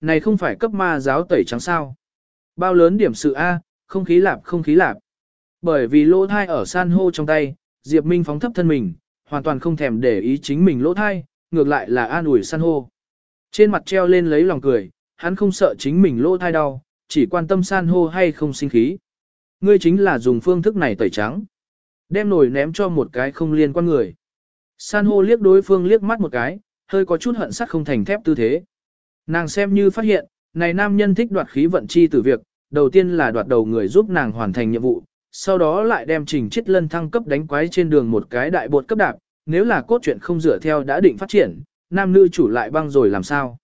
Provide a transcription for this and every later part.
này không phải cấp ma giáo tẩy trắng sao. Bao lớn điểm sự A, không khí lạp không khí lạp. Bởi vì lỗ thai ở san hô trong tay, Diệp Minh phóng thấp thân mình, hoàn toàn không thèm để ý chính mình lỗ thai, ngược lại là an ủi san hô. Trên mặt treo lên lấy lòng cười, hắn không sợ chính mình lỗ thai đau, chỉ quan tâm san hô hay không sinh khí. Ngươi chính là dùng phương thức này tẩy trắng. Đem nồi ném cho một cái không liên quan người. San hô liếc đối phương liếc mắt một cái, hơi có chút hận sắt không thành thép tư thế. Nàng xem như phát hiện, này nam nhân thích đoạt khí vận chi từ việc, đầu tiên là đoạt đầu người giúp nàng hoàn thành nhiệm vụ, sau đó lại đem trình chết lân thăng cấp đánh quái trên đường một cái đại bột cấp đạp, nếu là cốt truyện không dựa theo đã định phát triển, nam nữ chủ lại băng rồi làm sao.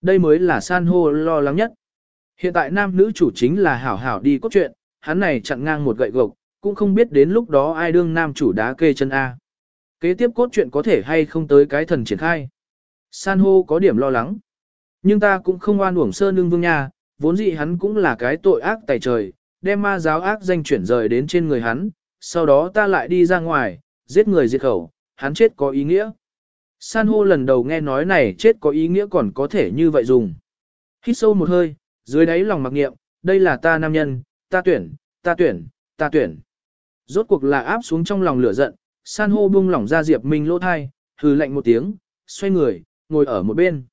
Đây mới là san hô lo lắng nhất. Hiện tại nam nữ chủ chính là hảo hảo đi cốt truyện, hắn này chặn ngang một gậy gộc, cũng không biết đến lúc đó ai đương nam chủ đá kê chân A. Kế tiếp cốt truyện có thể hay không tới cái thần triển khai. San hô có điểm lo lắng. Nhưng ta cũng không oan uổng sơ nương vương nha, vốn dĩ hắn cũng là cái tội ác tài trời, đem ma giáo ác danh chuyển rời đến trên người hắn, sau đó ta lại đi ra ngoài, giết người diệt khẩu, hắn chết có ý nghĩa. San hô lần đầu nghe nói này chết có ý nghĩa còn có thể như vậy dùng. Hít sâu một hơi, dưới đáy lòng mặc nghiệm, đây là ta nam nhân, ta tuyển, ta tuyển, ta tuyển. Rốt cuộc là áp xuống trong lòng lửa giận, san hô buông lỏng ra Diệp Minh lỗ thai, hừ lạnh một tiếng, xoay người, ngồi ở một bên.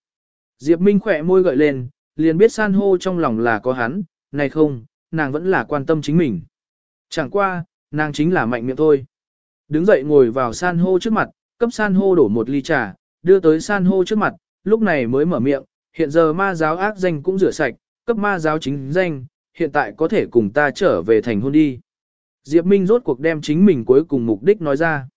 Diệp Minh khỏe môi gợi lên, liền biết san hô trong lòng là có hắn, này không, nàng vẫn là quan tâm chính mình. Chẳng qua, nàng chính là mạnh miệng thôi. Đứng dậy ngồi vào san hô trước mặt, cấp san hô đổ một ly trà, đưa tới san hô trước mặt, lúc này mới mở miệng, hiện giờ ma giáo ác danh cũng rửa sạch, cấp ma giáo chính danh, hiện tại có thể cùng ta trở về thành hôn đi. Diệp Minh rốt cuộc đem chính mình cuối cùng mục đích nói ra.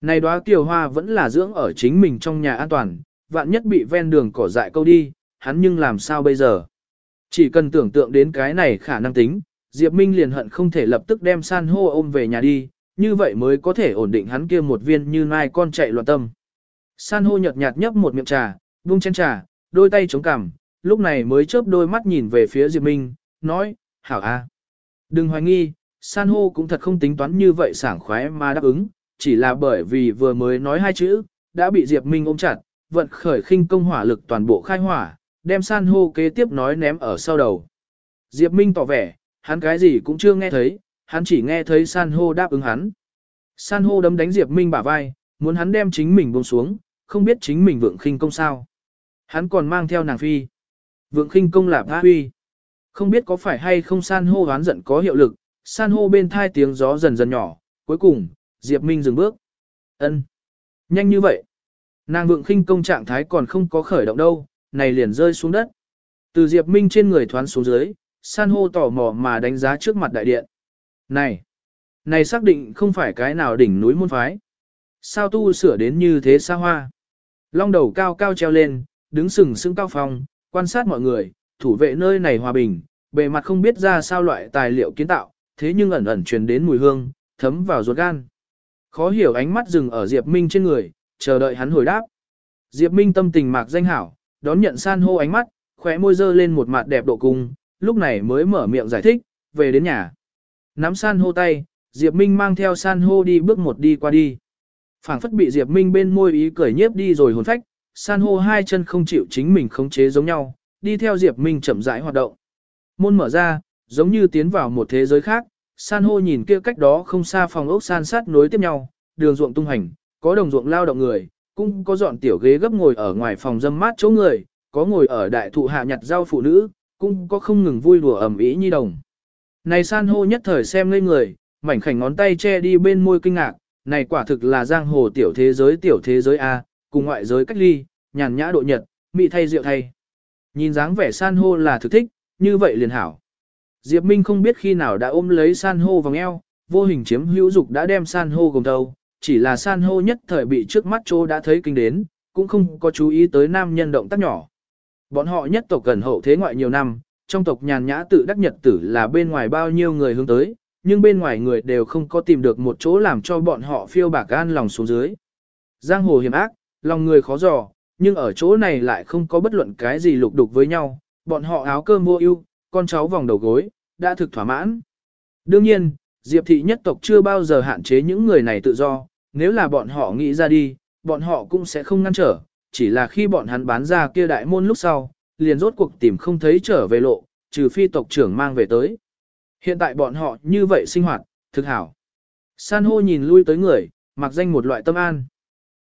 Này đóa tiểu hoa vẫn là dưỡng ở chính mình trong nhà an toàn, vạn nhất bị ven đường cỏ dại câu đi, hắn nhưng làm sao bây giờ? Chỉ cần tưởng tượng đến cái này khả năng tính, Diệp Minh liền hận không thể lập tức đem san hô ôm về nhà đi, như vậy mới có thể ổn định hắn kia một viên như nai con chạy loạn tâm. San hô nhợt nhạt nhấp một miệng trà, buông chén trà, đôi tay chống cằm, lúc này mới chớp đôi mắt nhìn về phía Diệp Minh, nói, hảo a, Đừng hoài nghi, san hô cũng thật không tính toán như vậy sảng khoái mà đáp ứng, chỉ là bởi vì vừa mới nói hai chữ, đã bị Diệp Minh ôm chặt, vận khởi khinh công hỏa lực toàn bộ khai hỏa, đem san hô kế tiếp nói ném ở sau đầu. Diệp Minh tỏ vẻ, hắn cái gì cũng chưa nghe thấy, hắn chỉ nghe thấy san hô đáp ứng hắn. San hô đấm đánh Diệp Minh bả vai, muốn hắn đem chính mình buông xuống, không biết chính mình vượng khinh công sao. Hắn còn mang theo nàng phi. Vượng khinh công là bá huy. Không biết có phải hay không san hô hoán giận có hiệu lực, san hô bên thai tiếng gió dần dần nhỏ, cuối cùng, Diệp Minh dừng bước. ân Nhanh như vậy. Nàng vượng khinh công trạng thái còn không có khởi động đâu, này liền rơi xuống đất. Từ Diệp Minh trên người thoán xuống dưới, san hô tò mò mà đánh giá trước mặt đại điện. Này, này xác định không phải cái nào đỉnh núi môn phái. Sao tu sửa đến như thế xa hoa? Long đầu cao cao treo lên, đứng sừng sững cao phòng, quan sát mọi người, thủ vệ nơi này hòa bình, bề mặt không biết ra sao loại tài liệu kiến tạo, thế nhưng ẩn ẩn truyền đến mùi hương, thấm vào ruột gan. Khó hiểu ánh mắt dừng ở Diệp Minh trên người, chờ đợi hắn hồi đáp. Diệp Minh tâm tình mạc danh hảo, đón nhận san hô ánh mắt, khóe môi dơ lên một mặt đẹp độ cung, lúc này mới mở miệng giải thích, về đến nhà. Nắm san hô tay, Diệp Minh mang theo san hô đi bước một đi qua đi. phảng phất bị Diệp Minh bên môi ý cười nhiếp đi rồi hồn phách, san hô hai chân không chịu chính mình khống chế giống nhau, đi theo Diệp Minh chậm rãi hoạt động. Môn mở ra, giống như tiến vào một thế giới khác, san hô nhìn kia cách đó không xa phòng ốc san sát nối tiếp nhau, đường ruộng tung hành, có đồng ruộng lao động người, cũng có dọn tiểu ghế gấp ngồi ở ngoài phòng dâm mát chỗ người, có ngồi ở đại thụ hạ nhặt rau phụ nữ, cũng có không ngừng vui đùa ẩm ý nhi đồng. Này san hô nhất thời xem ngây người, mảnh khảnh ngón tay che đi bên môi kinh ngạc, này quả thực là giang hồ tiểu thế giới tiểu thế giới A, cùng ngoại giới cách ly, nhàn nhã độ nhật, mị thay rượu thay. Nhìn dáng vẻ san hô là thực thích, như vậy liền hảo. Diệp Minh không biết khi nào đã ôm lấy san hô vòng eo, vô hình chiếm hữu dục đã đem san hô gồng đầu, chỉ là san hô nhất thời bị trước mắt chỗ đã thấy kinh đến, cũng không có chú ý tới nam nhân động tác nhỏ. Bọn họ nhất tộc gần hậu thế ngoại nhiều năm, trong tộc nhàn nhã tự đắc nhật tử là bên ngoài bao nhiêu người hướng tới, nhưng bên ngoài người đều không có tìm được một chỗ làm cho bọn họ phiêu bạc an lòng xuống dưới. Giang hồ hiểm ác, lòng người khó dò, nhưng ở chỗ này lại không có bất luận cái gì lục đục với nhau, bọn họ áo cơm mua ưu, con cháu vòng đầu gối, đã thực thỏa mãn. Đương nhiên, Diệp thị nhất tộc chưa bao giờ hạn chế những người này tự do, nếu là bọn họ nghĩ ra đi, bọn họ cũng sẽ không ngăn trở, chỉ là khi bọn hắn bán ra kia đại môn lúc sau, liền rốt cuộc tìm không thấy trở về lộ, trừ phi tộc trưởng mang về tới. Hiện tại bọn họ như vậy sinh hoạt, thực hảo. San hô nhìn lui tới người, mặc danh một loại tâm an.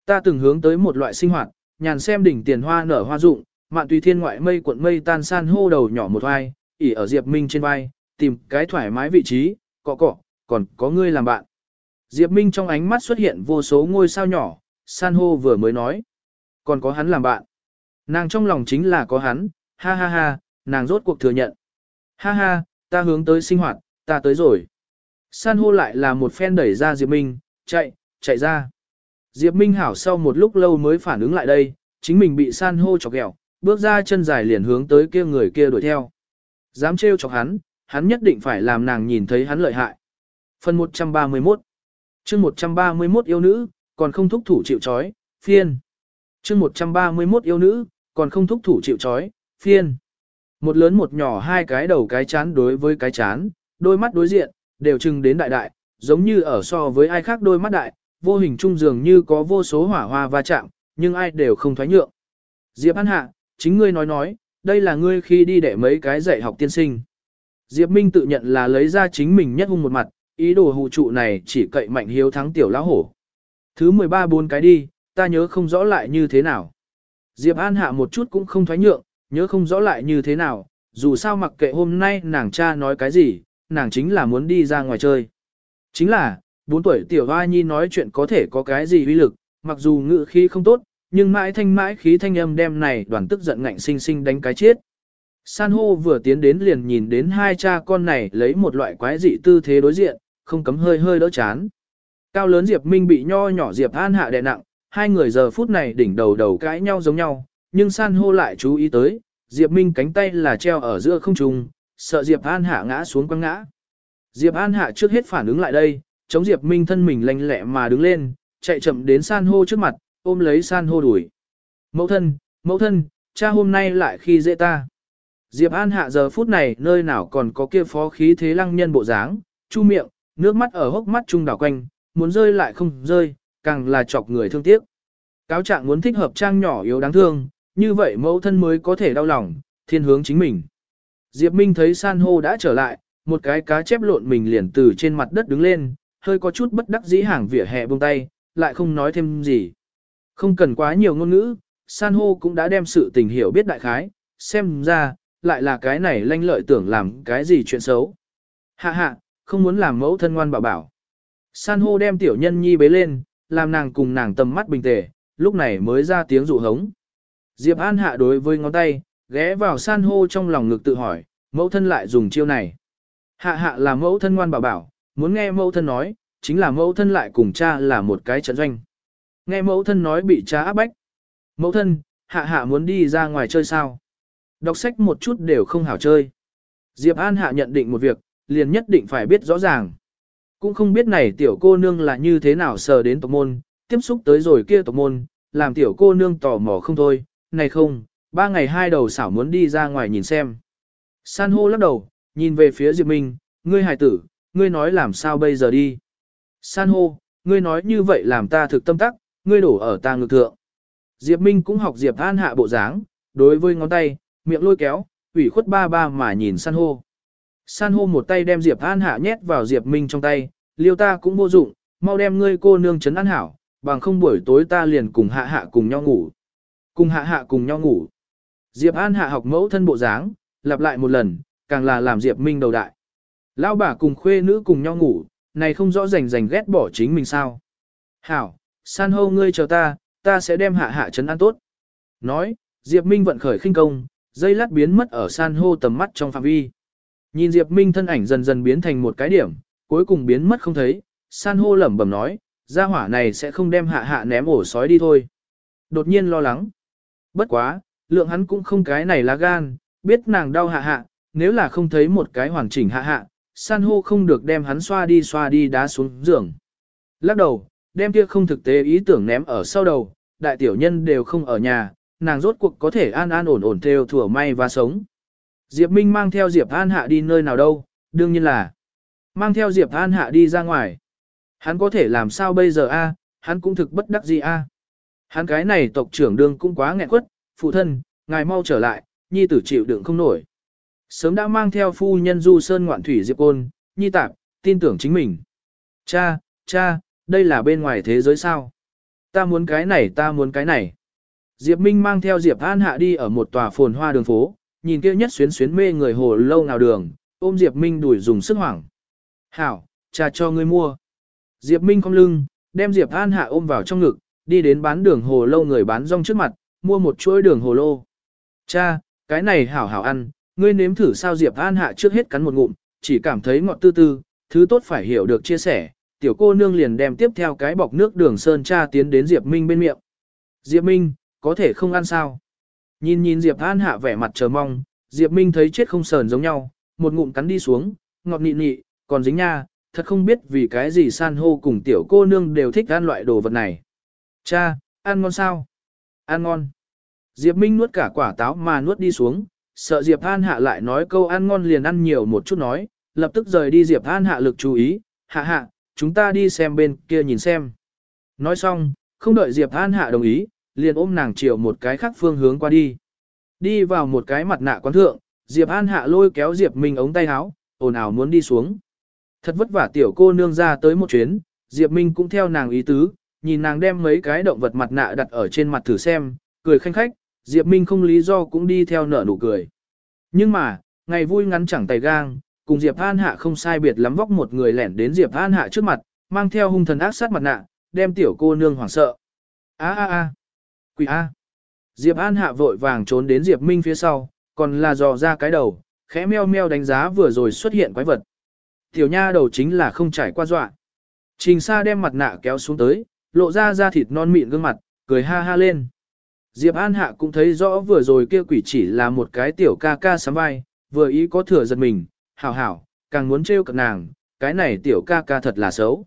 Ta từng hướng tới một loại sinh hoạt, nhàn xem đỉnh tiền hoa nở hoa rụng, mạn tùy thiên ngoại mây cuộn mây tan san hô đầu nhỏ một vai, ỉ ở Diệp Minh trên vai, tìm cái thoải mái vị trí, cọ cọ, còn có ngươi làm bạn. Diệp Minh trong ánh mắt xuất hiện vô số ngôi sao nhỏ, san hô vừa mới nói. Còn có hắn làm bạn. Nàng trong lòng chính là có hắn, ha ha ha, nàng rốt cuộc thừa nhận. Ha ha, ta hướng tới sinh hoạt, ta tới rồi. San hô lại là một phen đẩy ra Diệp Minh, chạy, chạy ra. Diệp Minh hảo sau một lúc lâu mới phản ứng lại đây, chính mình bị san hô chọc ghẹo, bước ra chân dài liền hướng tới kia người kia đuổi theo. Dám trêu chọc hắn, hắn nhất định phải làm nàng nhìn thấy hắn lợi hại. Phần 131 chương 131 yêu nữ, còn không thúc thủ chịu chói, phiên. chương 131 yêu nữ, còn không thúc thủ chịu chói, phiên. Một lớn một nhỏ hai cái đầu cái chán đối với cái chán, đôi mắt đối diện, đều chừng đến đại đại, giống như ở so với ai khác đôi mắt đại, vô hình trung dường như có vô số hỏa hoa va chạm, nhưng ai đều không thoái nhượng. Diệp An Hạ, chính ngươi nói nói, đây là ngươi khi đi để mấy cái dạy học tiên sinh. Diệp Minh tự nhận là lấy ra chính mình nhất hung một mặt, ý đồ hù trụ này chỉ cậy mạnh hiếu thắng tiểu lão hổ. Thứ 13 bốn cái đi, ta nhớ không rõ lại như thế nào. Diệp An hạ một chút cũng không thoái nhượng, nhớ không rõ lại như thế nào, dù sao mặc kệ hôm nay nàng cha nói cái gì, nàng chính là muốn đi ra ngoài chơi. Chính là, 4 tuổi tiểu hoa nhi nói chuyện có thể có cái gì uy lực, mặc dù ngữ khí không tốt, nhưng mãi thanh mãi khí thanh âm đem này đoàn tức giận ngạnh sinh sinh đánh cái chết. San hô vừa tiến đến liền nhìn đến hai cha con này lấy một loại quái dị tư thế đối diện, không cấm hơi hơi đỡ chán. Cao lớn Diệp Minh bị nho nhỏ Diệp An hạ đè nặng, hai người giờ phút này đỉnh đầu đầu cãi nhau giống nhau, nhưng san hô lại chú ý tới, Diệp Minh cánh tay là treo ở giữa không trung, sợ Diệp An hạ ngã xuống quăng ngã. Diệp An hạ trước hết phản ứng lại đây, chống Diệp Minh thân mình lanh lẹ mà đứng lên, chạy chậm đến san hô trước mặt, ôm lấy san hô đuổi. Mẫu thân, mẫu thân, cha hôm nay lại khi dễ ta. Diệp An hạ giờ phút này nơi nào còn có kia phó khí thế lăng nhân bộ dáng, chu miệng, nước mắt ở hốc mắt trung đảo quanh, muốn rơi lại không rơi, càng là chọc người thương tiếc. Cáo trạng muốn thích hợp trang nhỏ yếu đáng thương, như vậy mẫu thân mới có thể đau lòng, thiên hướng chính mình. Diệp Minh thấy san hô đã trở lại, một cái cá chép lộn mình liền từ trên mặt đất đứng lên, hơi có chút bất đắc dĩ hàng vỉa hè buông tay, lại không nói thêm gì. Không cần quá nhiều ngôn ngữ, san hô cũng đã đem sự tình hiểu biết đại khái, xem ra, lại là cái này lanh lợi tưởng làm cái gì chuyện xấu. Hạ hạ, không muốn làm mẫu thân ngoan bảo bảo. San hô đem tiểu nhân nhi bế lên, làm nàng cùng nàng tầm mắt bình tề, lúc này mới ra tiếng dụ hống. Diệp An hạ đối với ngón tay, ghé vào san hô trong lòng ngực tự hỏi, mẫu thân lại dùng chiêu này. Hạ hạ là mẫu thân ngoan bảo bảo, muốn nghe mẫu thân nói, chính là mẫu thân lại cùng cha là một cái trận doanh. Nghe mẫu thân nói bị cha áp bách. Mẫu thân, hạ hạ muốn đi ra ngoài chơi sao? Đọc sách một chút đều không hảo chơi. Diệp An hạ nhận định một việc, liền nhất định phải biết rõ ràng. Cũng không biết này tiểu cô nương là như thế nào sờ đến tộc môn, tiếp xúc tới rồi kia tộc môn, làm tiểu cô nương tò mò không thôi, này không, ba ngày hai đầu xảo muốn đi ra ngoài nhìn xem. San hô lắc đầu, nhìn về phía Diệp Minh, ngươi hài tử, ngươi nói làm sao bây giờ đi. San hô, ngươi nói như vậy làm ta thực tâm tắc, ngươi đổ ở ta ngược thượng. Diệp Minh cũng học Diệp An hạ bộ dáng, đối với ngón tay, miệng lôi kéo, ủy khuất ba ba mà nhìn san hô. San hô một tay đem Diệp An hạ nhét vào Diệp Minh trong tay, liêu ta cũng vô dụng, mau đem ngươi cô nương chấn an hảo, bằng không buổi tối ta liền cùng hạ hạ cùng nhau ngủ. Cùng hạ hạ cùng nhau ngủ. Diệp An hạ học mẫu thân bộ dáng, lặp lại một lần, càng là làm Diệp Minh đầu đại. Lão bà cùng khuê nữ cùng nhau ngủ, này không rõ rành rành ghét bỏ chính mình sao. Hảo, san hô ngươi chờ ta, ta sẽ đem hạ hạ chấn an tốt. Nói, Diệp Minh vận khởi khinh công, dây lát biến mất ở san hô tầm mắt trong phạm vi. Nhìn Diệp Minh thân ảnh dần dần biến thành một cái điểm, cuối cùng biến mất không thấy, san hô lẩm bẩm nói, gia hỏa này sẽ không đem hạ hạ ném ổ sói đi thôi. Đột nhiên lo lắng. Bất quá, lượng hắn cũng không cái này lá gan, biết nàng đau hạ hạ, nếu là không thấy một cái hoàn chỉnh hạ hạ, san hô không được đem hắn xoa đi xoa đi đá xuống giường. Lắc đầu, đem kia không thực tế ý tưởng ném ở sau đầu, đại tiểu nhân đều không ở nhà, nàng rốt cuộc có thể an an ổn ổn theo thừa may và sống. Diệp Minh mang theo Diệp An Hạ đi nơi nào đâu, đương nhiên là mang theo Diệp An Hạ đi ra ngoài. Hắn có thể làm sao bây giờ a? hắn cũng thực bất đắc gì a. Hắn cái này tộc trưởng đương cũng quá nghẹn quất, phụ thân, ngài mau trở lại, nhi tử chịu đựng không nổi. Sớm đã mang theo phu nhân du sơn ngoạn thủy diệp côn, nhi tạp, tin tưởng chính mình. Cha, cha, đây là bên ngoài thế giới sao? Ta muốn cái này ta muốn cái này. Diệp Minh mang theo Diệp An Hạ đi ở một tòa phồn hoa đường phố, nhìn kia nhất xuyến xuyến mê người hồ lâu nào đường, ôm Diệp Minh đuổi dùng sức hoảng. Hảo, cha cho ngươi mua. Diệp Minh không lưng, đem Diệp An Hạ ôm vào trong ngực, đi đến bán đường hồ lâu người bán rong trước mặt, mua một chuỗi đường hồ lô. Cha, cái này hảo hảo ăn, ngươi nếm thử sao Diệp An Hạ trước hết cắn một ngụm, chỉ cảm thấy ngọt tư tư, thứ tốt phải hiểu được chia sẻ. Tiểu cô nương liền đem tiếp theo cái bọc nước đường sơn cha tiến đến Diệp Minh bên miệng. Diệp Minh, có thể không ăn sao? Nhìn nhìn Diệp An Hạ vẻ mặt chờ mong, Diệp Minh thấy chết không sờn giống nhau, một ngụm cắn đi xuống, ngọt nị nị, còn dính nha, thật không biết vì cái gì san hô cùng tiểu cô nương đều thích ăn loại đồ vật này. Cha, ăn ngon sao? Ăn ngon. Diệp Minh nuốt cả quả táo mà nuốt đi xuống, sợ Diệp An Hạ lại nói câu ăn ngon liền ăn nhiều một chút nói, lập tức rời đi Diệp An Hạ lực chú ý, hạ hạ, chúng ta đi xem bên kia nhìn xem. Nói xong, không đợi Diệp An Hạ đồng ý, liền ôm nàng chiều một cái khác phương hướng qua đi. Đi vào một cái mặt nạ quán thượng, Diệp An Hạ lôi kéo Diệp Minh ống tay áo, ồn ào muốn đi xuống. Thật vất vả tiểu cô nương ra tới một chuyến, Diệp Minh cũng theo nàng ý tứ, nhìn nàng đem mấy cái động vật mặt nạ đặt ở trên mặt thử xem, cười khanh khách, Diệp Minh không lý do cũng đi theo nở nụ cười. Nhưng mà, ngày vui ngắn chẳng tay gang, cùng Diệp An Hạ không sai biệt lắm vóc một người lẻn đến Diệp An Hạ trước mặt, mang theo hung thần ác sát mặt nạ, đem tiểu cô nương hoảng sợ. A a a, quỷ a. Diệp An Hạ vội vàng trốn đến Diệp Minh phía sau, còn là dò ra cái đầu, khẽ meo meo đánh giá vừa rồi xuất hiện quái vật. Tiểu nha đầu chính là không trải qua dọa. Trình Sa đem mặt nạ kéo xuống tới, lộ ra da thịt non mịn gương mặt, cười ha ha lên. Diệp An Hạ cũng thấy rõ vừa rồi kia quỷ chỉ là một cái tiểu ca ca sắm vai, vừa ý có thừa giật mình, hảo hảo, càng muốn trêu cận nàng, cái này tiểu ca ca thật là xấu.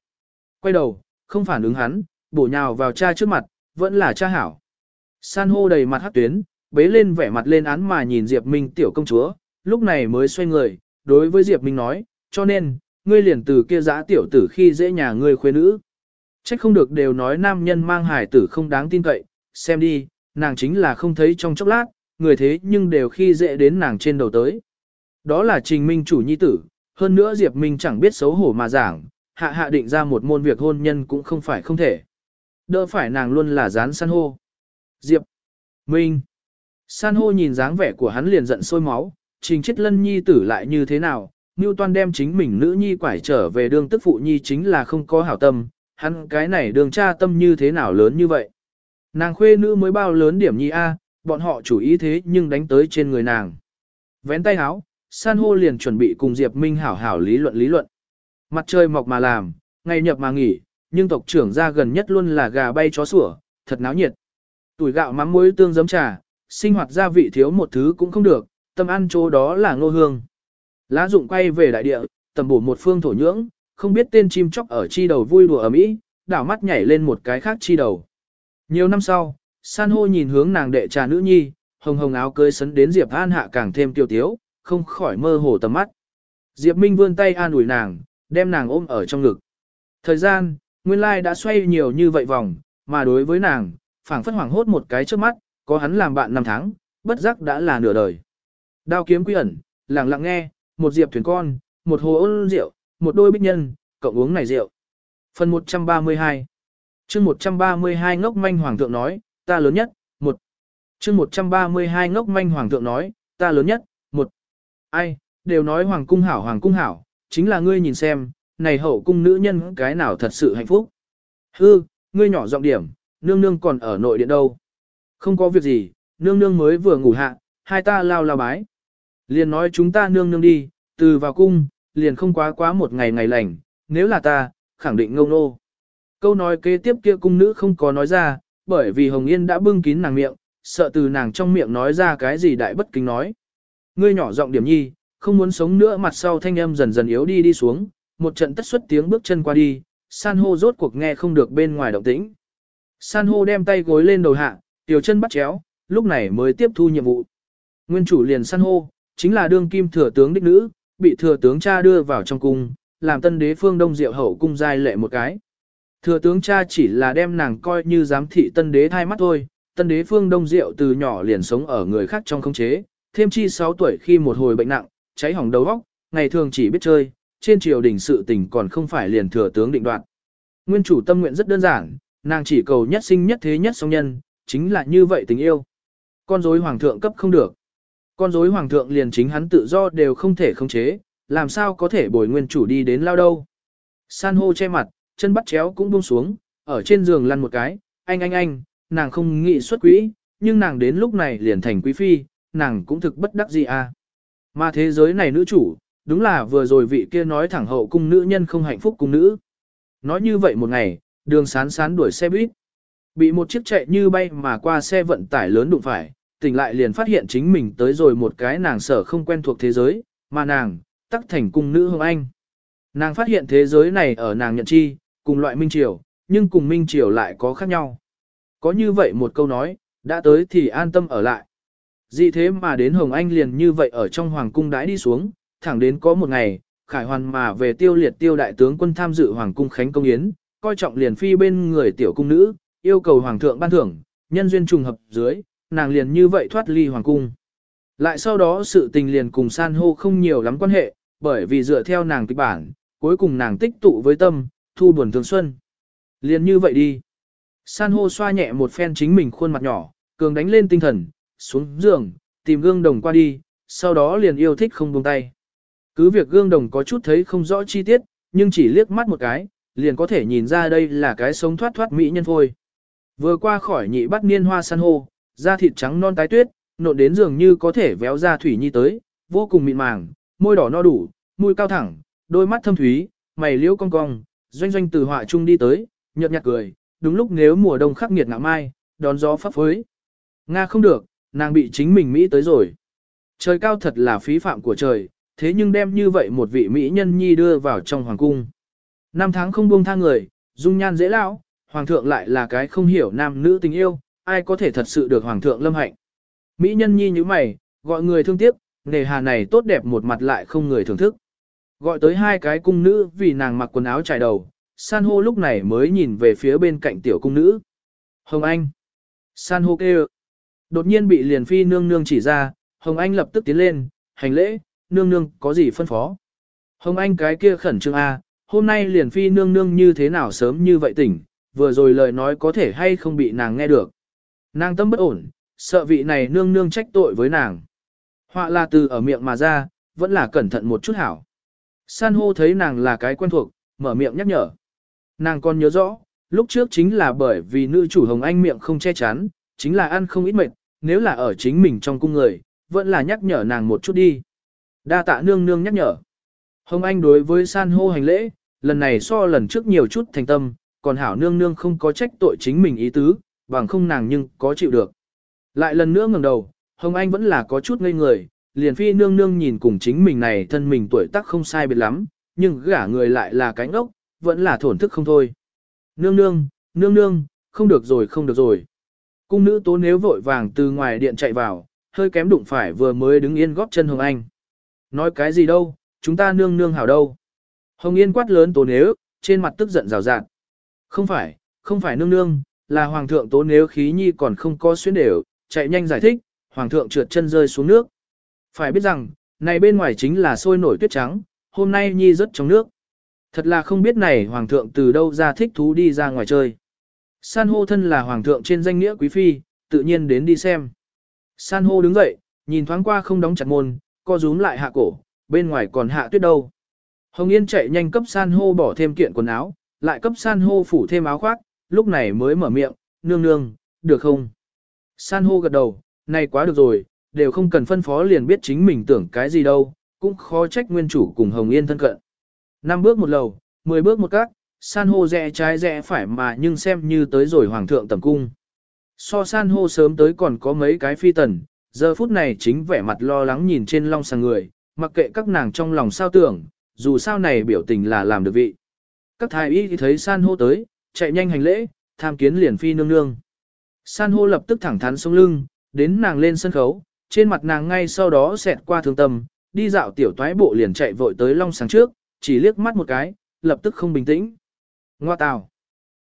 Quay đầu, không phản ứng hắn, bổ nhào vào cha trước mặt, vẫn là cha hảo. San hô đầy mặt hát tuyến, bế lên vẻ mặt lên án mà nhìn Diệp Minh tiểu công chúa, lúc này mới xoay người, đối với Diệp Minh nói, cho nên, ngươi liền từ kia giã tiểu tử khi dễ nhà ngươi khuê nữ. Trách không được đều nói nam nhân mang hài tử không đáng tin cậy, xem đi, nàng chính là không thấy trong chốc lát, người thế nhưng đều khi dễ đến nàng trên đầu tới. Đó là trình minh chủ nhi tử, hơn nữa Diệp Minh chẳng biết xấu hổ mà giảng, hạ hạ định ra một môn việc hôn nhân cũng không phải không thể. Đỡ phải nàng luôn là dán san hô. Diệp Minh San hô nhìn dáng vẻ của hắn liền giận sôi máu, trình chết lân nhi tử lại như thế nào, Toan đem chính mình nữ nhi quải trở về đường tức phụ nhi chính là không có hảo tâm, hắn cái này đường cha tâm như thế nào lớn như vậy. Nàng khuê nữ mới bao lớn điểm nhi A, bọn họ chủ ý thế nhưng đánh tới trên người nàng. Vén tay háo, san hô liền chuẩn bị cùng Diệp Minh hảo hảo lý luận lý luận. Mặt trời mọc mà làm, ngày nhập mà nghỉ, nhưng tộc trưởng ra gần nhất luôn là gà bay chó sủa, thật náo nhiệt. Tuổi gạo mắm muối tương giấm trà, sinh hoạt gia vị thiếu một thứ cũng không được, tâm ăn chỗ đó là ngô hương. Lá dụng quay về đại địa, tầm bổ một phương thổ nhưỡng, không biết tên chim chóc ở chi đầu vui đùa ở mỹ, đảo mắt nhảy lên một cái khác chi đầu. Nhiều năm sau, san hô nhìn hướng nàng đệ trà nữ nhi, hồng hồng áo cưới sấn đến Diệp An hạ càng thêm tiêu tiếu, không khỏi mơ hồ tầm mắt. Diệp Minh vươn tay an ủi nàng, đem nàng ôm ở trong ngực. Thời gian, nguyên lai đã xoay nhiều như vậy vòng, mà đối với nàng, phảng phất hoảng hốt một cái trước mắt, có hắn làm bạn năm tháng, bất giác đã là nửa đời. Đao kiếm quy ẩn, lặng lặng nghe, một diệp thuyền con, một hồ ôn rượu, một đôi bích nhân, cộng uống này rượu. Phần 132 chương 132 ngốc manh hoàng thượng nói, ta lớn nhất, một. chương 132 ngốc manh hoàng thượng nói, ta lớn nhất, một. Ai, đều nói hoàng cung hảo hoàng cung hảo, chính là ngươi nhìn xem, này hậu cung nữ nhân cái nào thật sự hạnh phúc. Hư, ngươi nhỏ giọng điểm, nương nương còn ở nội điện đâu. Không có việc gì, nương nương mới vừa ngủ hạ, hai ta lao lao bái. Liền nói chúng ta nương nương đi, từ vào cung, liền không quá quá một ngày ngày lành, nếu là ta, khẳng định ngông nô. Câu nói kế tiếp kia cung nữ không có nói ra, bởi vì Hồng Yên đã bưng kín nàng miệng, sợ từ nàng trong miệng nói ra cái gì đại bất kính nói. Ngươi nhỏ giọng điểm nhi, không muốn sống nữa mặt sau thanh âm dần dần yếu đi đi xuống, một trận tất xuất tiếng bước chân qua đi, san hô rốt cuộc nghe không được bên ngoài động tĩnh. San hô đem tay gối lên đầu hạ, tiểu chân bắt chéo, lúc này mới tiếp thu nhiệm vụ. Nguyên chủ liền san hô, chính là đương kim thừa tướng đích nữ, bị thừa tướng cha đưa vào trong cung, làm tân đế phương đông diệu hậu cung giai lệ một cái. Thừa tướng cha chỉ là đem nàng coi như giám thị tân đế thay mắt thôi, tân đế phương đông diệu từ nhỏ liền sống ở người khác trong không chế, thêm chi 6 tuổi khi một hồi bệnh nặng, cháy hỏng đầu óc, ngày thường chỉ biết chơi, trên triều đình sự tình còn không phải liền thừa tướng định đoạt. Nguyên chủ tâm nguyện rất đơn giản, nàng chỉ cầu nhất sinh nhất thế nhất song nhân, chính là như vậy tình yêu. Con rối hoàng thượng cấp không được. Con rối hoàng thượng liền chính hắn tự do đều không thể khống chế, làm sao có thể bồi nguyên chủ đi đến lao đâu. San hô che mặt, chân bắt chéo cũng buông xuống, ở trên giường lăn một cái, anh anh anh, nàng không nghĩ xuất quỹ, nhưng nàng đến lúc này liền thành quý phi, nàng cũng thực bất đắc gì à. Mà thế giới này nữ chủ, đúng là vừa rồi vị kia nói thẳng hậu cung nữ nhân không hạnh phúc cung nữ. Nói như vậy một ngày, đường sán sán đuổi xe buýt. Bị một chiếc chạy như bay mà qua xe vận tải lớn đụng phải, tỉnh lại liền phát hiện chính mình tới rồi một cái nàng sở không quen thuộc thế giới, mà nàng, tắc thành cung nữ hương anh. Nàng phát hiện thế giới này ở nàng nhận chi, cùng loại minh triều, nhưng cùng minh triều lại có khác nhau. Có như vậy một câu nói, đã tới thì an tâm ở lại. Dị thế mà đến Hồng Anh liền như vậy ở trong hoàng cung đãi đi xuống, thẳng đến có một ngày, khải hoàn mà về tiêu liệt tiêu đại tướng quân tham dự hoàng cung khánh công yến, coi trọng liền phi bên người tiểu cung nữ, yêu cầu hoàng thượng ban thưởng, nhân duyên trùng hợp dưới, nàng liền như vậy thoát ly hoàng cung. Lại sau đó sự tình liền cùng san hô không nhiều lắm quan hệ, bởi vì dựa theo nàng kịch bản, cuối cùng nàng tích tụ với tâm, thu buồn thường xuân. Liền như vậy đi. San hô xoa nhẹ một phen chính mình khuôn mặt nhỏ, cường đánh lên tinh thần, xuống giường, tìm gương đồng qua đi, sau đó liền yêu thích không buông tay. Cứ việc gương đồng có chút thấy không rõ chi tiết, nhưng chỉ liếc mắt một cái, liền có thể nhìn ra đây là cái sống thoát thoát mỹ nhân phôi. Vừa qua khỏi nhị bắt niên hoa san hô, da thịt trắng non tái tuyết, nộn đến dường như có thể véo ra thủy nhi tới, vô cùng mịn màng, môi đỏ no đủ, mũi cao thẳng, đôi mắt thâm thúy, mày liễu cong cong, doanh doanh từ họa trung đi tới, nhợt nhạt cười, đúng lúc nếu mùa đông khắc nghiệt ngạ mai, đón gió pháp phới. Nga không được, nàng bị chính mình Mỹ tới rồi. Trời cao thật là phí phạm của trời, thế nhưng đem như vậy một vị Mỹ nhân nhi đưa vào trong hoàng cung. Năm tháng không buông tha người, dung nhan dễ lão, hoàng thượng lại là cái không hiểu nam nữ tình yêu, ai có thể thật sự được hoàng thượng lâm hạnh. Mỹ nhân nhi như mày, gọi người thương tiếc, nề hà này tốt đẹp một mặt lại không người thưởng thức. Gọi tới hai cái cung nữ vì nàng mặc quần áo trải đầu, san hô lúc này mới nhìn về phía bên cạnh tiểu cung nữ. Hồng Anh. San hô kêu. Đột nhiên bị liền phi nương nương chỉ ra, Hồng Anh lập tức tiến lên, hành lễ, nương nương có gì phân phó. Hồng Anh cái kia khẩn trương A, hôm nay liền phi nương nương như thế nào sớm như vậy tỉnh, vừa rồi lời nói có thể hay không bị nàng nghe được. Nàng tâm bất ổn, sợ vị này nương nương trách tội với nàng. Họa là từ ở miệng mà ra, vẫn là cẩn thận một chút hảo. San hô thấy nàng là cái quen thuộc, mở miệng nhắc nhở. Nàng còn nhớ rõ, lúc trước chính là bởi vì nữ chủ Hồng Anh miệng không che chắn, chính là ăn không ít mệt, nếu là ở chính mình trong cung người, vẫn là nhắc nhở nàng một chút đi. Đa tạ nương nương nhắc nhở. Hồng Anh đối với san hô hành lễ, lần này so lần trước nhiều chút thành tâm, còn hảo nương nương không có trách tội chính mình ý tứ, bằng không nàng nhưng có chịu được. Lại lần nữa ngẩng đầu, Hồng Anh vẫn là có chút ngây người, liền phi nương nương nhìn cùng chính mình này thân mình tuổi tác không sai biệt lắm, nhưng gả người lại là cánh ốc, vẫn là thổn thức không thôi. Nương nương, nương nương, không được rồi không được rồi. Cung nữ tố nếu vội vàng từ ngoài điện chạy vào, hơi kém đụng phải vừa mới đứng yên góp chân Hồng Anh. Nói cái gì đâu, chúng ta nương nương hảo đâu. Hồng Yên quát lớn tố nếu, trên mặt tức giận rào rạt. Không phải, không phải nương nương, là hoàng thượng tố nếu khí nhi còn không có xuyên đều, chạy nhanh giải thích, hoàng thượng trượt chân rơi xuống nước. Phải biết rằng, này bên ngoài chính là sôi nổi tuyết trắng, hôm nay nhi rất trong nước. Thật là không biết này hoàng thượng từ đâu ra thích thú đi ra ngoài chơi. San hô thân là hoàng thượng trên danh nghĩa quý phi, tự nhiên đến đi xem. San hô đứng dậy, nhìn thoáng qua không đóng chặt môn, co rúm lại hạ cổ, bên ngoài còn hạ tuyết đâu. Hồng Yên chạy nhanh cấp san hô bỏ thêm kiện quần áo, lại cấp san hô phủ thêm áo khoác, lúc này mới mở miệng, nương nương, được không? San hô gật đầu, này quá được rồi, đều không cần phân phó liền biết chính mình tưởng cái gì đâu, cũng khó trách nguyên chủ cùng Hồng Yên thân cận. Năm bước một lầu, mười bước một cát, san hô rẽ trái rẽ phải mà nhưng xem như tới rồi hoàng thượng tầm cung. So san hô sớm tới còn có mấy cái phi tần, giờ phút này chính vẻ mặt lo lắng nhìn trên long sàng người, mặc kệ các nàng trong lòng sao tưởng, dù sao này biểu tình là làm được vị. Các thái y thì thấy san hô tới, chạy nhanh hành lễ, tham kiến liền phi nương nương. San hô lập tức thẳng thắn sống lưng, đến nàng lên sân khấu, trên mặt nàng ngay sau đó xẹt qua thương tâm, đi dạo tiểu toái bộ liền chạy vội tới long sáng trước, chỉ liếc mắt một cái, lập tức không bình tĩnh. Ngoa tào.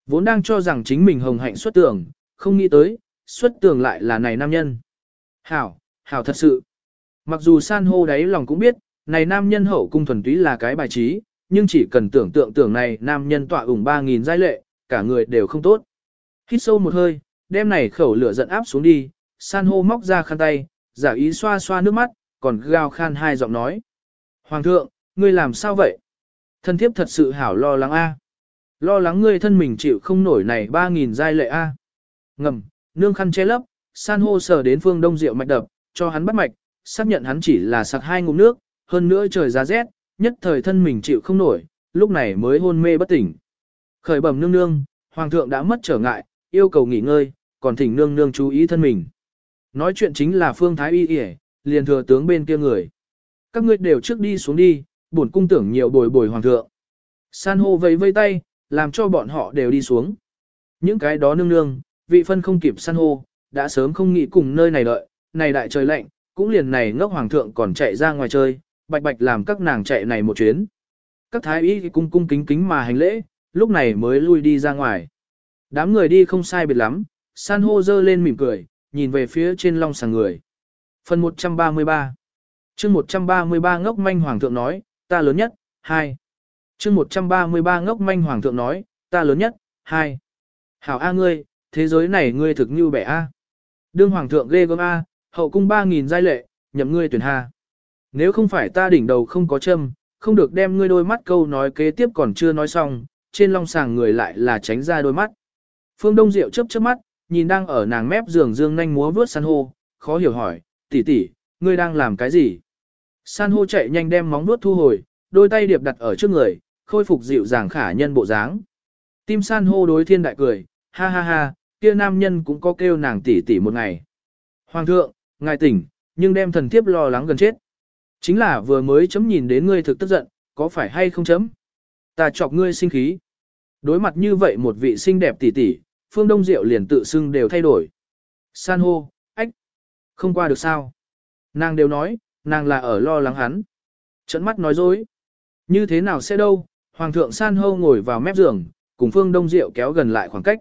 Vốn đang cho rằng chính mình hồng hạnh xuất tưởng, không nghĩ tới, xuất tưởng lại là này nam nhân. Hảo, hảo thật sự. Mặc dù san hô đáy lòng cũng biết, này nam nhân hậu cung thuần túy là cái bài trí, nhưng chỉ cần tưởng tượng tưởng này nam nhân tọa ủng 3.000 giai lệ, cả người đều không tốt. Hít sâu một hơi, đem này khẩu lửa giận áp xuống đi, san hô móc ra khăn tay, giả ý xoa xoa nước mắt, còn gào khan hai giọng nói. Hoàng thượng, ngươi làm sao vậy? Thân thiếp thật sự hảo lo lắng a. Lo lắng ngươi thân mình chịu không nổi này 3.000 giai lệ a. Ngầm, nương khăn che lấp, san hô sờ đến phương đông rượu mạch đập, cho hắn bắt mạch, xác nhận hắn chỉ là sặc hai ngụm nước, hơn nữa trời giá rét, nhất thời thân mình chịu không nổi, lúc này mới hôn mê bất tỉnh. Khởi bẩm nương nương, hoàng thượng đã mất trở ngại, yêu cầu nghỉ ngơi, còn thỉnh nương nương chú ý thân mình. Nói chuyện chính là phương thái y y, liền thừa tướng bên kia người. Các ngươi đều trước đi xuống đi, bổn cung tưởng nhiều bồi bồi hoàng thượng. San hô vẫy vây tay, làm cho bọn họ đều đi xuống. Những cái đó nương nương, vị phân không kịp san hô, đã sớm không nghĩ cùng nơi này đợi, này đại trời lạnh, cũng liền này ngốc hoàng thượng còn chạy ra ngoài chơi, bạch bạch làm các nàng chạy này một chuyến. Các thái y cung cung kính kính mà hành lễ, lúc này mới lui đi ra ngoài. Đám người đi không sai biệt lắm, san hô dơ lên mỉm cười, nhìn về phía trên long sàng người. Phần 133 chương 133 ngốc manh hoàng thượng nói, ta lớn nhất, 2. chương 133 ngốc manh hoàng thượng nói, ta lớn nhất, 2. Hảo A ngươi, thế giới này ngươi thực như bẻ A. Đương hoàng thượng ghê gớm A, hậu cung 3.000 giai lệ, nhậm ngươi tuyển hà. Nếu không phải ta đỉnh đầu không có châm, không được đem ngươi đôi mắt câu nói kế tiếp còn chưa nói xong, trên long sàng người lại là tránh ra đôi mắt. Phương Đông Diệu chớp chớp mắt, nhìn đang ở nàng mép giường dương nhanh múa vướt san hô, khó hiểu hỏi, tỷ tỷ, ngươi đang làm cái gì? San hô chạy nhanh đem móng vuốt thu hồi, đôi tay điệp đặt ở trước người, khôi phục dịu dàng khả nhân bộ dáng. Tim san hô đối thiên đại cười, ha ha ha, kia nam nhân cũng có kêu nàng tỷ tỷ một ngày. Hoàng thượng, ngài tỉnh, nhưng đem thần thiếp lo lắng gần chết. Chính là vừa mới chấm nhìn đến ngươi thực tức giận, có phải hay không chấm? Ta chọc ngươi sinh khí. Đối mặt như vậy một vị xinh đẹp tỷ tỷ, phương đông diệu liền tự xưng đều thay đổi. San hô, ách, không qua được sao? Nàng đều nói, nàng là ở lo lắng hắn. Trận mắt nói dối. Như thế nào sẽ đâu, Hoàng thượng san hô ngồi vào mép giường, cùng Phương Đông Diệu kéo gần lại khoảng cách.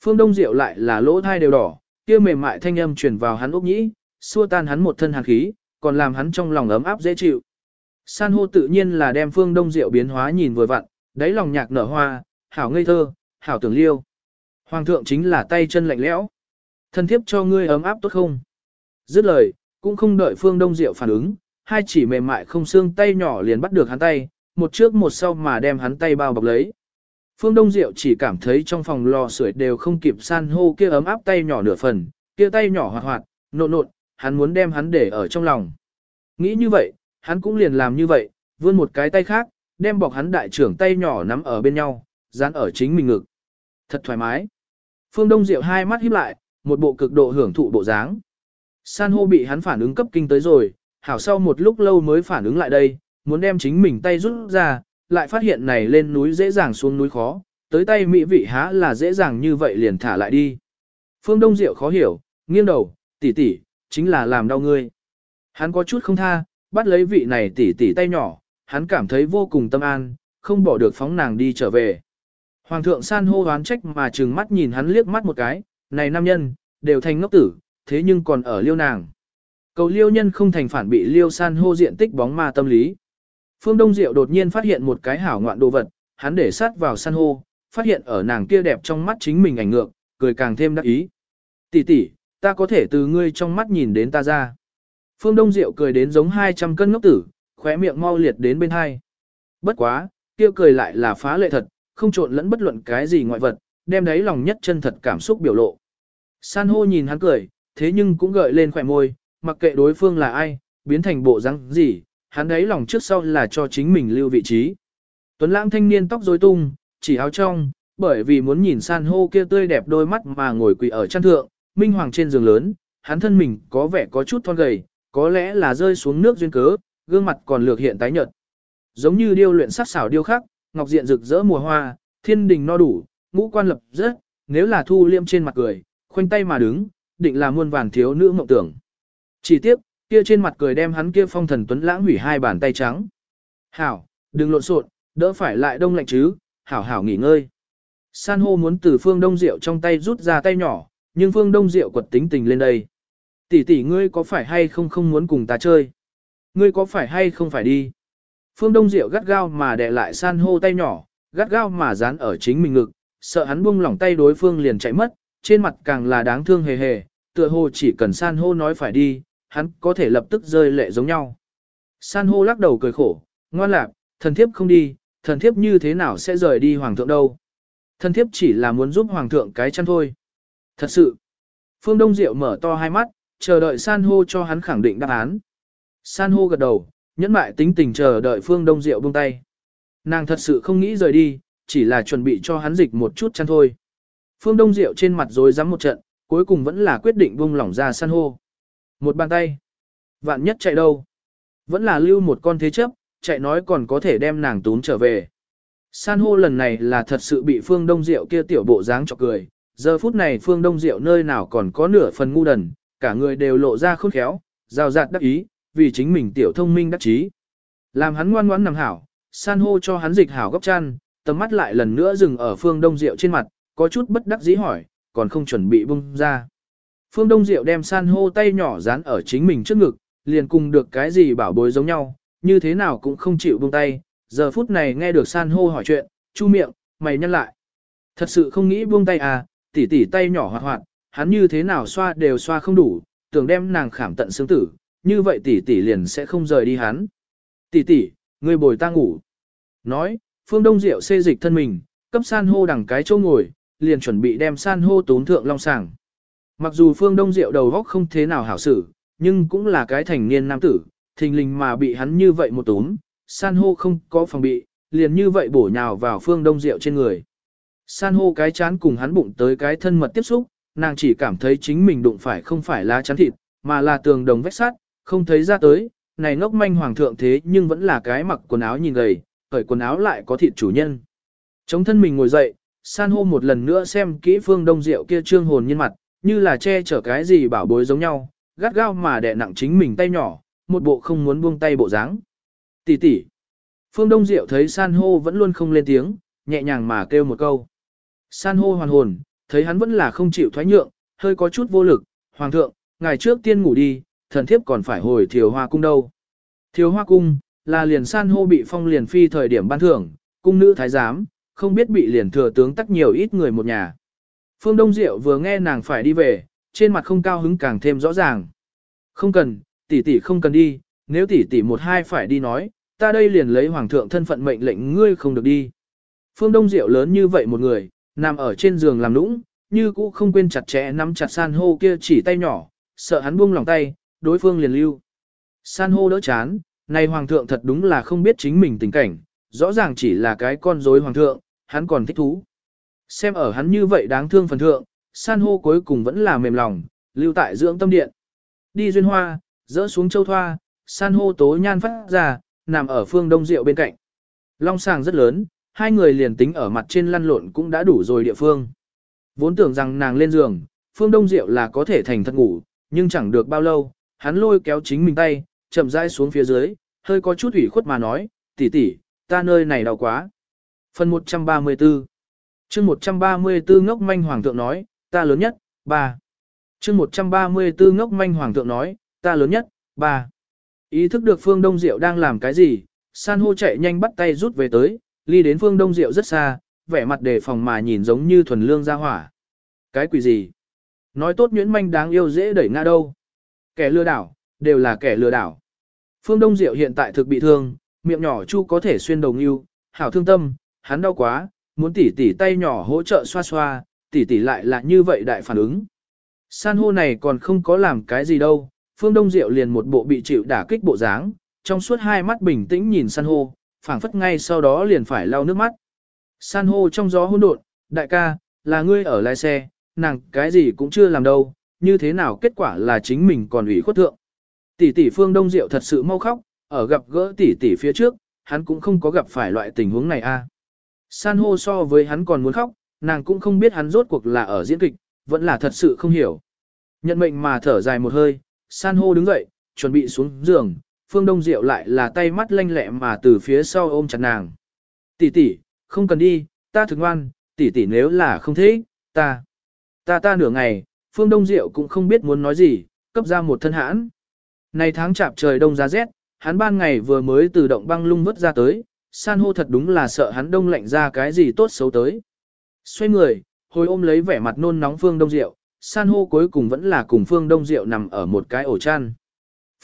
Phương Đông Diệu lại là lỗ thai đều đỏ, kia mềm mại thanh âm truyền vào hắn ốc nhĩ, xua tan hắn một thân hàn khí, còn làm hắn trong lòng ấm áp dễ chịu. San hô tự nhiên là đem Phương Đông Diệu biến hóa nhìn vừa vặn, đáy lòng nhạc nở hoa, hảo ngây thơ, hảo tưởng liêu. Hoàng thượng chính là tay chân lạnh lẽo. Thân thiếp cho ngươi ấm áp tốt không? Dứt lời, cũng không đợi Phương Đông Diệu phản ứng, hai chỉ mềm mại không xương tay nhỏ liền bắt được hắn tay, một trước một sau mà đem hắn tay bao bọc lấy. Phương Đông Diệu chỉ cảm thấy trong phòng lò sưởi đều không kịp san hô kia ấm áp tay nhỏ nửa phần, kia tay nhỏ hoạt hoạt, nộn nộn, hắn muốn đem hắn để ở trong lòng. Nghĩ như vậy, hắn cũng liền làm như vậy, vươn một cái tay khác, đem bọc hắn đại trưởng tay nhỏ nắm ở bên nhau, dán ở chính mình ngực. Thật thoải mái. Phương Đông Diệu hai mắt híp lại, một bộ cực độ hưởng thụ bộ dáng. San hô bị hắn phản ứng cấp kinh tới rồi, hảo sau một lúc lâu mới phản ứng lại đây, muốn đem chính mình tay rút ra, lại phát hiện này lên núi dễ dàng xuống núi khó, tới tay mỹ vị há là dễ dàng như vậy liền thả lại đi. Phương Đông Diệu khó hiểu, nghiêng đầu, tỷ tỷ, chính là làm đau ngươi. Hắn có chút không tha, bắt lấy vị này tỷ tỷ tay nhỏ, hắn cảm thấy vô cùng tâm an, không bỏ được phóng nàng đi trở về. Hoàng thượng san hô đoán trách mà trừng mắt nhìn hắn liếc mắt một cái, này nam nhân, đều thành ngốc tử, thế nhưng còn ở liêu nàng. Cầu liêu nhân không thành phản bị liêu san hô diện tích bóng ma tâm lý. Phương Đông Diệu đột nhiên phát hiện một cái hảo ngoạn đồ vật, hắn để sát vào san hô, phát hiện ở nàng kia đẹp trong mắt chính mình ảnh ngược, cười càng thêm đắc ý. Tỷ tỷ, ta có thể từ ngươi trong mắt nhìn đến ta ra. Phương Đông Diệu cười đến giống 200 cân ngốc tử, khóe miệng mau liệt đến bên hai. Bất quá, kia cười lại là phá lệ thật, không trộn lẫn bất luận cái gì ngoại vật, đem đấy lòng nhất chân thật cảm xúc biểu lộ. San hô nhìn hắn cười, thế nhưng cũng gợi lên khỏe môi, mặc kệ đối phương là ai, biến thành bộ răng gì, hắn đấy lòng trước sau là cho chính mình lưu vị trí. Tuấn lãng thanh niên tóc rối tung, chỉ áo trong, bởi vì muốn nhìn san hô kia tươi đẹp đôi mắt mà ngồi quỳ ở chăn thượng, minh hoàng trên giường lớn, hắn thân mình có vẻ có chút thon gầy, có lẽ là rơi xuống nước duyên cớ, gương mặt còn lược hiện tái nhợt. Giống như điêu luyện sắc xảo điêu khắc, ngọc diện rực rỡ mùa hoa, thiên đình no đủ, ngũ quan lập rất, nếu là thu liêm trên mặt cười, khoanh tay mà đứng, định là muôn vàn thiếu nữ mộng tưởng. Chỉ tiếp, kia trên mặt cười đem hắn kia phong thần tuấn lãng hủy hai bàn tay trắng. Hảo, đừng lộn xộn, đỡ phải lại đông lạnh chứ, hảo hảo nghỉ ngơi. San hô muốn từ phương đông rượu trong tay rút ra tay nhỏ, nhưng phương đông Diệu quật tính tình lên đây. Tỷ tỷ ngươi có phải hay không không muốn cùng ta chơi? Ngươi có phải hay không phải đi? Phương Đông Diệu gắt gao mà đè lại san hô tay nhỏ, gắt gao mà dán ở chính mình ngực, sợ hắn buông lỏng tay đối phương liền chạy mất, trên mặt càng là đáng thương hề hề, tựa hồ chỉ cần san hô nói phải đi, hắn có thể lập tức rơi lệ giống nhau. San hô lắc đầu cười khổ, ngoan lạc, thần thiếp không đi, thần thiếp như thế nào sẽ rời đi hoàng thượng đâu. Thần thiếp chỉ là muốn giúp hoàng thượng cái chăn thôi. Thật sự, Phương Đông Diệu mở to hai mắt, chờ đợi san hô cho hắn khẳng định đáp án. San hô gật đầu, nhẫn mại tính tình chờ đợi Phương Đông Diệu buông tay. Nàng thật sự không nghĩ rời đi, chỉ là chuẩn bị cho hắn dịch một chút chăn thôi. Phương Đông Diệu trên mặt rồi dám một trận, cuối cùng vẫn là quyết định buông lỏng ra san hô. Một bàn tay. Vạn nhất chạy đâu? Vẫn là lưu một con thế chấp, chạy nói còn có thể đem nàng tún trở về. San hô lần này là thật sự bị Phương Đông Diệu kia tiểu bộ dáng chọc cười. Giờ phút này Phương Đông Diệu nơi nào còn có nửa phần ngu đần, cả người đều lộ ra khôn khéo, rào rạt đắc ý, vì chính mình tiểu thông minh đắc trí. Làm hắn ngoan ngoãn nằm hảo, san hô cho hắn dịch hảo góc chăn, tầm mắt lại lần nữa dừng ở phương đông diệu trên mặt, có chút bất đắc dĩ hỏi, còn không chuẩn bị bung ra. Phương Đông Diệu đem san hô tay nhỏ dán ở chính mình trước ngực, liền cùng được cái gì bảo bối giống nhau, như thế nào cũng không chịu buông tay, giờ phút này nghe được san hô hỏi chuyện, chu miệng, mày nhăn lại. Thật sự không nghĩ buông tay à, tỉ tỉ tay nhỏ hoạt hoạt, hắn như thế nào xoa đều xoa không đủ, tưởng đem nàng khảm tận xương tử, như vậy tỷ tỷ liền sẽ không rời đi hắn. Tỷ tỷ, ngươi bồi ta ngủ. Nói, Phương Đông Diệu xê dịch thân mình, cấp san hô đằng cái chỗ ngồi, liền chuẩn bị đem san hô tốn thượng long sàng. Mặc dù Phương Đông Diệu đầu góc không thế nào hảo xử, nhưng cũng là cái thành niên nam tử, thình lình mà bị hắn như vậy một tốn, san hô không có phòng bị, liền như vậy bổ nhào vào Phương Đông Diệu trên người. San hô cái chán cùng hắn bụng tới cái thân mật tiếp xúc, nàng chỉ cảm thấy chính mình đụng phải không phải lá chắn thịt, mà là tường đồng vách sắt, không thấy ra tới, này ngốc manh hoàng thượng thế nhưng vẫn là cái mặc quần áo nhìn gầy, cởi quần áo lại có thịt chủ nhân. Chống thân mình ngồi dậy, san hô một lần nữa xem kỹ phương đông Diệu kia trương hồn nhân mặt, như là che chở cái gì bảo bối giống nhau, gắt gao mà đè nặng chính mình tay nhỏ, một bộ không muốn buông tay bộ dáng. Tỷ tỷ. Phương Đông Diệu thấy san hô vẫn luôn không lên tiếng, nhẹ nhàng mà kêu một câu. San hô hoàn hồn, thấy hắn vẫn là không chịu thoái nhượng, hơi có chút vô lực, hoàng thượng, ngày trước tiên ngủ đi, thần thiếp còn phải hồi thiều hoa cung đâu. Thiều hoa cung, là liền san hô bị phong liền phi thời điểm ban thưởng, cung nữ thái giám, không biết bị liền thừa tướng tắc nhiều ít người một nhà. Phương Đông Diệu vừa nghe nàng phải đi về, trên mặt không cao hứng càng thêm rõ ràng. Không cần, tỷ tỷ không cần đi, nếu tỷ tỷ một hai phải đi nói, ta đây liền lấy hoàng thượng thân phận mệnh lệnh ngươi không được đi. Phương Đông Diệu lớn như vậy một người, nằm ở trên giường làm nũng, như cũ không quên chặt chẽ nắm chặt san hô kia chỉ tay nhỏ, sợ hắn buông lòng tay, đối phương liền lưu. San hô đỡ chán, này hoàng thượng thật đúng là không biết chính mình tình cảnh, rõ ràng chỉ là cái con rối hoàng thượng, hắn còn thích thú. Xem ở hắn như vậy đáng thương phần thượng, san hô cuối cùng vẫn là mềm lòng, lưu tại dưỡng tâm điện. Đi duyên hoa, dỡ xuống châu thoa, san hô tố nhan phát ra, nằm ở phương đông rượu bên cạnh. Long sàng rất lớn, hai người liền tính ở mặt trên lăn lộn cũng đã đủ rồi địa phương. Vốn tưởng rằng nàng lên giường, phương đông diệu là có thể thành thật ngủ, nhưng chẳng được bao lâu, hắn lôi kéo chính mình tay, chậm rãi xuống phía dưới, hơi có chút ủy khuất mà nói, tỷ tỷ, ta nơi này đau quá. Phần 134 chương 134 ngốc manh hoàng thượng nói, ta lớn nhất, ba. chương 134 ngốc manh hoàng thượng nói, ta lớn nhất, ba. Ý thức được phương đông diệu đang làm cái gì, san hô chạy nhanh bắt tay rút về tới, ly đến phương đông diệu rất xa, vẻ mặt đề phòng mà nhìn giống như thuần lương ra hỏa. Cái quỷ gì? Nói tốt nhuyễn manh đáng yêu dễ đẩy ngã đâu. Kẻ lừa đảo, đều là kẻ lừa đảo. Phương Đông Diệu hiện tại thực bị thương, miệng nhỏ chu có thể xuyên đầu yêu. hảo thương tâm, hắn đau quá, muốn tỉ tỉ tay nhỏ hỗ trợ xoa xoa, tỉ tỉ lại là như vậy đại phản ứng. San hô này còn không có làm cái gì đâu, Phương Đông Diệu liền một bộ bị chịu đả kích bộ dáng, trong suốt hai mắt bình tĩnh nhìn san hô, phảng phất ngay sau đó liền phải lau nước mắt. San hô trong gió hỗn độn, đại ca, là ngươi ở lái xe, nàng cái gì cũng chưa làm đâu, như thế nào kết quả là chính mình còn ủy khuất thượng. Tỷ tỷ Phương Đông Diệu thật sự mau khóc, ở gặp gỡ tỷ tỷ phía trước, hắn cũng không có gặp phải loại tình huống này a. San hô so với hắn còn muốn khóc, nàng cũng không biết hắn rốt cuộc là ở diễn kịch, vẫn là thật sự không hiểu. Nhận mệnh mà thở dài một hơi, San hô đứng dậy, chuẩn bị xuống giường, Phương Đông Diệu lại là tay mắt lanh lẹ mà từ phía sau ôm chặt nàng. Tỷ tỷ, không cần đi, ta thực ngoan, tỷ tỷ nếu là không thế, ta, ta ta nửa ngày, Phương Đông Diệu cũng không biết muốn nói gì, cấp ra một thân hãn. Này tháng chạp trời đông giá rét, hắn ban ngày vừa mới từ động băng lung vớt ra tới, san hô thật đúng là sợ hắn đông lạnh ra cái gì tốt xấu tới. Xoay người, hồi ôm lấy vẻ mặt nôn nóng Phương Đông Diệu, san hô cuối cùng vẫn là cùng Phương Đông Diệu nằm ở một cái ổ chăn.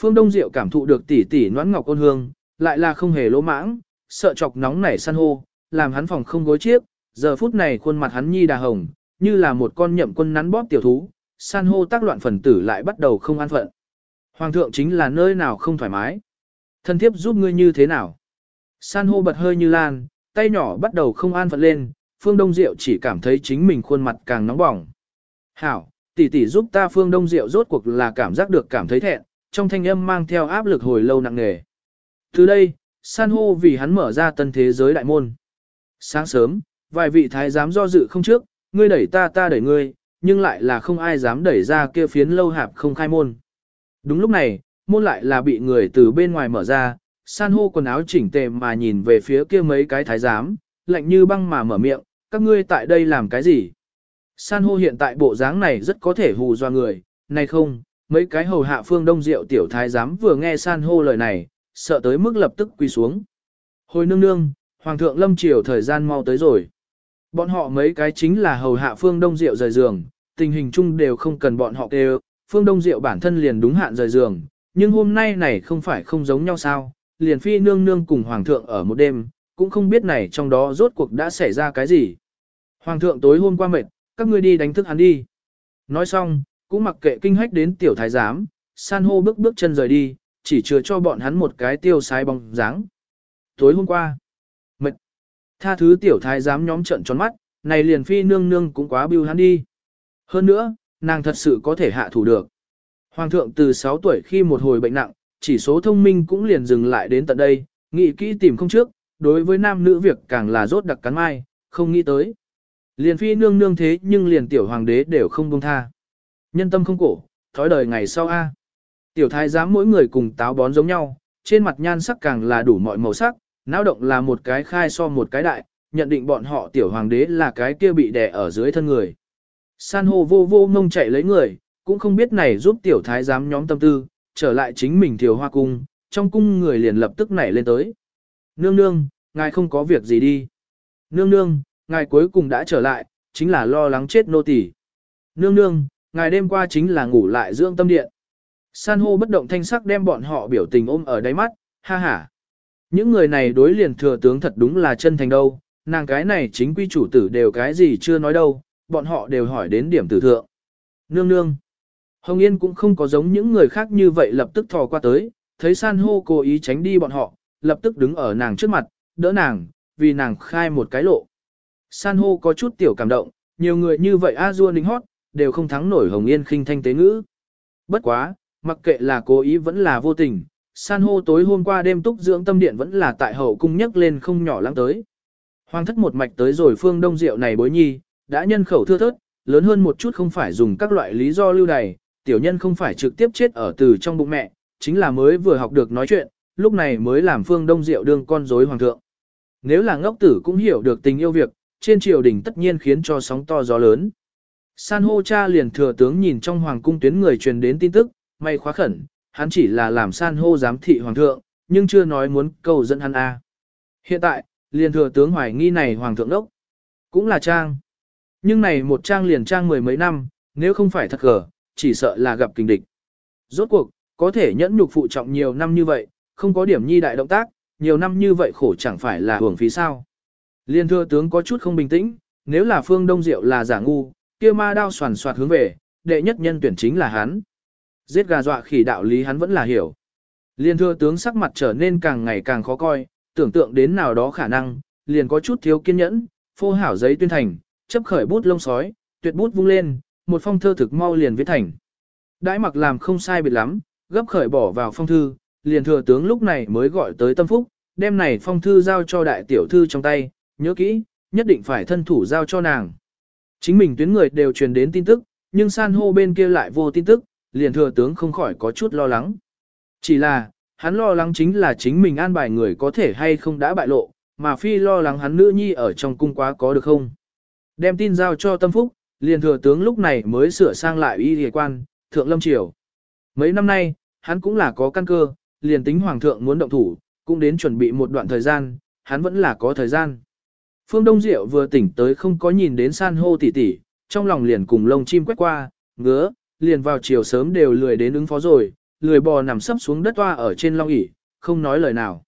Phương Đông Diệu cảm thụ được tỉ tỉ noãn ngọc ôn hương, lại là không hề lỗ mãng, sợ chọc nóng nảy san hô, làm hắn phòng không gối chiếc, giờ phút này khuôn mặt hắn nhi đà hồng, như là một con nhậm quân nắn bóp tiểu thú, san hô tác loạn phần tử lại bắt đầu không an phận. Hoàng thượng chính là nơi nào không thoải mái. Thân thiếp giúp ngươi như thế nào? San hô bật hơi như lan, tay nhỏ bắt đầu không an phận lên, Phương Đông Diệu chỉ cảm thấy chính mình khuôn mặt càng nóng bỏng. Hảo, tỷ tỷ giúp ta Phương Đông Diệu rốt cuộc là cảm giác được cảm thấy thẹn, trong thanh âm mang theo áp lực hồi lâu nặng nề. Từ đây, san hô vì hắn mở ra tân thế giới đại môn. Sáng sớm, vài vị thái giám do dự không trước, ngươi đẩy ta ta đẩy ngươi, nhưng lại là không ai dám đẩy ra kia phiến lâu hạp không khai môn. Đúng lúc này, môn lại là bị người từ bên ngoài mở ra, san hô quần áo chỉnh tề mà nhìn về phía kia mấy cái thái giám, lạnh như băng mà mở miệng, các ngươi tại đây làm cái gì? San hô hiện tại bộ dáng này rất có thể hù do người, này không, mấy cái hầu hạ phương đông diệu tiểu thái giám vừa nghe san hô lời này, sợ tới mức lập tức quỳ xuống. Hồi nương nương, hoàng thượng lâm triều thời gian mau tới rồi. Bọn họ mấy cái chính là hầu hạ phương đông diệu rời giường, tình hình chung đều không cần bọn họ kêu, phương đông diệu bản thân liền đúng hạn rời giường, nhưng hôm nay này không phải không giống nhau sao, liền phi nương nương cùng hoàng thượng ở một đêm, cũng không biết này trong đó rốt cuộc đã xảy ra cái gì. Hoàng thượng tối hôm qua mệt, các ngươi đi đánh thức hắn đi. Nói xong, cũng mặc kệ kinh hách đến tiểu thái giám, san hô bước bước chân rời đi, chỉ chừa cho bọn hắn một cái tiêu sai bóng dáng. Tối hôm qua, mệt, tha thứ tiểu thái giám nhóm trận tròn mắt, này liền phi nương nương cũng quá bưu hắn đi. Hơn nữa, nàng thật sự có thể hạ thủ được. Hoàng thượng từ 6 tuổi khi một hồi bệnh nặng, chỉ số thông minh cũng liền dừng lại đến tận đây, nghĩ kỹ tìm không trước, đối với nam nữ việc càng là rốt đặc cắn mai, không nghĩ tới. Liền phi nương nương thế nhưng liền tiểu hoàng đế đều không buông tha. Nhân tâm không cổ, thói đời ngày sau a. Tiểu thái giám mỗi người cùng táo bón giống nhau, trên mặt nhan sắc càng là đủ mọi màu sắc, não động là một cái khai so một cái đại, nhận định bọn họ tiểu hoàng đế là cái kia bị đè ở dưới thân người. San hô vô vô ngông chạy lấy người, cũng không biết này giúp tiểu thái giám nhóm tâm tư, trở lại chính mình thiều hoa cung, trong cung người liền lập tức nảy lên tới. Nương nương, ngài không có việc gì đi. Nương nương, ngài cuối cùng đã trở lại, chính là lo lắng chết nô tỳ. Nương nương, ngày đêm qua chính là ngủ lại dưỡng tâm điện. San hô bất động thanh sắc đem bọn họ biểu tình ôm ở đáy mắt, ha ha. Những người này đối liền thừa tướng thật đúng là chân thành đâu, nàng cái này chính quy chủ tử đều cái gì chưa nói đâu, bọn họ đều hỏi đến điểm tử thượng. Nương nương. Hồng Yên cũng không có giống những người khác như vậy lập tức thò qua tới, thấy san hô cố ý tránh đi bọn họ, lập tức đứng ở nàng trước mặt, đỡ nàng, vì nàng khai một cái lộ. San hô có chút tiểu cảm động, nhiều người như vậy a dua nính hót, đều không thắng nổi Hồng Yên khinh thanh tế ngữ. Bất quá, mặc kệ là cố ý vẫn là vô tình, san hô tối hôm qua đêm túc dưỡng tâm điện vẫn là tại hậu cung nhấc lên không nhỏ lắng tới. Hoàng thất một mạch tới rồi phương đông rượu này bối nhi, đã nhân khẩu thưa thớt, lớn hơn một chút không phải dùng các loại lý do lưu đày, tiểu nhân không phải trực tiếp chết ở từ trong bụng mẹ, chính là mới vừa học được nói chuyện, lúc này mới làm phương đông rượu đương con rối hoàng thượng. Nếu là ngốc tử cũng hiểu được tình yêu việc, trên triều đình tất nhiên khiến cho sóng to gió lớn. San hô cha liền thừa tướng nhìn trong hoàng cung tuyến người truyền đến tin tức, may khóa khẩn, hắn chỉ là làm san hô giám thị hoàng thượng, nhưng chưa nói muốn cầu dẫn hắn a. Hiện tại, liền thừa tướng hoài nghi này hoàng thượng đốc, cũng là trang. Nhưng này một trang liền trang mười mấy năm, nếu không phải thật gở, chỉ sợ là gặp kình địch. Rốt cuộc, có thể nhẫn nhục phụ trọng nhiều năm như vậy, không có điểm nhi đại động tác, nhiều năm như vậy khổ chẳng phải là hưởng phí sao. Liên thừa tướng có chút không bình tĩnh, nếu là phương đông diệu là giả ngu, kia ma đao soàn soạt hướng về, đệ nhất nhân tuyển chính là hắn. Giết gà dọa khỉ đạo lý hắn vẫn là hiểu. Liên thừa tướng sắc mặt trở nên càng ngày càng khó coi, tưởng tượng đến nào đó khả năng, liền có chút thiếu kiên nhẫn, phô hảo giấy tuyên thành, chấp khởi bút lông sói, tuyệt bút vung lên, một phong thơ thực mau liền viết thành. Đãi mặc làm không sai biệt lắm, gấp khởi bỏ vào phong thư, liền thừa tướng lúc này mới gọi tới tâm phúc, đem này phong thư giao cho đại tiểu thư trong tay, nhớ kỹ, nhất định phải thân thủ giao cho nàng. Chính mình tuyến người đều truyền đến tin tức, nhưng san hô bên kia lại vô tin tức, liền thừa tướng không khỏi có chút lo lắng. Chỉ là, hắn lo lắng chính là chính mình an bài người có thể hay không đã bại lộ, mà phi lo lắng hắn nữ nhi ở trong cung quá có được không. Đem tin giao cho tâm phúc, liền thừa tướng lúc này mới sửa sang lại y hề quan, thượng lâm triều. Mấy năm nay, hắn cũng là có căn cơ, liền tính hoàng thượng muốn động thủ, cũng đến chuẩn bị một đoạn thời gian, hắn vẫn là có thời gian. Phương Đông Diệu vừa tỉnh tới không có nhìn đến san hô tỉ tỉ, trong lòng liền cùng lông chim quét qua, ngứa, liền vào chiều sớm đều lười đến ứng phó rồi, lười bò nằm sấp xuống đất toa ở trên long ỷ, không nói lời nào.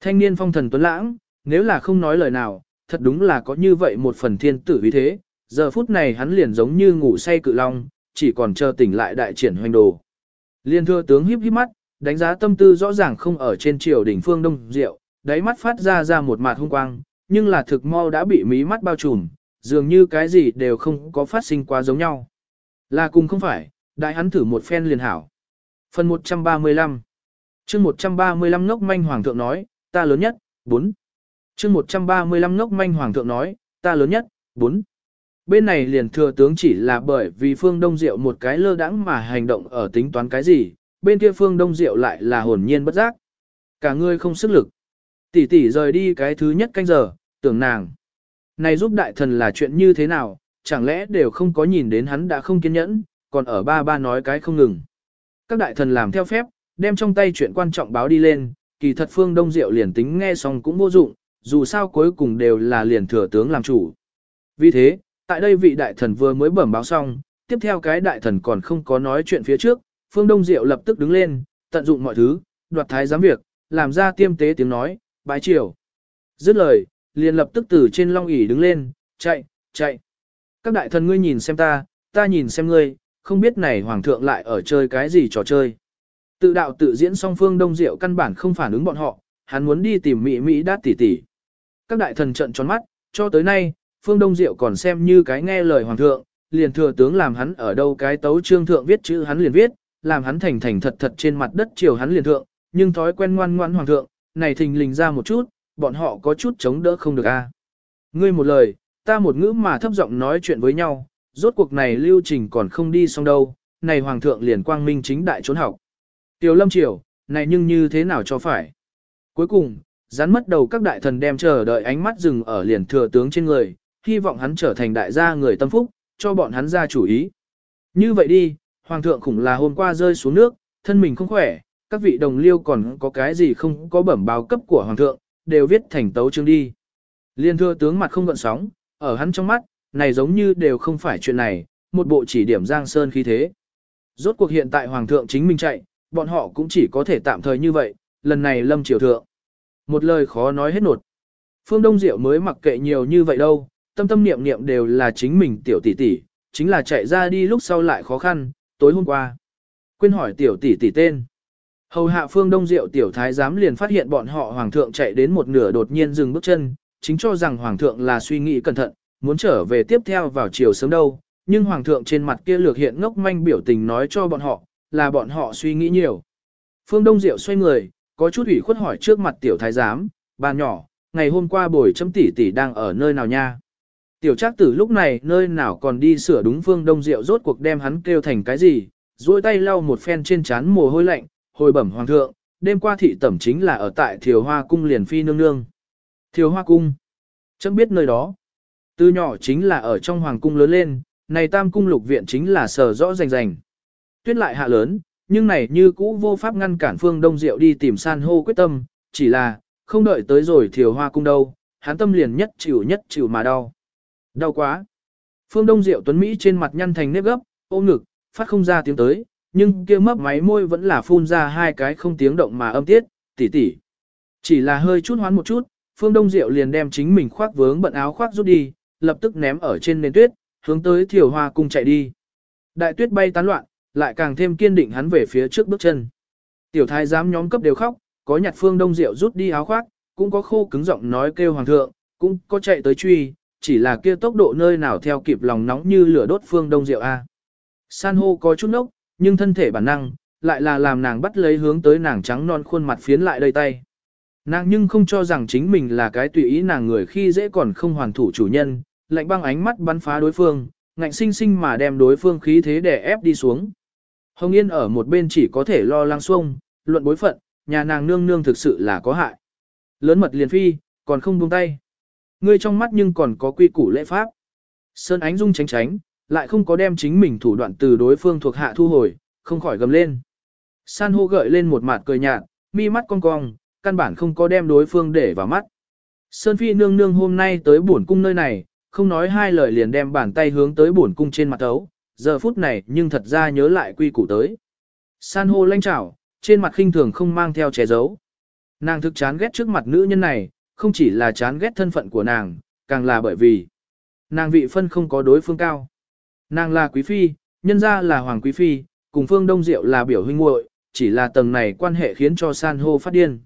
Thanh niên phong thần tuấn lãng, nếu là không nói lời nào, thật đúng là có như vậy một phần thiên tử vì thế, giờ phút này hắn liền giống như ngủ say cự long, chỉ còn chờ tỉnh lại đại triển hoành đồ. Liên thưa tướng híp híp mắt, đánh giá tâm tư rõ ràng không ở trên triều đỉnh phương đông diệu, đáy mắt phát ra ra một mạt hung quang, nhưng là thực mau đã bị mí mắt bao trùm, dường như cái gì đều không có phát sinh quá giống nhau. Là cùng không phải, đại hắn thử một phen liền hảo. Phần 135 chương 135 ngốc manh hoàng thượng nói, ta lớn nhất, 4. chương 135 ngốc manh hoàng thượng nói, ta lớn nhất, 4. Bên này liền thừa tướng chỉ là bởi vì phương đông diệu một cái lơ đãng mà hành động ở tính toán cái gì, bên kia phương đông diệu lại là hồn nhiên bất giác. Cả người không sức lực. Tỷ tỷ rời đi cái thứ nhất canh giờ, tưởng nàng. Này giúp đại thần là chuyện như thế nào, chẳng lẽ đều không có nhìn đến hắn đã không kiên nhẫn, còn ở ba ba nói cái không ngừng. Các đại thần làm theo phép, đem trong tay chuyện quan trọng báo đi lên, kỳ thật phương đông diệu liền tính nghe xong cũng vô dụng, dù sao cuối cùng đều là liền thừa tướng làm chủ. Vì thế, tại đây vị đại thần vừa mới bẩm báo xong, tiếp theo cái đại thần còn không có nói chuyện phía trước, phương đông diệu lập tức đứng lên, tận dụng mọi thứ, đoạt thái giám việc, làm ra tiêm tế tiếng nói, bái triều. Dứt lời, liền lập tức từ trên long ỷ đứng lên, chạy, chạy. Các đại thần ngươi nhìn xem ta, ta nhìn xem ngươi, không biết này hoàng thượng lại ở chơi cái gì trò chơi. Tự đạo tự diễn song phương đông diệu căn bản không phản ứng bọn họ, hắn muốn đi tìm mỹ mỹ đát tỷ tỷ. Các đại thần trận tròn mắt, cho tới nay, phương đông diệu còn xem như cái nghe lời hoàng thượng, liền thừa tướng làm hắn ở đâu cái tấu trương thượng viết chữ hắn liền viết, làm hắn thành thành thật thật trên mặt đất chiều hắn liền thượng, nhưng thói quen ngoan ngoan hoàng thượng, này thình lình ra một chút, bọn họ có chút chống đỡ không được a. Ngươi một lời, ta một ngữ mà thấp giọng nói chuyện với nhau, rốt cuộc này lưu trình còn không đi xong đâu, này hoàng thượng liền quang minh chính đại trốn học. Tiểu lâm triều, này nhưng như thế nào cho phải. Cuối cùng, rắn mất đầu các đại thần đem chờ đợi ánh mắt dừng ở liền thừa tướng trên người, hy vọng hắn trở thành đại gia người tâm phúc, cho bọn hắn ra chủ ý. Như vậy đi, hoàng thượng khủng là hôm qua rơi xuống nước, thân mình không khỏe, các vị đồng liêu còn có cái gì không có bẩm báo cấp của hoàng thượng, đều viết thành tấu chương đi. Liên thưa tướng mặt không gợn sóng, ở hắn trong mắt, này giống như đều không phải chuyện này, một bộ chỉ điểm giang sơn khí thế. Rốt cuộc hiện tại hoàng thượng chính mình chạy, bọn họ cũng chỉ có thể tạm thời như vậy, lần này lâm triều thượng. Một lời khó nói hết nột. Phương Đông Diệu mới mặc kệ nhiều như vậy đâu, tâm tâm niệm niệm đều là chính mình tiểu tỷ tỷ, chính là chạy ra đi lúc sau lại khó khăn, tối hôm qua. Quên hỏi tiểu tỷ tỷ tên. Hầu hạ phương đông diệu tiểu thái giám liền phát hiện bọn họ hoàng thượng chạy đến một nửa đột nhiên dừng bước chân, chính cho rằng hoàng thượng là suy nghĩ cẩn thận, muốn trở về tiếp theo vào chiều sớm đâu, nhưng hoàng thượng trên mặt kia lược hiện ngốc manh biểu tình nói cho bọn họ, là bọn họ suy nghĩ nhiều. Phương Đông Diệu xoay người, có chút ủy khuất hỏi trước mặt tiểu thái giám, bà nhỏ, ngày hôm qua bồi chấm tỷ tỷ đang ở nơi nào nha? Tiểu trác tử lúc này nơi nào còn đi sửa đúng Phương Đông Diệu rốt cuộc đem hắn kêu thành cái gì, duỗi tay lau một phen trên trán mồ hôi lạnh, hồi bẩm hoàng thượng, đêm qua thị tẩm chính là ở tại Thiều Hoa Cung liền phi nương nương. Thiều Hoa Cung, chấm biết nơi đó. Từ nhỏ chính là ở trong hoàng cung lớn lên, này tam cung lục viện chính là sở rõ rành rành. Tuyết lại hạ lớn, nhưng này như cũ vô pháp ngăn cản phương đông diệu đi tìm san hô quyết tâm, chỉ là, không đợi tới rồi thiều hoa cung đâu, hắn tâm liền nhất chịu nhất chịu mà đau. Đau quá. Phương Đông Diệu Tuấn Mỹ trên mặt nhăn thành nếp gấp, ôm ngực, phát không ra tiếng tới, nhưng kia mấp máy môi vẫn là phun ra hai cái không tiếng động mà âm tiết, tỉ tỉ. Chỉ là hơi chút hoán một chút, Phương Đông Diệu liền đem chính mình khoác vướng bận áo khoác rút đi, lập tức ném ở trên nền tuyết, hướng tới thiểu hoa cung chạy đi. Đại tuyết bay tán loạn, lại càng thêm kiên định hắn về phía trước bước chân. Tiểu thái giám nhóm cấp đều khóc, có nhặt Phương Đông Diệu rút đi áo khoác, cũng có khô cứng giọng nói kêu hoàng thượng, cũng có chạy tới truy, chỉ là kia tốc độ nơi nào theo kịp lòng nóng như lửa đốt Phương Đông Diệu A. San hô có chút nốc, nhưng thân thể bản năng, lại là làm nàng bắt lấy hướng tới nàng trắng non khuôn mặt phiến lại đây tay. Nàng nhưng không cho rằng chính mình là cái tùy ý nàng người khi dễ còn không hoàn thủ chủ nhân, lạnh băng ánh mắt bắn phá đối phương, ngạnh sinh sinh mà đem đối phương khí thế để ép đi xuống. Hồng Yên ở một bên chỉ có thể lo lắng xuông, luận bối phận, nhà nàng nương nương thực sự là có hại. Lớn mật liền phi, còn không buông tay. Ngươi trong mắt nhưng còn có quy củ lễ pháp. Sơn ánh dung tránh tránh, lại không có đem chính mình thủ đoạn từ đối phương thuộc hạ thu hồi, không khỏi gầm lên. San hô gợi lên một mặt cười nhạt, mi mắt cong cong, căn bản không có đem đối phương để vào mắt. Sơn Phi nương nương hôm nay tới bổn cung nơi này, không nói hai lời liền đem bàn tay hướng tới bổn cung trên mặt thấu. giờ phút này nhưng thật ra nhớ lại quy củ tới. San hô lanh trảo, trên mặt khinh thường không mang theo che giấu. Nàng thực chán ghét trước mặt nữ nhân này, không chỉ là chán ghét thân phận của nàng, càng là bởi vì nàng vị phân không có đối phương cao. Nàng là quý phi, nhân ra là hoàng quý phi, cùng phương đông diệu là biểu huynh muội, chỉ là tầng này quan hệ khiến cho san hô phát điên.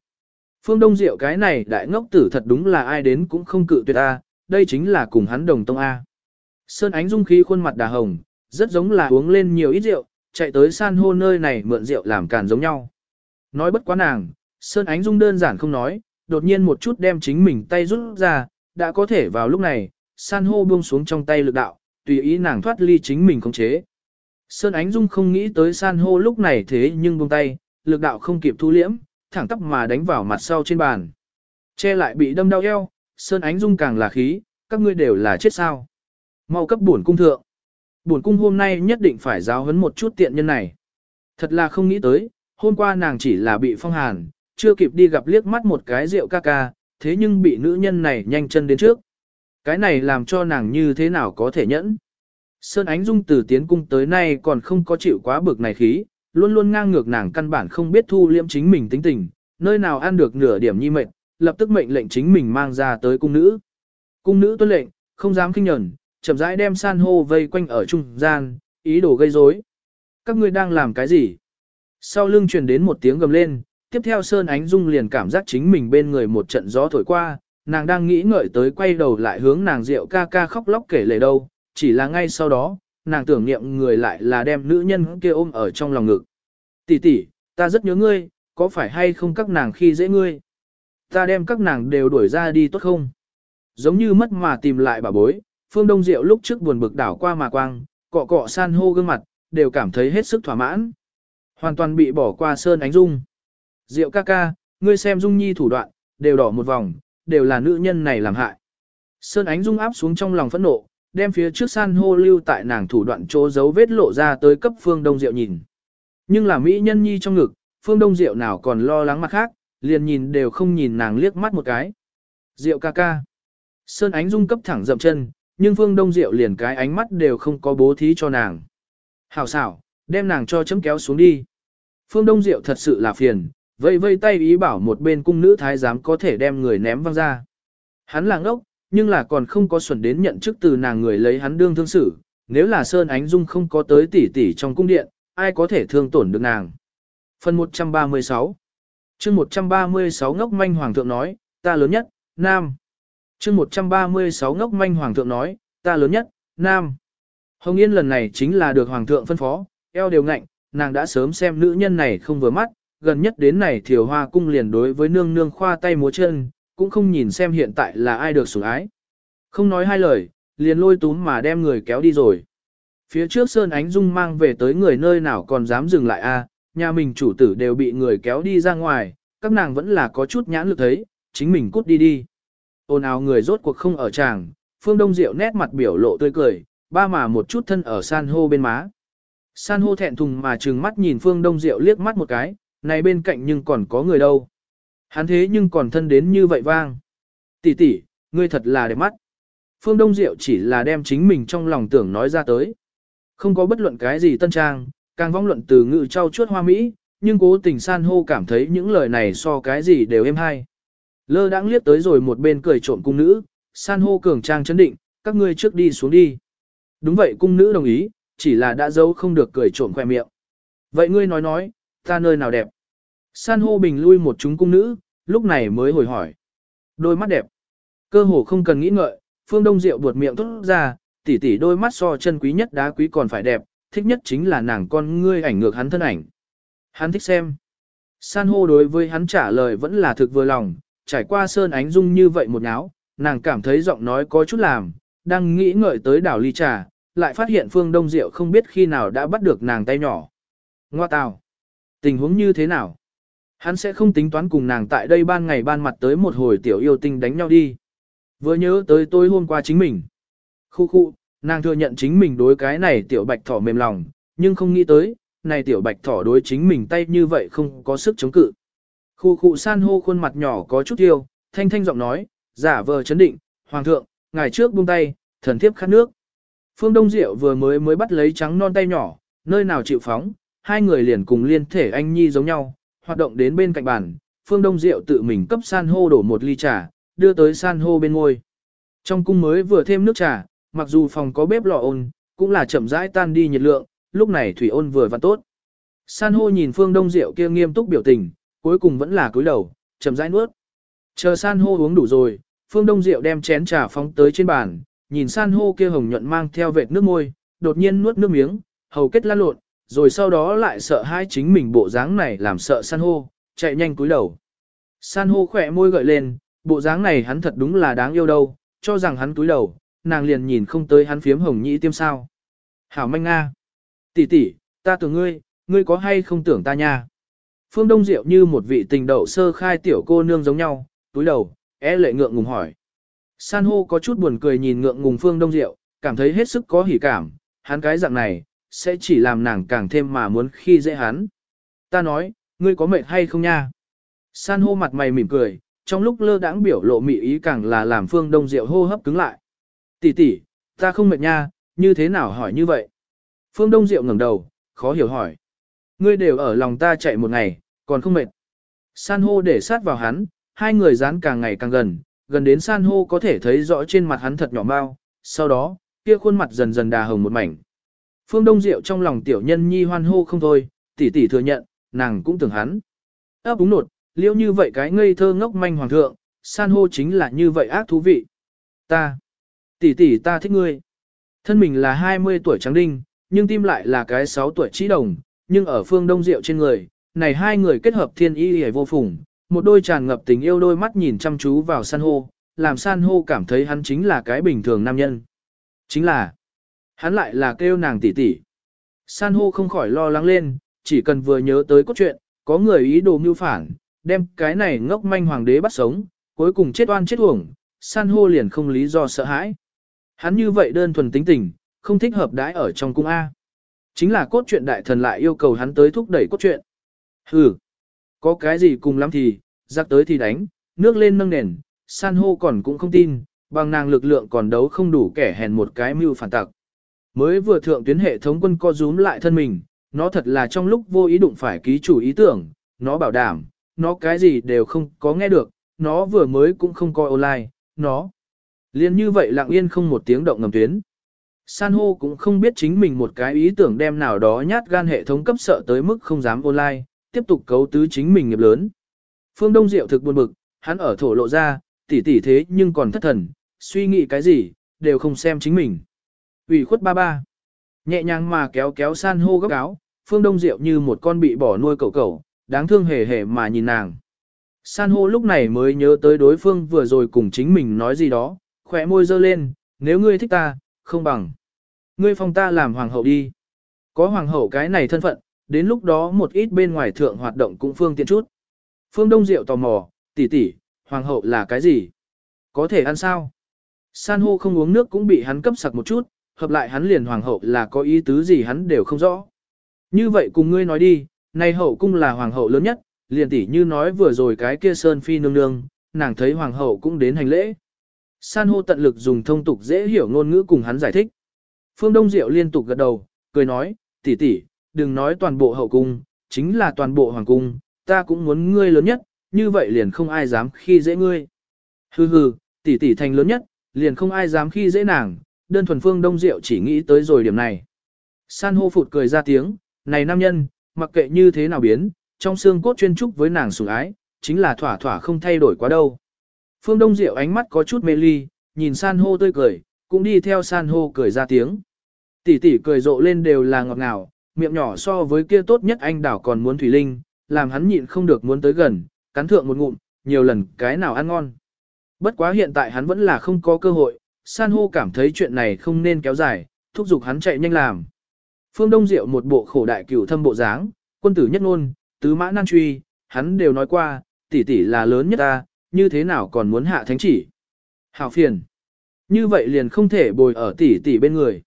Phương Đông Diệu cái này đại ngốc tử thật đúng là ai đến cũng không cự tuyệt A, đây chính là cùng hắn đồng tông A. Sơn ánh dung khí khuôn mặt đà hồng, rất giống là uống lên nhiều ít rượu, chạy tới san hô nơi này mượn rượu làm càn giống nhau. Nói bất quá nàng, Sơn ánh dung đơn giản không nói, đột nhiên một chút đem chính mình tay rút ra, đã có thể vào lúc này, san hô buông xuống trong tay lực đạo, tùy ý nàng thoát ly chính mình khống chế. Sơn ánh dung không nghĩ tới san hô lúc này thế nhưng buông tay, lực đạo không kịp thu liễm, thẳng tắp mà đánh vào mặt sau trên bàn. Che lại bị đâm đau eo, Sơn Ánh Dung càng là khí, các ngươi đều là chết sao. Mau cấp bổn cung thượng. Bổn cung hôm nay nhất định phải giáo huấn một chút tiện nhân này. Thật là không nghĩ tới, hôm qua nàng chỉ là bị phong hàn, chưa kịp đi gặp liếc mắt một cái rượu ca ca, thế nhưng bị nữ nhân này nhanh chân đến trước. Cái này làm cho nàng như thế nào có thể nhẫn. Sơn Ánh Dung từ tiến cung tới nay còn không có chịu quá bực này khí, luôn luôn ngang ngược nàng căn bản không biết thu liễm chính mình tính tình, nơi nào ăn được nửa điểm nhi mệnh, lập tức mệnh lệnh chính mình mang ra tới cung nữ. Cung nữ tuân lệnh, không dám kinh nhẫn, chậm rãi đem san hô vây quanh ở trung gian, ý đồ gây rối. Các ngươi đang làm cái gì? Sau lưng truyền đến một tiếng gầm lên, tiếp theo Sơn Ánh Dung liền cảm giác chính mình bên người một trận gió thổi qua, nàng đang nghĩ ngợi tới quay đầu lại hướng nàng rượu ca ca khóc lóc kể lể đâu, chỉ là ngay sau đó, nàng tưởng niệm người lại là đem nữ nhân kia ôm ở trong lòng ngực. Tỷ tỷ, ta rất nhớ ngươi, có phải hay không các nàng khi dễ ngươi? Ta đem các nàng đều đuổi ra đi tốt không? Giống như mất mà tìm lại bà bối, Phương Đông Diệu lúc trước buồn bực đảo qua mà quang, cọ cọ san hô gương mặt, đều cảm thấy hết sức thỏa mãn. Hoàn toàn bị bỏ qua sơn ánh dung. Diệu ca ca, ngươi xem dung nhi thủ đoạn, đều đỏ một vòng, đều là nữ nhân này làm hại. Sơn ánh dung áp xuống trong lòng phẫn nộ, đem phía trước san hô lưu tại nàng thủ đoạn chỗ dấu vết lộ ra tới cấp phương đông diệu nhìn. Nhưng là mỹ nhân nhi trong ngực, phương đông diệu nào còn lo lắng mặt khác, liền nhìn đều không nhìn nàng liếc mắt một cái. Diệu ca ca. Sơn ánh dung cấp thẳng dậm chân, nhưng phương đông diệu liền cái ánh mắt đều không có bố thí cho nàng. Hảo xảo, đem nàng cho chấm kéo xuống đi. Phương đông diệu thật sự là phiền, vây vây tay ý bảo một bên cung nữ thái giám có thể đem người ném văng ra. Hắn là ngốc, nhưng là còn không có xuẩn đến nhận chức từ nàng người lấy hắn đương thương xử, nếu là Sơn Ánh Dung không có tới tỷ tỷ trong cung điện, ai có thể thương tổn được nàng. Phần 136 chương 136 ngốc manh hoàng thượng nói, ta lớn nhất, nam. chương 136 ngốc manh hoàng thượng nói, ta lớn nhất, nam. Hồng Yên lần này chính là được hoàng thượng phân phó, eo đều ngạnh, nàng đã sớm xem nữ nhân này không vừa mắt, gần nhất đến này thiều hoa cung liền đối với nương nương khoa tay múa chân, cũng không nhìn xem hiện tại là ai được sủng ái. Không nói hai lời, liền lôi túm mà đem người kéo đi rồi. Phía trước Sơn Ánh Dung mang về tới người nơi nào còn dám dừng lại a nhà mình chủ tử đều bị người kéo đi ra ngoài, các nàng vẫn là có chút nhãn lực thấy, chính mình cút đi đi. Ôn ào người rốt cuộc không ở tràng, Phương Đông Diệu nét mặt biểu lộ tươi cười, ba mà một chút thân ở san hô bên má. San hô thẹn thùng mà trừng mắt nhìn Phương Đông Diệu liếc mắt một cái, này bên cạnh nhưng còn có người đâu. Hắn thế nhưng còn thân đến như vậy vang. Tỷ tỷ, ngươi thật là đẹp mắt. Phương Đông Diệu chỉ là đem chính mình trong lòng tưởng nói ra tới. Không có bất luận cái gì tân trang, càng vong luận từ ngự trao chuốt hoa Mỹ, nhưng cố tình san hô cảm thấy những lời này so cái gì đều êm hay. Lơ đãng liếc tới rồi một bên cười trộm cung nữ, san hô cường trang chấn định, các ngươi trước đi xuống đi. Đúng vậy cung nữ đồng ý, chỉ là đã giấu không được cười trộm khoe miệng. Vậy ngươi nói nói, ta nơi nào đẹp? San hô bình lui một chúng cung nữ, lúc này mới hồi hỏi. Đôi mắt đẹp. Cơ hồ không cần nghĩ ngợi, Phương Đông Diệu buột miệng tốt ra, tỷ tỷ đôi mắt so chân quý nhất đá quý còn phải đẹp, thích nhất chính là nàng con ngươi ảnh ngược hắn thân ảnh. Hắn thích xem. San hô đối với hắn trả lời vẫn là thực vừa lòng, trải qua sơn ánh dung như vậy một náo, nàng cảm thấy giọng nói có chút làm, đang nghĩ ngợi tới đảo ly trà, lại phát hiện Phương Đông Diệu không biết khi nào đã bắt được nàng tay nhỏ. Ngoa tào! Tình huống như thế nào? Hắn sẽ không tính toán cùng nàng tại đây ban ngày ban mặt tới một hồi tiểu yêu tinh đánh nhau đi. Vừa nhớ tới tôi hôm qua chính mình. Khu khu, nàng thừa nhận chính mình đối cái này tiểu bạch thỏ mềm lòng, nhưng không nghĩ tới, này tiểu bạch thỏ đối chính mình tay như vậy không có sức chống cự. Khu khu san hô khuôn mặt nhỏ có chút tiêu, thanh thanh giọng nói, giả vờ chấn định, hoàng thượng, ngài trước buông tay, thần thiếp khát nước. Phương Đông Diệu vừa mới mới bắt lấy trắng non tay nhỏ, nơi nào chịu phóng, hai người liền cùng liên thể anh nhi giống nhau, hoạt động đến bên cạnh bàn, Phương Đông Diệu tự mình cấp san hô đổ một ly trà, đưa tới san hô bên ngôi. Trong cung mới vừa thêm nước trà, mặc dù phòng có bếp lò ôn, cũng là chậm rãi tan đi nhiệt lượng, lúc này thủy ôn vừa và tốt. San hô nhìn Phương Đông Diệu kia nghiêm túc biểu tình, cuối cùng vẫn là cúi đầu, chậm rãi nuốt. Chờ san hô uống đủ rồi, Phương Đông Diệu đem chén trà phóng tới trên bàn, nhìn san hô kia hồng nhuận mang theo vệt nước môi, đột nhiên nuốt nước miếng, hầu kết lan lộn, rồi sau đó lại sợ hai chính mình bộ dáng này làm sợ san hô, chạy nhanh cúi đầu. San hô khỏe môi gợi lên, bộ dáng này hắn thật đúng là đáng yêu đâu, cho rằng hắn cúi đầu, nàng liền nhìn không tới hắn phiếm hồng nhĩ tiêm sao. Hảo manh nga. tỷ tỷ, ta tưởng ngươi, ngươi có hay không tưởng ta nha. Phương Đông Diệu như một vị tình đậu sơ khai tiểu cô nương giống nhau, túi đầu, é lệ ngượng ngùng hỏi. San hô có chút buồn cười nhìn ngượng ngùng Phương Đông Diệu, cảm thấy hết sức có hỉ cảm, hắn cái dạng này, sẽ chỉ làm nàng càng thêm mà muốn khi dễ hắn. Ta nói, ngươi có mệt hay không nha? San hô mặt mày mỉm cười, trong lúc lơ đãng biểu lộ mị ý càng là làm Phương Đông Diệu hô hấp cứng lại. Tỷ tỷ, ta không mệt nha, như thế nào hỏi như vậy? Phương Đông Diệu ngẩng đầu, khó hiểu hỏi. Ngươi đều ở lòng ta chạy một ngày, còn không mệt. San hô để sát vào hắn, hai người dán càng ngày càng gần, gần đến san hô có thể thấy rõ trên mặt hắn thật nhỏ bao, sau đó, kia khuôn mặt dần dần đà hồng một mảnh. Phương Đông Diệu trong lòng tiểu nhân nhi hoan hô không thôi, tỷ tỷ thừa nhận, nàng cũng tưởng hắn. ấp úng nột, liễu như vậy cái ngây thơ ngốc manh hoàng thượng, san hô chính là như vậy ác thú vị. Ta, tỷ tỷ ta thích ngươi. Thân mình là 20 tuổi trắng đinh, nhưng tim lại là cái 6 tuổi trí đồng, nhưng ở phương đông diệu trên người, này hai người kết hợp thiên y hề vô phùng, một đôi tràn ngập tình yêu đôi mắt nhìn chăm chú vào san hô, làm san hô cảm thấy hắn chính là cái bình thường nam nhân. Chính là, hắn lại là kêu nàng tỷ tỷ. San hô không khỏi lo lắng lên, chỉ cần vừa nhớ tới cốt truyện, có người ý đồ mưu phản, đem cái này ngốc manh hoàng đế bắt sống, cuối cùng chết oan chết uổng, san hô liền không lý do sợ hãi. Hắn như vậy đơn thuần tính tình, không thích hợp đãi ở trong cung A. Chính là cốt truyện đại thần lại yêu cầu hắn tới thúc đẩy cốt truyện. Hừ, có cái gì cùng lắm thì, giặc tới thì đánh, nước lên nâng nền, san hô còn cũng không tin, bằng nàng lực lượng còn đấu không đủ kẻ hèn một cái mưu phản tặc. Mới vừa thượng tuyến hệ thống quân co rúm lại thân mình, nó thật là trong lúc vô ý đụng phải ký chủ ý tưởng, nó bảo đảm, nó cái gì đều không có nghe được, nó vừa mới cũng không coi online, nó. Liên như vậy lặng yên không một tiếng động ngầm tuyến. San hô cũng không biết chính mình một cái ý tưởng đem nào đó nhát gan hệ thống cấp sợ tới mức không dám online, tiếp tục cấu tứ chính mình nghiệp lớn. Phương Đông Diệu thực buồn bực, hắn ở thổ lộ ra, tỉ tỉ thế nhưng còn thất thần, suy nghĩ cái gì, đều không xem chính mình ủy khuất ba ba. Nhẹ nhàng mà kéo kéo san hô góc áo, Phương Đông Diệu như một con bị bỏ nuôi cậu cậu, đáng thương hề hề mà nhìn nàng. San hô lúc này mới nhớ tới đối phương vừa rồi cùng chính mình nói gì đó, khỏe môi dơ lên, nếu ngươi thích ta, không bằng. Ngươi phong ta làm hoàng hậu đi. Có hoàng hậu cái này thân phận, đến lúc đó một ít bên ngoài thượng hoạt động cũng phương tiện chút. Phương Đông Diệu tò mò, tỷ tỷ, hoàng hậu là cái gì? Có thể ăn sao? San hô không uống nước cũng bị hắn cấp sặc một chút, hợp lại hắn liền hoàng hậu là có ý tứ gì hắn đều không rõ. Như vậy cùng ngươi nói đi, nay hậu cung là hoàng hậu lớn nhất, liền tỷ như nói vừa rồi cái kia sơn phi nương nương, nàng thấy hoàng hậu cũng đến hành lễ. San hô tận lực dùng thông tục dễ hiểu ngôn ngữ cùng hắn giải thích. Phương Đông Diệu liên tục gật đầu, cười nói, tỷ tỷ, đừng nói toàn bộ hậu cung, chính là toàn bộ hoàng cung, ta cũng muốn ngươi lớn nhất, như vậy liền không ai dám khi dễ ngươi. Hừ hừ, tỷ tỷ thành lớn nhất, liền không ai dám khi dễ nàng, đơn thuần Phương Đông Diệu chỉ nghĩ tới rồi điểm này. San hô phụt cười ra tiếng, này nam nhân, mặc kệ như thế nào biến, trong xương cốt chuyên trúc với nàng sủng ái, chính là thỏa thỏa không thay đổi quá đâu. Phương Đông Diệu ánh mắt có chút mê ly, nhìn san hô tươi cười, cũng đi theo san hô cười ra tiếng. Tỷ tỷ cười rộ lên đều là ngọt ngào, miệng nhỏ so với kia tốt nhất anh đảo còn muốn thủy linh, làm hắn nhịn không được muốn tới gần, cắn thượng một ngụm, nhiều lần cái nào ăn ngon. Bất quá hiện tại hắn vẫn là không có cơ hội, san hô cảm thấy chuyện này không nên kéo dài, thúc giục hắn chạy nhanh làm. Phương Đông Diệu một bộ khổ đại cửu thâm bộ dáng, quân tử nhất ngôn, tứ mã nan truy, hắn đều nói qua, tỷ tỷ là lớn nhất ta, như thế nào còn muốn hạ thánh chỉ. Hảo phiền. Như vậy liền không thể bồi ở tỷ tỷ bên người.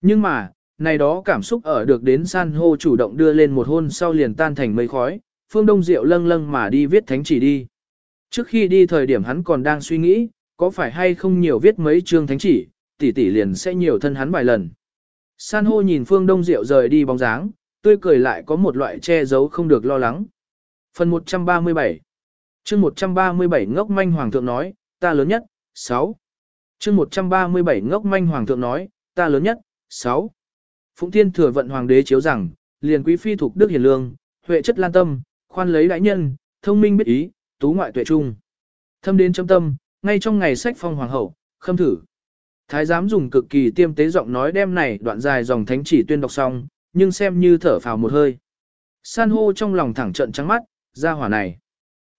Nhưng mà, Này đó cảm xúc ở được đến san hô chủ động đưa lên một hôn sau liền tan thành mây khói, Phương Đông Diệu lâng lâng mà đi viết thánh chỉ đi. Trước khi đi thời điểm hắn còn đang suy nghĩ, có phải hay không nhiều viết mấy chương thánh chỉ, tỷ tỷ liền sẽ nhiều thân hắn vài lần. San hô nhìn Phương Đông Diệu rời đi bóng dáng, tươi cười lại có một loại che giấu không được lo lắng. Phần 137 chương 137 ngốc manh hoàng thượng nói, ta lớn nhất, 6. chương 137 ngốc manh hoàng thượng nói, ta lớn nhất, 6. Phụng Thiên thừa vận hoàng đế chiếu rằng, liền quý phi thuộc đức hiền lương, huệ chất lan tâm, khoan lấy đại nhân, thông minh biết ý, tú ngoại tuệ trung. Thâm đến trong tâm, ngay trong ngày sách phong hoàng hậu, khâm thử. Thái giám dùng cực kỳ tiêm tế giọng nói đem này đoạn dài dòng thánh chỉ tuyên đọc xong, nhưng xem như thở phào một hơi. San hô trong lòng thẳng trận trắng mắt, ra hỏa này.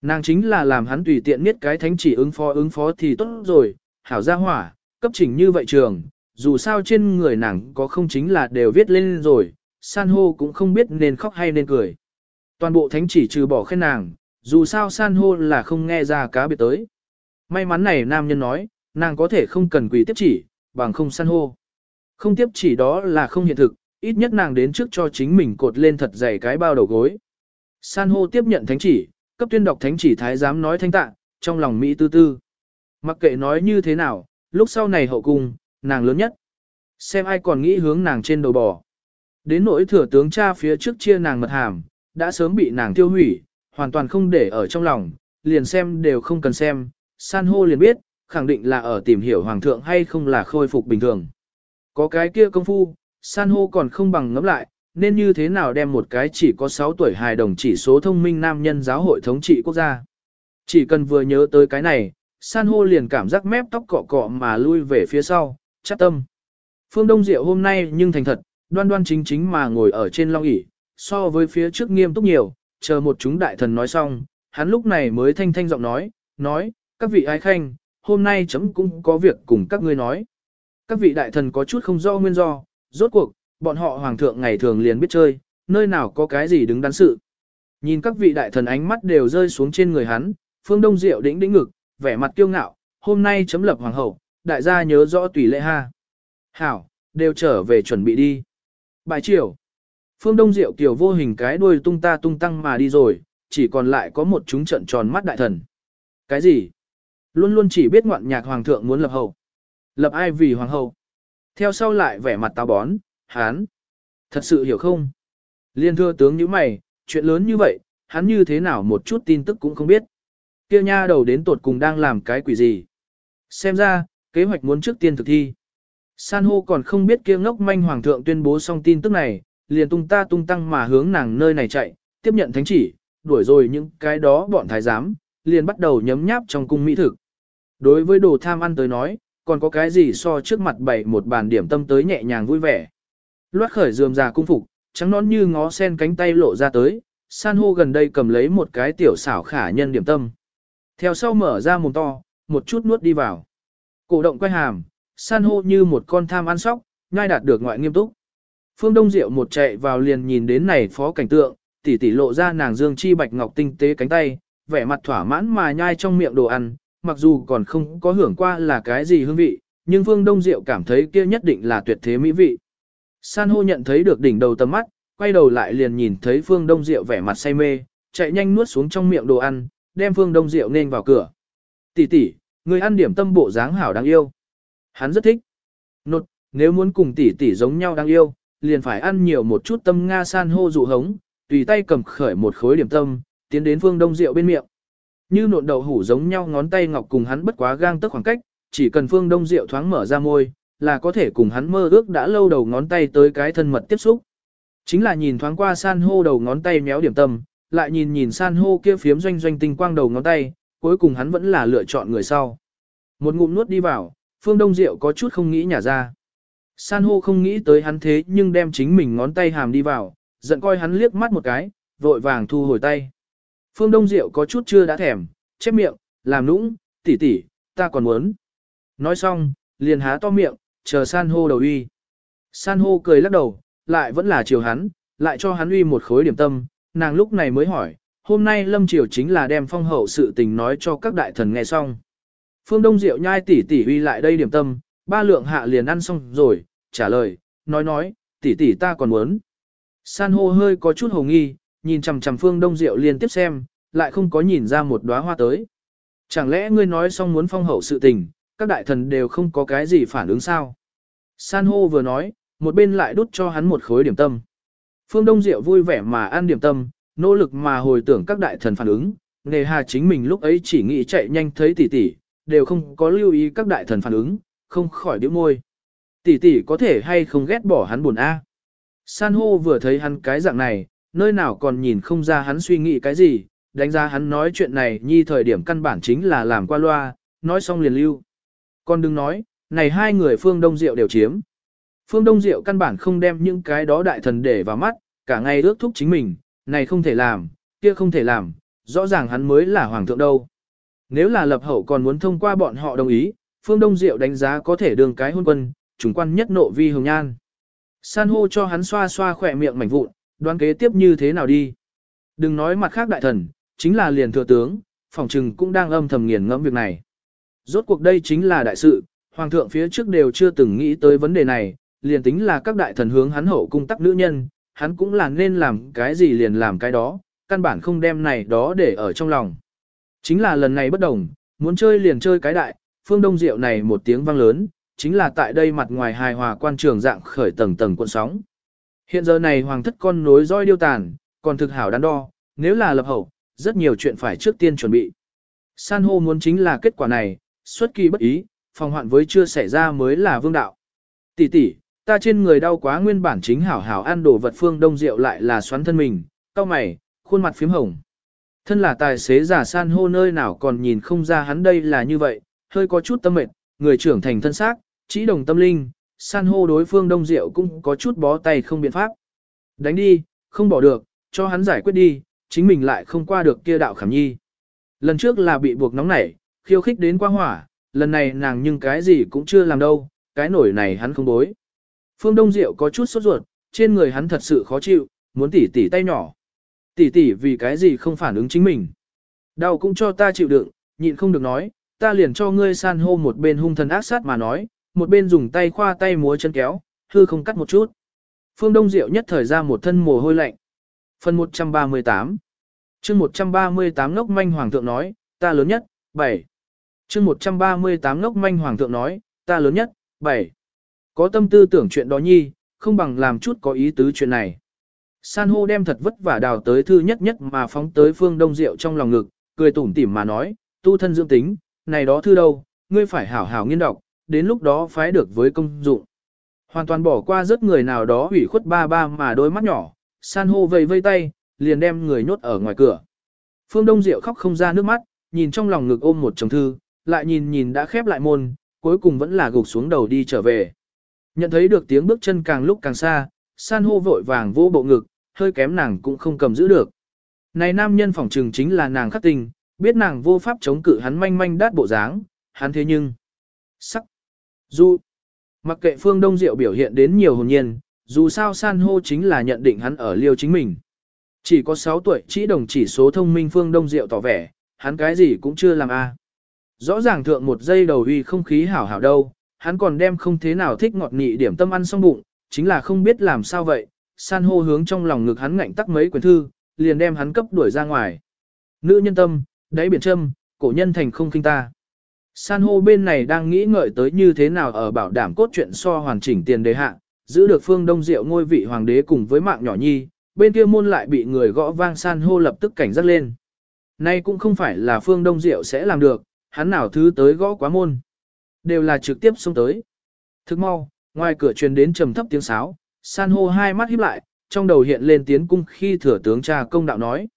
Nàng chính là làm hắn tùy tiện miết cái thánh chỉ ứng phó ứng phó thì tốt rồi, hảo ra hỏa, cấp chỉnh như vậy trường, dù sao trên người nàng có không chính là đều viết lên rồi, san hô cũng không biết nên khóc hay nên cười. Toàn bộ thánh chỉ trừ bỏ khen nàng, dù sao san hô là không nghe ra cá biệt tới. May mắn này nam nhân nói, nàng có thể không cần quỳ tiếp chỉ, bằng không san hô. Không tiếp chỉ đó là không hiện thực, ít nhất nàng đến trước cho chính mình cột lên thật dày cái bao đầu gối. San hô tiếp nhận thánh chỉ, cấp tuyên đọc thánh chỉ thái giám nói thanh tạ, trong lòng Mỹ tư tư. Mặc kệ nói như thế nào, lúc sau này hậu cung, nàng lớn nhất. Xem ai còn nghĩ hướng nàng trên đầu bò. Đến nỗi thừa tướng cha phía trước chia nàng mật hàm, đã sớm bị nàng tiêu hủy, hoàn toàn không để ở trong lòng, liền xem đều không cần xem, san hô liền biết, khẳng định là ở tìm hiểu hoàng thượng hay không là khôi phục bình thường. Có cái kia công phu, san hô còn không bằng ngẫm lại, nên như thế nào đem một cái chỉ có 6 tuổi hài đồng chỉ số thông minh nam nhân giáo hội thống trị quốc gia. Chỉ cần vừa nhớ tới cái này, san hô liền cảm giác mép tóc cọ cọ mà lui về phía sau, chắc tâm. Phương Đông Diệu hôm nay nhưng thành thật, đoan đoan chính chính mà ngồi ở trên long ỷ so với phía trước nghiêm túc nhiều, chờ một chúng đại thần nói xong, hắn lúc này mới thanh thanh giọng nói, nói, các vị ái khanh, hôm nay chấm cũng có việc cùng các ngươi nói. Các vị đại thần có chút không do nguyên do, rốt cuộc, bọn họ hoàng thượng ngày thường liền biết chơi, nơi nào có cái gì đứng đắn sự. Nhìn các vị đại thần ánh mắt đều rơi xuống trên người hắn, phương đông diệu đĩnh đĩnh ngực, vẻ mặt kiêu ngạo, hôm nay chấm lập hoàng hậu, đại gia nhớ rõ tùy lệ ha. Hảo, đều trở về chuẩn bị đi. Bài triều. Phương Đông Diệu kiểu vô hình cái đuôi tung ta tung tăng mà đi rồi, chỉ còn lại có một chúng trận tròn mắt đại thần. Cái gì? Luôn luôn chỉ biết ngoạn nhạc hoàng thượng muốn lập hậu. Lập ai vì hoàng hậu? Theo sau lại vẻ mặt táo bón, hán. Thật sự hiểu không? Liên thưa tướng như mày, chuyện lớn như vậy, hắn như thế nào một chút tin tức cũng không biết. Kia nha đầu đến tột cùng đang làm cái quỷ gì? Xem ra, kế hoạch muốn trước tiên thực thi. San hô còn không biết kia ngốc manh hoàng thượng tuyên bố xong tin tức này, liền tung ta tung tăng mà hướng nàng nơi này chạy, tiếp nhận thánh chỉ, đuổi rồi những cái đó bọn thái giám, liền bắt đầu nhấm nháp trong cung mỹ thực. Đối với đồ tham ăn tới nói, còn có cái gì so trước mặt bày một bàn điểm tâm tới nhẹ nhàng vui vẻ. Loát khởi dườm già cung phục, trắng nón như ngó sen cánh tay lộ ra tới, san hô gần đây cầm lấy một cái tiểu xảo khả nhân điểm tâm. Theo sau mở ra mồm to, một chút nuốt đi vào. Cổ động quay hàm, san hô như một con tham ăn sóc, ngay đạt được ngoại nghiêm túc. Phương Đông Diệu một chạy vào liền nhìn đến này phó cảnh tượng, tỉ tỉ lộ ra nàng dương chi bạch ngọc tinh tế cánh tay, vẻ mặt thỏa mãn mà nhai trong miệng đồ ăn, mặc dù còn không có hưởng qua là cái gì hương vị, nhưng Phương Đông Diệu cảm thấy kia nhất định là tuyệt thế mỹ vị. San hô nhận thấy được đỉnh đầu tầm mắt, quay đầu lại liền nhìn thấy Phương Đông Diệu vẻ mặt say mê, chạy nhanh nuốt xuống trong miệng đồ ăn, đem Phương Đông Diệu nên vào cửa. Tỷ tỷ, người ăn điểm tâm bộ dáng hảo đáng yêu. Hắn rất thích. Nột, nếu muốn cùng tỷ tỷ giống nhau đáng yêu, liền phải ăn nhiều một chút tâm Nga san hô dụ hống, tùy tay cầm khởi một khối điểm tâm, tiến đến Phương Đông Diệu bên miệng. Như nộn đầu hủ giống nhau ngón tay ngọc cùng hắn bất quá gang tức khoảng cách, chỉ cần Phương Đông Diệu thoáng mở ra môi, là có thể cùng hắn mơ ước đã lâu đầu ngón tay tới cái thân mật tiếp xúc. Chính là nhìn thoáng qua san hô đầu ngón tay méo điểm tâm, lại nhìn nhìn san hô kia phiếm doanh doanh tinh quang đầu ngón tay, cuối cùng hắn vẫn là lựa chọn người sau. Một ngụm nuốt đi vào, Phương Đông Diệu có chút không nghĩ nhả ra. San hô không nghĩ tới hắn thế nhưng đem chính mình ngón tay hàm đi vào, giận coi hắn liếc mắt một cái, vội vàng thu hồi tay. Phương Đông Diệu có chút chưa đã thèm, chép miệng, làm nũng, tỉ tỉ, ta còn muốn. Nói xong, liền há to miệng, chờ san hô đầu uy. San hô cười lắc đầu, lại vẫn là chiều hắn, lại cho hắn uy một khối điểm tâm, nàng lúc này mới hỏi, hôm nay lâm triều chính là đem phong hậu sự tình nói cho các đại thần nghe xong. Phương Đông Diệu nhai tỉ tỉ uy lại đây điểm tâm, ba lượng hạ liền ăn xong rồi, trả lời, nói nói, tỷ tỷ ta còn muốn. San hô hơi có chút hồ nghi, nhìn chằm chằm phương đông diệu liên tiếp xem, lại không có nhìn ra một đóa hoa tới. Chẳng lẽ ngươi nói xong muốn phong hậu sự tình, các đại thần đều không có cái gì phản ứng sao? San hô vừa nói, một bên lại đút cho hắn một khối điểm tâm. Phương Đông Diệu vui vẻ mà ăn điểm tâm, nỗ lực mà hồi tưởng các đại thần phản ứng, nghề hà chính mình lúc ấy chỉ nghĩ chạy nhanh thấy tỷ tỷ, đều không có lưu ý các đại thần phản ứng, không khỏi điểm môi. Tỷ tỷ có thể hay không ghét bỏ hắn buồn a? San hô vừa thấy hắn cái dạng này, nơi nào còn nhìn không ra hắn suy nghĩ cái gì, đánh giá hắn nói chuyện này nhi thời điểm căn bản chính là làm qua loa, nói xong liền lưu. còn đừng nói, này hai người phương đông diệu đều chiếm. Phương Đông Diệu căn bản không đem những cái đó đại thần để vào mắt, cả ngày ước thúc chính mình, này không thể làm, kia không thể làm, rõ ràng hắn mới là hoàng thượng đâu. Nếu là lập hậu còn muốn thông qua bọn họ đồng ý, Phương Đông Diệu đánh giá có thể đường cái hôn quân, chúng quan nhất nộ vi hồng nhan. San hô cho hắn xoa xoa khỏe miệng mảnh vụn, đoán kế tiếp như thế nào đi. Đừng nói mặt khác đại thần, chính là liền thừa tướng, phòng trừng cũng đang âm thầm nghiền ngẫm việc này. Rốt cuộc đây chính là đại sự, hoàng thượng phía trước đều chưa từng nghĩ tới vấn đề này, liền tính là các đại thần hướng hắn hậu cung tắc nữ nhân, hắn cũng là nên làm cái gì liền làm cái đó, căn bản không đem này đó để ở trong lòng. Chính là lần này bất đồng, muốn chơi liền chơi cái đại, phương đông diệu này một tiếng vang lớn, chính là tại đây mặt ngoài hài hòa quan trường dạng khởi tầng tầng cuộn sóng. Hiện giờ này hoàng thất con nối roi điêu tàn, còn thực hảo đắn đo, nếu là lập hậu, rất nhiều chuyện phải trước tiên chuẩn bị. San hô muốn chính là kết quả này, xuất kỳ bất ý, phòng hoạn với chưa xảy ra mới là vương đạo. Tỷ tỷ, ta trên người đau quá nguyên bản chính hảo hảo ăn đồ vật phương đông rượu lại là xoắn thân mình, cao mày, khuôn mặt phím hồng. Thân là tài xế giả san hô nơi nào còn nhìn không ra hắn đây là như vậy, hơi có chút tâm mệt, người trưởng thành thân xác, chỉ đồng tâm linh, san hô đối phương đông diệu cũng có chút bó tay không biện pháp. Đánh đi, không bỏ được, cho hắn giải quyết đi, chính mình lại không qua được kia đạo khảm nhi. Lần trước là bị buộc nóng nảy, khiêu khích đến qua hỏa, lần này nàng nhưng cái gì cũng chưa làm đâu, cái nổi này hắn không bối. Phương Đông Diệu có chút sốt ruột, trên người hắn thật sự khó chịu, muốn tỉ tỉ tay nhỏ. Tỉ tỉ vì cái gì không phản ứng chính mình. Đau cũng cho ta chịu đựng, nhịn không được nói, ta liền cho ngươi san hô một bên hung thần ác sát mà nói, một bên dùng tay khoa tay múa chân kéo, hư không cắt một chút. Phương Đông Diệu nhất thời ra một thân mồ hôi lạnh. Phần 138 chương 138 ngốc manh hoàng thượng nói, ta lớn nhất, 7. chương 138 ngốc manh hoàng thượng nói, ta lớn nhất, 7. Có tâm tư tưởng chuyện đó nhi, không bằng làm chút có ý tứ chuyện này. San hô đem thật vất vả đào tới thư nhất nhất mà phóng tới phương đông rượu trong lòng ngực, cười tủm tỉm mà nói, tu thân dưỡng tính, này đó thư đâu, ngươi phải hảo hảo nghiên đọc, đến lúc đó phái được với công dụng. Hoàn toàn bỏ qua rất người nào đó ủy khuất ba ba mà đôi mắt nhỏ, san hô vây vây tay, liền đem người nhốt ở ngoài cửa. Phương Đông Diệu khóc không ra nước mắt, nhìn trong lòng ngực ôm một chồng thư, lại nhìn nhìn đã khép lại môn, cuối cùng vẫn là gục xuống đầu đi trở về. Nhận thấy được tiếng bước chân càng lúc càng xa, san hô vội vàng vô bộ ngực, hơi kém nàng cũng không cầm giữ được. Này nam nhân phỏng trừng chính là nàng khắc tình, biết nàng vô pháp chống cự hắn manh manh đát bộ dáng, hắn thế nhưng. Sắc. Dù Mặc kệ phương đông diệu biểu hiện đến nhiều hồn nhiên, dù sao san hô chính là nhận định hắn ở liêu chính mình. Chỉ có 6 tuổi chỉ đồng chỉ số thông minh phương đông diệu tỏ vẻ, hắn cái gì cũng chưa làm a. À. Rõ ràng thượng một giây đầu uy không khí hảo hảo đâu, hắn còn đem không thế nào thích ngọt nị điểm tâm ăn xong bụng, chính là không biết làm sao vậy, san hô hướng trong lòng ngực hắn ngạnh tắc mấy quyển thư, liền đem hắn cấp đuổi ra ngoài. Nữ nhân tâm, đáy biển châm, cổ nhân thành không kinh ta. San hô bên này đang nghĩ ngợi tới như thế nào ở bảo đảm cốt truyện so hoàn chỉnh tiền đề hạ, giữ được phương đông diệu ngôi vị hoàng đế cùng với mạng nhỏ nhi, bên kia môn lại bị người gõ vang san hô lập tức cảnh giác lên. Nay cũng không phải là phương đông diệu sẽ làm được, hắn nào thứ tới gõ quá môn. Đều là trực tiếp xông tới. Thức mau, ngoài cửa truyền đến trầm thấp tiếng sáo, san hô hai mắt híp lại, trong đầu hiện lên tiến cung khi thừa tướng cha công đạo nói.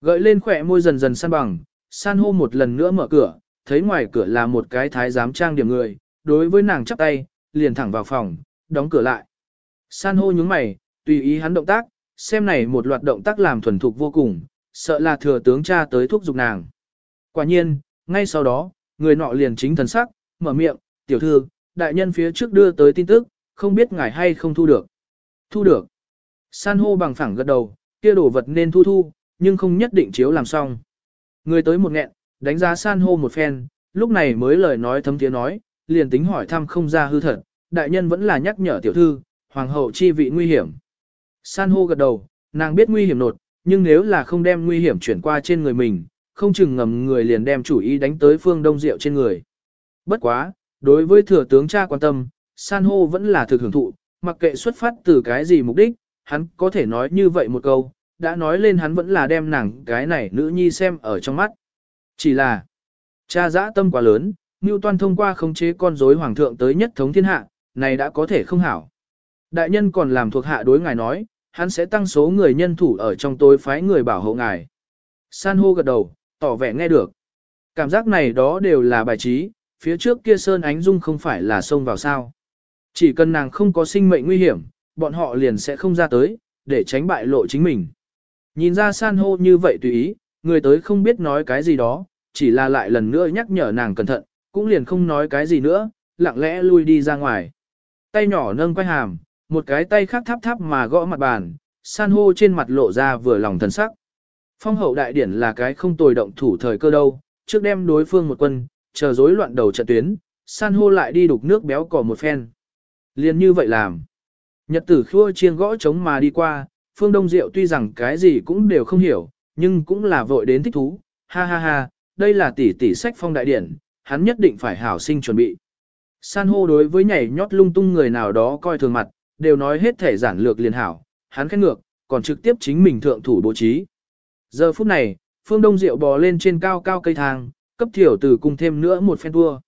Gợi lên khỏe môi dần dần san bằng, san hô một lần nữa mở cửa, thấy ngoài cửa là một cái thái giám trang điểm người, đối với nàng chắp tay, liền thẳng vào phòng, đóng cửa lại. San hô nhướng mày, tùy ý hắn động tác, xem này một loạt động tác làm thuần thục vô cùng, sợ là thừa tướng cha tới thúc giục nàng. Quả nhiên, ngay sau đó, người nọ liền chính thần sắc, mở miệng, tiểu thư, đại nhân phía trước đưa tới tin tức, không biết ngài hay không thu được. Thu được. San hô bằng phẳng gật đầu, kia đồ vật nên thu thu, nhưng không nhất định chiếu làm xong. Người tới một nghẹn, đánh giá san hô một phen, lúc này mới lời nói thấm tiếng nói, liền tính hỏi thăm không ra hư thật, đại nhân vẫn là nhắc nhở tiểu thư, hoàng hậu chi vị nguy hiểm. San hô gật đầu, nàng biết nguy hiểm nột, nhưng nếu là không đem nguy hiểm chuyển qua trên người mình, không chừng ngầm người liền đem chủ ý đánh tới phương đông diệu trên người. Bất quá, đối với thừa tướng cha quan tâm, san hô vẫn là thực hưởng thụ, mặc kệ xuất phát từ cái gì mục đích, hắn có thể nói như vậy một câu, đã nói lên hắn vẫn là đem nàng cái này nữ nhi xem ở trong mắt. Chỉ là, cha dã tâm quá lớn, Toan thông qua khống chế con rối hoàng thượng tới nhất thống thiên hạ, này đã có thể không hảo. Đại nhân còn làm thuộc hạ đối ngài nói, hắn sẽ tăng số người nhân thủ ở trong tối phái người bảo hộ ngài. San hô gật đầu, tỏ vẻ nghe được. Cảm giác này đó đều là bài trí, phía trước kia Sơn Ánh Dung không phải là xông vào sao. Chỉ cần nàng không có sinh mệnh nguy hiểm, bọn họ liền sẽ không ra tới, để tránh bại lộ chính mình. Nhìn ra san hô như vậy tùy ý, người tới không biết nói cái gì đó, chỉ là lại lần nữa nhắc nhở nàng cẩn thận, cũng liền không nói cái gì nữa, lặng lẽ lui đi ra ngoài. Tay nhỏ nâng quay hàm, một cái tay khác thắp thắp mà gõ mặt bàn, san hô trên mặt lộ ra vừa lòng thần sắc. Phong hậu đại điển là cái không tồi động thủ thời cơ đâu, trước đem đối phương một quân, chờ rối loạn đầu trận tuyến, san hô lại đi đục nước béo cỏ một phen. Liên như vậy làm. Nhật tử khua chiên gõ trống mà đi qua, phương đông diệu tuy rằng cái gì cũng đều không hiểu, nhưng cũng là vội đến thích thú, ha ha ha, đây là tỷ tỷ sách phong đại điển, hắn nhất định phải hảo sinh chuẩn bị. San hô đối với nhảy nhót lung tung người nào đó coi thường mặt, đều nói hết thể giản lược liền hảo, hắn khét ngược, còn trực tiếp chính mình thượng thủ bố trí. Giờ phút này, phương đông diệu bò lên trên cao cao cây thang, cấp thiểu từ cung thêm nữa một phen tour.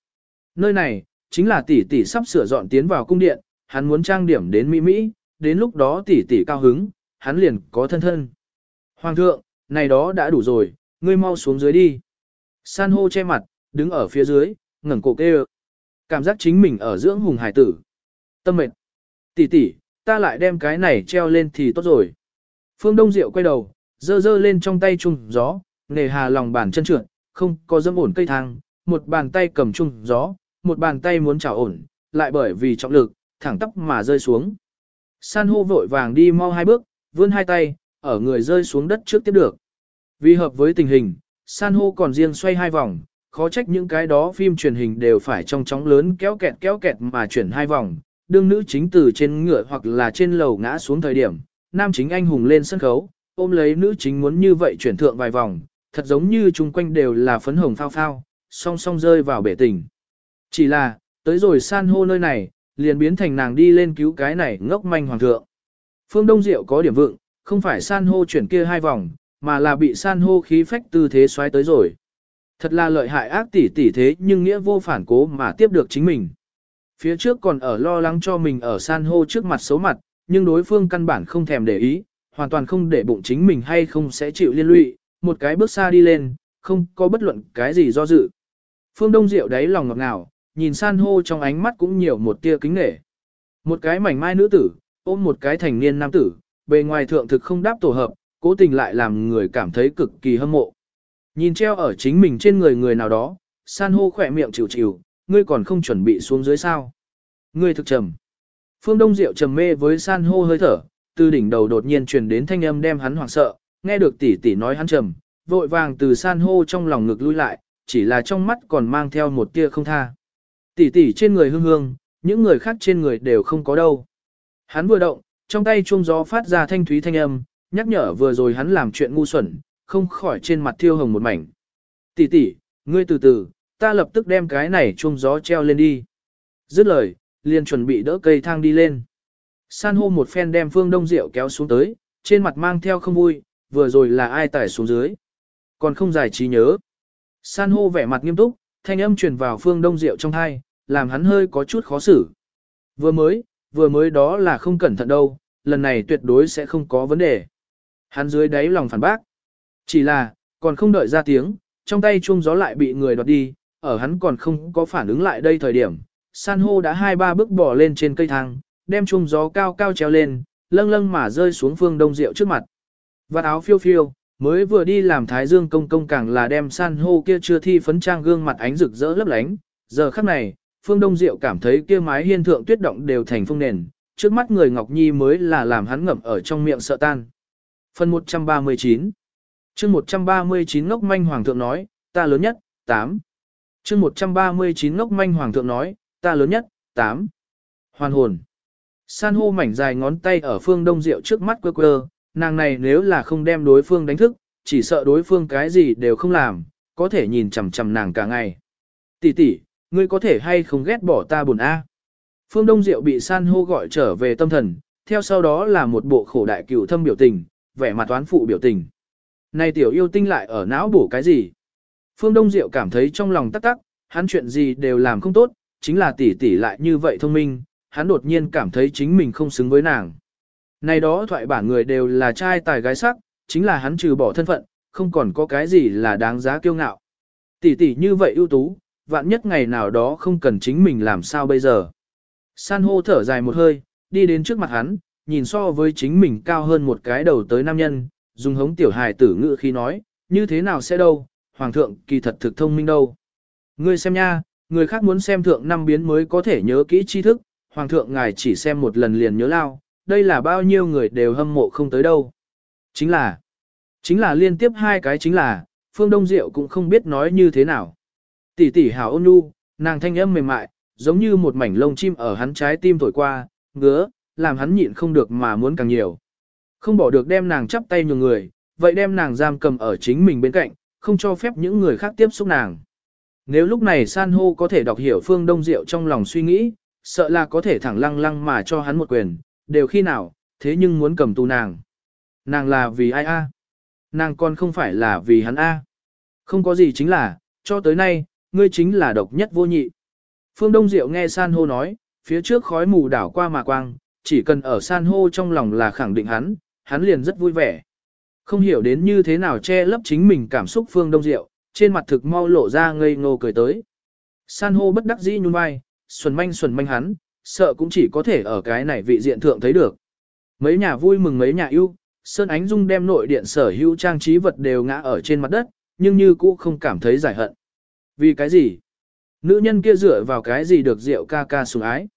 Nơi này, chính là tỷ tỷ sắp sửa dọn tiến vào cung điện, hắn muốn trang điểm đến mỹ mỹ, đến lúc đó tỷ tỷ cao hứng, hắn liền có thân thân. Hoàng thượng, này đó đã đủ rồi, ngươi mau xuống dưới đi. San hô che mặt, đứng ở phía dưới, ngẩng cổ kêu. Cảm giác chính mình ở dưỡng hùng hải tử. Tâm mệt. Tỷ tỷ, ta lại đem cái này treo lên thì tốt rồi. Phương Đông Diệu quay đầu, dơ dơ lên trong tay chung gió, nề hà lòng bàn chân trượt, không có dâm ổn cây thang, một bàn tay cầm chung gió, một bàn tay muốn chảo ổn, lại bởi vì trọng lực, thẳng tóc mà rơi xuống. San hô vội vàng đi mau hai bước, vươn hai tay, ở người rơi xuống đất trước tiếp được. Vì hợp với tình hình, san hô còn riêng xoay hai vòng, khó trách những cái đó phim truyền hình đều phải trong chóng lớn kéo kẹt kéo kẹt mà chuyển hai vòng, đương nữ chính từ trên ngựa hoặc là trên lầu ngã xuống thời điểm, nam chính anh hùng lên sân khấu, ôm lấy nữ chính muốn như vậy chuyển thượng vài vòng, thật giống như chung quanh đều là phấn hồng phao phao, song song rơi vào bể tình. Chỉ là, tới rồi san hô nơi này, liền biến thành nàng đi lên cứu cái này ngốc manh hoàng thượng. Phương Đông Diệu có điểm vượng, không phải san hô chuyển kia hai vòng, mà là bị san hô khí phách tư thế xoáy tới rồi. Thật là lợi hại ác tỷ tỷ thế nhưng nghĩa vô phản cố mà tiếp được chính mình. Phía trước còn ở lo lắng cho mình ở san hô trước mặt xấu mặt, nhưng đối phương căn bản không thèm để ý, hoàn toàn không để bụng chính mình hay không sẽ chịu liên lụy, một cái bước xa đi lên, không có bất luận cái gì do dự. Phương Đông Diệu đáy lòng ngọt ngào, nhìn san hô trong ánh mắt cũng nhiều một tia kính nể. Một cái mảnh mai nữ tử, ôm một cái thành niên nam tử, bề ngoài thượng thực không đáp tổ hợp, cố tình lại làm người cảm thấy cực kỳ hâm mộ. Nhìn treo ở chính mình trên người người nào đó, san hô khỏe miệng chịu chịu, ngươi còn không chuẩn bị xuống dưới sao. Ngươi thực trầm. Phương Đông Diệu trầm mê với san hô hơi thở, từ đỉnh đầu đột nhiên truyền đến thanh âm đem hắn hoảng sợ, nghe được tỷ tỷ nói hắn trầm, vội vàng từ san hô trong lòng ngực lui lại, chỉ là trong mắt còn mang theo một tia không tha. Tỷ tỷ trên người hương hương, những người khác trên người đều không có đâu. Hắn vừa động, trong tay chuông gió phát ra thanh thúy thanh âm, nhắc nhở vừa rồi hắn làm chuyện ngu xuẩn, không khỏi trên mặt thiêu hồng một mảnh. Tỷ tỷ, ngươi từ từ, ta lập tức đem cái này chuông gió treo lên đi. Dứt lời, liền chuẩn bị đỡ cây thang đi lên. San hô một phen đem phương đông rượu kéo xuống tới, trên mặt mang theo không vui, vừa rồi là ai tải xuống dưới. Còn không giải trí nhớ. San hô vẻ mặt nghiêm túc, thanh âm truyền vào phương đông rượu trong thai, làm hắn hơi có chút khó xử. Vừa mới, vừa mới đó là không cẩn thận đâu, lần này tuyệt đối sẽ không có vấn đề. Hắn dưới đáy lòng phản bác. Chỉ là, còn không đợi ra tiếng, trong tay chuông gió lại bị người đoạt đi, ở hắn còn không có phản ứng lại đây thời điểm. San hô đã hai ba bước bỏ lên trên cây thang, đem chuông gió cao cao treo lên, lâng lâng mà rơi xuống phương đông rượu trước mặt. Vạt áo phiêu phiêu, mới vừa đi làm thái dương công công càng là đem san hô kia chưa thi phấn trang gương mặt ánh rực rỡ lấp lánh. Giờ khắc này, phương đông diệu cảm thấy kia mái hiên thượng tuyết động đều thành phong nền, trước mắt người Ngọc Nhi mới là làm hắn ngậm ở trong miệng sợ tan. Phần 139 chương 139 ngốc manh hoàng thượng nói, ta lớn nhất, 8. chương 139 ngốc manh hoàng thượng nói, ta lớn nhất, 8. Hoàn hồn. San hô mảnh dài ngón tay ở phương đông rượu trước mắt quơ quơ, nàng này nếu là không đem đối phương đánh thức, chỉ sợ đối phương cái gì đều không làm, có thể nhìn chằm chằm nàng cả ngày. Tỷ tỷ, ngươi có thể hay không ghét bỏ ta buồn a? Phương Đông Diệu bị san hô gọi trở về tâm thần, theo sau đó là một bộ khổ đại cửu thâm biểu tình, vẻ mặt toán phụ biểu tình. Này tiểu yêu tinh lại ở não bổ cái gì? Phương Đông Diệu cảm thấy trong lòng tắc tắc, hắn chuyện gì đều làm không tốt, chính là tỷ tỷ lại như vậy thông minh, hắn đột nhiên cảm thấy chính mình không xứng với nàng. Này đó thoại bản người đều là trai tài gái sắc, chính là hắn trừ bỏ thân phận, không còn có cái gì là đáng giá kiêu ngạo. Tỷ tỷ như vậy ưu tú, vạn nhất ngày nào đó không cần chính mình làm sao bây giờ. San hô thở dài một hơi, đi đến trước mặt hắn, nhìn so với chính mình cao hơn một cái đầu tới nam nhân, dùng hống tiểu hài tử ngự khi nói, như thế nào sẽ đâu, hoàng thượng kỳ thật thực thông minh đâu. Ngươi xem nha, người khác muốn xem thượng năm biến mới có thể nhớ kỹ tri thức, hoàng thượng ngài chỉ xem một lần liền nhớ lao, đây là bao nhiêu người đều hâm mộ không tới đâu. Chính là, chính là liên tiếp hai cái chính là, Phương Đông Diệu cũng không biết nói như thế nào. Tỷ tỷ hảo ôn nhu, nàng thanh âm mềm mại, giống như một mảnh lông chim ở hắn trái tim thổi qua, ngứa, làm hắn nhịn không được mà muốn càng nhiều. Không bỏ được đem nàng chắp tay nhường người, vậy đem nàng giam cầm ở chính mình bên cạnh, không cho phép những người khác tiếp xúc nàng. Nếu lúc này san hô có thể đọc hiểu phương đông diệu trong lòng suy nghĩ, sợ là có thể thẳng lăng lăng mà cho hắn một quyền, đều khi nào, thế nhưng muốn cầm tù nàng. Nàng là vì ai a? Nàng còn không phải là vì hắn a. Không có gì chính là, cho tới nay, ngươi chính là độc nhất vô nhị. Phương Đông Diệu nghe san hô nói, phía trước khói mù đảo qua mà quang, chỉ cần ở san hô trong lòng là khẳng định hắn, hắn liền rất vui vẻ. Không hiểu đến như thế nào che lấp chính mình cảm xúc Phương Đông Diệu, trên mặt thực mau lộ ra ngây ngô cười tới. San hô bất đắc dĩ nhún vai, xuẩn manh xuẩn manh hắn, sợ cũng chỉ có thể ở cái này vị diện thượng thấy được. Mấy nhà vui mừng mấy nhà yêu, Sơn Ánh Dung đem nội điện sở hữu trang trí vật đều ngã ở trên mặt đất, nhưng như cũ không cảm thấy giải hận. Vì cái gì? Nữ nhân kia dựa vào cái gì được rượu ca ca sủng ái?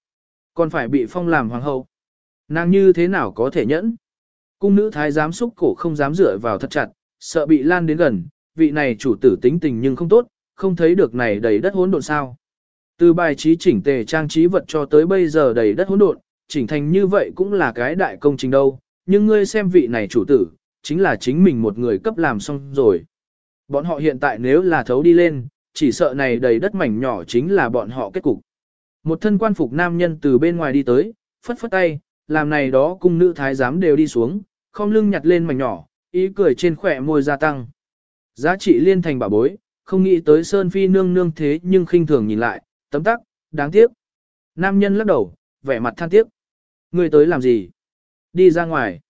Còn phải bị phong làm hoàng hậu. Nàng như thế nào có thể nhẫn? Cung nữ thái giám xúc cổ không dám dựa vào thật chặt, sợ bị lan đến gần, vị này chủ tử tính tình nhưng không tốt, không thấy được này đầy đất hỗn độn sao. Từ bài trí chỉnh tề trang trí vật cho tới bây giờ đầy đất hỗn độn, chỉnh thành như vậy cũng là cái đại công trình đâu, nhưng ngươi xem vị này chủ tử, chính là chính mình một người cấp làm xong rồi. Bọn họ hiện tại nếu là thấu đi lên, chỉ sợ này đầy đất mảnh nhỏ chính là bọn họ kết cục. Một thân quan phục nam nhân từ bên ngoài đi tới, phất phất tay, làm này đó cung nữ thái giám đều đi xuống, không lưng nhặt lên mảnh nhỏ, ý cười trên khỏe môi gia tăng. Giá trị liên thành bảo bối, không nghĩ tới Sơn Phi nương nương thế nhưng khinh thường nhìn lại, tấm tắc, đáng tiếc. Nam nhân lắc đầu, vẻ mặt than tiếc. Người tới làm gì? Đi ra ngoài.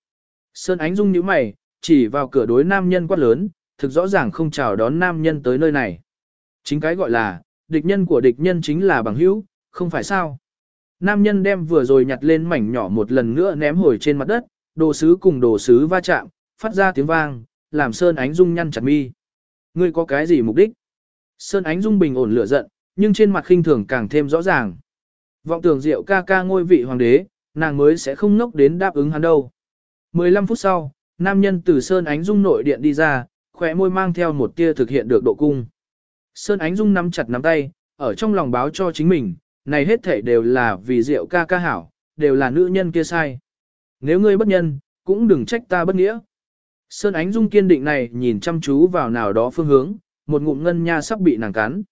Sơn Ánh Dung nhíu mày, chỉ vào cửa đối nam nhân quát lớn, thực rõ ràng không chào đón nam nhân tới nơi này. Chính cái gọi là, địch nhân của địch nhân chính là bằng hữu, không phải sao. Nam nhân đem vừa rồi nhặt lên mảnh nhỏ một lần nữa ném hồi trên mặt đất, đồ sứ cùng đồ sứ va chạm, phát ra tiếng vang, làm Sơn Ánh Dung nhăn chặt mi. Ngươi có cái gì mục đích? Sơn Ánh Dung bình ổn lửa giận, nhưng trên mặt khinh thường càng thêm rõ ràng. Vọng tưởng Diệu ca ca ngôi vị hoàng đế, nàng mới sẽ không ngốc đến đáp ứng hắn đâu. 15 phút sau, nam nhân từ Sơn Ánh Dung nội điện đi ra, khỏe môi mang theo một tia thực hiện được độ cung. Sơn Ánh Dung nắm chặt nắm tay, ở trong lòng báo cho chính mình, này hết thể đều là vì Diệu ca ca hảo, đều là nữ nhân kia sai. Nếu ngươi bất nhân, cũng đừng trách ta bất nghĩa. Sơn Ánh Dung kiên định này nhìn chăm chú vào nào đó phương hướng, một ngụm ngân nha sắp bị nàng cắn.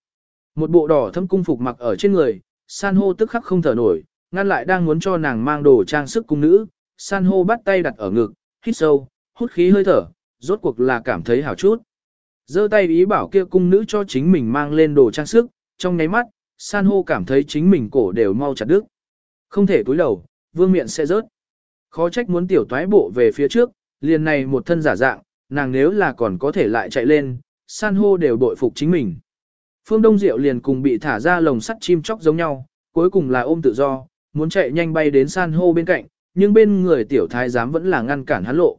Một bộ đỏ thâm cung phục mặc ở trên người, san hô tức khắc không thở nổi, ngăn lại đang muốn cho nàng mang đồ trang sức cung nữ, san hô bắt tay đặt ở ngực, hít sâu, hút khí hơi thở, rốt cuộc là cảm thấy hảo chút giơ tay ý bảo kia cung nữ cho chính mình mang lên đồ trang sức, trong nháy mắt, san hô cảm thấy chính mình cổ đều mau chặt đứt. Không thể túi đầu, vương miệng sẽ rớt. Khó trách muốn tiểu toái bộ về phía trước, liền này một thân giả dạng, nàng nếu là còn có thể lại chạy lên, san hô đều bội phục chính mình. Phương Đông Diệu liền cùng bị thả ra lồng sắt chim chóc giống nhau, cuối cùng là ôm tự do, muốn chạy nhanh bay đến san hô bên cạnh, nhưng bên người tiểu thái giám vẫn là ngăn cản hắn lộ.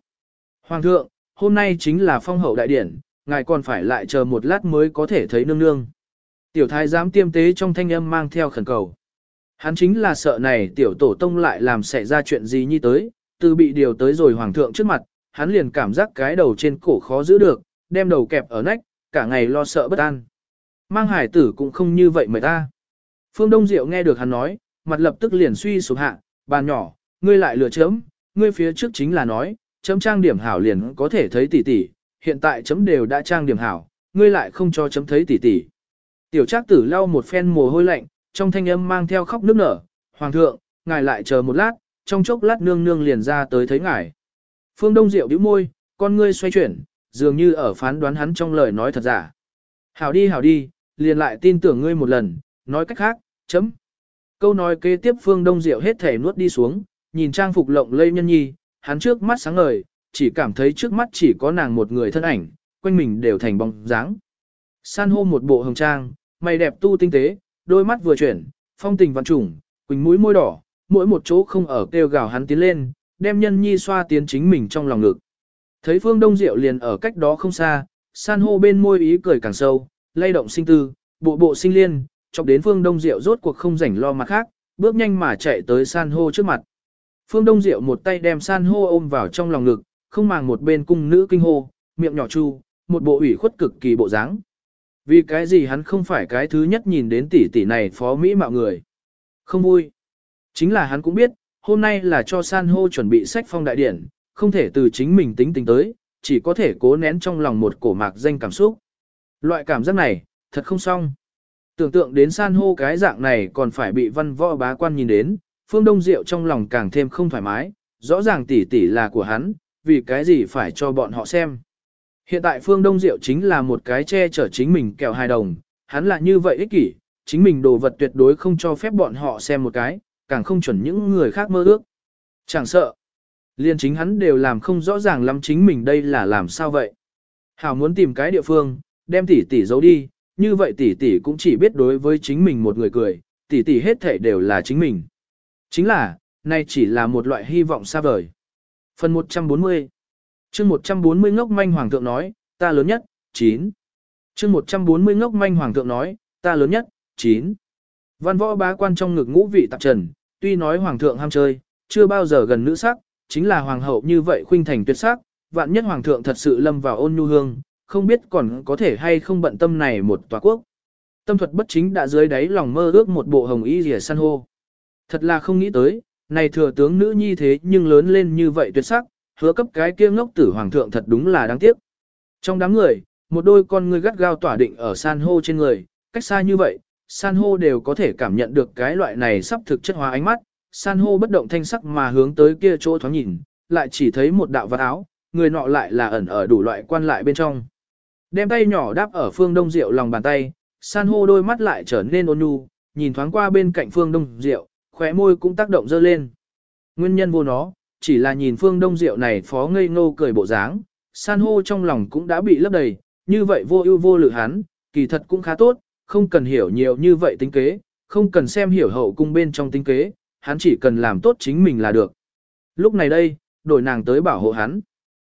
Hoàng thượng, hôm nay chính là phong hậu đại điển, ngài còn phải lại chờ một lát mới có thể thấy nương nương. Tiểu thái giám tiêm tế trong thanh âm mang theo khẩn cầu. Hắn chính là sợ này tiểu tổ tông lại làm xảy ra chuyện gì như tới, từ bị điều tới rồi hoàng thượng trước mặt, hắn liền cảm giác cái đầu trên cổ khó giữ được, đem đầu kẹp ở nách, cả ngày lo sợ bất an. Mang hải tử cũng không như vậy mời ta. Phương Đông Diệu nghe được hắn nói, mặt lập tức liền suy sụp hạ, bàn nhỏ, ngươi lại lừa chấm, ngươi phía trước chính là nói, chấm trang điểm hảo liền có thể thấy tỷ tỷ, hiện tại chấm đều đã trang điểm hảo, ngươi lại không cho chấm thấy tỷ tỷ. Tiểu trác tử lau một phen mồ hôi lạnh, trong thanh âm mang theo khóc nức nở, hoàng thượng, ngài lại chờ một lát, trong chốc lát nương nương liền ra tới thấy ngài. Phương Đông Diệu bĩu môi, con ngươi xoay chuyển, dường như ở phán đoán hắn trong lời nói thật giả. Hảo đi hảo đi, liền lại tin tưởng ngươi một lần, nói cách khác, chấm. Câu nói kế tiếp Phương Đông Diệu hết thể nuốt đi xuống, nhìn trang phục lộng lây nhân nhi, hắn trước mắt sáng ngời, chỉ cảm thấy trước mắt chỉ có nàng một người thân ảnh, quanh mình đều thành bóng dáng. San hô một bộ hồng trang, mày đẹp tu tinh tế, đôi mắt vừa chuyển, phong tình văn trùng, quỳnh mũi môi đỏ, mỗi một chỗ không ở kêu gào hắn tiến lên, đem nhân nhi xoa tiến chính mình trong lòng ngực. Thấy phương đông diệu liền ở cách đó không xa, san hô bên môi ý cười càng sâu, lay động sinh tư, bộ bộ sinh liên, chọc đến phương đông diệu rốt cuộc không rảnh lo mặt khác, bước nhanh mà chạy tới san hô trước mặt. Phương Đông Diệu một tay đem san hô ôm vào trong lòng ngực, không màng một bên cung nữ kinh hô, miệng nhỏ chu, một bộ ủy khuất cực kỳ bộ dáng. Vì cái gì hắn không phải cái thứ nhất nhìn đến tỷ tỷ này phó mỹ mạo người. Không vui. Chính là hắn cũng biết, hôm nay là cho san hô chuẩn bị sách phong đại điển, không thể từ chính mình tính tính tới, chỉ có thể cố nén trong lòng một cổ mạc danh cảm xúc. Loại cảm giác này, thật không xong. Tưởng tượng đến san hô cái dạng này còn phải bị văn võ bá quan nhìn đến, phương đông diệu trong lòng càng thêm không thoải mái, rõ ràng tỷ tỷ là của hắn, vì cái gì phải cho bọn họ xem. Hiện tại phương đông diệu chính là một cái che chở chính mình kẹo hài đồng, hắn là như vậy ích kỷ, chính mình đồ vật tuyệt đối không cho phép bọn họ xem một cái, càng không chuẩn những người khác mơ ước. Chẳng sợ, liên chính hắn đều làm không rõ ràng lắm chính mình đây là làm sao vậy. Hảo muốn tìm cái địa phương, đem tỷ tỷ giấu đi, như vậy tỷ tỷ cũng chỉ biết đối với chính mình một người cười, tỷ tỷ hết thể đều là chính mình. Chính là, nay chỉ là một loại hy vọng xa vời. Phần 140 chương 140 ngốc manh hoàng thượng nói, ta lớn nhất, 9. chương 140 ngốc manh hoàng thượng nói, ta lớn nhất, 9. Văn võ bá quan trong ngực ngũ vị tạp trần, tuy nói hoàng thượng ham chơi, chưa bao giờ gần nữ sắc, chính là hoàng hậu như vậy khuynh thành tuyệt sắc, vạn nhất hoàng thượng thật sự lâm vào ôn nhu hương, không biết còn có thể hay không bận tâm này một tòa quốc. Tâm thuật bất chính đã dưới đáy lòng mơ ước một bộ hồng y rìa san hô. Thật là không nghĩ tới, này thừa tướng nữ nhi thế nhưng lớn lên như vậy tuyệt sắc, hứa cấp cái kia ngốc tử hoàng thượng thật đúng là đáng tiếc. Trong đám người, một đôi con người gắt gao tỏa định ở san hô trên người, cách xa như vậy, san hô đều có thể cảm nhận được cái loại này sắp thực chất hóa ánh mắt, san hô bất động thanh sắc mà hướng tới kia chỗ thoáng nhìn, lại chỉ thấy một đạo vật áo, người nọ lại là ẩn ở đủ loại quan lại bên trong. Đem tay nhỏ đáp ở phương đông rượu lòng bàn tay, san hô đôi mắt lại trở nên ôn nhu, nhìn thoáng qua bên cạnh phương đông rượu khóe môi cũng tác động dơ lên. Nguyên nhân vô nó, chỉ là nhìn phương đông diệu này phó ngây ngô cười bộ dáng, san hô trong lòng cũng đã bị lấp đầy, như vậy vô ưu vô lự hắn, kỳ thật cũng khá tốt, không cần hiểu nhiều như vậy tính kế, không cần xem hiểu hậu cung bên trong tính kế, hắn chỉ cần làm tốt chính mình là được. Lúc này đây, đổi nàng tới bảo hộ hắn.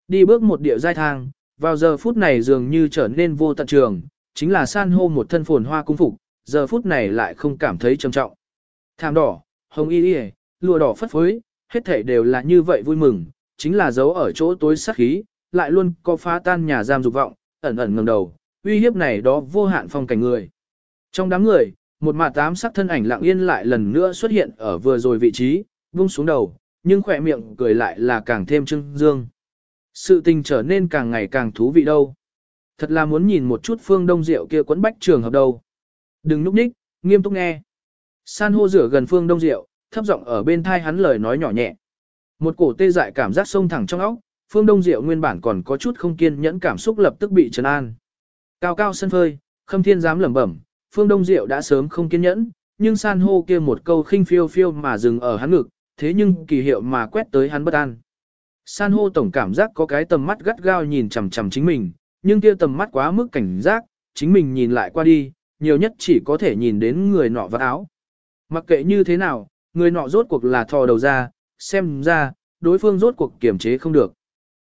Đi bước một địa giai thang, vào giờ phút này dường như trở nên vô tận trường, chính là san hô một thân phồn hoa cung phục, giờ phút này lại không cảm thấy trầm trọng. Thảm đỏ, hồng y y, lụa đỏ phất phới, hết thể đều là như vậy vui mừng, chính là giấu ở chỗ tối sắc khí, lại luôn có phá tan nhà giam dục vọng, ẩn ẩn ngẩng đầu, uy hiếp này đó vô hạn phong cảnh người. Trong đám người, một mạ tám sắc thân ảnh lặng yên lại lần nữa xuất hiện ở vừa rồi vị trí, vung xuống đầu, nhưng khỏe miệng cười lại là càng thêm trưng dương. Sự tình trở nên càng ngày càng thú vị đâu. Thật là muốn nhìn một chút phương đông rượu kia quấn bách trường hợp đâu. Đừng núp ních, nghiêm túc nghe. San hô rửa gần phương đông diệu, thấp giọng ở bên thai hắn lời nói nhỏ nhẹ. Một cổ tê dại cảm giác sông thẳng trong óc, phương đông diệu nguyên bản còn có chút không kiên nhẫn cảm xúc lập tức bị trấn an. Cao cao sân phơi, khâm thiên dám lẩm bẩm, phương đông diệu đã sớm không kiên nhẫn, nhưng san hô kia một câu khinh phiêu phiêu mà dừng ở hắn ngực, thế nhưng kỳ hiệu mà quét tới hắn bất an. San hô tổng cảm giác có cái tầm mắt gắt gao nhìn chằm chằm chính mình, nhưng kia tầm mắt quá mức cảnh giác, chính mình nhìn lại qua đi, nhiều nhất chỉ có thể nhìn đến người nọ vật áo. Mặc kệ như thế nào, người nọ rốt cuộc là thò đầu ra, xem ra, đối phương rốt cuộc kiểm chế không được.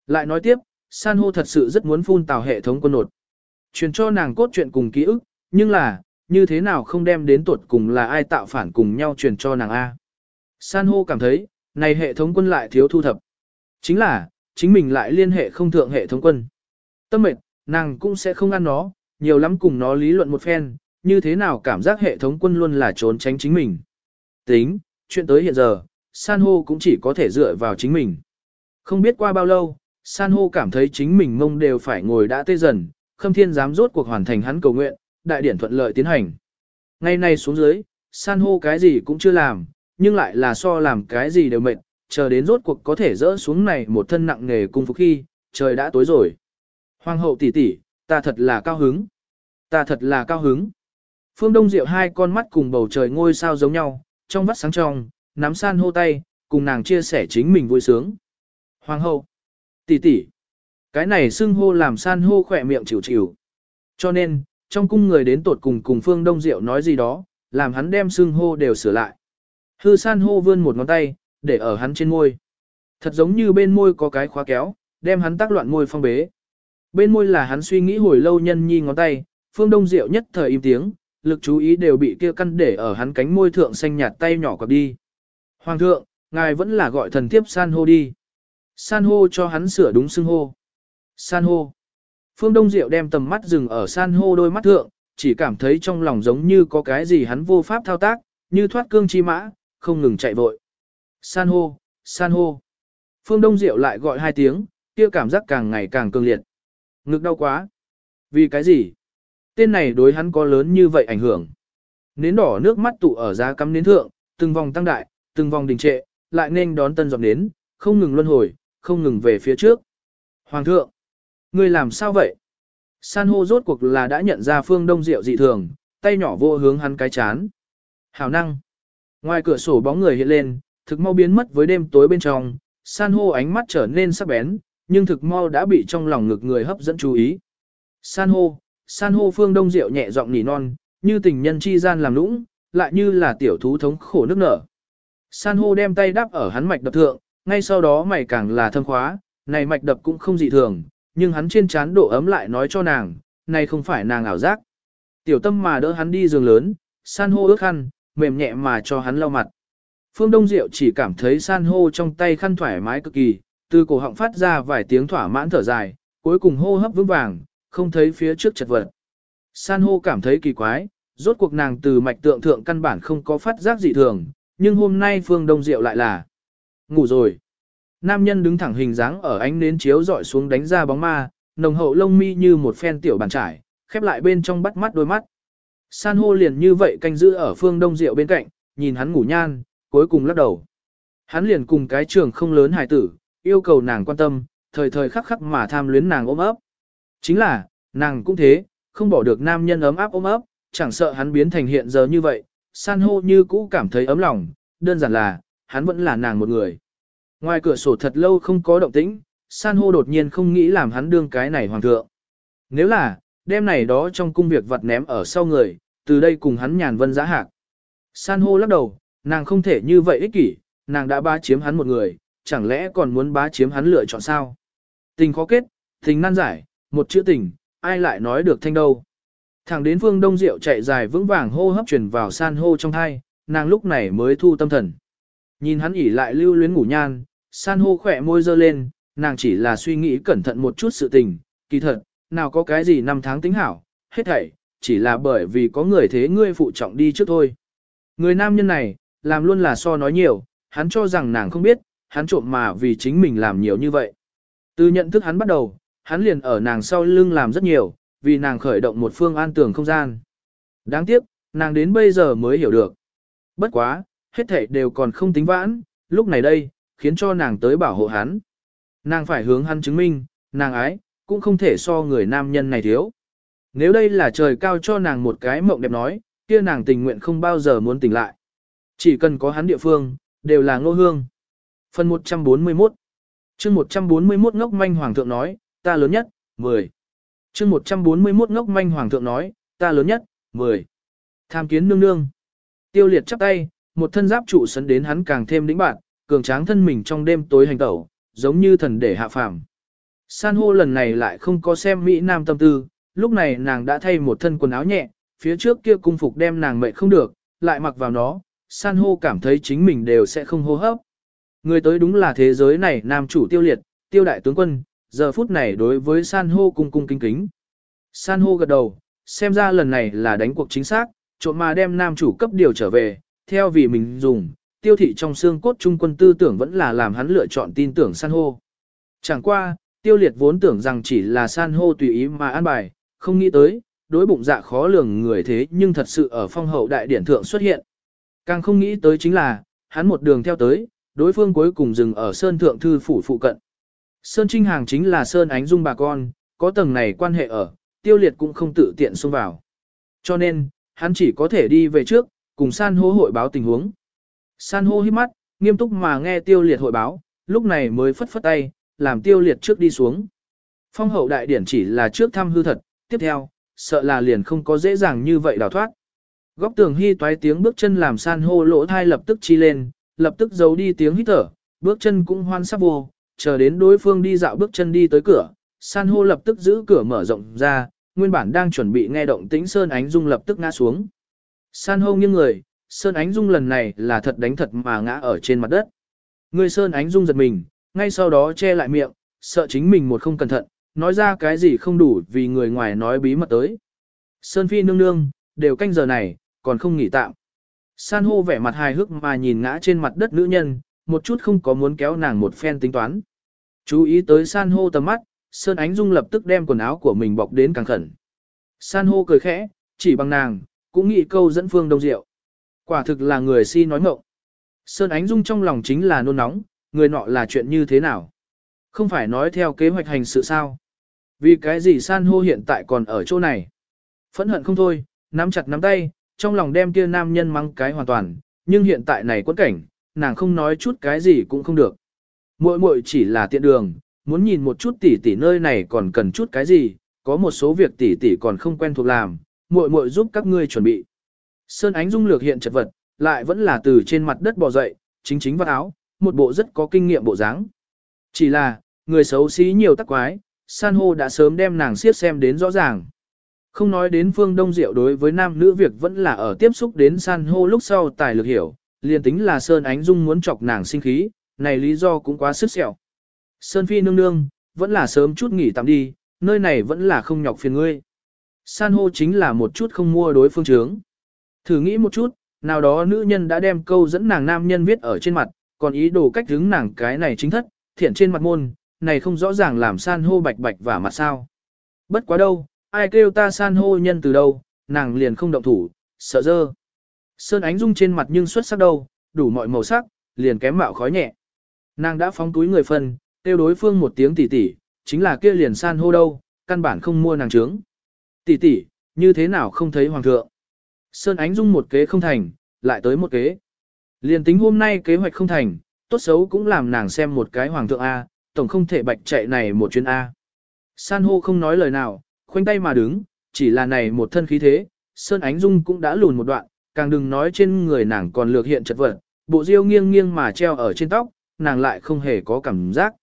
Lại nói tiếp, san hô thật sự rất muốn phun tào hệ thống quân nột. Truyền cho nàng cốt truyện cùng ký ức, nhưng là, như thế nào không đem đến tuột cùng là ai tạo phản cùng nhau truyền cho nàng A. San hô cảm thấy, này hệ thống quân lại thiếu thu thập. Chính là, chính mình lại liên hệ không thượng hệ thống quân. Tâm mệt, nàng cũng sẽ không ăn nó, nhiều lắm cùng nó lý luận một phen, như thế nào cảm giác hệ thống quân luôn là trốn tránh chính mình. Tính, chuyện tới hiện giờ, san hô cũng chỉ có thể dựa vào chính mình. Không biết qua bao lâu, san hô cảm thấy chính mình mông đều phải ngồi đã tê dần, khâm thiên dám rốt cuộc hoàn thành hắn cầu nguyện, đại điển thuận lợi tiến hành. Ngày nay xuống dưới, san hô cái gì cũng chưa làm, nhưng lại là so làm cái gì đều mệt, chờ đến rốt cuộc có thể dỡ xuống này một thân nặng nghề cung phục khi, trời đã tối rồi. Hoàng hậu tỷ tỷ, ta thật là cao hứng. Ta thật là cao hứng. Phương Đông Diệu hai con mắt cùng bầu trời ngôi sao giống nhau, trong vắt sáng trong, nắm san hô tay, cùng nàng chia sẻ chính mình vui sướng. Hoàng hậu, tỷ tỷ, cái này xưng hô làm san hô khỏe miệng chịu chịu. Cho nên, trong cung người đến tột cùng cùng Phương Đông Diệu nói gì đó, làm hắn đem xưng hô đều sửa lại. Hư san hô vươn một ngón tay, để ở hắn trên môi. Thật giống như bên môi có cái khóa kéo, đem hắn tác loạn môi phong bế. Bên môi là hắn suy nghĩ hồi lâu nhân nhi ngón tay, Phương Đông Diệu nhất thời im tiếng, lực chú ý đều bị kia căn để ở hắn cánh môi thượng xanh nhạt tay nhỏ quặp đi. Hoàng thượng, ngài vẫn là gọi thần thiếp san hô đi. San hô cho hắn sửa đúng xưng hô. San hô. Phương Đông Diệu đem tầm mắt dừng ở san hô đôi mắt thượng, chỉ cảm thấy trong lòng giống như có cái gì hắn vô pháp thao tác, như thoát cương chi mã, không ngừng chạy vội. San hô, san hô. Phương Đông Diệu lại gọi hai tiếng, kia cảm giác càng ngày càng cường liệt. Ngực đau quá. Vì cái gì? Tên này đối hắn có lớn như vậy ảnh hưởng. Nến đỏ nước mắt tụ ở giá cắm nến thượng, từng vòng tăng đại, từng vòng đình trệ, lại nên đón tân dọc nến, không ngừng luân hồi, không ngừng về phía trước. Hoàng thượng, ngươi làm sao vậy? San hô rốt cuộc là đã nhận ra phương đông diệu dị thường, tay nhỏ vô hướng hắn cái chán. Hảo năng. Ngoài cửa sổ bóng người hiện lên, thực mau biến mất với đêm tối bên trong, san hô ánh mắt trở nên sắc bén, nhưng thực mau đã bị trong lòng ngực người hấp dẫn chú ý. San hô, san hô phương đông diệu nhẹ giọng nỉ non, như tình nhân chi gian làm lũng, lại như là tiểu thú thống khổ nước nở. San hô đem tay đắp ở hắn mạch đập thượng, ngay sau đó mày càng là thâm khóa, này mạch đập cũng không dị thường, nhưng hắn trên trán độ ấm lại nói cho nàng, này không phải nàng ảo giác. Tiểu tâm mà đỡ hắn đi giường lớn, san hô ước khăn, mềm nhẹ mà cho hắn lau mặt. Phương Đông Diệu chỉ cảm thấy san hô trong tay khăn thoải mái cực kỳ, từ cổ họng phát ra vài tiếng thỏa mãn thở dài, cuối cùng hô hấp vững vàng, không thấy phía trước chật vật. San hô cảm thấy kỳ quái, rốt cuộc nàng từ mạch tượng thượng căn bản không có phát giác dị thường, nhưng hôm nay Phương Đông Diệu lại là ngủ rồi. Nam nhân đứng thẳng hình dáng ở ánh nến chiếu dọi xuống đánh ra bóng ma, nồng hậu lông mi như một phen tiểu bàn trải, khép lại bên trong bắt mắt đôi mắt. San hô liền như vậy canh giữ ở Phương Đông Diệu bên cạnh, nhìn hắn ngủ nhan, cuối cùng lắc đầu. Hắn liền cùng cái trường không lớn hài tử, yêu cầu nàng quan tâm, thời thời khắc khắc mà tham luyến nàng ôm ấp. Chính là, nàng cũng thế, không bỏ được nam nhân ấm áp ôm ấp, chẳng sợ hắn biến thành hiện giờ như vậy, san hô như cũ cảm thấy ấm lòng, đơn giản là, hắn vẫn là nàng một người. Ngoài cửa sổ thật lâu không có động tĩnh, san hô đột nhiên không nghĩ làm hắn đương cái này hoàng thượng. Nếu là, đêm này đó trong cung việc vật ném ở sau người, từ đây cùng hắn nhàn vân giã hạc. San hô lắc đầu, nàng không thể như vậy ích kỷ, nàng đã bá chiếm hắn một người, chẳng lẽ còn muốn bá chiếm hắn lựa chọn sao? Tình khó kết, tình nan giải, một chữ tình, ai lại nói được thanh đâu. Thẳng đến phương đông diệu chạy dài vững vàng hô hấp truyền vào san hô trong thai, nàng lúc này mới thu tâm thần. Nhìn hắn ỉ lại lưu luyến ngủ nhan, san hô khỏe môi dơ lên, nàng chỉ là suy nghĩ cẩn thận một chút sự tình, kỳ thật, nào có cái gì năm tháng tính hảo, hết thảy, chỉ là bởi vì có người thế ngươi phụ trọng đi trước thôi. Người nam nhân này, làm luôn là so nói nhiều, hắn cho rằng nàng không biết, hắn trộm mà vì chính mình làm nhiều như vậy. Từ nhận thức hắn bắt đầu, hắn liền ở nàng sau lưng làm rất nhiều, vì nàng khởi động một phương an tường không gian. Đáng tiếc, nàng đến bây giờ mới hiểu được. Bất quá, hết thảy đều còn không tính vãn, lúc này đây, khiến cho nàng tới bảo hộ hắn. Nàng phải hướng hắn chứng minh, nàng ái, cũng không thể so người nam nhân này thiếu. Nếu đây là trời cao cho nàng một cái mộng đẹp nói, kia nàng tình nguyện không bao giờ muốn tỉnh lại. Chỉ cần có hắn địa phương, đều là ngô hương. Phần 141 chương 141 ngốc manh hoàng thượng nói, ta lớn nhất, 10. chương 141 ngốc manh hoàng thượng nói, ta lớn nhất, 10. Tham kiến nương nương. Tiêu liệt chắp tay, một thân giáp trụ sấn đến hắn càng thêm đĩnh bạn, cường tráng thân mình trong đêm tối hành tẩu, giống như thần để hạ phàm. San hô lần này lại không có xem Mỹ Nam tâm tư, lúc này nàng đã thay một thân quần áo nhẹ, phía trước kia cung phục đem nàng mệt không được, lại mặc vào nó, san hô cảm thấy chính mình đều sẽ không hô hấp. Người tới đúng là thế giới này nam chủ tiêu liệt, tiêu đại tướng quân, giờ phút này đối với san hô cung cung kính kính. San hô gật đầu, xem ra lần này là đánh cuộc chính xác, trộm mà đem nam chủ cấp điều trở về, theo vì mình dùng, tiêu thị trong xương cốt trung quân tư tưởng vẫn là làm hắn lựa chọn tin tưởng san hô. Chẳng qua, tiêu liệt vốn tưởng rằng chỉ là san hô tùy ý mà an bài, không nghĩ tới, đối bụng dạ khó lường người thế nhưng thật sự ở phong hậu đại điển thượng xuất hiện. Càng không nghĩ tới chính là, hắn một đường theo tới, đối phương cuối cùng dừng ở Sơn Thượng Thư Phủ phụ cận. Sơn Trinh Hàng chính là Sơn Ánh Dung bà con, có tầng này quan hệ ở, tiêu liệt cũng không tự tiện xông vào. Cho nên, hắn chỉ có thể đi về trước, cùng san hô hội báo tình huống. San hô hít mắt, nghiêm túc mà nghe tiêu liệt hội báo, lúc này mới phất phất tay, làm tiêu liệt trước đi xuống. Phong hậu đại điển chỉ là trước thăm hư thật, tiếp theo, sợ là liền không có dễ dàng như vậy đào thoát. Góc tường hy toái tiếng bước chân làm san hô lỗ thai lập tức chi lên, lập tức giấu đi tiếng hít thở, bước chân cũng hoan sắp vô, chờ đến đối phương đi dạo bước chân đi tới cửa, san hô lập tức giữ cửa mở rộng ra, nguyên bản đang chuẩn bị nghe động tĩnh Sơn Ánh Dung lập tức ngã xuống. San hô nghiêng người, Sơn Ánh Dung lần này là thật đánh thật mà ngã ở trên mặt đất. Người Sơn Ánh Dung giật mình, ngay sau đó che lại miệng, sợ chính mình một không cẩn thận, nói ra cái gì không đủ vì người ngoài nói bí mật tới. Sơn Phi nương nương, đều canh giờ này, còn không nghỉ tạm. San hô vẻ mặt hài hước mà nhìn ngã trên mặt đất nữ nhân, một chút không có muốn kéo nàng một phen tính toán. Chú ý tới san hô tầm mắt, Sơn Ánh Dung lập tức đem quần áo của mình bọc đến càng khẩn. San hô cười khẽ, chỉ bằng nàng, cũng nghĩ câu dẫn phương đông Diệu, Quả thực là người si nói mộng. Sơn Ánh Dung trong lòng chính là nôn nóng, người nọ là chuyện như thế nào? Không phải nói theo kế hoạch hành sự sao? Vì cái gì san hô hiện tại còn ở chỗ này? Phẫn hận không thôi, nắm chặt nắm tay, trong lòng đem kia nam nhân mắng cái hoàn toàn, nhưng hiện tại này quẫn cảnh, nàng không nói chút cái gì cũng không được. Muội muội chỉ là tiện đường, muốn nhìn một chút tỷ tỷ nơi này còn cần chút cái gì, có một số việc tỷ tỷ còn không quen thuộc làm, muội muội giúp các ngươi chuẩn bị. Sơn Ánh Dung lược hiện chật vật, lại vẫn là từ trên mặt đất bò dậy, chính chính vắt áo, một bộ rất có kinh nghiệm bộ dáng. Chỉ là, người xấu xí nhiều tắc quái, san hô đã sớm đem nàng siết xem đến rõ ràng. Không nói đến phương đông diệu đối với nam nữ việc vẫn là ở tiếp xúc đến san hô lúc sau tài lực hiểu, liền tính là Sơn Ánh Dung muốn chọc nàng sinh khí, này lý do cũng quá sức sẹo. Sơn Phi nương nương, vẫn là sớm chút nghỉ tạm đi, nơi này vẫn là không nhọc phiền ngươi. San hô chính là một chút không mua đối phương trướng. Thử nghĩ một chút, nào đó nữ nhân đã đem câu dẫn nàng nam nhân viết ở trên mặt, còn ý đồ cách hướng nàng cái này chính thất, thiện trên mặt môn, này không rõ ràng làm san hô bạch bạch và mặt sao. Bất quá đâu, ai kêu ta san hô nhân từ đâu, nàng liền không động thủ, sợ dơ. Sơn ánh dung trên mặt nhưng xuất sắc đâu, đủ mọi màu sắc, liền kém mạo khói nhẹ. Nàng đã phóng túi người phân, tiêu đối phương một tiếng tỷ tỷ, chính là kia liền san hô đâu, căn bản không mua nàng trướng. Tỷ tỷ, như thế nào không thấy hoàng thượng? Sơn ánh dung một kế không thành, lại tới một kế. Liền tính hôm nay kế hoạch không thành, tốt xấu cũng làm nàng xem một cái hoàng thượng A, tổng không thể bạch chạy này một chuyến A. San hô không nói lời nào, khoanh tay mà đứng, chỉ là này một thân khí thế, Sơn Ánh Dung cũng đã lùn một đoạn, càng đừng nói trên người nàng còn lược hiện chật vật, bộ diêu nghiêng nghiêng mà treo ở trên tóc, nàng lại không hề có cảm giác.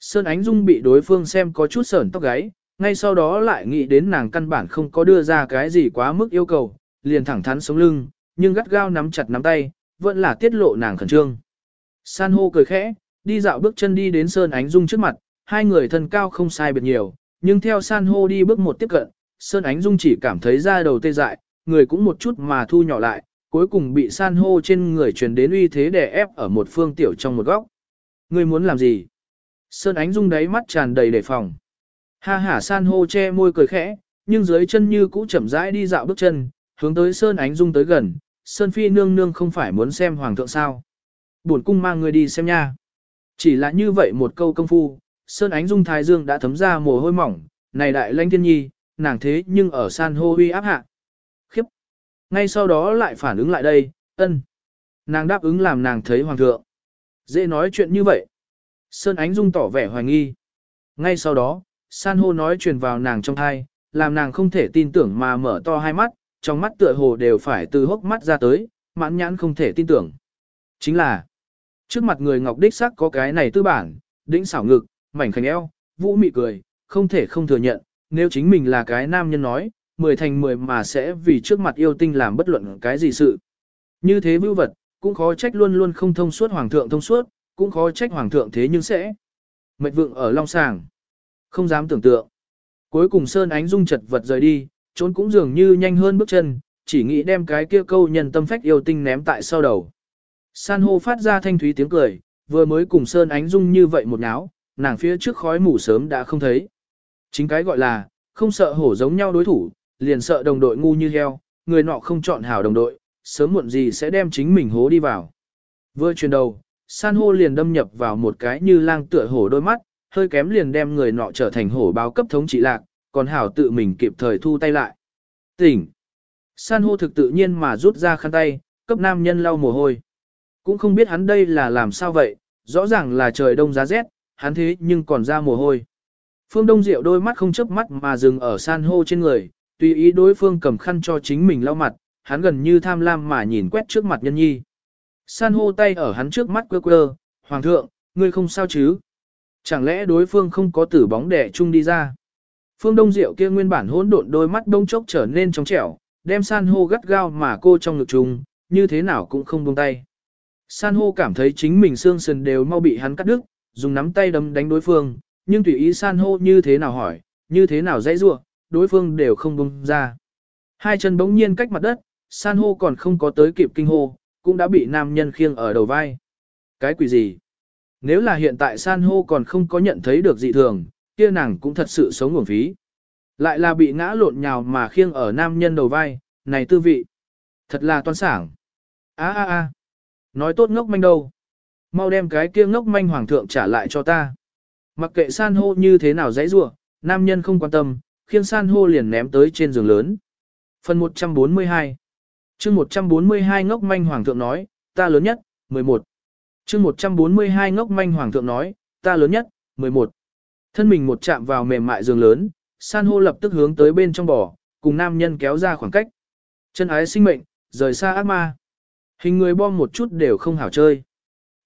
Sơn Ánh Dung bị đối phương xem có chút sởn tóc gáy, ngay sau đó lại nghĩ đến nàng căn bản không có đưa ra cái gì quá mức yêu cầu, liền thẳng thắn sống lưng, nhưng gắt gao nắm chặt nắm tay, vẫn là tiết lộ nàng khẩn trương. San hô cười khẽ, đi dạo bước chân đi đến Sơn Ánh Dung trước mặt, hai người thân cao không sai biệt nhiều, nhưng theo San hô đi bước một tiếp cận, Sơn Ánh Dung chỉ cảm thấy da đầu tê dại, người cũng một chút mà thu nhỏ lại, cuối cùng bị san hô trên người truyền đến uy thế đè ép ở một phương tiểu trong một góc. Ngươi muốn làm gì? Sơn ánh dung đáy mắt tràn đầy đề phòng. Ha hả san hô che môi cười khẽ, nhưng dưới chân như cũ chậm rãi đi dạo bước chân, hướng tới Sơn ánh dung tới gần. Sơn phi nương nương không phải muốn xem hoàng thượng sao. Buồn cung mang người đi xem nha. Chỉ là như vậy một câu công phu, Sơn ánh dung thái dương đã thấm ra mồ hôi mỏng, này đại lãnh thiên nhi, nàng thế nhưng ở san hô uy áp hạ. Ngay sau đó lại phản ứng lại đây, ân. Nàng đáp ứng làm nàng thấy hoàng thượng. Dễ nói chuyện như vậy. Sơn Ánh Dung tỏ vẻ hoài nghi. Ngay sau đó, san hô nói truyền vào nàng trong thai, làm nàng không thể tin tưởng mà mở to hai mắt, trong mắt tựa hồ đều phải từ hốc mắt ra tới, mãn nhãn không thể tin tưởng. Chính là, trước mặt người ngọc đích sắc có cái này tư bản, đĩnh xảo ngực, mảnh khảnh eo, vũ mị cười, không thể không thừa nhận, nếu chính mình là cái nam nhân nói, mười thành mười mà sẽ vì trước mặt yêu tinh làm bất luận cái gì sự. Như thế vưu vật, cũng khó trách luôn luôn không thông suốt hoàng thượng thông suốt, cũng khó trách hoàng thượng thế nhưng sẽ. Mệnh vượng ở long sàng. Không dám tưởng tượng. Cuối cùng Sơn Ánh Dung chật vật rời đi, trốn cũng dường như nhanh hơn bước chân, chỉ nghĩ đem cái kia câu nhân tâm phách yêu tinh ném tại sau đầu. San hô phát ra thanh thúy tiếng cười, vừa mới cùng Sơn Ánh Dung như vậy một náo, nàng phía trước khói mù sớm đã không thấy. Chính cái gọi là, không sợ hổ giống nhau đối thủ, liền sợ đồng đội ngu như heo, người nọ không chọn hảo đồng đội, sớm muộn gì sẽ đem chính mình hố đi vào. Vừa chuyển đầu, san hô liền đâm nhập vào một cái như lang tựa hổ đôi mắt, hơi kém liền đem người nọ trở thành hổ báo cấp thống trị lạc, còn hảo tự mình kịp thời thu tay lại. Tỉnh! San hô thực tự nhiên mà rút ra khăn tay, cấp nam nhân lau mồ hôi. Cũng không biết hắn đây là làm sao vậy, rõ ràng là trời đông giá rét, hắn thế nhưng còn ra mồ hôi. Phương Đông Diệu đôi mắt không chớp mắt mà dừng ở san hô trên người, tùy ý đối phương cầm khăn cho chính mình lau mặt, hắn gần như tham lam mà nhìn quét trước mặt nhân nhi. San hô tay ở hắn trước mắt quơ quơ, Hoàng thượng, ngươi không sao chứ? Chẳng lẽ đối phương không có tử bóng đẻ chung đi ra? Phương Đông Diệu kia nguyên bản hỗn độn đôi mắt đông chốc trở nên trong trẻo, đem san hô gắt gao mà cô trong ngực chung, như thế nào cũng không buông tay. San hô cảm thấy chính mình xương sườn đều mau bị hắn cắt đứt, dùng nắm tay đấm đánh đối phương, nhưng tùy ý san hô như thế nào hỏi, như thế nào dãy rua, đối phương đều không buông ra. Hai chân bỗng nhiên cách mặt đất, san hô còn không có tới kịp kinh hô, cũng đã bị nam nhân khiêng ở đầu vai. Cái quỷ gì? Nếu là hiện tại san hô còn không có nhận thấy được dị thường, kia nàng cũng thật sự sống nguồn phí. Lại là bị ngã lộn nhào mà khiêng ở nam nhân đầu vai, này tư vị. Thật là toan sảng. a a a Nói tốt ngốc manh đâu. Mau đem cái kia ngốc manh hoàng thượng trả lại cho ta. Mặc kệ san hô như thế nào dãy rủa, nam nhân không quan tâm, khiêng san hô liền ném tới trên giường lớn. Phần 142 chương 142 ngốc manh hoàng thượng nói, ta lớn nhất, 11. chương 142 ngốc manh hoàng thượng nói, ta lớn nhất, 11. Thân mình một chạm vào mềm mại giường lớn, san hô lập tức hướng tới bên trong bò, cùng nam nhân kéo ra khoảng cách. Chân ái sinh mệnh, rời xa ác ma. Hình người bom một chút đều không hảo chơi.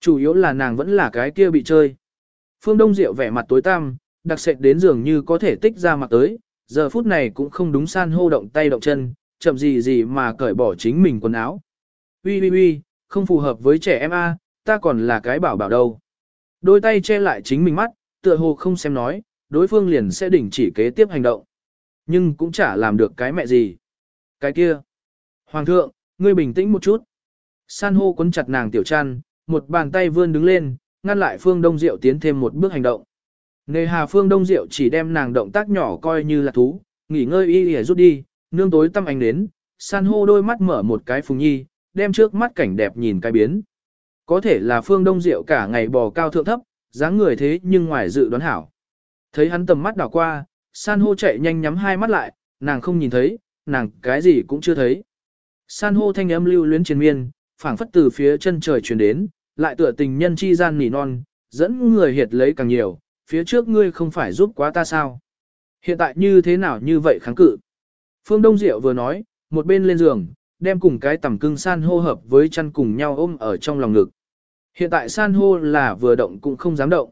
Chủ yếu là nàng vẫn là cái kia bị chơi. Phương Đông Diệu vẻ mặt tối tăm, đặc sệt đến dường như có thể tích ra mặt tới, giờ phút này cũng không đúng san hô động tay động chân, chậm gì gì mà cởi bỏ chính mình quần áo. Ui ui ui, không phù hợp với trẻ em a, ta còn là cái bảo bảo đâu. Đôi tay che lại chính mình mắt, tựa hồ không xem nói, đối phương liền sẽ đình chỉ kế tiếp hành động. Nhưng cũng chả làm được cái mẹ gì. Cái kia. Hoàng thượng, ngươi bình tĩnh một chút. San hô quấn chặt nàng tiểu trăn, một bàn tay vươn đứng lên, ngăn lại Phương Đông Diệu tiến thêm một bước hành động. Nề hà Phương Đông Diệu chỉ đem nàng động tác nhỏ coi như là thú, nghỉ ngơi y y rút đi, nương tối tâm ánh đến, san hô đôi mắt mở một cái phùng nhi, đem trước mắt cảnh đẹp nhìn cái biến. Có thể là Phương Đông Diệu cả ngày bò cao thượng thấp, dáng người thế nhưng ngoài dự đoán hảo. Thấy hắn tầm mắt đảo qua, san hô chạy nhanh nhắm hai mắt lại, nàng không nhìn thấy, nàng cái gì cũng chưa thấy. San hô thanh âm lưu luyến triền miên, phảng phất từ phía chân trời truyền đến, lại tựa tình nhân chi gian nỉ non, dẫn người hiệt lấy càng nhiều, phía trước ngươi không phải giúp quá ta sao? Hiện tại như thế nào như vậy kháng cự? Phương Đông Diệu vừa nói, một bên lên giường, đem cùng cái tầm cưng san hô hợp với chăn cùng nhau ôm ở trong lòng ngực. Hiện tại san hô là vừa động cũng không dám động.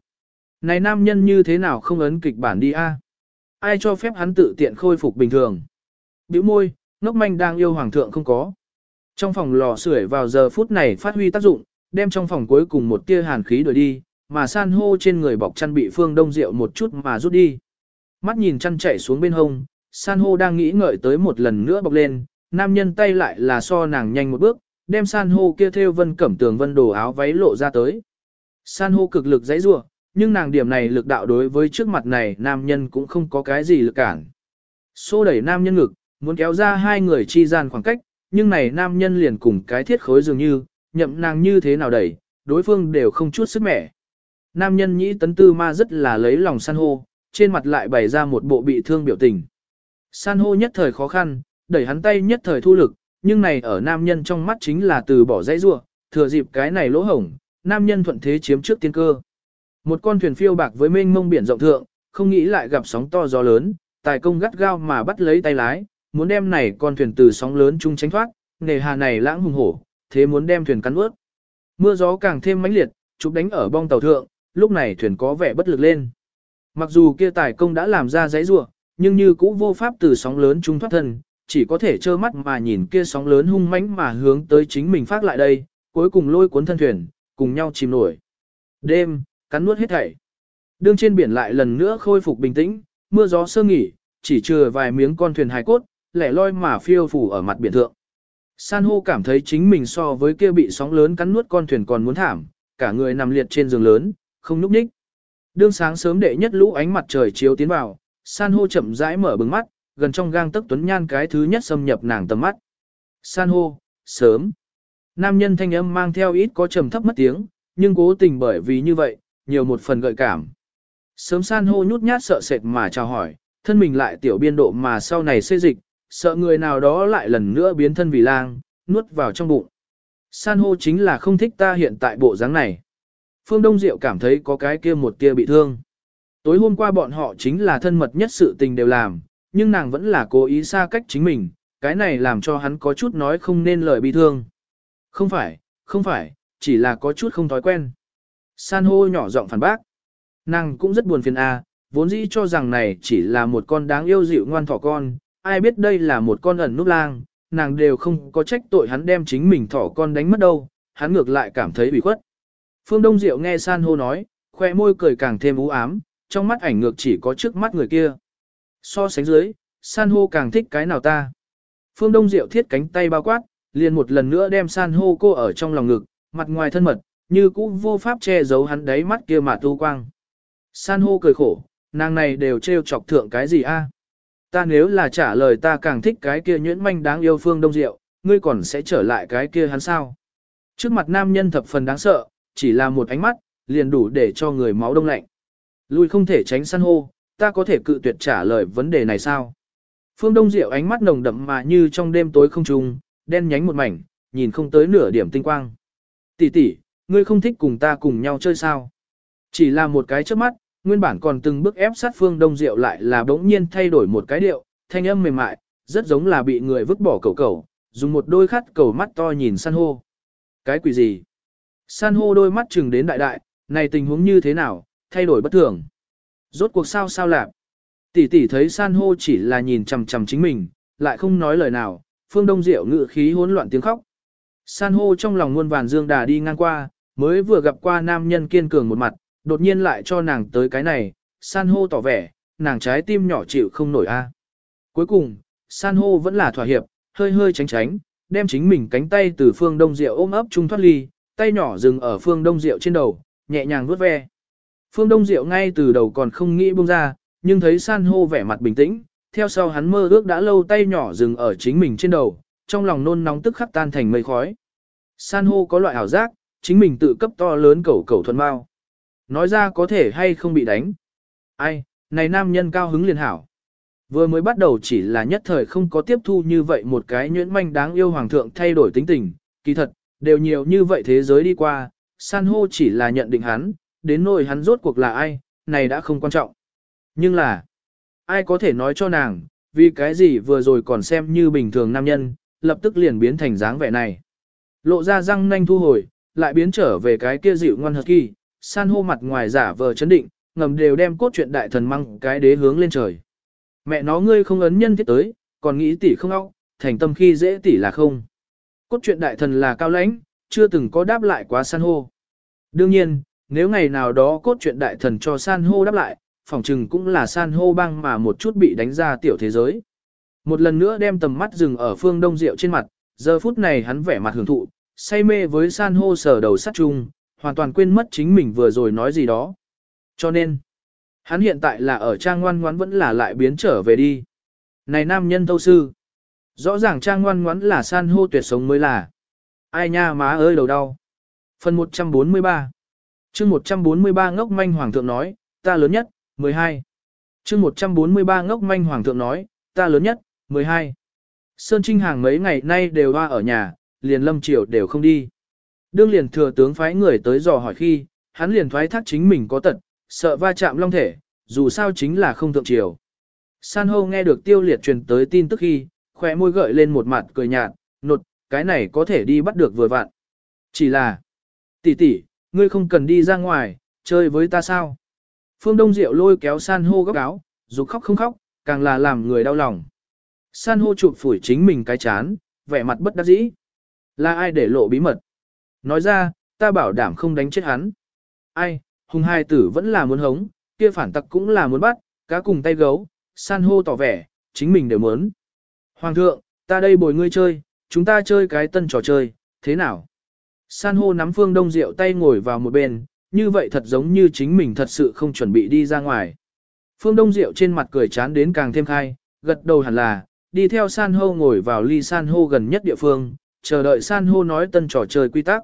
Này nam nhân như thế nào không ấn kịch bản đi a? Ai cho phép hắn tự tiện khôi phục bình thường? Biểu môi, ngốc manh đang yêu hoàng thượng không có. Trong phòng lò sưởi vào giờ phút này phát huy tác dụng, đem trong phòng cuối cùng một tia hàn khí đuổi đi, mà san hô trên người bọc chăn bị phương đông rượu một chút mà rút đi. Mắt nhìn chăn chảy xuống bên hông, san hô đang nghĩ ngợi tới một lần nữa bọc lên, nam nhân tay lại là so nàng nhanh một bước, đem san hô kia theo vân cẩm tường vân đồ áo váy lộ ra tới. San hô cực lực dãy rua, nhưng nàng điểm này lực đạo đối với trước mặt này nam nhân cũng không có cái gì lực cản. Xô đẩy nam nhân ngực, muốn kéo ra hai người chi gian khoảng cách, nhưng này nam nhân liền cùng cái thiết khối dường như, nhậm nàng như thế nào đẩy, đối phương đều không chút sức mẻ. Nam nhân nhĩ tấn tư ma rất là lấy lòng san hô, trên mặt lại bày ra một bộ bị thương biểu tình. San hô nhất thời khó khăn, đẩy hắn tay nhất thời thu lực, nhưng này ở nam nhân trong mắt chính là từ bỏ dãy rua, thừa dịp cái này lỗ hổng, nam nhân thuận thế chiếm trước tiên cơ. Một con thuyền phiêu bạc với mênh mông biển rộng thượng, không nghĩ lại gặp sóng to gió lớn, tài công gắt gao mà bắt lấy tay lái, muốn đem này con thuyền từ sóng lớn chung tránh thoát, nề hà này lãng hùng hổ, thế muốn đem thuyền cắn ướt. Mưa gió càng thêm mãnh liệt, chụp đánh ở bong tàu thượng, lúc này thuyền có vẻ bất lực lên. Mặc dù kia tài công đã làm ra giấy rủa, nhưng như cũ vô pháp từ sóng lớn trung thoát thân, chỉ có thể trơ mắt mà nhìn kia sóng lớn hung mãnh mà hướng tới chính mình phát lại đây, cuối cùng lôi cuốn thân thuyền, cùng nhau chìm nổi. Đêm, cắn nuốt hết thảy. Đương trên biển lại lần nữa khôi phục bình tĩnh, mưa gió sơ nghỉ, chỉ trừ vài miếng con thuyền hài cốt, lẻ loi mà phiêu phủ ở mặt biển thượng. San hô cảm thấy chính mình so với kia bị sóng lớn cắn nuốt con thuyền còn muốn thảm, cả người nằm liệt trên giường lớn, không núp ních. Đương sáng sớm đệ nhất lũ ánh mặt trời chiếu tiến vào, san hô chậm rãi mở bừng mắt, gần trong gang tấc tuấn nhan cái thứ nhất xâm nhập nàng tầm mắt. San hô, sớm. Nam nhân thanh âm mang theo ít có trầm thấp mất tiếng, nhưng cố tình bởi vì như vậy, nhiều một phần gợi cảm. Sớm san hô nhút nhát sợ sệt mà chào hỏi, thân mình lại tiểu biên độ mà sau này xê dịch, sợ người nào đó lại lần nữa biến thân vì lang, nuốt vào trong bụng. San hô chính là không thích ta hiện tại bộ dáng này. Phương Đông Diệu cảm thấy có cái kia một tia bị thương. Tối hôm qua bọn họ chính là thân mật nhất sự tình đều làm, nhưng nàng vẫn là cố ý xa cách chính mình, cái này làm cho hắn có chút nói không nên lời bị thương. Không phải, không phải, chỉ là có chút không thói quen. San hô nhỏ giọng phản bác. Nàng cũng rất buồn phiền à, vốn dĩ cho rằng này chỉ là một con đáng yêu dịu ngoan thỏ con, ai biết đây là một con ẩn núp lang, nàng đều không có trách tội hắn đem chính mình thỏ con đánh mất đâu, hắn ngược lại cảm thấy bị khuất. Phương Đông Diệu nghe san hô nói, khoe môi cười càng thêm u ám, trong mắt ảnh ngược chỉ có trước mắt người kia. So sánh dưới, san hô càng thích cái nào ta. Phương Đông Diệu thiết cánh tay bao quát, liền một lần nữa đem san hô cô ở trong lòng ngực, mặt ngoài thân mật, như cũ vô pháp che giấu hắn đáy mắt kia mà tu quang. San hô cười khổ, nàng này đều trêu chọc thượng cái gì a? Ta nếu là trả lời ta càng thích cái kia nhuyễn manh đáng yêu Phương Đông Diệu, ngươi còn sẽ trở lại cái kia hắn sao? Trước mặt nam nhân thập phần đáng sợ, chỉ là một ánh mắt, liền đủ để cho người máu đông lạnh. Lui không thể tránh san hô, ta có thể cự tuyệt trả lời vấn đề này sao? Phương Đông Diệu ánh mắt nồng đậm mà như trong đêm tối không trùng, đen nhánh một mảnh, nhìn không tới nửa điểm tinh quang. Tỷ tỷ, ngươi không thích cùng ta cùng nhau chơi sao? Chỉ là một cái trước mắt, nguyên bản còn từng bước ép sát Phương Đông Diệu lại là bỗng nhiên thay đổi một cái điệu, thanh âm mềm mại, rất giống là bị người vứt bỏ cầu cầu, dùng một đôi khát cầu mắt to nhìn san hô. Cái quỷ gì? San hô đôi mắt chừng đến đại đại, này tình huống như thế nào, thay đổi bất thường. Rốt cuộc sao sao lạc. Tỷ tỷ thấy san hô chỉ là nhìn chằm chằm chính mình, lại không nói lời nào, phương đông diệu ngự khí hỗn loạn tiếng khóc. San hô trong lòng muôn vàn dương đà đi ngang qua, mới vừa gặp qua nam nhân kiên cường một mặt, đột nhiên lại cho nàng tới cái này, san hô tỏ vẻ, nàng trái tim nhỏ chịu không nổi a. Cuối cùng, san hô vẫn là thỏa hiệp, hơi hơi tránh tránh, đem chính mình cánh tay từ phương đông diệu ôm ấp trung thoát ly, tay nhỏ dừng ở phương đông diệu trên đầu, nhẹ nhàng vuốt ve. Phương đông diệu ngay từ đầu còn không nghĩ buông ra, nhưng thấy san hô vẻ mặt bình tĩnh, theo sau hắn mơ ước đã lâu tay nhỏ dừng ở chính mình trên đầu, trong lòng nôn nóng tức khắc tan thành mây khói. San hô có loại ảo giác, chính mình tự cấp to lớn cẩu cẩu thuần bao. Nói ra có thể hay không bị đánh. Ai, này nam nhân cao hứng liền hảo. Vừa mới bắt đầu chỉ là nhất thời không có tiếp thu như vậy một cái nhuyễn manh đáng yêu hoàng thượng thay đổi tính tình, kỳ thật, đều nhiều như vậy thế giới đi qua, san hô chỉ là nhận định hắn, đến nỗi hắn rốt cuộc là ai, này đã không quan trọng. Nhưng là, ai có thể nói cho nàng, vì cái gì vừa rồi còn xem như bình thường nam nhân, lập tức liền biến thành dáng vẻ này. Lộ ra răng nanh thu hồi, lại biến trở về cái kia dịu ngoan hợp kỳ, san hô mặt ngoài giả vờ chấn định, ngầm đều đem cốt truyện đại thần măng cái đế hướng lên trời. Mẹ nó ngươi không ấn nhân thiết tới, còn nghĩ tỷ không óc, thành tâm khi dễ tỷ là không. Cốt truyện đại thần là cao lãnh, chưa từng có đáp lại quá san hô. Đương nhiên, nếu ngày nào đó cốt truyện đại thần cho san hô đáp lại, phỏng chừng cũng là san hô băng mà một chút bị đánh ra tiểu thế giới. Một lần nữa đem tầm mắt dừng ở phương đông rượu trên mặt, giờ phút này hắn vẻ mặt hưởng thụ, say mê với san hô sở đầu sát chung, hoàn toàn quên mất chính mình vừa rồi nói gì đó. Cho nên, hắn hiện tại là ở trang ngoan ngoãn vẫn là lại biến trở về đi. Này nam nhân thâu sư, rõ ràng trang ngoan ngoãn là san hô tuyệt sống mới là. Ai nha má ơi đầu đau. Phần 143 chương 143 ngốc manh hoàng thượng nói, ta lớn nhất, 12. chương 143 ngốc manh hoàng thượng nói, ta lớn nhất, 12. Sơn Trinh Hàng mấy ngày nay đều hoa ở nhà, liền lâm triều đều không đi. Đương liền thừa tướng phái người tới dò hỏi khi, hắn liền thoái thác chính mình có tật, sợ va chạm long thể, dù sao chính là không thượng triều. San hô nghe được tiêu liệt truyền tới tin tức khi, khóe môi gợi lên một mặt cười nhạt, nột, cái này có thể đi bắt được vừa vặn. Chỉ là, tỷ tỷ, ngươi không cần đi ra ngoài, chơi với ta sao? Phương Đông Diệu lôi kéo san hô góc áo, dù khóc không khóc, càng là làm người đau lòng. San hô chụp phủi chính mình cái chán, vẻ mặt bất đắc dĩ. Là ai để lộ bí mật? Nói ra, ta bảo đảm không đánh chết hắn. Ai, hùng hai tử vẫn là muốn hống, kia phản tặc cũng là muốn bắt, cá cùng tay gấu, san hô tỏ vẻ, chính mình đều muốn. Hoàng thượng, ta đây bồi ngươi chơi, chúng ta chơi cái tân trò chơi, thế nào? San hô nắm phương đông rượu tay ngồi vào một bên, như vậy thật giống như chính mình thật sự không chuẩn bị đi ra ngoài. Phương Đông Diệu trên mặt cười chán đến càng thêm khai, gật đầu hẳn là, đi theo san hô ngồi vào ly san hô gần nhất địa phương, chờ đợi san hô nói tân trò chơi quy tắc.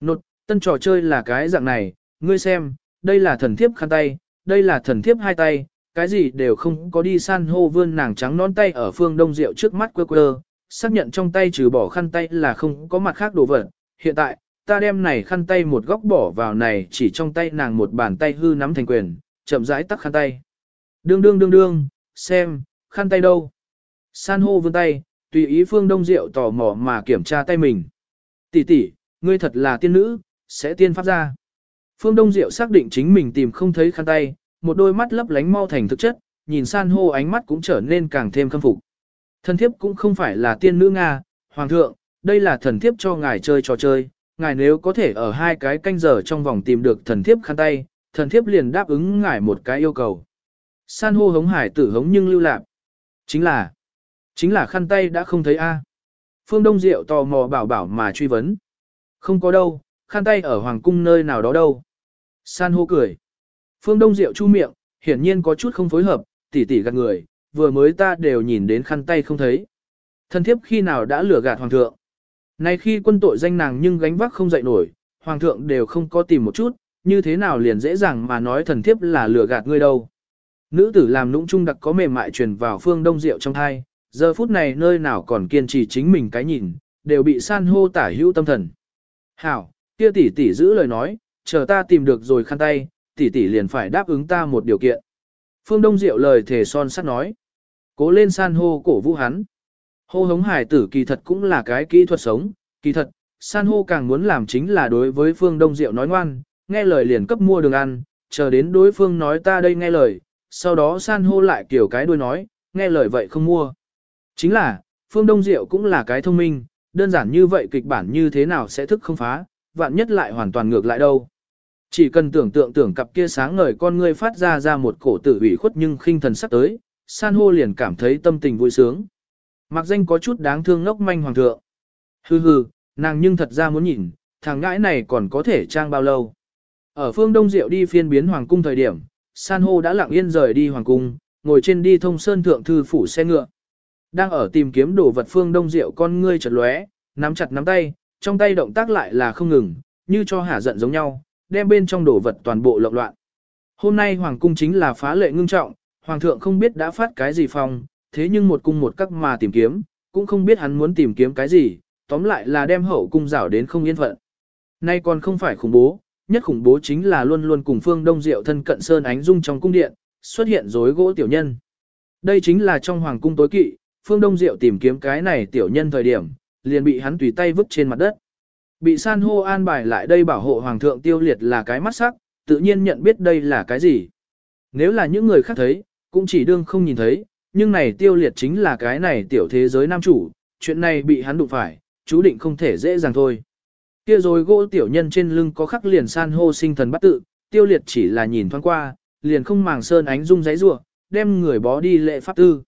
Nột, tân trò chơi là cái dạng này, ngươi xem, đây là thần thiếp khăn tay, đây là thần thiếp hai tay, cái gì đều không có đi san hô vươn nàng trắng nón tay ở phương đông rượu trước mắt quơ quơ, xác nhận trong tay trừ bỏ khăn tay là không có mặt khác đồ vật. Hiện tại, ta đem này khăn tay một góc bỏ vào này chỉ trong tay nàng một bàn tay hư nắm thành quyền, chậm rãi tắt khăn tay. Đương đương đương đương, xem, khăn tay đâu? San hô vươn tay, tùy ý phương đông rượu tò mò mà kiểm tra tay mình. Tỷ tỷ, ngươi thật là tiên nữ, sẽ tiên pháp ra. Phương Đông Diệu xác định chính mình tìm không thấy khăn tay, một đôi mắt lấp lánh mau thành thực chất, nhìn san hô ánh mắt cũng trở nên càng thêm khâm phục. Thần thiếp cũng không phải là tiên nữ Nga, Hoàng thượng, đây là thần thiếp cho ngài chơi trò chơi, ngài nếu có thể ở hai cái canh giờ trong vòng tìm được thần thiếp khăn tay, thần thiếp liền đáp ứng ngài một cái yêu cầu. San hô hống hải tử hống nhưng lưu lạc. Chính là, chính là khăn tay đã không thấy a. Phương Đông Diệu tò mò bảo bảo mà truy vấn. Không có đâu, khăn tay ở hoàng cung nơi nào đó đâu. San hô cười. Phương Đông Diệu chu miệng, hiển nhiên có chút không phối hợp, tỉ tỉ gạt người, vừa mới ta đều nhìn đến khăn tay không thấy. thần thiếp khi nào đã lừa gạt hoàng thượng. Nay khi quân tội danh nàng nhưng gánh vác không dậy nổi, hoàng thượng đều không có tìm một chút, như thế nào liền dễ dàng mà nói thần thiếp là lừa gạt ngươi đâu. Nữ tử làm nũng trung đặc có mềm mại truyền vào phương đông rượu trong thai, giờ phút này nơi nào còn kiên trì chính mình cái nhìn, đều bị san hô tả hữu tâm thần. Hảo, kia tỷ tỷ giữ lời nói, chờ ta tìm được rồi khăn tay, tỷ tỷ liền phải đáp ứng ta một điều kiện. Phương Đông Diệu lời thề son sắt nói. Cố lên san hô cổ vũ hắn. Hô hống hải tử kỳ thật cũng là cái kỹ thuật sống, kỳ thật, san hô càng muốn làm chính là đối với Phương Đông Diệu nói ngoan, nghe lời liền cấp mua đường ăn, chờ đến đối phương nói ta đây nghe lời, sau đó san hô lại kiểu cái đuôi nói, nghe lời vậy không mua. Chính là, Phương Đông Diệu cũng là cái thông minh, đơn giản như vậy kịch bản như thế nào sẽ thức không phá, vạn nhất lại hoàn toàn ngược lại đâu. Chỉ cần tưởng tượng tưởng cặp kia sáng ngời con ngươi phát ra ra một cổ tử ủy khuất nhưng khinh thần sắp tới, san hô liền cảm thấy tâm tình vui sướng. Mặc danh có chút đáng thương ngốc manh hoàng thượng. Hừ hừ, nàng nhưng thật ra muốn nhìn, thằng ngãi này còn có thể trang bao lâu. Ở phương Đông Diệu đi phiên biến hoàng cung thời điểm, san hô đã lặng yên rời đi hoàng cung, ngồi trên đi thông sơn thượng thư phủ xe ngựa. Đang ở tìm kiếm đồ vật phương Đông Diệu con ngươi chật lóe, nắm chặt nắm tay, trong tay động tác lại là không ngừng, như cho hả giận giống nhau, đem bên trong đồ vật toàn bộ lộn loạn. Hôm nay hoàng cung chính là phá lệ ngưng trọng, hoàng thượng không biết đã phát cái gì phong, thế nhưng một cung một cách mà tìm kiếm, cũng không biết hắn muốn tìm kiếm cái gì, tóm lại là đem hậu cung rảo đến không yên phận. Nay còn không phải khủng bố, nhất khủng bố chính là luôn luôn cùng phương đông diệu thân cận sơn ánh dung trong cung điện, xuất hiện rối gỗ tiểu nhân. Đây chính là trong hoàng cung tối kỵ, phương đông diệu tìm kiếm cái này tiểu nhân thời điểm, liền bị hắn tùy tay vứt trên mặt đất. Bị san hô an bài lại đây bảo hộ hoàng thượng tiêu liệt là cái mắt sắc, tự nhiên nhận biết đây là cái gì. Nếu là những người khác thấy, cũng chỉ đương không nhìn thấy, nhưng này tiêu liệt chính là cái này tiểu thế giới nam chủ, chuyện này bị hắn đụng phải, chú định không thể dễ dàng thôi. Kia rồi gỗ tiểu nhân trên lưng có khắc liền san hô sinh thần bắt tự, tiêu liệt chỉ là nhìn thoáng qua, liền không màng sơn ánh dung giấy rủa đem người bó đi lệ pháp tư.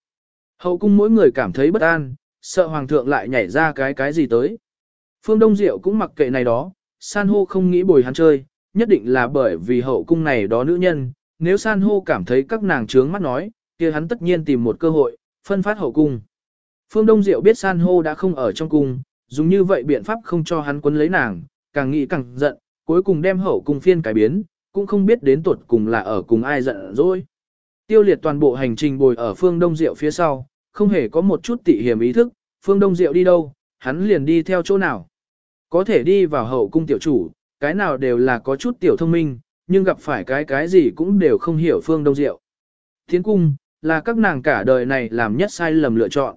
Hậu cung mỗi người cảm thấy bất an, sợ hoàng thượng lại nhảy ra cái cái gì tới. Phương Đông Diệu cũng mặc kệ này đó, san hô không nghĩ bồi hắn chơi, nhất định là bởi vì hậu cung này đó nữ nhân, nếu san hô cảm thấy các nàng trướng mắt nói, kia hắn tất nhiên tìm một cơ hội, phân phát hậu cung. Phương Đông Diệu biết san hô đã không ở trong cung, dùng như vậy biện pháp không cho hắn quấn lấy nàng, càng nghĩ càng giận, cuối cùng đem hậu cung phiên cải biến, cũng không biết đến tuột cùng là ở cùng ai giận rồi. Tiêu liệt toàn bộ hành trình bồi ở phương Đông Diệu phía sau, không hề có một chút tị hiểm ý thức, phương Đông Diệu đi đâu, hắn liền đi theo chỗ nào. Có thể đi vào hậu cung tiểu chủ, cái nào đều là có chút tiểu thông minh, nhưng gặp phải cái cái gì cũng đều không hiểu phương Đông Diệu. thiến cung, là các nàng cả đời này làm nhất sai lầm lựa chọn.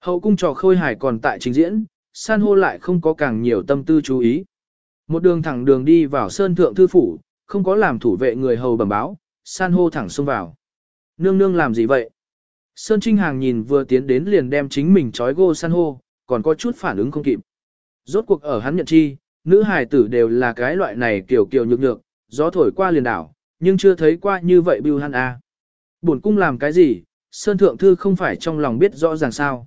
Hậu cung trò khôi hài còn tại trình diễn, san hô lại không có càng nhiều tâm tư chú ý. Một đường thẳng đường đi vào sơn thượng thư phủ, không có làm thủ vệ người hầu bẩm báo, san hô thẳng xông vào. Nương nương làm gì vậy? Sơn Trinh Hàng nhìn vừa tiến đến liền đem chính mình trói gô san hô, còn có chút phản ứng không kịp. Rốt cuộc ở hắn nhận chi, nữ hài tử đều là cái loại này kiểu kiểu nhược nhược, gió thổi qua liền đảo, nhưng chưa thấy qua như vậy bưu hắn a. À. Bổn cung làm cái gì, Sơn Thượng Thư không phải trong lòng biết rõ ràng sao.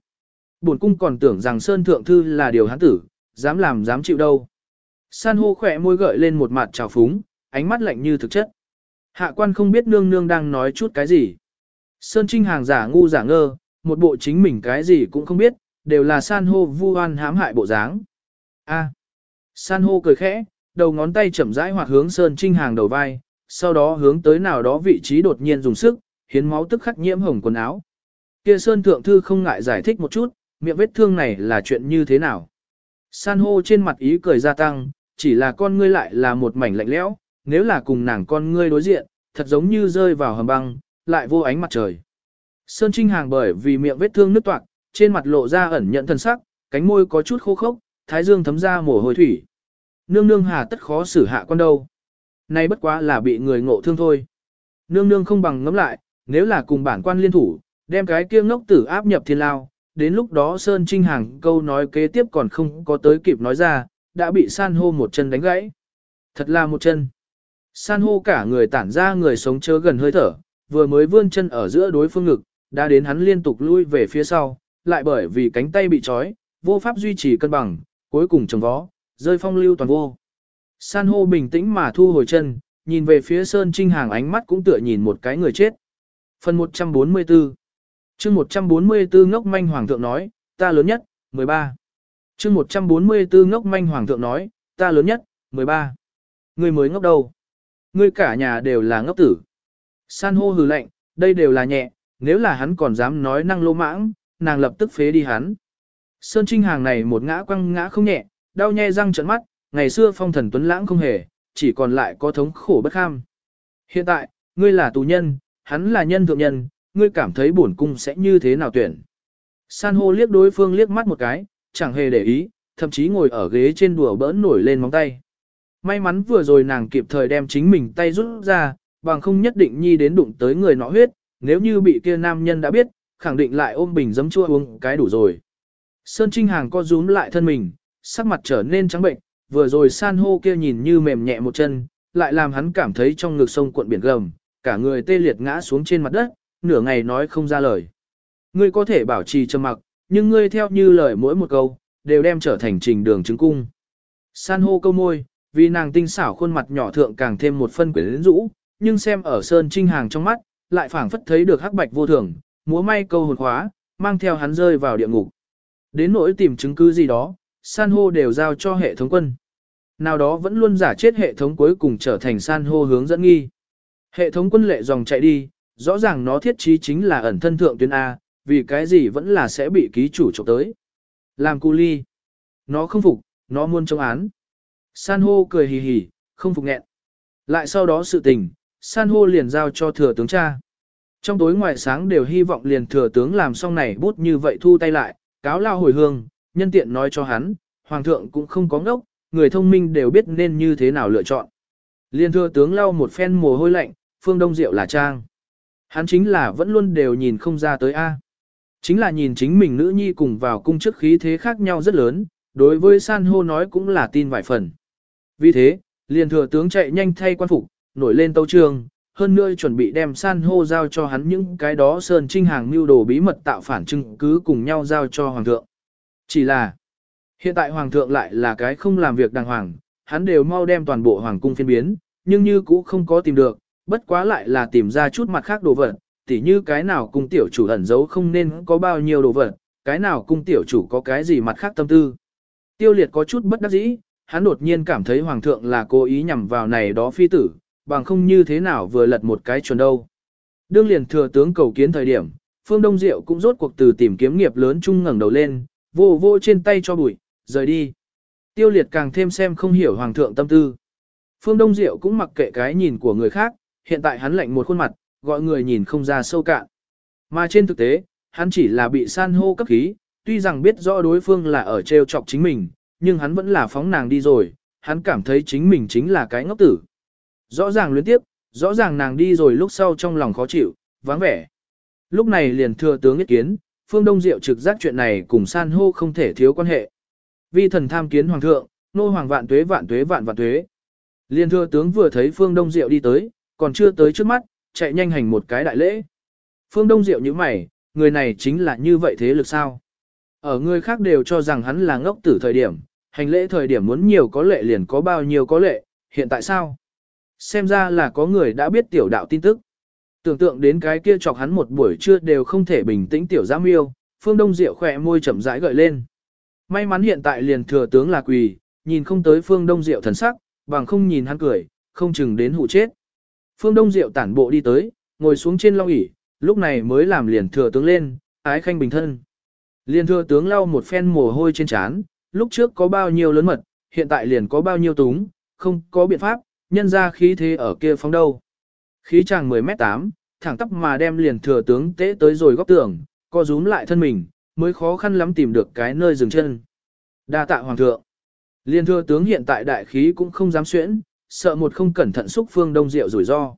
Bổn cung còn tưởng rằng Sơn Thượng Thư là điều hắn tử, dám làm dám chịu đâu. San hô khỏe môi gợi lên một mặt trào phúng, ánh mắt lạnh như thực chất. Hạ quan không biết nương nương đang nói chút cái gì. Sơn Trinh hàng giả ngu giả ngơ, một bộ chính mình cái gì cũng không biết, đều là san hô vu oan hãm hại bộ dáng. A. San hô cười khẽ, đầu ngón tay chậm rãi hoạt hướng Sơn Trinh hàng đầu vai, sau đó hướng tới nào đó vị trí đột nhiên dùng sức, hiến máu tức khắc nhiễm hồng quần áo. Kia Sơn Thượng Thư không ngại giải thích một chút, miệng vết thương này là chuyện như thế nào. San hô trên mặt ý cười gia tăng, chỉ là con ngươi lại là một mảnh lạnh lẽo, nếu là cùng nàng con ngươi đối diện, thật giống như rơi vào hầm băng, lại vô ánh mặt trời. Sơn Trinh Hàng bởi vì miệng vết thương nứt toạc, trên mặt lộ ra ẩn nhận thân sắc, cánh môi có chút khô khốc, thái dương thấm ra mồ hôi thủy. Nương nương hà tất khó xử hạ con đâu. Nay bất quá là bị người ngộ thương thôi. Nương nương không bằng ngẫm lại, nếu là cùng bản quan liên thủ, đem cái kia ngốc tử áp nhập thiên lao, đến lúc đó Sơn Trinh Hàng câu nói kế tiếp còn không có tới kịp nói ra, đã bị san hô một chân đánh gãy. Thật là một chân. San hô cả người tản ra người sống chớ gần hơi thở, vừa mới vươn chân ở giữa đối phương ngực, đã đến hắn liên tục lui về phía sau, lại bởi vì cánh tay bị trói, vô pháp duy trì cân bằng, cuối cùng trồng vó, rơi phong lưu toàn vô. San hô bình tĩnh mà thu hồi chân, nhìn về phía Sơn Trinh Hàng ánh mắt cũng tựa nhìn một cái người chết. Phần 144 chương 144 ngốc manh hoàng thượng nói, ta lớn nhất, 13 chương 144 ngốc manh hoàng thượng nói, ta lớn nhất, 13. Ngươi mới ngốc đâu? Ngươi cả nhà đều là ngốc tử. San hô hừ lạnh, đây đều là nhẹ, nếu là hắn còn dám nói năng lô mãng, nàng lập tức phế đi hắn. Sơn Trinh hàng này một ngã quăng ngã không nhẹ, đau nhe răng trợn mắt, ngày xưa phong thần tuấn lãng không hề, chỉ còn lại có thống khổ bất kham. Hiện tại, ngươi là tù nhân, hắn là nhân thượng nhân, ngươi cảm thấy bổn cung sẽ như thế nào tuyển. San hô liếc đối phương liếc mắt một cái, chẳng hề để ý, thậm chí ngồi ở ghế trên đùa bỡn nổi lên móng tay. May mắn vừa rồi nàng kịp thời đem chính mình tay rút ra, bằng không nhất định nhi đến đụng tới người nọ huyết, nếu như bị kia nam nhân đã biết, khẳng định lại ôm bình giấm chua uống cái đủ rồi. Sơn Trinh Hàng co rúm lại thân mình, sắc mặt trở nên trắng bệnh, vừa rồi san hô kia nhìn như mềm nhẹ một chân, lại làm hắn cảm thấy trong ngực sông cuộn biển gầm, cả người tê liệt ngã xuống trên mặt đất, nửa ngày nói không ra lời. Ngươi có thể bảo trì trầm mặc, nhưng ngươi theo như lời mỗi một câu, đều đem trở thành trình đường chứng cung. San hô câu môi, vì nàng tinh xảo khuôn mặt nhỏ thượng càng thêm một phân quyến rũ, nhưng xem ở sơn trinh hàng trong mắt, lại phảng phất thấy được hắc bạch vô thường, múa may câu hồn khóa, mang theo hắn rơi vào địa ngục. Đến nỗi tìm chứng cứ gì đó, san hô đều giao cho hệ thống quân. Nào đó vẫn luôn giả chết hệ thống cuối cùng trở thành san hô hướng dẫn nghi. Hệ thống quân lệ dòng chạy đi, rõ ràng nó thiết trí chính là ẩn thân thượng tuyến A, vì cái gì vẫn là sẽ bị ký chủ trộm tới. Làm cu ly. Nó không phục, nó muốn chống án. San hô cười hì hì, không phục nghẹn. Lại sau đó sự tình, san hô liền giao cho thừa tướng cha. Trong tối ngoài sáng đều hy vọng liền thừa tướng làm xong này bút như vậy thu tay lại, cáo lao hồi hương, nhân tiện nói cho hắn, hoàng thượng cũng không có ngốc, người thông minh đều biết nên như thế nào lựa chọn. Liên thừa tướng lau một phen mồ hôi lạnh, phương đông diệu là trang. Hắn chính là vẫn luôn đều nhìn không ra tới A. Chính là nhìn chính mình nữ nhi cùng vào cung chức khí thế khác nhau rất lớn, đối với san hô nói cũng là tin vài phần. Vì thế, liền thừa tướng chạy nhanh thay quan phục, nổi lên tâu trường, hơn nữa chuẩn bị đem san hô giao cho hắn những cái đó sơn trinh hàng mưu đồ bí mật tạo phản chứng cứ cùng nhau giao cho hoàng thượng. Chỉ là, hiện tại hoàng thượng lại là cái không làm việc đàng hoàng, hắn đều mau đem toàn bộ hoàng cung phiên biến, nhưng như cũ không có tìm được, bất quá lại là tìm ra chút mặt khác đồ vật, tỉ như cái nào cung tiểu chủ ẩn giấu không nên có bao nhiêu đồ vật, cái nào cung tiểu chủ có cái gì mặt khác tâm tư. Tiêu liệt có chút bất đắc dĩ, hắn đột nhiên cảm thấy hoàng thượng là cố ý nhằm vào này đó phi tử, bằng không như thế nào vừa lật một cái chuẩn đâu. Đương liền thừa tướng cầu kiến thời điểm, Phương Đông Diệu cũng rốt cuộc từ tìm kiếm nghiệp lớn chung ngẩng đầu lên, vô vô trên tay cho bụi, rời đi. Tiêu liệt càng thêm xem không hiểu hoàng thượng tâm tư. Phương Đông Diệu cũng mặc kệ cái nhìn của người khác, hiện tại hắn lạnh một khuôn mặt, gọi người nhìn không ra sâu cạn. Mà trên thực tế, hắn chỉ là bị san hô cấp khí, tuy rằng biết rõ đối phương là ở treo chọc chính mình, nhưng hắn vẫn là phóng nàng đi rồi, hắn cảm thấy chính mình chính là cái ngốc tử. Rõ ràng luyến tiếp, rõ ràng nàng đi rồi lúc sau trong lòng khó chịu, vắng vẻ. Lúc này liền thừa tướng ý kiến, phương Đông Diệu trực giác chuyện này cùng san hô không thể thiếu quan hệ. Vi thần tham kiến hoàng thượng, nô hoàng vạn tuế vạn tuế vạn vạn tuế. Liên thừa tướng vừa thấy phương Đông Diệu đi tới, còn chưa tới trước mắt, chạy nhanh hành một cái đại lễ. Phương Đông Diệu như mày, người này chính là như vậy thế lực sao? Ở người khác đều cho rằng hắn là ngốc tử thời điểm, hành lễ thời điểm muốn nhiều có lệ liền có bao nhiêu có lệ, hiện tại sao? Xem ra là có người đã biết tiểu đạo tin tức. Tưởng tượng đến cái kia chọc hắn một buổi trưa đều không thể bình tĩnh tiểu giám yêu, phương đông diệu khỏe môi chậm rãi gợi lên. May mắn hiện tại liền thừa tướng là quỳ, nhìn không tới phương đông diệu thần sắc, bằng không nhìn hắn cười, không chừng đến hụ chết. Phương đông diệu tản bộ đi tới, ngồi xuống trên long ỷ lúc này mới làm liền thừa tướng lên, ái khanh bình thân. Liền thừa tướng lau một phen mồ hôi trên trán, lúc trước có bao nhiêu lớn mật, hiện tại liền có bao nhiêu túng, không có biện pháp, nhân ra khí thế ở kia phóng đâu. Khí chàng 10 mét 8, thẳng tắp mà đem liền thừa tướng tế tới rồi góc tường, co rúm lại thân mình, mới khó khăn lắm tìm được cái nơi dừng chân. Đa tạ hoàng thượng. Liên thừa tướng hiện tại đại khí cũng không dám xuyễn, sợ một không cẩn thận xúc phương đông diệu rủi ro.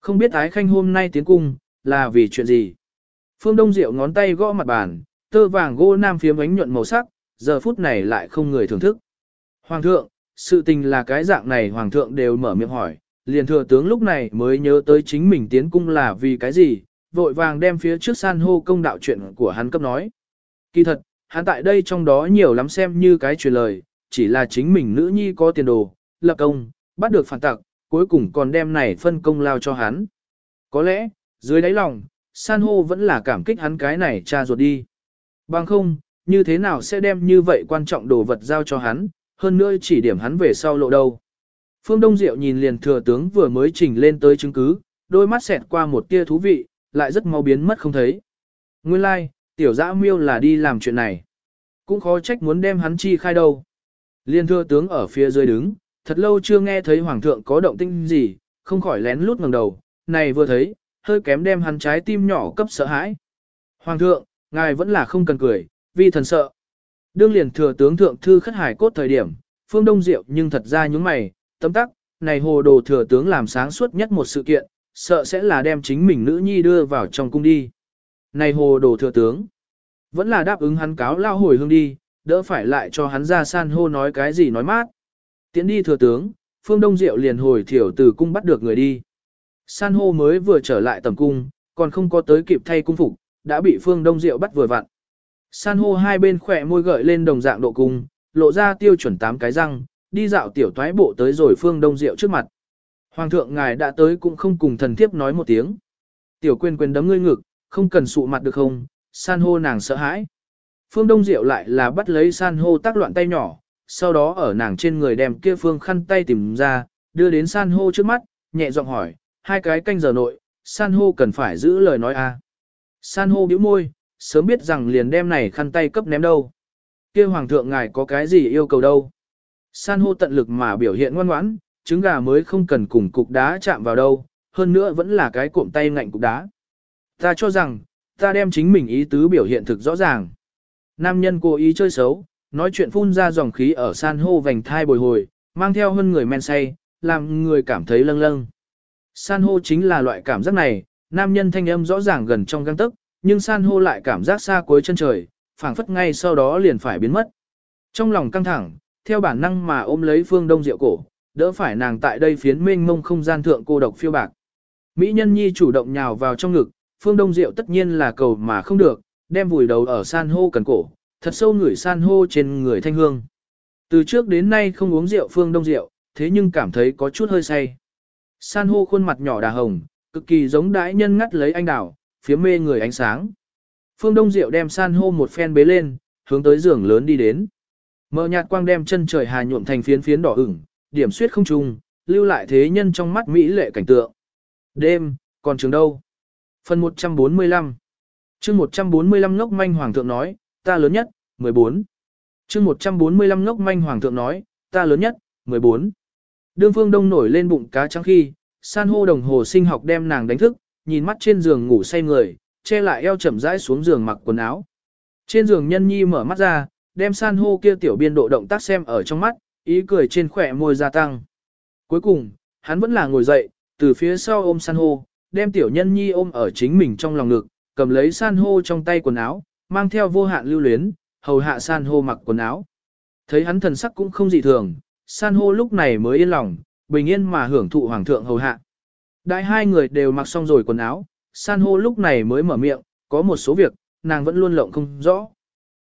Không biết ái khanh hôm nay tiến cung, là vì chuyện gì. Phương đông diệu ngón tay gõ mặt bàn, tơ vàng gỗ nam phiếm ánh nhuận màu sắc, giờ phút này lại không người thưởng thức. Hoàng thượng, sự tình là cái dạng này hoàng thượng đều mở miệng hỏi, liền thừa tướng lúc này mới nhớ tới chính mình tiến cung là vì cái gì, vội vàng đem phía trước san hô công đạo chuyện của hắn cấp nói. Kỳ thật, hắn tại đây trong đó nhiều lắm xem như cái truyền lời, chỉ là chính mình nữ nhi có tiền đồ, lập công, bắt được phản tặc, cuối cùng còn đem này phân công lao cho hắn. Có lẽ, dưới đáy lòng, san hô vẫn là cảm kích hắn cái này cha ruột đi. Bằng không, như thế nào sẽ đem như vậy quan trọng đồ vật giao cho hắn, hơn nữa chỉ điểm hắn về sau lộ đâu. Phương Đông Diệu nhìn liền thừa tướng vừa mới trình lên tới chứng cứ, đôi mắt xẹt qua một tia thú vị, lại rất mau biến mất không thấy. Nguyên lai, like, tiểu dã miêu là đi làm chuyện này. Cũng khó trách muốn đem hắn chi khai đâu. Liên thừa tướng ở phía dưới đứng, thật lâu chưa nghe thấy hoàng thượng có động tĩnh gì, không khỏi lén lút ngẩng đầu, này vừa thấy, hơi kém đem hắn trái tim nhỏ cấp sợ hãi. Hoàng thượng, ngài vẫn là không cần cười, vì thần sợ. Đương liền thừa tướng thượng thư khất hải cốt thời điểm, phương đông diệu nhưng thật ra những mày, tấm tắc, này hồ đồ thừa tướng làm sáng suốt nhất một sự kiện, sợ sẽ là đem chính mình nữ nhi đưa vào trong cung đi. Này hồ đồ thừa tướng, vẫn là đáp ứng hắn cáo lao hồi hương đi, đỡ phải lại cho hắn ra san hô nói cái gì nói mát. Tiến đi thừa tướng, phương đông diệu liền hồi thiểu từ cung bắt được người đi. San hô mới vừa trở lại tầm cung, còn không có tới kịp thay cung phục, đã bị phương đông diệu bắt vừa vặn. San hô hai bên khỏe môi gợi lên đồng dạng độ cung, lộ ra tiêu chuẩn tám cái răng, đi dạo tiểu toái bộ tới rồi phương đông diệu trước mặt. Hoàng thượng ngài đã tới cũng không cùng thần thiếp nói một tiếng. Tiểu quên quên đấm ngươi ngực, không cần sụ mặt được không, san hô nàng sợ hãi. Phương Đông Diệu lại là bắt lấy san hô tác loạn tay nhỏ, sau đó ở nàng trên người đem kia phương khăn tay tìm ra, đưa đến san hô trước mắt, nhẹ giọng hỏi, hai cái canh giờ nội, san hô cần phải giữ lời nói a. À? San hô bĩu môi, sớm biết rằng liền đem này khăn tay cấp ném đâu. Kia hoàng thượng ngài có cái gì yêu cầu đâu. San hô tận lực mà biểu hiện ngoan ngoãn, trứng gà mới không cần cùng cục đá chạm vào đâu, hơn nữa vẫn là cái cuộm tay ngạnh cục đá. Ta cho rằng, ta đem chính mình ý tứ biểu hiện thực rõ ràng. Nam nhân cố ý chơi xấu, nói chuyện phun ra dòng khí ở san hô vành thai bồi hồi, mang theo hơn người men say, làm người cảm thấy lâng lâng. San hô chính là loại cảm giác này, nam nhân thanh âm rõ ràng gần trong găng tức, nhưng san hô lại cảm giác xa cuối chân trời, phảng phất ngay sau đó liền phải biến mất. Trong lòng căng thẳng, theo bản năng mà ôm lấy phương đông rượu cổ, đỡ phải nàng tại đây phiến mênh mông không gian thượng cô độc phiêu bạc. Mỹ nhân nhi chủ động nhào vào trong ngực, phương đông rượu tất nhiên là cầu mà không được, đem vùi đầu ở san hô cần cổ, thật sâu ngửi san hô trên người thanh hương. Từ trước đến nay không uống rượu phương đông rượu, thế nhưng cảm thấy có chút hơi say. San hô khuôn mặt nhỏ đà hồng, cực kỳ giống đãi nhân ngắt lấy anh đảo, phía mê người ánh sáng. Phương Đông Diệu đem san hô một phen bế lên, hướng tới giường lớn đi đến. Mở nhạt quang đem chân trời hà nhuộm thành phiến phiến đỏ ửng, điểm suyết không trùng, lưu lại thế nhân trong mắt mỹ lệ cảnh tượng. Đêm, còn trường đâu? Phần 145 chương 145 ngốc manh hoàng thượng nói, ta lớn nhất, 14. chương 145 ngốc manh hoàng thượng nói, ta lớn nhất, 14. Đương phương đông nổi lên bụng cá trắng khi, san hô đồng hồ sinh học đem nàng đánh thức, nhìn mắt trên giường ngủ say người, che lại eo chậm rãi xuống giường mặc quần áo. Trên giường nhân nhi mở mắt ra, đem san hô kia tiểu biên độ động tác xem ở trong mắt, ý cười trên khỏe môi gia tăng. Cuối cùng, hắn vẫn là ngồi dậy, từ phía sau ôm san hô, đem tiểu nhân nhi ôm ở chính mình trong lòng ngực, cầm lấy san hô trong tay quần áo, mang theo vô hạn lưu luyến, hầu hạ san hô mặc quần áo. Thấy hắn thần sắc cũng không dị thường, san hô lúc này mới yên lòng, bình yên mà hưởng thụ hoàng thượng hầu hạ. Đại hai người đều mặc xong rồi quần áo, san hô lúc này mới mở miệng, có một số việc, nàng vẫn luôn lộng không rõ.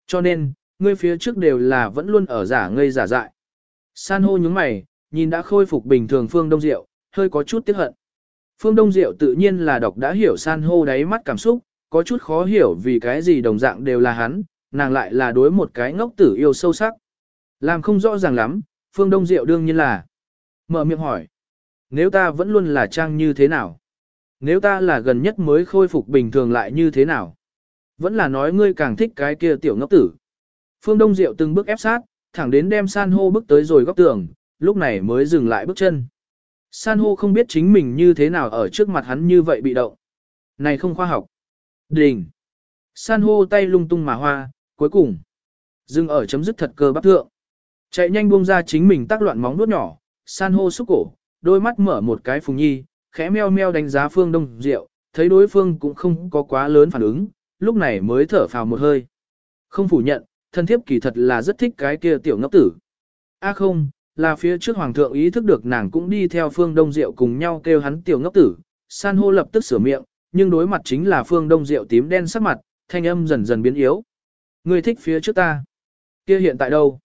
Cho nên, ngươi phía trước đều là vẫn luôn ở giả ngây giả dại. San hô nhướng mày, nhìn đã khôi phục bình thường Phương Đông Diệu, hơi có chút tiếc hận. Phương Đông Diệu tự nhiên là đọc đã hiểu San hô đáy mắt cảm xúc, có chút khó hiểu vì cái gì đồng dạng đều là hắn, nàng lại là đối một cái ngốc tử yêu sâu sắc. Làm không rõ ràng lắm, Phương Đông Diệu đương nhiên là. Mở miệng hỏi. Nếu ta vẫn luôn là trang như thế nào? Nếu ta là gần nhất mới khôi phục bình thường lại như thế nào? Vẫn là nói ngươi càng thích cái kia tiểu ngốc tử. Phương Đông Diệu từng bước ép sát, thẳng đến đem san hô bước tới rồi góc tường, lúc này mới dừng lại bước chân. San hô không biết chính mình như thế nào ở trước mặt hắn như vậy bị động. Này không khoa học. Đình. San hô tay lung tung mà hoa, cuối cùng. Dừng ở chấm dứt thật cơ bắp thượng. Chạy nhanh buông ra chính mình tác loạn móng nuốt nhỏ, san hô xúc cổ, đôi mắt mở một cái phùng nhi, khẽ meo meo đánh giá phương đông rượu, thấy đối phương cũng không có quá lớn phản ứng, lúc này mới thở phào một hơi. Không phủ nhận, thân thiếp kỳ thật là rất thích cái kia tiểu ngốc tử. A không, là phía trước hoàng thượng ý thức được nàng cũng đi theo phương đông rượu cùng nhau kêu hắn tiểu ngốc tử, san hô lập tức sửa miệng, nhưng đối mặt chính là phương đông rượu tím đen sắc mặt, thanh âm dần dần biến yếu. Người thích phía trước ta. Kia hiện tại đâu?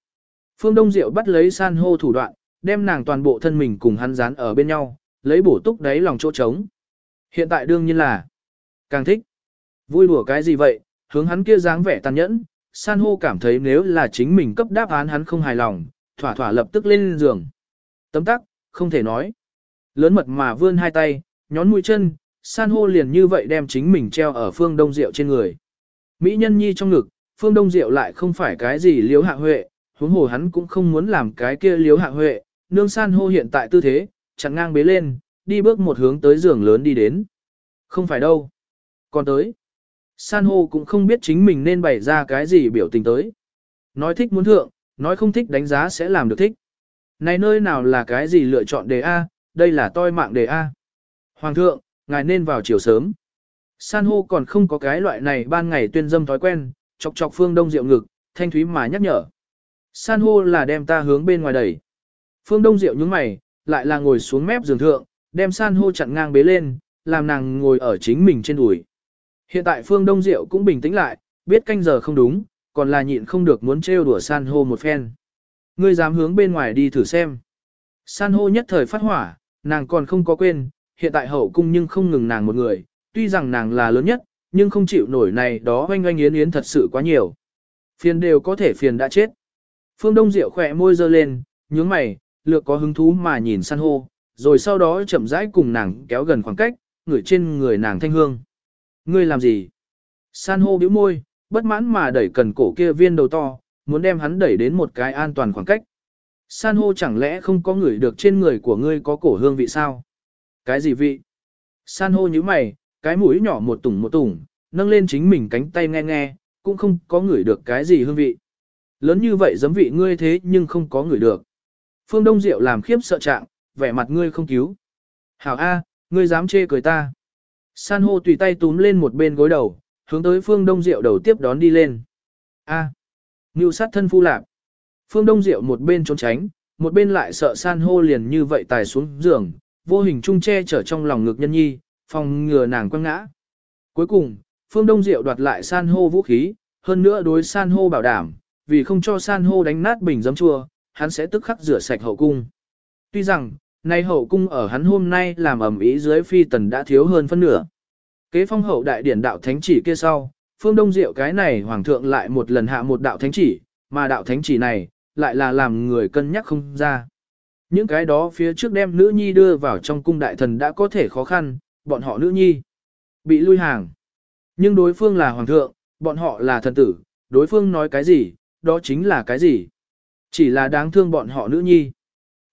Phương Đông Diệu bắt lấy san hô thủ đoạn, đem nàng toàn bộ thân mình cùng hắn dán ở bên nhau, lấy bổ túc đáy lòng chỗ trống. Hiện tại đương nhiên là càng thích. Vui đùa cái gì vậy, hướng hắn kia dáng vẻ tàn nhẫn, san hô cảm thấy nếu là chính mình cấp đáp án hắn không hài lòng, thỏa thỏa lập tức lên giường. Tấm tắc, không thể nói. Lớn mật mà vươn hai tay, nhón mũi chân, san hô liền như vậy đem chính mình treo ở phương đông diệu trên người. Mỹ nhân nhi trong ngực, phương đông diệu lại không phải cái gì liếu hạ huệ, huống hồ hắn cũng không muốn làm cái kia liếu hạ huệ, nương san hô hiện tại tư thế, chặn ngang bế lên, đi bước một hướng tới giường lớn đi đến. Không phải đâu. Còn tới. San hô cũng không biết chính mình nên bày ra cái gì biểu tình tới. Nói thích muốn thượng, nói không thích đánh giá sẽ làm được thích. Này nơi nào là cái gì lựa chọn đề A, đây là toi mạng đề A. Hoàng thượng, ngài nên vào chiều sớm. San hô còn không có cái loại này ban ngày tuyên dâm thói quen, chọc chọc phương đông rượu ngực, thanh thúy mà nhắc nhở. San hô là đem ta hướng bên ngoài đẩy. Phương đông Diệu nhướng mày, lại là ngồi xuống mép giường thượng, đem san hô chặn ngang bế lên, làm nàng ngồi ở chính mình trên đùi. Hiện tại Phương Đông Diệu cũng bình tĩnh lại, biết canh giờ không đúng, còn là nhịn không được muốn trêu đùa san hô một phen. Ngươi dám hướng bên ngoài đi thử xem. San hô nhất thời phát hỏa, nàng còn không có quên, hiện tại hậu cung nhưng không ngừng nàng một người, tuy rằng nàng là lớn nhất, nhưng không chịu nổi này đó oanh oanh yến yến thật sự quá nhiều. Phiền đều có thể phiền đã chết. Phương Đông Diệu khỏe môi dơ lên, nhướng mày, lược có hứng thú mà nhìn san hô, rồi sau đó chậm rãi cùng nàng kéo gần khoảng cách, ngửi trên người nàng thanh hương. Ngươi làm gì? San hô bĩu môi, bất mãn mà đẩy cần cổ kia viên đầu to, muốn đem hắn đẩy đến một cái an toàn khoảng cách. San hô chẳng lẽ không có ngửi được trên người của ngươi có cổ hương vị sao? Cái gì vị? San hô như mày, cái mũi nhỏ một tủng một tủng, nâng lên chính mình cánh tay nghe nghe, cũng không có ngửi được cái gì hương vị. Lớn như vậy giấm vị ngươi thế nhưng không có ngửi được. Phương Đông Diệu làm khiếp sợ trạng, vẻ mặt ngươi không cứu. Hảo A, ngươi dám chê cười ta. San hô tùy tay túm lên một bên gối đầu, hướng tới phương đông diệu đầu tiếp đón đi lên. A. Ngưu sát thân phu lạc. Phương đông diệu một bên trốn tránh, một bên lại sợ san hô liền như vậy tài xuống giường, vô hình trung che chở trong lòng ngực nhân nhi, phòng ngừa nàng quăng ngã. Cuối cùng, phương đông diệu đoạt lại san hô vũ khí, hơn nữa đối san hô bảo đảm, vì không cho san hô đánh nát bình giấm chua, hắn sẽ tức khắc rửa sạch hậu cung. Tuy rằng, nay hậu cung ở hắn hôm nay làm ẩm ý dưới phi tần đã thiếu hơn phân nửa. Kế phong hậu đại điển đạo thánh chỉ kia sau, phương đông diệu cái này hoàng thượng lại một lần hạ một đạo thánh chỉ, mà đạo thánh chỉ này, lại là làm người cân nhắc không ra. Những cái đó phía trước đem nữ nhi đưa vào trong cung đại thần đã có thể khó khăn, bọn họ nữ nhi bị lui hàng. Nhưng đối phương là hoàng thượng, bọn họ là thần tử, đối phương nói cái gì, đó chính là cái gì. Chỉ là đáng thương bọn họ nữ nhi.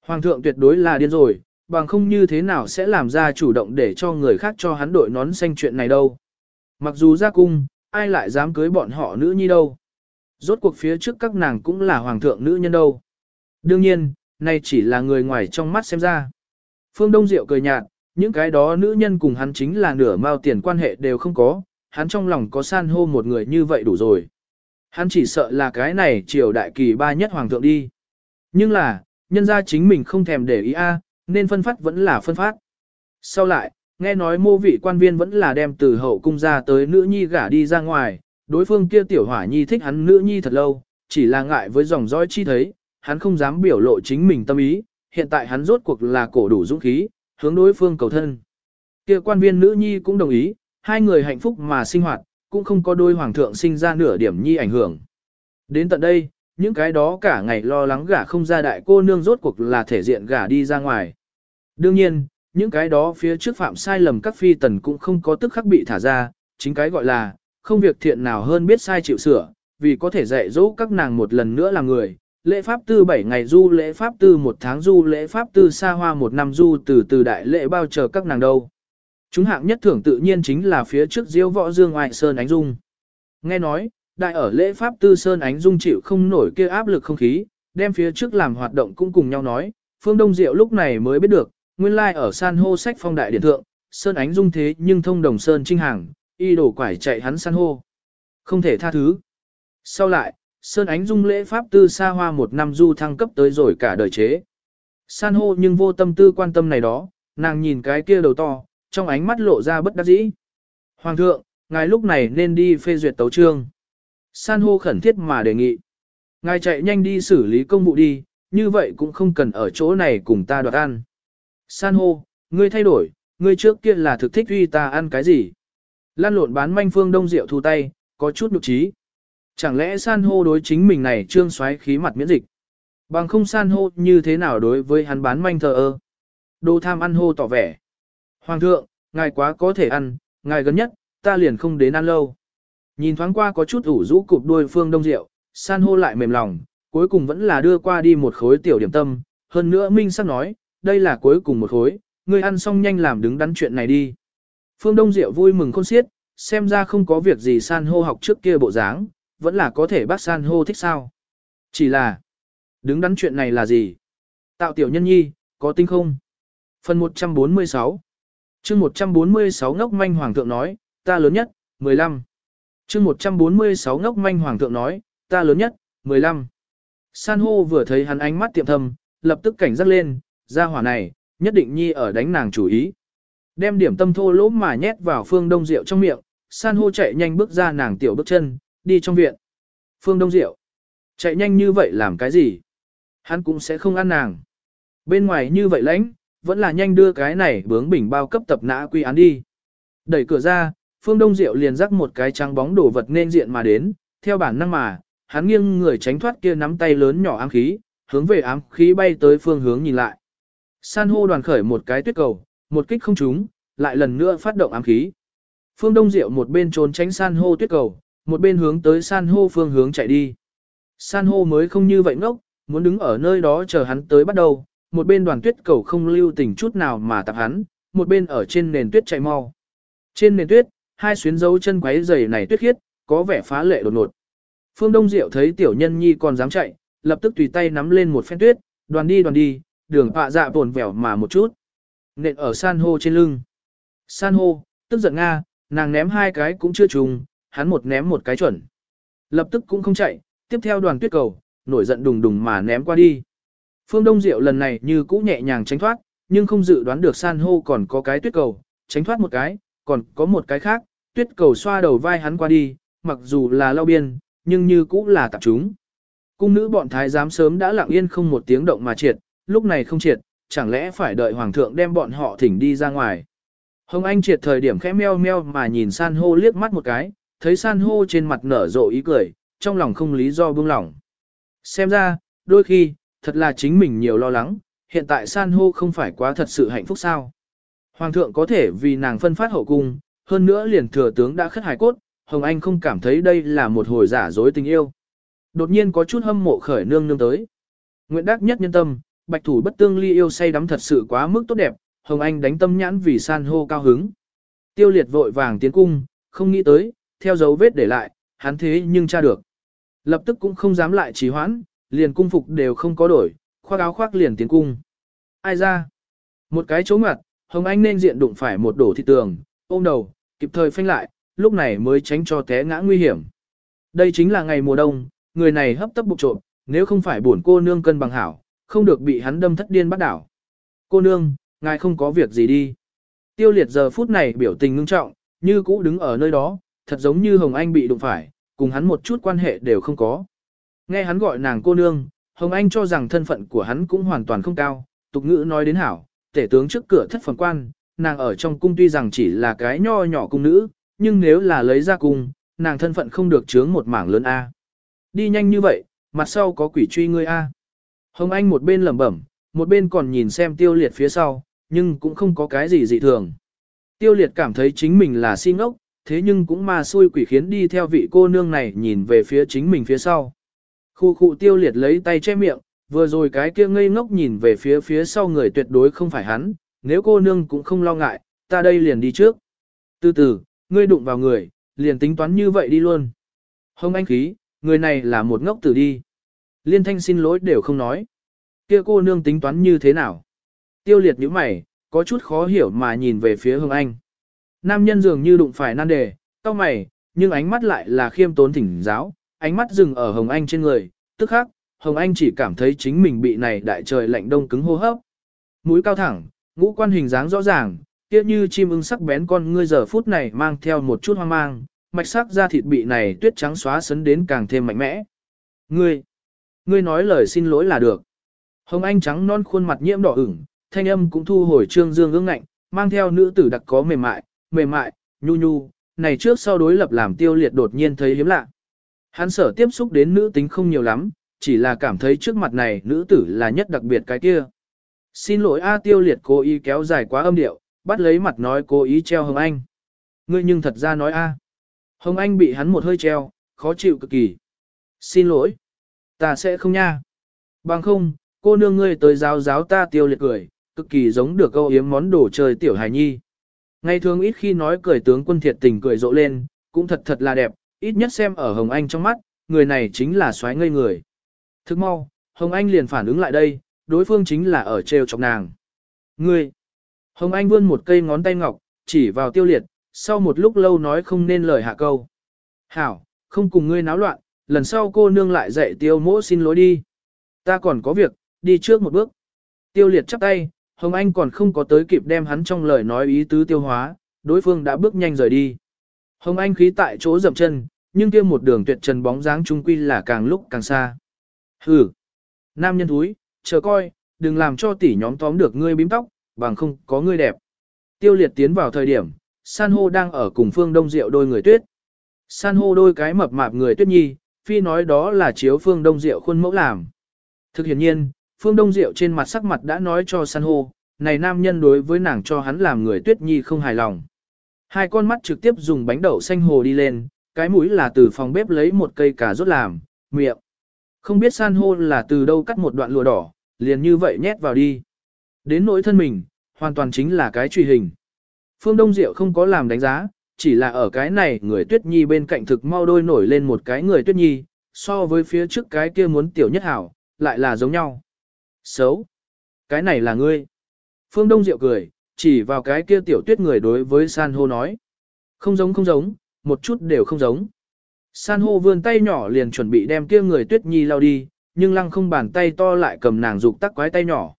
Hoàng thượng tuyệt đối là điên rồi, bằng không như thế nào sẽ làm ra chủ động để cho người khác cho hắn đội nón xanh chuyện này đâu. Mặc dù ra cung, ai lại dám cưới bọn họ nữ nhi đâu. Rốt cuộc phía trước các nàng cũng là hoàng thượng nữ nhân đâu. Đương nhiên, nay chỉ là người ngoài trong mắt xem ra. Phương Đông Diệu cười nhạt, những cái đó nữ nhân cùng hắn chính là nửa mao tiền quan hệ đều không có, hắn trong lòng có san hô một người như vậy đủ rồi. Hắn chỉ sợ là cái này triều đại kỳ ba nhất hoàng thượng đi. Nhưng là, nhân ra chính mình không thèm để ý a, à, nên phân phát vẫn là phân phát. Sau lại, nghe nói mô vị quan viên vẫn là đem từ hậu cung ra tới nữ nhi gả đi ra ngoài, đối phương kia tiểu hỏa nhi thích hắn nữ nhi thật lâu, chỉ là ngại với dòng dõi chi thấy, hắn không dám biểu lộ chính mình tâm ý, hiện tại hắn rốt cuộc là cổ đủ dũng khí, hướng đối phương cầu thân. Kia quan viên nữ nhi cũng đồng ý, hai người hạnh phúc mà sinh hoạt, cũng không có đôi hoàng thượng sinh ra nửa điểm nhi ảnh hưởng. Đến tận đây, những cái đó cả ngày lo lắng gả không ra đại cô nương rốt cuộc là thể diện gả đi ra ngoài. Đương nhiên, những cái đó phía trước phạm sai lầm các phi tần cũng không có tức khắc bị thả ra, chính cái gọi là, không việc thiện nào hơn biết sai chịu sửa, vì có thể dạy dỗ các nàng một lần nữa là người. Lễ pháp tư 7 ngày du lễ pháp tư một tháng du lễ pháp tư xa hoa một năm du từ từ đại lễ bao chờ các nàng đâu. Chúng hạng nhất thưởng tự nhiên chính là phía trước diêu võ dương ngoại sơn ánh dung. Nghe nói, đại ở lễ pháp tư sơn ánh dung chịu không nổi kia áp lực không khí, đem phía trước làm hoạt động cũng cùng nhau nói, phương đông diệu lúc này mới biết được, nguyên lai like ở san hô sách phong đại điện thượng, sơn ánh dung thế nhưng thông đồng sơn trinh hàng, y đổ quải chạy hắn san hô. Không thể tha thứ. Sau lại, sơn ánh dung lễ pháp tư xa hoa một năm du thăng cấp tới rồi cả đời chế. San hô nhưng vô tâm tư quan tâm này đó, nàng nhìn cái kia đầu to, trong ánh mắt lộ ra bất đắc dĩ. Hoàng thượng, ngài lúc này nên đi phê duyệt tấu trương. San hô khẩn thiết mà đề nghị. Ngài chạy nhanh đi xử lý công vụ đi, như vậy cũng không cần ở chỗ này cùng ta đoạt ăn. San hô, ngươi thay đổi, ngươi trước kia là thực thích uy ta ăn cái gì? Lan lộn bán manh phương đông rượu thu tay, có chút nhục trí. Chẳng lẽ san hô đối chính mình này trương xoáy khí mặt miễn dịch? Bằng không san hô như thế nào đối với hắn bán manh thờ ơ? Đồ tham ăn hô tỏ vẻ. Hoàng thượng, ngài quá có thể ăn, ngài gần nhất, ta liền không đến ăn lâu. Nhìn thoáng qua có chút ủ rũ cụp đuôi phương đông rượu, san hô lại mềm lòng, cuối cùng vẫn là đưa qua đi một khối tiểu điểm tâm, hơn nữa Minh sắc nói, đây là cuối cùng một khối, ngươi ăn xong nhanh làm đứng đắn chuyện này đi. Phương Đông Diệu vui mừng khôn xiết, xem ra không có việc gì san hô học trước kia bộ dáng, vẫn là có thể bác san hô thích sao. Chỉ là, đứng đắn chuyện này là gì? Tạo tiểu nhân nhi, có tinh không? Phần 146 chương 146 ngốc manh hoàng thượng nói, ta lớn nhất, 15. chương 146 ngốc manh hoàng thượng nói, ta lớn nhất, 15. San hô vừa thấy hắn ánh mắt tiệm thầm, lập tức cảnh giác lên, ra hỏa này, nhất định nhi ở đánh nàng chủ ý. Đem điểm tâm thô lỗ mà nhét vào phương đông rượu trong miệng, san hô chạy nhanh bước ra nàng tiểu bước chân, đi trong viện. Phương đông rượu, chạy nhanh như vậy làm cái gì? Hắn cũng sẽ không ăn nàng. Bên ngoài như vậy lãnh, vẫn là nhanh đưa cái này bướng bình bao cấp tập nã quy án đi. Đẩy cửa ra, phương đông diệu liền rắc một cái trắng bóng đổ vật nên diện mà đến, theo bản năng mà, hắn nghiêng người tránh thoát kia nắm tay lớn nhỏ ám khí, hướng về ám khí bay tới phương hướng nhìn lại. San hô đoàn khởi một cái tuyết cầu, một kích không trúng, lại lần nữa phát động ám khí. Phương Đông Diệu một bên trốn tránh san hô tuyết cầu, một bên hướng tới san hô phương hướng chạy đi. San hô mới không như vậy ngốc, muốn đứng ở nơi đó chờ hắn tới bắt đầu, một bên đoàn tuyết cầu không lưu tình chút nào mà tập hắn, một bên ở trên nền tuyết chạy mau. Trên nền tuyết, hai xuyến dấu chân quấy giày này tuyết khiết, có vẻ phá lệ đột ngột. Phương Đông Diệu thấy tiểu nhân nhi còn dám chạy, lập tức tùy tay nắm lên một phen tuyết, đoàn đi đoàn đi, đường họa dạ tồn vẻo mà một chút. Nện ở san hô trên lưng. San hô, tức giận Nga, nàng ném hai cái cũng chưa trùng, hắn một ném một cái chuẩn. Lập tức cũng không chạy, tiếp theo đoàn tuyết cầu, nổi giận đùng đùng mà ném qua đi. Phương Đông Diệu lần này như cũ nhẹ nhàng tránh thoát, nhưng không dự đoán được san hô còn có cái tuyết cầu, tránh thoát một cái, còn có một cái khác, tuyết cầu xoa đầu vai hắn qua đi, mặc dù là lao biên, nhưng như cũ là tập chúng. Cung nữ bọn thái giám sớm đã lặng yên không một tiếng động mà triệt, lúc này không triệt, chẳng lẽ phải đợi hoàng thượng đem bọn họ thỉnh đi ra ngoài. Hồng Anh triệt thời điểm khẽ meo meo mà nhìn san hô liếc mắt một cái, thấy san hô trên mặt nở rộ ý cười, trong lòng không lý do buông lỏng. Xem ra, đôi khi, thật là chính mình nhiều lo lắng, hiện tại san hô không phải quá thật sự hạnh phúc sao. Hoàng thượng có thể vì nàng phân phát hậu cung, hơn nữa liền thừa tướng đã khất hải cốt, Hồng Anh không cảm thấy đây là một hồi giả dối tình yêu. Đột nhiên có chút hâm mộ khởi nương nương tới. Nguyện đắc nhất nhân tâm, bạch thủ bất tương ly yêu say đắm thật sự quá mức tốt đẹp, Hồng Anh đánh tâm nhãn vì san hô cao hứng. Tiêu liệt vội vàng tiến cung, không nghĩ tới, theo dấu vết để lại, hắn thế nhưng tra được. Lập tức cũng không dám lại trì hoãn, liền cung phục đều không có đổi, khoác áo khoác liền tiến cung. Ai ra? Một cái chỗ ngặt, Hồng Anh nên diện đụng phải một đổ thị tường, ôm đầu, kịp thời phanh lại, lúc này mới tránh cho té ngã nguy hiểm. Đây chính là ngày mùa đông, người này hấp tấp bục trộm, nếu không phải buồn cô nương cân bằng hảo, không được bị hắn đâm thất điên bắt đảo. Cô nương, ngài không có việc gì đi. Tiêu liệt giờ phút này biểu tình ngưng trọng, như cũ đứng ở nơi đó, thật giống như Hồng Anh bị đụng phải, cùng hắn một chút quan hệ đều không có. Nghe hắn gọi nàng cô nương, Hồng Anh cho rằng thân phận của hắn cũng hoàn toàn không cao, tục ngữ nói đến hảo, tể tướng trước cửa thất phần quan, nàng ở trong cung tuy rằng chỉ là cái nho nhỏ cung nữ, nhưng nếu là lấy ra cung, nàng thân phận không được chướng một mảng lớn A. Đi nhanh như vậy, mặt sau có quỷ truy ngươi A. Hồng Anh một bên lẩm bẩm, một bên còn nhìn xem tiêu liệt phía sau, nhưng cũng không có cái gì dị thường. Tiêu liệt cảm thấy chính mình là si ngốc, thế nhưng cũng mà xui quỷ khiến đi theo vị cô nương này nhìn về phía chính mình phía sau. Khu khu tiêu liệt lấy tay che miệng, vừa rồi cái kia ngây ngốc nhìn về phía phía sau người tuyệt đối không phải hắn, nếu cô nương cũng không lo ngại, ta đây liền đi trước. Từ từ, ngươi đụng vào người, liền tính toán như vậy đi luôn. Hồng anh khí, người này là một ngốc tử đi. Liên thanh xin lỗi đều không nói. Kia cô nương tính toán như thế nào? Tiêu liệt nhíu mày, có chút khó hiểu mà nhìn về phía Hồng Anh. Nam nhân dường như đụng phải nan đề, cao mày, nhưng ánh mắt lại là khiêm tốn thỉnh giáo, ánh mắt dừng ở Hồng Anh trên người, tức khắc, Hồng Anh chỉ cảm thấy chính mình bị này đại trời lạnh đông cứng hô hấp. Mũi cao thẳng, ngũ quan hình dáng rõ ràng, kia như chim ưng sắc bén con ngươi giờ phút này mang theo một chút hoang mang, mạch sắc da thịt bị này tuyết trắng xóa sấn đến càng thêm mạnh mẽ. Ngươi, ngươi nói lời xin lỗi là được. Hồng Anh trắng non khuôn mặt nhiễm đỏ ửng, thanh âm cũng thu hồi trương dương ương ngạnh, mang theo nữ tử đặc có mềm mại, mềm mại, nhu nhu, này trước sau đối lập làm tiêu liệt đột nhiên thấy hiếm lạ. Hắn sở tiếp xúc đến nữ tính không nhiều lắm, chỉ là cảm thấy trước mặt này nữ tử là nhất đặc biệt cái kia. Xin lỗi A tiêu liệt cố ý kéo dài quá âm điệu, bắt lấy mặt nói cố ý treo Hồng Anh. Ngươi nhưng thật ra nói A. Hồng Anh bị hắn một hơi treo, khó chịu cực kỳ. Xin lỗi. Ta sẽ không nha. Bằng không, cô nương ngươi tới giáo giáo ta tiêu liệt cười, cực kỳ giống được câu yếm món đồ chơi tiểu hài nhi. Ngày thường ít khi nói cười tướng quân thiệt tình cười rộ lên, cũng thật thật là đẹp, ít nhất xem ở Hồng Anh trong mắt, người này chính là xoáy ngây người. Thức mau, Hồng Anh liền phản ứng lại đây, đối phương chính là ở treo chọc nàng. Ngươi! Hồng Anh vươn một cây ngón tay ngọc, chỉ vào tiêu liệt, sau một lúc lâu nói không nên lời hạ câu. Hảo, không cùng ngươi náo loạn, lần sau cô nương lại dạy tiêu mỗ xin lỗi đi. Ta còn có việc, đi trước một bước. Tiêu liệt chắp tay, Hồng Anh còn không có tới kịp đem hắn trong lời nói ý tứ tiêu hóa, đối phương đã bước nhanh rời đi. Hồng Anh khí tại chỗ dậm chân, nhưng kia một đường tuyệt trần bóng dáng trung quy là càng lúc càng xa. Hừ! Nam nhân thúi, chờ coi, đừng làm cho tỷ nhóm tóm được ngươi bím tóc, bằng không có ngươi đẹp. Tiêu liệt tiến vào thời điểm, san hô đang ở cùng phương đông diệu đôi người tuyết. San hô đôi cái mập mạp người tuyết nhi, phi nói đó là chiếu phương đông diệu khuôn mẫu làm. Thực hiện nhiên, phương đông diệu trên mặt sắc mặt đã nói cho san hô, này nam nhân đối với nàng cho hắn làm người tuyết nhi không hài lòng. Hai con mắt trực tiếp dùng bánh đậu xanh hồ đi lên, cái mũi là từ phòng bếp lấy một cây cà rốt làm, miệng. Không biết san hô là từ đâu cắt một đoạn lụa đỏ, liền như vậy nhét vào đi. Đến nỗi thân mình, hoàn toàn chính là cái truy hình. Phương Đông Diệu không có làm đánh giá, chỉ là ở cái này người tuyết nhi bên cạnh thực mau đôi nổi lên một cái người tuyết nhi, so với phía trước cái kia muốn tiểu nhất hảo, lại là giống nhau. Xấu. Cái này là ngươi. Phương Đông Diệu cười, chỉ vào cái kia tiểu tuyết người đối với san hô nói. Không giống không giống, một chút đều không giống. San hô vươn tay nhỏ liền chuẩn bị đem kia người tuyết nhi lao đi, nhưng lăng không bàn tay to lại cầm nàng dục tắc quái tay nhỏ.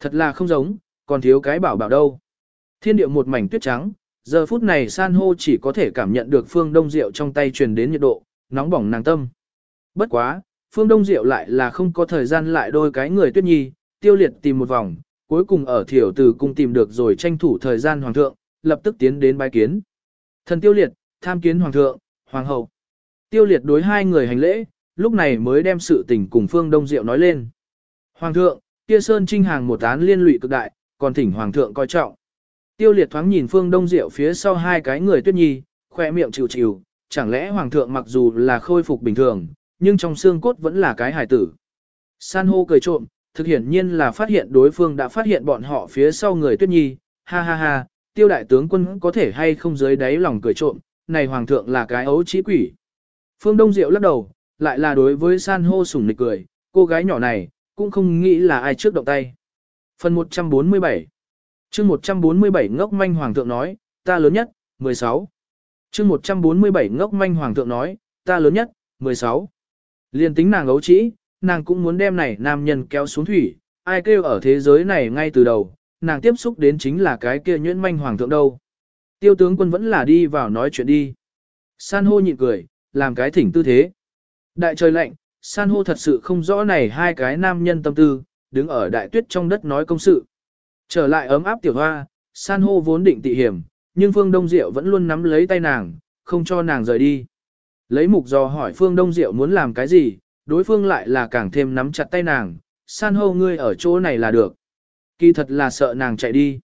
Thật là không giống, còn thiếu cái bảo bảo đâu. Thiên địa một mảnh tuyết trắng, giờ phút này san hô chỉ có thể cảm nhận được phương đông rượu trong tay truyền đến nhiệt độ, nóng bỏng nàng tâm. Bất quá, phương đông rượu lại là không có thời gian lại đôi cái người tuyết nhi, tiêu liệt tìm một vòng, cuối cùng ở thiểu từ cung tìm được rồi tranh thủ thời gian hoàng thượng, lập tức tiến đến bái kiến. Thần tiêu liệt, tham kiến hoàng thượng, hoàng hậu. Tiêu liệt đối hai người hành lễ, lúc này mới đem sự tình cùng phương đông diệu nói lên. Hoàng thượng, kia sơn trinh hàng một án liên lụy cực đại, còn thỉnh hoàng thượng coi trọng. Tiêu liệt thoáng nhìn phương đông diệu phía sau hai cái người tuyết nhi, khoe miệng chịu chịu, chẳng lẽ hoàng thượng mặc dù là khôi phục bình thường, nhưng trong xương cốt vẫn là cái hài tử. San hô cười trộm, thực hiển nhiên là phát hiện đối phương đã phát hiện bọn họ phía sau người tuyết nhi, ha ha ha, tiêu đại tướng quân có thể hay không dưới đáy lòng cười trộm, này hoàng thượng là cái ấu trí quỷ. Phương Đông Diệu lắc đầu, lại là đối với san hô sủng nịch cười, cô gái nhỏ này, cũng không nghĩ là ai trước động tay. Phần 147 chương 147 ngốc manh hoàng thượng nói, ta lớn nhất, 16. chương 147 ngốc manh hoàng thượng nói, ta lớn nhất, 16. Liên tính nàng ấu trĩ, nàng cũng muốn đem này nam nhân kéo xuống thủy, ai kêu ở thế giới này ngay từ đầu, nàng tiếp xúc đến chính là cái kia nhuyễn manh hoàng thượng đâu. Tiêu tướng quân vẫn là đi vào nói chuyện đi. San hô nhịn cười, làm cái thỉnh tư thế. Đại trời lạnh, san hô thật sự không rõ này hai cái nam nhân tâm tư, đứng ở đại tuyết trong đất nói công sự. Trở lại ấm áp tiểu hoa, san hô vốn định tị hiểm, nhưng Phương Đông Diệu vẫn luôn nắm lấy tay nàng, không cho nàng rời đi. Lấy mục dò hỏi Phương Đông Diệu muốn làm cái gì, đối phương lại là càng thêm nắm chặt tay nàng, san hô ngươi ở chỗ này là được. Kỳ thật là sợ nàng chạy đi.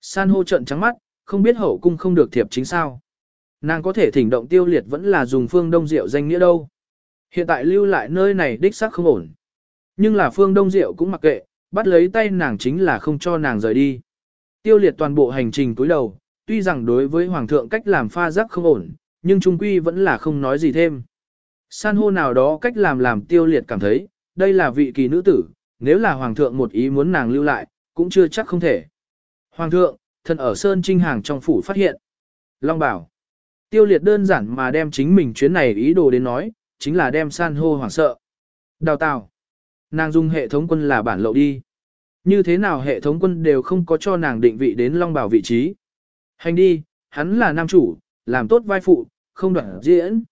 San hô trận trắng mắt, không biết hậu cung không được thiệp chính sao. Nàng có thể thỉnh động tiêu liệt vẫn là dùng phương đông diệu danh nghĩa đâu. Hiện tại lưu lại nơi này đích xác không ổn. Nhưng là phương đông diệu cũng mặc kệ, bắt lấy tay nàng chính là không cho nàng rời đi. Tiêu liệt toàn bộ hành trình túi đầu, tuy rằng đối với hoàng thượng cách làm pha rắc không ổn, nhưng trung quy vẫn là không nói gì thêm. San hô nào đó cách làm làm tiêu liệt cảm thấy, đây là vị kỳ nữ tử, nếu là hoàng thượng một ý muốn nàng lưu lại, cũng chưa chắc không thể. Hoàng thượng, thân ở Sơn Trinh Hàng trong phủ phát hiện. Long bảo. Tiêu liệt đơn giản mà đem chính mình chuyến này ý đồ đến nói, chính là đem san hô hoảng sợ. Đào tạo. Nàng dùng hệ thống quân là bản lậu đi. Như thế nào hệ thống quân đều không có cho nàng định vị đến Long bảo vị trí. Hành đi, hắn là nam chủ, làm tốt vai phụ, không đoạn diễn.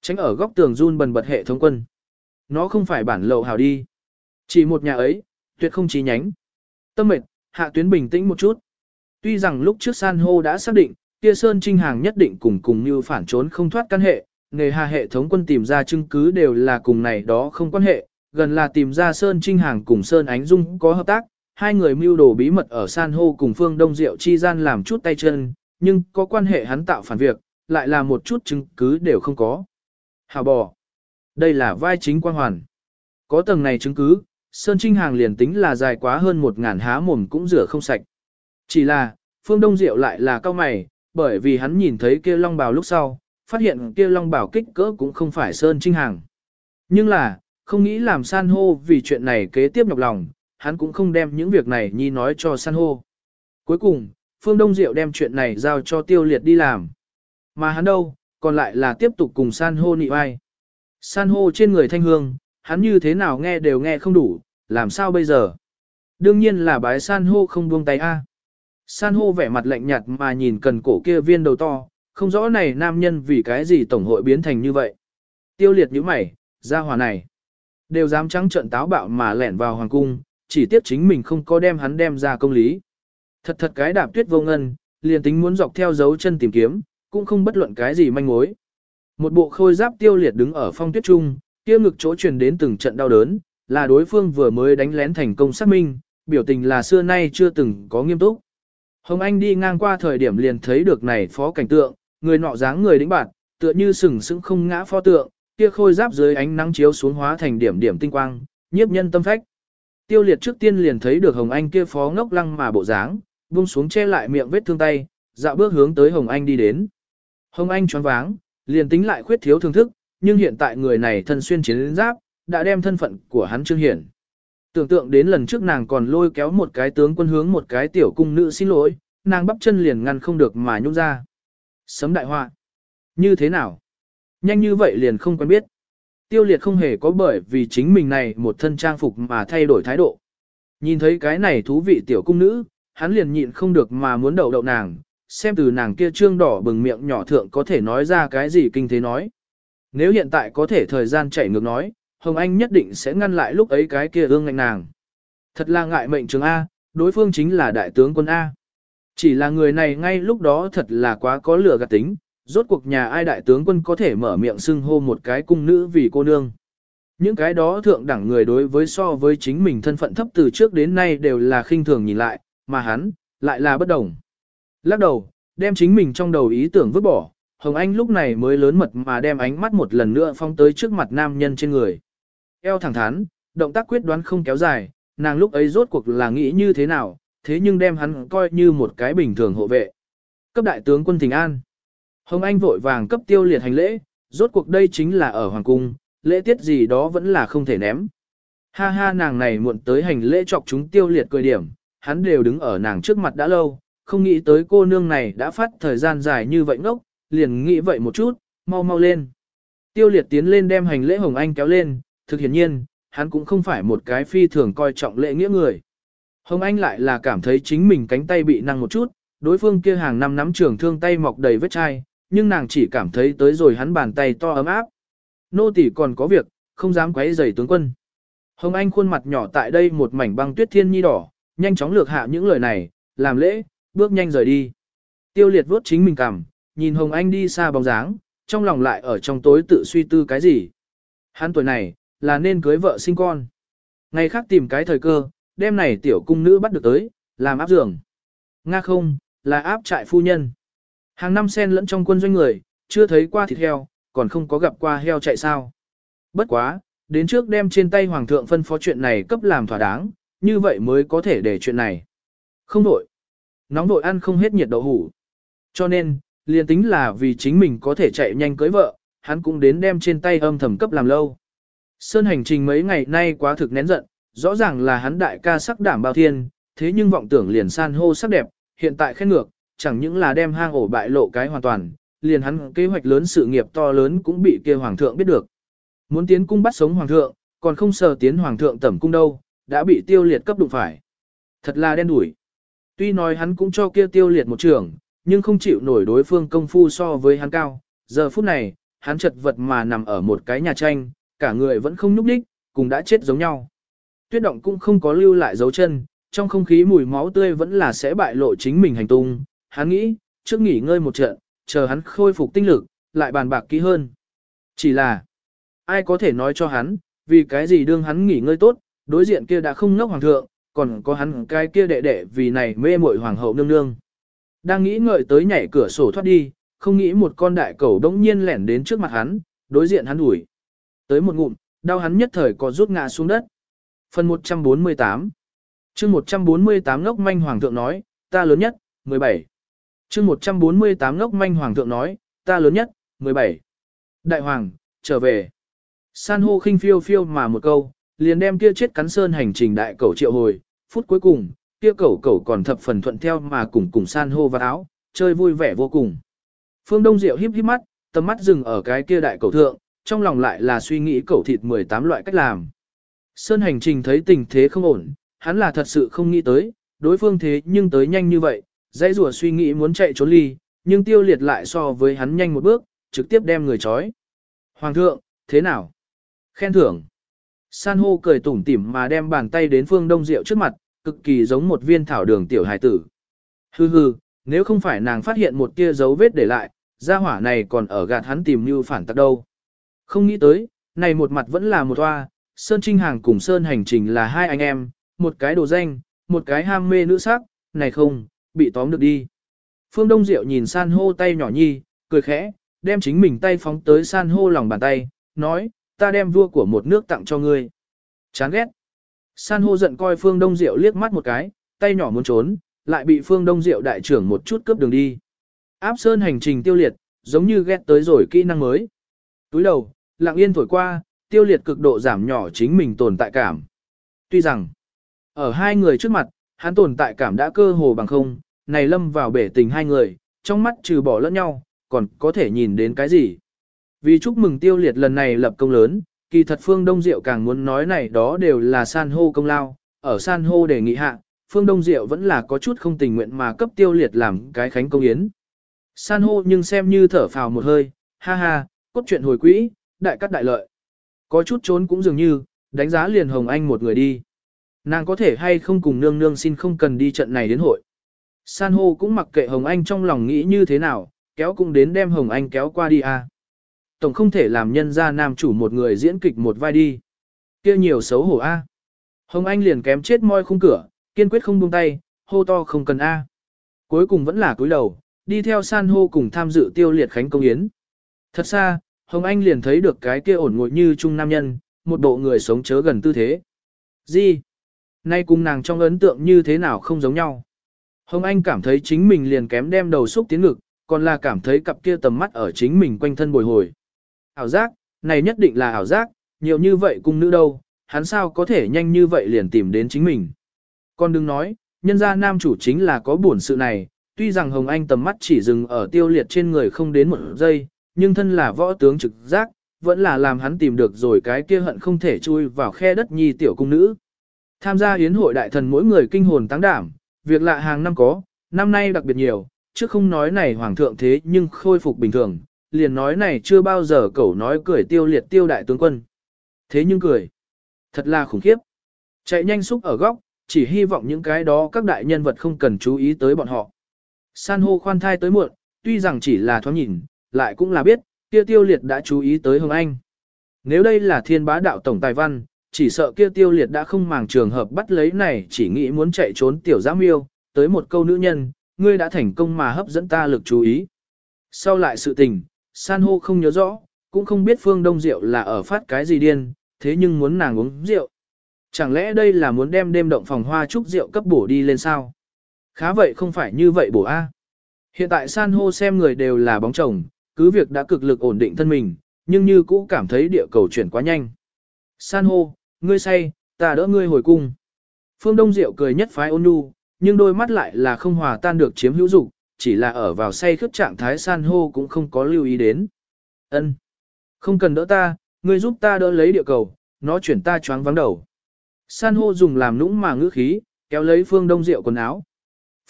Tránh ở góc tường run bần bật hệ thống quân. Nó không phải bản lậu hào đi. Chỉ một nhà ấy, tuyệt không chí nhánh. Tâm mệt, hạ tuyến bình tĩnh một chút. Tuy rằng lúc trước san hô đã xác định, kia Sơn Trinh Hàng nhất định cùng cùng như phản trốn không thoát căn hệ, nghề hà hệ thống quân tìm ra chứng cứ đều là cùng này đó không quan hệ, gần là tìm ra Sơn Trinh Hàng cùng Sơn Ánh Dung có hợp tác, hai người mưu đồ bí mật ở san hô cùng phương Đông Diệu chi gian làm chút tay chân, nhưng có quan hệ hắn tạo phản việc, lại là một chút chứng cứ đều không có. Hào bò. Đây là vai chính quan hoàn. Có tầng này chứng cứ, Sơn Trinh Hàng liền tính là dài quá hơn một ngàn há mồm cũng rửa không sạch. Chỉ là, Phương Đông Diệu lại là cao mày, bởi vì hắn nhìn thấy kia long bào lúc sau, phát hiện kia long bào kích cỡ cũng không phải Sơn Trinh Hàng. Nhưng là, không nghĩ làm san hô vì chuyện này kế tiếp nhọc lòng, hắn cũng không đem những việc này nhi nói cho san hô. Cuối cùng, Phương Đông Diệu đem chuyện này giao cho tiêu liệt đi làm. Mà hắn đâu, còn lại là tiếp tục cùng san hô nị vai. San hô trên người thanh hương, hắn như thế nào nghe đều nghe không đủ, làm sao bây giờ? Đương nhiên là bái san hô không buông tay a. San hô vẻ mặt lạnh nhạt mà nhìn cần cổ kia viên đầu to, không rõ này nam nhân vì cái gì tổng hội biến thành như vậy. Tiêu liệt như mày, ra hòa này. Đều dám trắng trận táo bạo mà lẻn vào hoàng cung, chỉ tiếc chính mình không có đem hắn đem ra công lý. Thật thật cái đạp tuyết vô ngân, liền tính muốn dọc theo dấu chân tìm kiếm, cũng không bất luận cái gì manh mối. Một bộ khôi giáp tiêu liệt đứng ở phong tuyết trung, kia ngực chỗ truyền đến từng trận đau đớn, là đối phương vừa mới đánh lén thành công xác minh, biểu tình là xưa nay chưa từng có nghiêm túc. Hồng Anh đi ngang qua thời điểm liền thấy được này phó cảnh tượng, người nọ dáng người đĩnh bạt, tựa như sừng sững không ngã pho tượng, kia khôi giáp dưới ánh nắng chiếu xuống hóa thành điểm điểm tinh quang, nhiếp nhân tâm phách. Tiêu liệt trước tiên liền thấy được Hồng Anh kia phó ngốc lăng mà bộ dáng, buông xuống che lại miệng vết thương tay, dạo bước hướng tới Hồng Anh đi đến. Hồng Anh choáng váng, liền tính lại khuyết thiếu thưởng thức, nhưng hiện tại người này thân xuyên chiến giáp, đã đem thân phận của hắn trương hiển. Tưởng tượng đến lần trước nàng còn lôi kéo một cái tướng quân hướng một cái tiểu cung nữ xin lỗi, nàng bắp chân liền ngăn không được mà nhung ra. Sấm đại họa. Như thế nào? Nhanh như vậy liền không quen biết. Tiêu liệt không hề có bởi vì chính mình này một thân trang phục mà thay đổi thái độ. Nhìn thấy cái này thú vị tiểu cung nữ, hắn liền nhịn không được mà muốn đậu đậu nàng, xem từ nàng kia trương đỏ bừng miệng nhỏ thượng có thể nói ra cái gì kinh thế nói. Nếu hiện tại có thể thời gian chạy ngược nói, Hồng Anh nhất định sẽ ngăn lại lúc ấy cái kia ương ngạnh nàng. Thật là ngại mệnh trường A, đối phương chính là đại tướng quân A. Chỉ là người này ngay lúc đó thật là quá có lửa gạt tính, rốt cuộc nhà ai đại tướng quân có thể mở miệng xưng hô một cái cung nữ vì cô nương. Những cái đó thượng đẳng người đối với so với chính mình thân phận thấp từ trước đến nay đều là khinh thường nhìn lại, mà hắn, lại là bất đồng. Lắc đầu, đem chính mình trong đầu ý tưởng vứt bỏ, Hồng Anh lúc này mới lớn mật mà đem ánh mắt một lần nữa phong tới trước mặt nam nhân trên người. Eo thẳng thắn, động tác quyết đoán không kéo dài, nàng lúc ấy rốt cuộc là nghĩ như thế nào, thế nhưng đem hắn coi như một cái bình thường hộ vệ. Cấp đại tướng quân Thình An. Hồng Anh vội vàng cấp tiêu liệt hành lễ, rốt cuộc đây chính là ở Hoàng Cung, lễ tiết gì đó vẫn là không thể ném. Ha ha nàng này muộn tới hành lễ chọc chúng tiêu liệt cười điểm, hắn đều đứng ở nàng trước mặt đã lâu, không nghĩ tới cô nương này đã phát thời gian dài như vậy ngốc, liền nghĩ vậy một chút, mau mau lên. Tiêu liệt tiến lên đem hành lễ Hồng Anh kéo lên, thực hiển nhiên, hắn cũng không phải một cái phi thường coi trọng lễ nghĩa người. Hồng Anh lại là cảm thấy chính mình cánh tay bị năng một chút, đối phương kia hàng năm nắm trường thương tay mọc đầy vết chai, nhưng nàng chỉ cảm thấy tới rồi hắn bàn tay to ấm áp. Nô tỳ còn có việc, không dám quấy rầy tướng quân. Hồng Anh khuôn mặt nhỏ tại đây một mảnh băng tuyết thiên nhi đỏ, nhanh chóng lược hạ những lời này, làm lễ, bước nhanh rời đi. Tiêu liệt vuốt chính mình cằm, nhìn Hồng Anh đi xa bóng dáng, trong lòng lại ở trong tối tự suy tư cái gì. Hắn tuổi này, là nên cưới vợ sinh con. Ngày khác tìm cái thời cơ, đêm này tiểu cung nữ bắt được tới, làm áp giường. Nga không, là áp trại phu nhân. Hàng năm sen lẫn trong quân doanh người, chưa thấy qua thịt heo, còn không có gặp qua heo chạy sao. Bất quá, đến trước đem trên tay hoàng thượng phân phó chuyện này cấp làm thỏa đáng, như vậy mới có thể để chuyện này. Không đổi. Nóng đội ăn không hết nhiệt đậu hủ. Cho nên, liền tính là vì chính mình có thể chạy nhanh cưới vợ, hắn cũng đến đem trên tay âm thầm cấp làm lâu. Sơn hành trình mấy ngày nay quá thực nén giận, rõ ràng là hắn đại ca sắc đảm bao thiên, thế nhưng vọng tưởng liền san hô sắc đẹp, hiện tại khen ngược, chẳng những là đem hang ổ bại lộ cái hoàn toàn, liền hắn kế hoạch lớn sự nghiệp to lớn cũng bị kia hoàng thượng biết được. Muốn tiến cung bắt sống hoàng thượng, còn không sờ tiến hoàng thượng tẩm cung đâu, đã bị tiêu liệt cấp đụng phải. Thật là đen đủi. Tuy nói hắn cũng cho kia tiêu liệt một trường, nhưng không chịu nổi đối phương công phu so với hắn cao. Giờ phút này, hắn chật vật mà nằm ở một cái nhà tranh, cả người vẫn không nhúc đích, cùng đã chết giống nhau. Tuyết động cũng không có lưu lại dấu chân, trong không khí mùi máu tươi vẫn là sẽ bại lộ chính mình hành tung. Hắn nghĩ, trước nghỉ ngơi một trận, chờ hắn khôi phục tinh lực, lại bàn bạc kỹ hơn. Chỉ là, ai có thể nói cho hắn, vì cái gì đương hắn nghỉ ngơi tốt, đối diện kia đã không ngốc hoàng thượng, còn có hắn cái kia đệ đệ vì này mê muội hoàng hậu nương nương. Đang nghĩ ngợi tới nhảy cửa sổ thoát đi, không nghĩ một con đại cẩu đống nhiên lẻn đến trước mặt hắn, đối diện hắn đuổi. Tới một ngụm, đau hắn nhất thời có rút ngã xuống đất. Phần 148 chương 148 ngốc manh hoàng thượng nói, ta lớn nhất, 17. chương 148 ngốc manh hoàng thượng nói, ta lớn nhất, 17. Đại hoàng, trở về. San hô khinh phiêu phiêu mà một câu, liền đem kia chết cắn sơn hành trình đại cẩu triệu hồi, phút cuối cùng, kia cẩu cẩu còn thập phần thuận theo mà cùng cùng san hô và áo, chơi vui vẻ vô cùng. Phương Đông Diệu híp híp mắt, tầm mắt dừng ở cái kia đại cẩu thượng, trong lòng lại là suy nghĩ cẩu thịt 18 loại cách làm. Sơn hành trình thấy tình thế không ổn, hắn là thật sự không nghĩ tới, đối phương thế nhưng tới nhanh như vậy, dãy rùa suy nghĩ muốn chạy trốn ly, nhưng tiêu liệt lại so với hắn nhanh một bước, trực tiếp đem người trói. Hoàng thượng, thế nào? Khen thưởng. San hô cười tủm tỉm mà đem bàn tay đến phương đông rượu trước mặt, cực kỳ giống một viên thảo đường tiểu hài tử. Hừ hừ, nếu không phải nàng phát hiện một tia dấu vết để lại, gia hỏa này còn ở gạt hắn tìm như phản tắc đâu. Không nghĩ tới, này một mặt vẫn là một toa, Sơn Trinh Hàng cùng Sơn Hành Trình là hai anh em, một cái đồ danh, một cái ham mê nữ sắc, này không, bị tóm được đi. Phương Đông Diệu nhìn san hô tay nhỏ nhi, cười khẽ, đem chính mình tay phóng tới san hô lòng bàn tay, nói, ta đem vua của một nước tặng cho ngươi. Chán ghét. San hô giận coi Phương Đông Diệu liếc mắt một cái, tay nhỏ muốn trốn, lại bị Phương Đông Diệu đại trưởng một chút cướp đường đi. Áp sơn hành trình tiêu liệt, giống như ghét tới rồi kỹ năng mới. Túi đầu, lặng yên thổi qua, tiêu liệt cực độ giảm nhỏ chính mình tồn tại cảm. Tuy rằng, ở hai người trước mặt, hắn tồn tại cảm đã cơ hồ bằng không, này lâm vào bể tình hai người, trong mắt trừ bỏ lẫn nhau, còn có thể nhìn đến cái gì. Vì chúc mừng tiêu liệt lần này lập công lớn, kỳ thật Phương Đông Diệu càng muốn nói này đó đều là san hô công lao, ở san hô đề nghị hạ, Phương Đông Diệu vẫn là có chút không tình nguyện mà cấp tiêu liệt làm cái khánh công yến. San hô nhưng xem như thở phào một hơi, ha ha, cốt truyện hồi quỹ, đại cắt đại lợi. Có chút trốn cũng dường như, đánh giá liền Hồng Anh một người đi. Nàng có thể hay không cùng nương nương xin không cần đi trận này đến hội. San hô cũng mặc kệ Hồng Anh trong lòng nghĩ như thế nào, kéo cũng đến đem Hồng Anh kéo qua đi à tổng không thể làm nhân ra nam chủ một người diễn kịch một vai đi. kia nhiều xấu hổ a. Hồng Anh liền kém chết moi khung cửa, kiên quyết không buông tay, hô to không cần a. Cuối cùng vẫn là cúi đầu, đi theo san hô cùng tham dự tiêu liệt khánh công yến. Thật xa, Hồng Anh liền thấy được cái kia ổn ngồi như trung nam nhân, một bộ người sống chớ gần tư thế. Gì? Nay cùng nàng trong ấn tượng như thế nào không giống nhau. Hồng Anh cảm thấy chính mình liền kém đem đầu xúc tiến ngực, còn là cảm thấy cặp kia tầm mắt ở chính mình quanh thân bồi hồi. Ảo giác, này nhất định là ảo giác, nhiều như vậy cung nữ đâu, hắn sao có thể nhanh như vậy liền tìm đến chính mình. Con đừng nói, nhân gia nam chủ chính là có buồn sự này, tuy rằng Hồng Anh tầm mắt chỉ dừng ở tiêu liệt trên người không đến một giây, nhưng thân là võ tướng trực giác, vẫn là làm hắn tìm được rồi cái kia hận không thể chui vào khe đất nhi tiểu cung nữ. Tham gia yến hội đại thần mỗi người kinh hồn táng đảm, việc lạ hàng năm có, năm nay đặc biệt nhiều, chứ không nói này hoàng thượng thế nhưng khôi phục bình thường, liền nói này chưa bao giờ cẩu nói cười tiêu liệt tiêu đại tướng quân. Thế nhưng cười, thật là khủng khiếp. Chạy nhanh xúc ở góc, chỉ hy vọng những cái đó các đại nhân vật không cần chú ý tới bọn họ. San hô khoan thai tới muộn, tuy rằng chỉ là thoáng nhìn, lại cũng là biết, kia tiêu liệt đã chú ý tới Hồng Anh. Nếu đây là thiên bá đạo tổng tài văn, chỉ sợ kia tiêu liệt đã không màng trường hợp bắt lấy này chỉ nghĩ muốn chạy trốn tiểu giám yêu. tới một câu nữ nhân, ngươi đã thành công mà hấp dẫn ta lực chú ý. Sau lại sự tình, san hô không nhớ rõ, cũng không biết phương đông rượu là ở phát cái gì điên, thế nhưng muốn nàng uống rượu. Chẳng lẽ đây là muốn đem đêm động phòng hoa trúc rượu cấp bổ đi lên sao? Khá vậy không phải như vậy bổ A. Hiện tại san hô xem người đều là bóng chồng, cứ việc đã cực lực ổn định thân mình, nhưng như cũ cảm thấy địa cầu chuyển quá nhanh. San hô, ngươi say, ta đỡ ngươi hồi cung. Phương Đông Diệu cười nhất phái ôn nhu, nhưng đôi mắt lại là không hòa tan được chiếm hữu dục, chỉ là ở vào say khướt trạng thái san hô cũng không có lưu ý đến. Ân, Không cần đỡ ta, ngươi giúp ta đỡ lấy địa cầu, nó chuyển ta choáng vắng đầu. San hô dùng làm nũng mà ngữ khí, kéo lấy Phương Đông Diệu quần áo.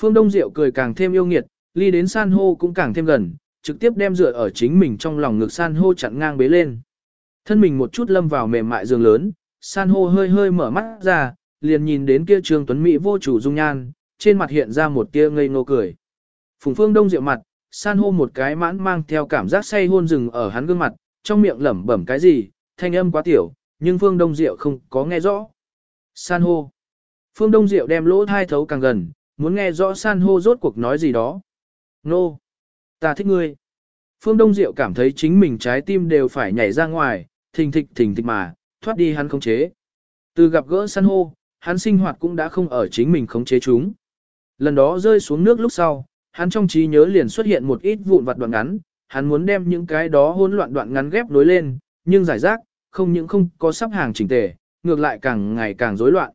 Phương Đông Diệu cười càng thêm yêu nghiệt, ly đến san hô cũng càng thêm gần, trực tiếp đem dựa ở chính mình trong lòng ngực san hô chặn ngang bế lên. Thân mình một chút lâm vào mềm mại giường lớn, san hô hơi hơi mở mắt ra, liền nhìn đến kia trương tuấn mỹ vô chủ dung nhan, trên mặt hiện ra một tia ngây ngô cười. Phùng phương đông rượu mặt, san hô một cái mãn mang theo cảm giác say hôn rừng ở hắn gương mặt, trong miệng lẩm bẩm cái gì, thanh âm quá tiểu, nhưng phương đông rượu không có nghe rõ. San hô. Phương đông rượu đem lỗ thai thấu càng gần, muốn nghe rõ san hô rốt cuộc nói gì đó. Nô. Ta thích ngươi. Phương Đông Diệu cảm thấy chính mình trái tim đều phải nhảy ra ngoài, thình thịch thình thịch mà, thoát đi hắn khống chế. Từ gặp gỡ san hô, hắn sinh hoạt cũng đã không ở chính mình khống chế chúng. Lần đó rơi xuống nước lúc sau, hắn trong trí nhớ liền xuất hiện một ít vụn vặt đoạn ngắn, hắn muốn đem những cái đó hỗn loạn đoạn ngắn ghép nối lên, nhưng giải rác, không những không có sắp hàng chỉnh tề, ngược lại càng ngày càng rối loạn.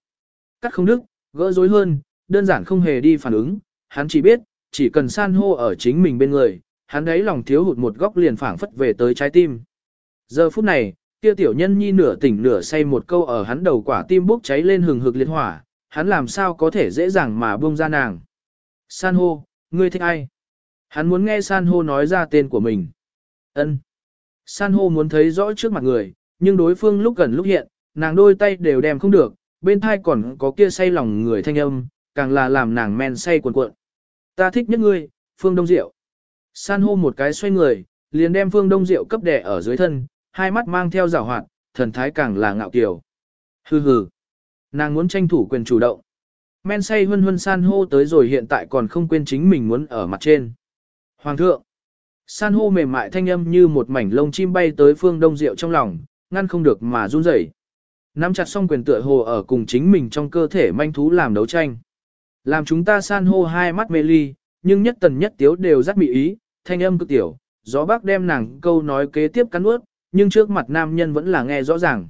Cắt không đức, gỡ rối hơn, đơn giản không hề đi phản ứng, hắn chỉ biết, chỉ cần san hô ở chính mình bên người, hắn ấy lòng thiếu hụt một góc liền phảng phất về tới trái tim. Giờ phút này, kia tiểu nhân nhi nửa tỉnh nửa say một câu ở hắn đầu quả tim bốc cháy lên hừng hực liệt hỏa, hắn làm sao có thể dễ dàng mà buông ra nàng. San hô, ngươi thích ai? Hắn muốn nghe san hô nói ra tên của mình. Ân. San hô muốn thấy rõ trước mặt người, nhưng đối phương lúc gần lúc hiện, nàng đôi tay đều đem không được, bên thai còn có kia say lòng người thanh âm, càng là làm nàng men say cuộn cuộn. Ta thích nhất ngươi, Phương Đông Diệu. San hô một cái xoay người, liền đem Phương Đông Diệu cấp đẻ ở dưới thân, hai mắt mang theo rào hoạt, thần thái càng là ngạo kiều. Hừ hừ. Nàng muốn tranh thủ quyền chủ động. Men say huân huân san hô tới rồi hiện tại còn không quên chính mình muốn ở mặt trên. Hoàng thượng. San hô mềm mại thanh âm như một mảnh lông chim bay tới phương đông diệu trong lòng, ngăn không được mà run rẩy. Nắm chặt song quyền tựa hồ ở cùng chính mình trong cơ thể manh thú làm đấu tranh. Làm chúng ta san hô hai mắt mê ly, nhưng nhất tần nhất tiếu đều rất mị ý, thanh âm cực tiểu, gió bác đem nàng câu nói kế tiếp cắn ướt, nhưng trước mặt nam nhân vẫn là nghe rõ ràng.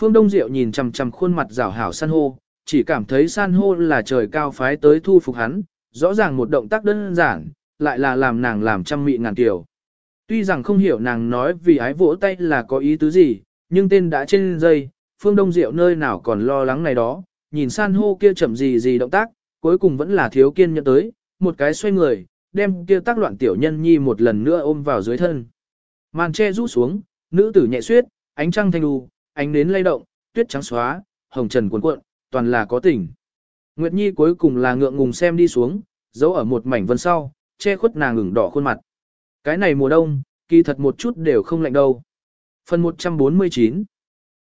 Phương Đông Diệu nhìn chằm chằm khuôn mặt rảo hảo san hô, chỉ cảm thấy san hô là trời cao phái tới thu phục hắn, rõ ràng một động tác đơn giản, lại là làm nàng làm trăm mị ngàn tiểu. Tuy rằng không hiểu nàng nói vì ái vỗ tay là có ý tứ gì, nhưng tên đã trên dây, Phương Đông Diệu nơi nào còn lo lắng này đó, nhìn san hô kia chậm gì gì động tác, cuối cùng vẫn là thiếu kiên nhẫn tới, một cái xoay người, đem kia tác loạn tiểu nhân nhi một lần nữa ôm vào dưới thân. Màn che rũ xuống, nữ tử nhẹ suyết, ánh trăng thanh đu, ánh nến lay động, tuyết trắng xóa, hồng trần cuộn cuộn, toàn là có tình. Nguyệt Nhi cuối cùng là ngượng ngùng xem đi xuống, giấu ở một mảnh vân sau, che khuất nàng ửng đỏ khuôn mặt. Cái này mùa đông, kỳ thật một chút đều không lạnh đâu. Phần 149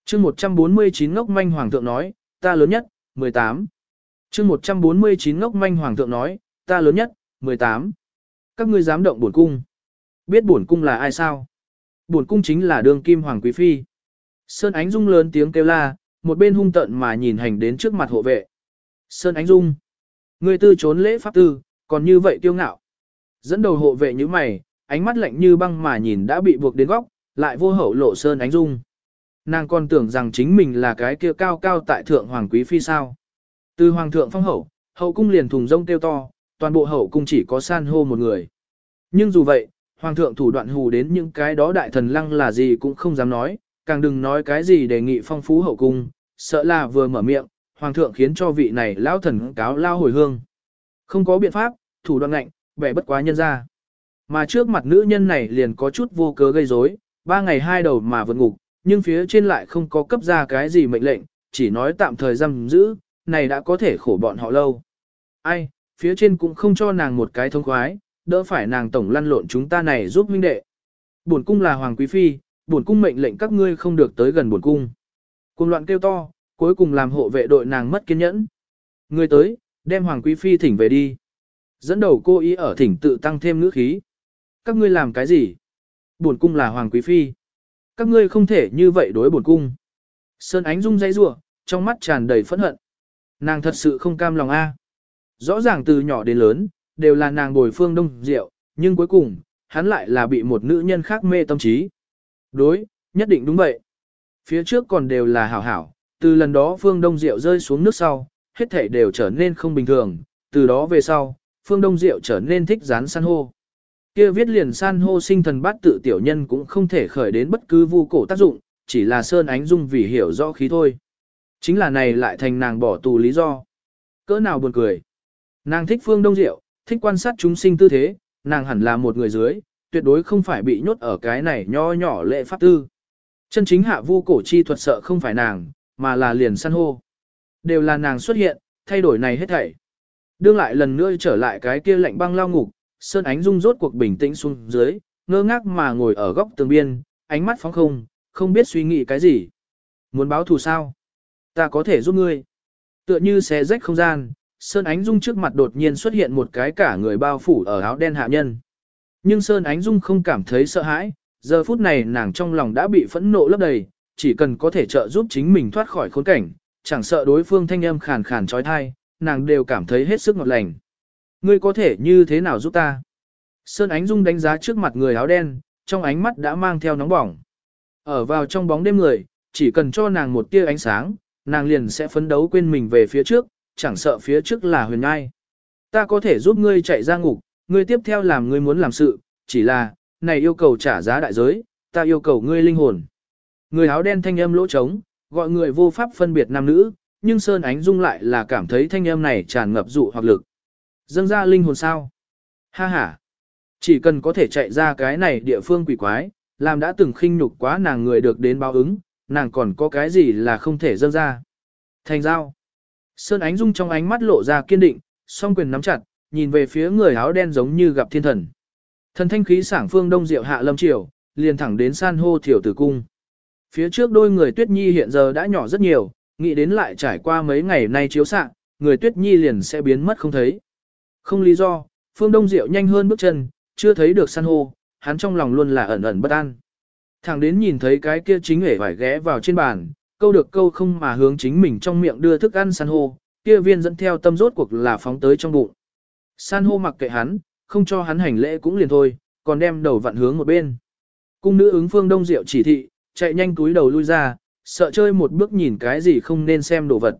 chương 149 ngốc manh hoàng thượng nói, ta lớn nhất, 18 chương 149 ngốc manh hoàng thượng nói, ta lớn nhất, 18. Các ngươi dám động bổn cung. Biết bổn cung là ai sao? Bổn cung chính là đường kim hoàng quý phi. Sơn Ánh Dung lớn tiếng kêu la, một bên hung tận mà nhìn hành đến trước mặt hộ vệ. Sơn Ánh Dung. Ngươi tư trốn lễ pháp tư, còn như vậy kiêu ngạo. Dẫn đầu hộ vệ như mày, ánh mắt lạnh như băng mà nhìn đã bị buộc đến góc, lại vô hậu lộ Sơn Ánh Dung. Nàng còn tưởng rằng chính mình là cái kia cao cao tại thượng hoàng quý phi sao. Từ hoàng thượng phong hậu, hậu cung liền thùng rông kêu to, toàn bộ hậu cung chỉ có san hô một người. Nhưng dù vậy, hoàng thượng thủ đoạn hù đến những cái đó đại thần lăng là gì cũng không dám nói, càng đừng nói cái gì đề nghị phong phú hậu cung, sợ là vừa mở miệng, hoàng thượng khiến cho vị này lão thần cáo lao hồi hương. Không có biện pháp, thủ đoạn ngạnh, bẻ bất quá nhân ra. Mà trước mặt nữ nhân này liền có chút vô cớ gây rối, ba ngày hai đầu mà vượt ngục, nhưng phía trên lại không có cấp ra cái gì mệnh lệnh, chỉ nói tạm thời giam giữ, này đã có thể khổ bọn họ lâu. Ai, phía trên cũng không cho nàng một cái thông khoái, đỡ phải nàng tổng lăn lộn chúng ta này giúp huynh đệ. Bổn cung là hoàng quý phi, bổn cung mệnh lệnh các ngươi không được tới gần bổn cung. Cùng loạn kêu to, cuối cùng làm hộ vệ đội nàng mất kiên nhẫn. Người tới, đem hoàng quý phi thỉnh về đi. Dẫn đầu cô ý ở thỉnh tự tăng thêm ngữ khí. Các ngươi làm cái gì? Bổn cung là hoàng quý phi. Các ngươi không thể như vậy đối bổn cung. Sơn ánh rung dây rủa, trong mắt tràn đầy phẫn hận. Nàng thật sự không cam lòng a. Rõ ràng từ nhỏ đến lớn, đều là nàng bồi phương đông diệu, nhưng cuối cùng, hắn lại là bị một nữ nhân khác mê tâm trí. Đối, nhất định đúng vậy. Phía trước còn đều là hảo hảo, từ lần đó phương đông diệu rơi xuống nước sau, hết thảy đều trở nên không bình thường, từ đó về sau, phương đông diệu trở nên thích dán san hô. Kia viết liền san hô sinh thần bát tự tiểu nhân cũng không thể khởi đến bất cứ vu cổ tác dụng, chỉ là sơn ánh dung vì hiểu rõ khí thôi. Chính là này lại thành nàng bỏ tù lý do. Cỡ nào buồn cười. Nàng thích phương đông diệu, thích quan sát chúng sinh tư thế, nàng hẳn là một người dưới, tuyệt đối không phải bị nhốt ở cái này nho nhỏ lệ pháp tư. Chân chính hạ vu cổ chi thuật sợ không phải nàng, mà là liền san hô. Đều là nàng xuất hiện, thay đổi này hết thảy. Đương lại lần nữa trở lại cái kia lạnh băng lao ngục, Sơn Ánh Dung rốt cuộc bình tĩnh xuống dưới, ngơ ngác mà ngồi ở góc tường biên, ánh mắt phóng không, không biết suy nghĩ cái gì. Muốn báo thù sao? Ta có thể giúp ngươi. Tựa như xé rách không gian, Sơn Ánh Dung trước mặt đột nhiên xuất hiện một cái cả người bao phủ ở áo đen hạ nhân. Nhưng Sơn Ánh Dung không cảm thấy sợ hãi, giờ phút này nàng trong lòng đã bị phẫn nộ lấp đầy, chỉ cần có thể trợ giúp chính mình thoát khỏi khốn cảnh, chẳng sợ đối phương thanh âm khàn khàn trói thai, nàng đều cảm thấy hết sức ngọt lành. Ngươi có thể như thế nào giúp ta? Sơn Ánh Dung đánh giá trước mặt người áo đen, trong ánh mắt đã mang theo nóng bỏng. Ở vào trong bóng đêm người, chỉ cần cho nàng một tia ánh sáng, nàng liền sẽ phấn đấu quên mình về phía trước, chẳng sợ phía trước là huyền ngai. Ta có thể giúp ngươi chạy ra ngục, ngươi tiếp theo làm ngươi muốn làm sự, chỉ là, này yêu cầu trả giá đại giới, ta yêu cầu ngươi linh hồn. Người áo đen thanh âm lỗ trống, gọi người vô pháp phân biệt nam nữ, nhưng Sơn Ánh Dung lại là cảm thấy thanh âm này tràn ngập dụ hoặc lực. Dâng ra linh hồn sao? Ha ha! Chỉ cần có thể chạy ra cái này địa phương quỷ quái, làm đã từng khinh nhục quá nàng người được đến báo ứng, nàng còn có cái gì là không thể dâng ra. Thành giao. Sơn Ánh Dung trong ánh mắt lộ ra kiên định, song quyền nắm chặt, nhìn về phía người áo đen giống như gặp thiên thần. Thần thanh khí sảng phương đông diệu hạ lâm triều, liền thẳng đến san hô thiểu tử cung. Phía trước đôi người tuyết nhi hiện giờ đã nhỏ rất nhiều, nghĩ đến lại trải qua mấy ngày nay chiếu sạng, người tuyết nhi liền sẽ biến mất không thấy. Không lý do, phương đông diệu nhanh hơn bước chân, chưa thấy được san hô, hắn trong lòng luôn là ẩn ẩn bất an. Thằng đến nhìn thấy cái kia chính hể vải ghé vào trên bàn, câu được câu không mà hướng chính mình trong miệng đưa thức ăn san hô, kia viên dẫn theo tâm rốt cuộc là phóng tới trong bụng. San hô mặc kệ hắn, không cho hắn hành lễ cũng liền thôi, còn đem đầu vặn hướng một bên. Cung nữ ứng phương đông diệu chỉ thị, chạy nhanh túi đầu lui ra, sợ chơi một bước nhìn cái gì không nên xem đồ vật.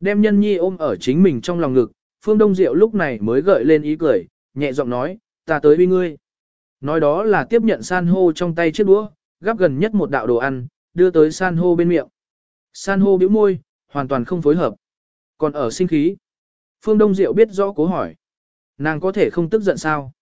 Đem nhân nhi ôm ở chính mình trong lòng ngực, phương đông diệu lúc này mới gợi lên ý cười, nhẹ giọng nói, ta tới với ngươi. Nói đó là tiếp nhận san hô trong tay chiếc đũa, gắp gần nhất một đạo đồ ăn, đưa tới san hô bên miệng. San hô bĩu môi, hoàn toàn không phối hợp. Còn ở sinh khí. Phương Đông Diệu biết rõ cố hỏi. Nàng có thể không tức giận sao?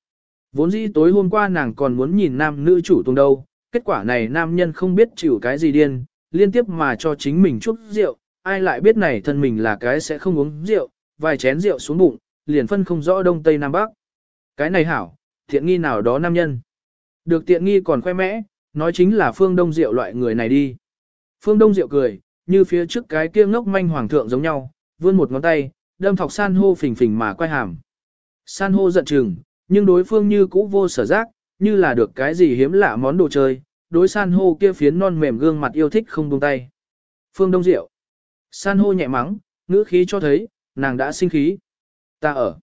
Vốn dĩ tối hôm qua nàng còn muốn nhìn nam nữ chủ tung đâu, kết quả này nam nhân không biết chịu cái gì điên, liên tiếp mà cho chính mình chút rượu, ai lại biết này thân mình là cái sẽ không uống rượu, vài chén rượu xuống bụng, liền phân không rõ đông tây nam bắc. Cái này hảo, thiện nghi nào đó nam nhân. Được tiện nghi còn khoe mẽ, nói chính là phương đông diệu loại người này đi. Phương đông diệu cười, như phía trước cái kia ngốc manh hoàng thượng giống nhau, vươn một ngón tay, đâm thọc san hô phình phình mà quay hàm. San hô giận chừng, nhưng đối phương như cũ vô sở giác, như là được cái gì hiếm lạ món đồ chơi, đối san hô kia phiến non mềm gương mặt yêu thích không buông tay. Phương Đông Diệu. San hô nhẹ mắng, ngữ khí cho thấy, nàng đã sinh khí. Ta ở.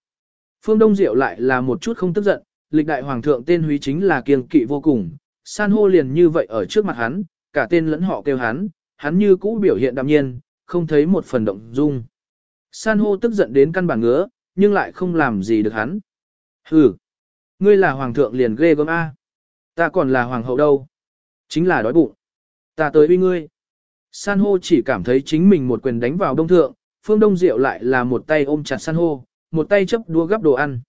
Phương Đông Diệu lại là một chút không tức giận, lịch đại hoàng thượng tên húy chính là kiêng kỵ vô cùng. San hô liền như vậy ở trước mặt hắn, cả tên lẫn họ kêu hắn, hắn như cũ biểu hiện đạm nhiên, không thấy một phần động dung. San hô tức giận đến căn bản ngứa, nhưng lại không làm gì được hắn. Hừ, ngươi là hoàng thượng liền ghê gớm A. Ta còn là hoàng hậu đâu. Chính là đói bụng. Ta tới uy ngươi. San hô chỉ cảm thấy chính mình một quyền đánh vào đông thượng, phương đông diệu lại là một tay ôm chặt san hô, một tay chấp đua gắp đồ ăn.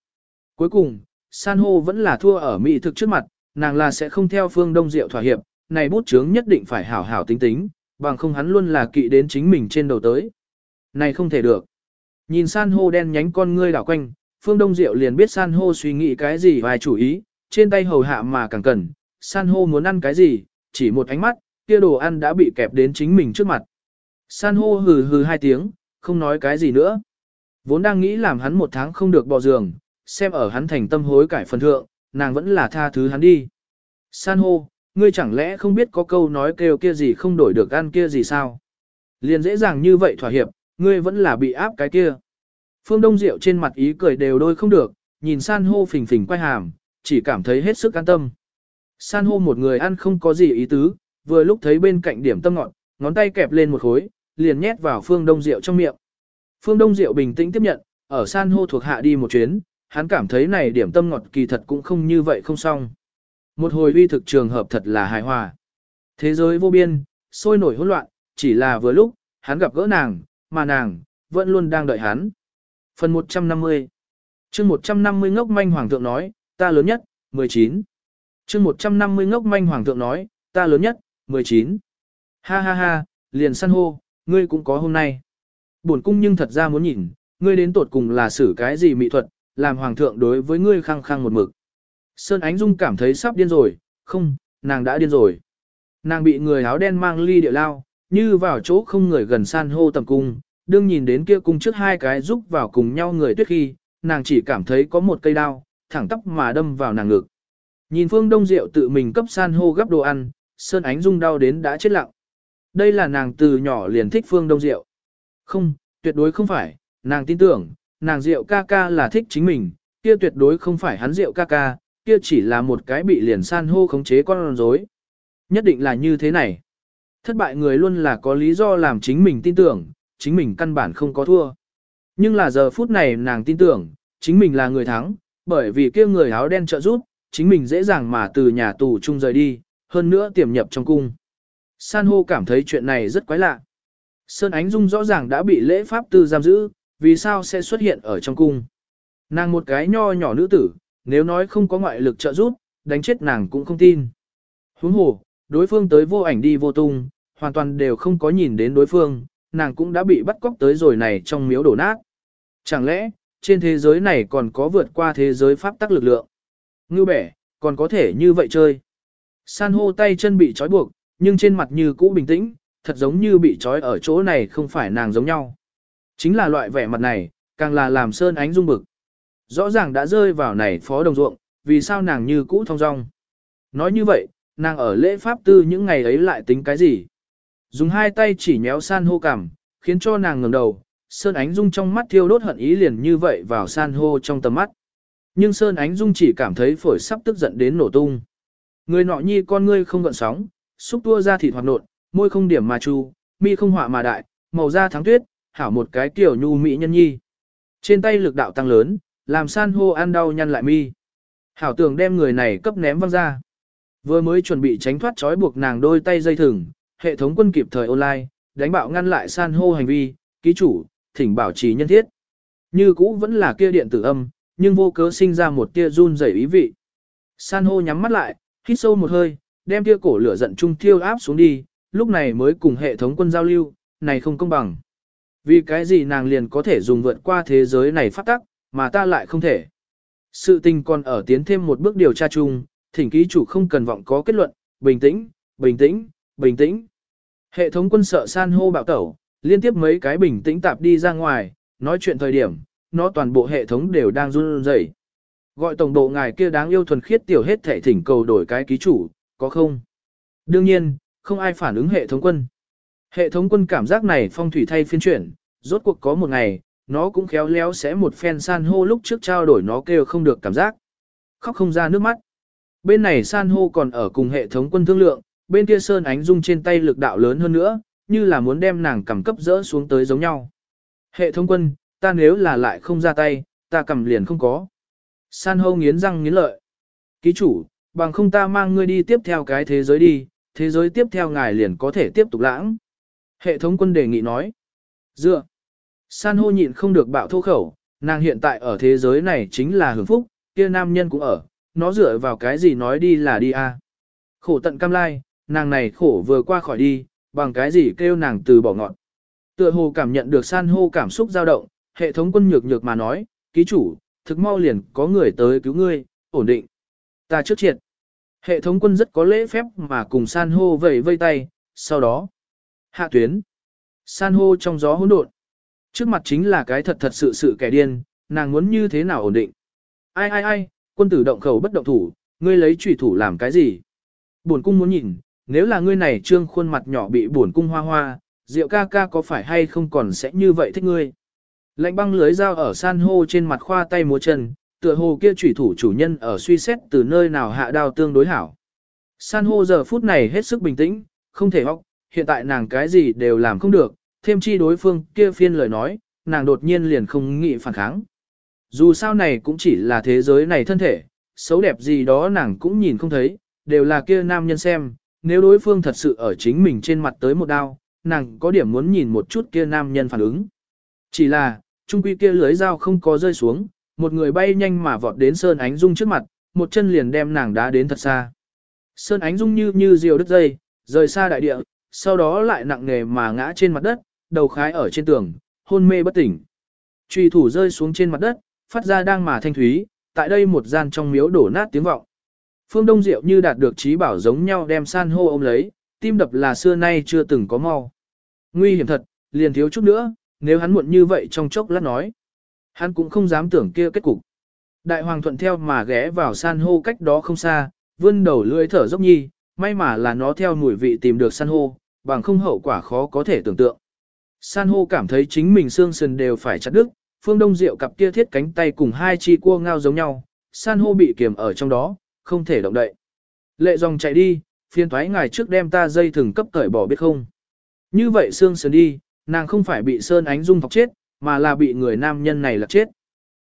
Cuối cùng, san hô vẫn là thua ở mỹ thực trước mặt, nàng là sẽ không theo phương đông diệu thỏa hiệp, này bút chướng nhất định phải hảo hảo tính tính, bằng không hắn luôn là kỵ đến chính mình trên đầu tới. Này không thể được. Nhìn san hô đen nhánh con ngươi đảo quanh, phương đông diệu liền biết san hô suy nghĩ cái gì vài chủ ý, trên tay hầu hạ mà càng cần, san hô muốn ăn cái gì, chỉ một ánh mắt, kia đồ ăn đã bị kẹp đến chính mình trước mặt. San hô hừ hừ hai tiếng, không nói cái gì nữa. Vốn đang nghĩ làm hắn một tháng không được bỏ giường, xem ở hắn thành tâm hối cải phần thượng, nàng vẫn là tha thứ hắn đi. San hô, ngươi chẳng lẽ không biết có câu nói kêu kia gì không đổi được ăn kia gì sao? Liền dễ dàng như vậy thỏa hiệp, ngươi vẫn là bị áp cái kia. Phương Đông Diệu trên mặt ý cười đều đôi không được, nhìn san hô phình phình quay hàm, chỉ cảm thấy hết sức an tâm. San hô một người ăn không có gì ý tứ, vừa lúc thấy bên cạnh điểm tâm ngọn, ngón tay kẹp lên một khối, liền nhét vào Phương Đông Diệu trong miệng. Phương Đông Diệu bình tĩnh tiếp nhận, ở san hô thuộc hạ đi một chuyến, hắn cảm thấy này điểm tâm ngọt kỳ thật cũng không như vậy không xong. Một hồi uy thực trường hợp thật là hài hòa. Thế giới vô biên, sôi nổi hỗn loạn, chỉ là vừa lúc, hắn gặp gỡ nàng, mà nàng, vẫn luôn đang đợi hắn. Phần 150 chương 150 ngốc manh hoàng thượng nói, ta lớn nhất, 19. chương 150 ngốc manh hoàng thượng nói, ta lớn nhất, 19. Ha ha ha, liền săn hô, ngươi cũng có hôm nay. Buồn cung nhưng thật ra muốn nhìn, ngươi đến tột cùng là xử cái gì mỹ thuật, làm hoàng thượng đối với ngươi khăng khăng một mực. Sơn Ánh Dung cảm thấy sắp điên rồi, không, nàng đã điên rồi. Nàng bị người áo đen mang ly địa lao, như vào chỗ không người gần san hô tầm cung, đương nhìn đến kia cung trước hai cái giúp vào cùng nhau người tuyết khi, nàng chỉ cảm thấy có một cây đao, thẳng tắp mà đâm vào nàng ngực. Nhìn Phương Đông Diệu tự mình cấp san hô gấp đồ ăn, Sơn Ánh Dung đau đến đã chết lặng. Đây là nàng từ nhỏ liền thích Phương Đông Diệu. Không, tuyệt đối không phải, nàng tin tưởng, nàng Diệu ca ca là thích chính mình, kia tuyệt đối không phải hắn Diệu ca ca, kia chỉ là một cái bị liền san hô khống chế con rối. Nhất định là như thế này. Thất bại người luôn là có lý do làm chính mình tin tưởng, chính mình căn bản không có thua. Nhưng là giờ phút này nàng tin tưởng, chính mình là người thắng, bởi vì kia người áo đen trợ giúp, chính mình dễ dàng mà từ nhà tù chung rời đi, hơn nữa tiềm nhập trong cung. San hô cảm thấy chuyện này rất quái lạ. Sơn Ánh Dung rõ ràng đã bị lễ pháp tư giam giữ, vì sao sẽ xuất hiện ở trong cung. Nàng một cái nho nhỏ nữ tử, nếu nói không có ngoại lực trợ giúp, đánh chết nàng cũng không tin. Huống hồ, đối phương tới vô ảnh đi vô tung, hoàn toàn đều không có nhìn đến đối phương, nàng cũng đã bị bắt cóc tới rồi này trong miếu đổ nát. Chẳng lẽ, trên thế giới này còn có vượt qua thế giới pháp tắc lực lượng? Ngưu bẻ, còn có thể như vậy chơi. San hô tay chân bị trói buộc, nhưng trên mặt như cũ bình tĩnh, thật giống như bị trói ở chỗ này không phải nàng giống nhau. Chính là loại vẻ mặt này, càng là làm sơn ánh rung bực. Rõ ràng đã rơi vào này phó đồng ruộng, vì sao nàng như cũ thong dong. Nói như vậy, nàng ở lễ pháp tư những ngày ấy lại tính cái gì? Dùng hai tay chỉ nhéo san hô cằm, khiến cho nàng ngẩng đầu, Sơn Ánh Dung trong mắt thiêu đốt hận ý liền như vậy vào san hô trong tầm mắt. Nhưng Sơn Ánh Dung chỉ cảm thấy phổi sắp tức giận đến nổ tung. Người nọ nhi con ngươi không gợn sóng, xúc tua ra thịt hoạt nộn, môi không điểm mà chu, mi không họa mà đại, màu da thắng tuyết, hảo một cái tiểu nhu mỹ nhân nhi. Trên tay lực đạo tăng lớn, làm san hô ăn đau nhăn lại mi. Hảo tưởng đem người này cấp ném văng ra. Vừa mới chuẩn bị tránh thoát trói buộc nàng đôi tay dây thừng, hệ thống quân kịp thời online, đánh bạo ngăn lại san hô hành vi, ký chủ, thỉnh bảo trì nhân thiết. Như cũ vẫn là kia điện tử âm, nhưng vô cớ sinh ra một tia run rẩy ý vị. San hô nhắm mắt lại, hít sâu một hơi, đem tia cổ lửa giận trung thiêu áp xuống đi, lúc này mới cùng hệ thống quân giao lưu, này không công bằng. Vì cái gì nàng liền có thể dùng vượt qua thế giới này phát tắc, mà ta lại không thể. Sự tình còn ở tiến thêm một bước điều tra chung, thỉnh ký chủ không cần vọng có kết luận, bình tĩnh, bình tĩnh, bình tĩnh. Hệ thống quân sợ san hô bạo tẩu, liên tiếp mấy cái bình tĩnh tạp đi ra ngoài, nói chuyện thời điểm, nó toàn bộ hệ thống đều đang run rẩy. Gọi tổng độ ngài kia đáng yêu thuần khiết tiểu hết thể thỉnh cầu đổi cái ký chủ, có không? Đương nhiên, không ai phản ứng hệ thống quân. Hệ thống quân cảm giác này phong thủy thay phiên chuyển, rốt cuộc có một ngày, nó cũng khéo léo sẽ một phen san hô lúc trước trao đổi nó kêu không được cảm giác. Khóc không ra nước mắt. Bên này san hô còn ở cùng hệ thống quân thương lượng, bên kia sơn ánh dung trên tay lực đạo lớn hơn nữa, như là muốn đem nàng cầm cấp dỡ xuống tới giống nhau. Hệ thống quân, ta nếu là lại không ra tay, ta cầm liền không có. San hô nghiến răng nghiến lợi. Ký chủ, bằng không ta mang ngươi đi tiếp theo cái thế giới đi, thế giới tiếp theo ngài liền có thể tiếp tục lãng. Hệ thống quân đề nghị nói. Dựa. San hô nhịn không được bạo thô khẩu, nàng hiện tại ở thế giới này chính là hưởng phúc, kia nam nhân cũng ở, nó dựa vào cái gì nói đi là đi a. Khổ tận cam lai, nàng này khổ vừa qua khỏi đi, bằng cái gì kêu nàng từ bỏ ngọn. Tựa hồ cảm nhận được san hô cảm xúc dao động, hệ thống quân nhược nhược mà nói, ký chủ, thực mau liền có người tới cứu ngươi, ổn định. Ta trước triệt. Hệ thống quân rất có lễ phép mà cùng san hô vẫy vây tay, sau đó. Hạ tuyến. San hô trong gió hỗn độn. Trước mặt chính là cái thật thật sự sự kẻ điên, nàng muốn như thế nào ổn định. Ai ai ai, quân tử động khẩu bất động thủ, ngươi lấy trùy thủ làm cái gì? Buồn cung muốn nhìn, nếu là ngươi này trương khuôn mặt nhỏ bị buồn cung hoa hoa, Diệu ca ca có phải hay không còn sẽ như vậy thích ngươi? Lạnh băng lưới dao ở san hô trên mặt khoa tay múa chân, tựa hồ kia chủy thủ chủ nhân ở suy xét từ nơi nào hạ đao tương đối hảo. San hô giờ phút này hết sức bình tĩnh, không thể hóc, hiện tại nàng cái gì đều làm không được, thêm chi đối phương kia phiên lời nói, nàng đột nhiên liền không nghĩ phản kháng. Dù sao này cũng chỉ là thế giới này thân thể, xấu đẹp gì đó nàng cũng nhìn không thấy, đều là kia nam nhân xem, nếu đối phương thật sự ở chính mình trên mặt tới một đao, nàng có điểm muốn nhìn một chút kia nam nhân phản ứng. Chỉ là, trung quy kia lưới dao không có rơi xuống, một người bay nhanh mà vọt đến Sơn Ánh Dung trước mặt, một chân liền đem nàng đá đến thật xa. Sơn Ánh Dung như như diều đứt dây, rời xa đại địa, sau đó lại nặng nề mà ngã trên mặt đất, đầu khái ở trên tường, hôn mê bất tỉnh. Trùy thủ rơi xuống trên mặt đất, phát ra đang mà thanh thúy, tại đây một gian trong miếu đổ nát tiếng vọng. Phương Đông Diệu như đạt được trí bảo giống nhau đem san hô ôm lấy, tim đập là xưa nay chưa từng có mau. Nguy hiểm thật, liền thiếu chút nữa, nếu hắn muộn như vậy trong chốc lát nói. Hắn cũng không dám tưởng kia kết cục. Đại hoàng thuận theo mà ghé vào san hô cách đó không xa, vươn đầu lưỡi thở dốc nhi, may mà là nó theo mùi vị tìm được san hô, bằng không hậu quả khó có thể tưởng tượng. San hô cảm thấy chính mình xương sườn đều phải chặt đứt, phương đông diệu cặp kia thiết cánh tay cùng hai chi cua ngao giống nhau, san hô bị kiềm ở trong đó, không thể động đậy. Lệ dòng chạy đi, phiên thoái ngài trước đem ta dây thừng cấp cởi bỏ biết không. Như vậy xương sườn đi, nàng không phải bị Sơn Ánh Dung thọc chết, mà là bị người nam nhân này lật chết.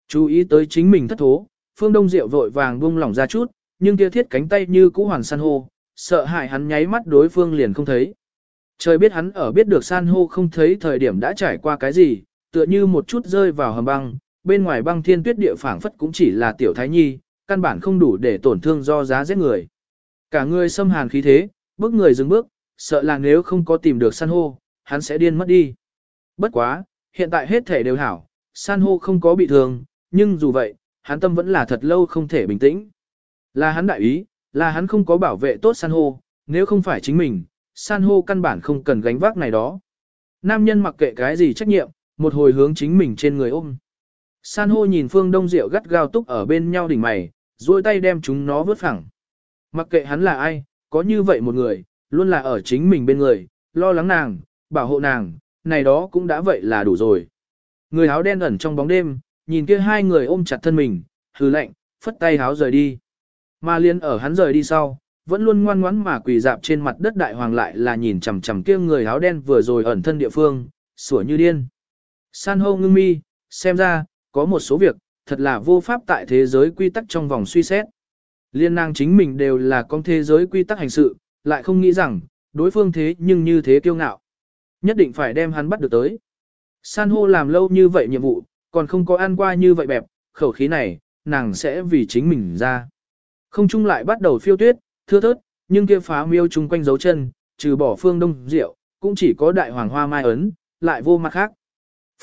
Chú ý tới chính mình thất thố, Phương Đông Diệu vội vàng buông lỏng ra chút, nhưng kia thiết cánh tay như cũ hoàn san hô, sợ hại hắn nháy mắt đối phương liền không thấy. Trời biết hắn ở biết được san hô không thấy thời điểm đã trải qua cái gì, tựa như một chút rơi vào hầm băng, bên ngoài băng thiên tuyết địa phảng phất cũng chỉ là tiểu thái nhi, căn bản không đủ để tổn thương do giá giết người. Cả người xâm hàn khí thế, bước người dừng bước, sợ là nếu không có tìm được san hô, hắn sẽ điên mất đi. Bất quá, hiện tại hết thể đều hảo, san hô không có bị thương, nhưng dù vậy, hắn tâm vẫn là thật lâu không thể bình tĩnh. Là hắn đại ý, là hắn không có bảo vệ tốt san hô, nếu không phải chính mình, san hô căn bản không cần gánh vác này đó. Nam nhân mặc kệ cái gì trách nhiệm, một hồi hướng chính mình trên người ôm. San hô nhìn phương đông Diệu gắt gao túc ở bên nhau đỉnh mày, duỗi tay đem chúng nó vớt phẳng. Mặc kệ hắn là ai, có như vậy một người, luôn là ở chính mình bên người, lo lắng nàng, bảo hộ nàng, này đó cũng đã vậy là đủ rồi. Người áo đen ẩn trong bóng đêm, nhìn kia hai người ôm chặt thân mình, hừ lạnh, phất tay háo rời đi. Mà liên ở hắn rời đi sau, vẫn luôn ngoan ngoãn mà quỳ dạp trên mặt đất đại hoàng lại là nhìn chằm chằm kia người áo đen vừa rồi ẩn thân địa phương, sủa như điên. San hô ngưng mi, xem ra, có một số việc, thật là vô pháp tại thế giới quy tắc trong vòng suy xét. Liên nàng chính mình đều là con thế giới quy tắc hành sự, lại không nghĩ rằng, đối phương thế nhưng như thế kiêu ngạo. Nhất định phải đem hắn bắt được tới. San hô làm lâu như vậy nhiệm vụ, còn không có ăn qua như vậy bẹp, khẩu khí này, nàng sẽ vì chính mình ra. Không chung lại bắt đầu phiêu tuyết, thưa thớt, nhưng kia phá miêu chung quanh dấu chân, trừ bỏ phương đông rượu, cũng chỉ có đại hoàng hoa mai ấn, lại vô mặt khác.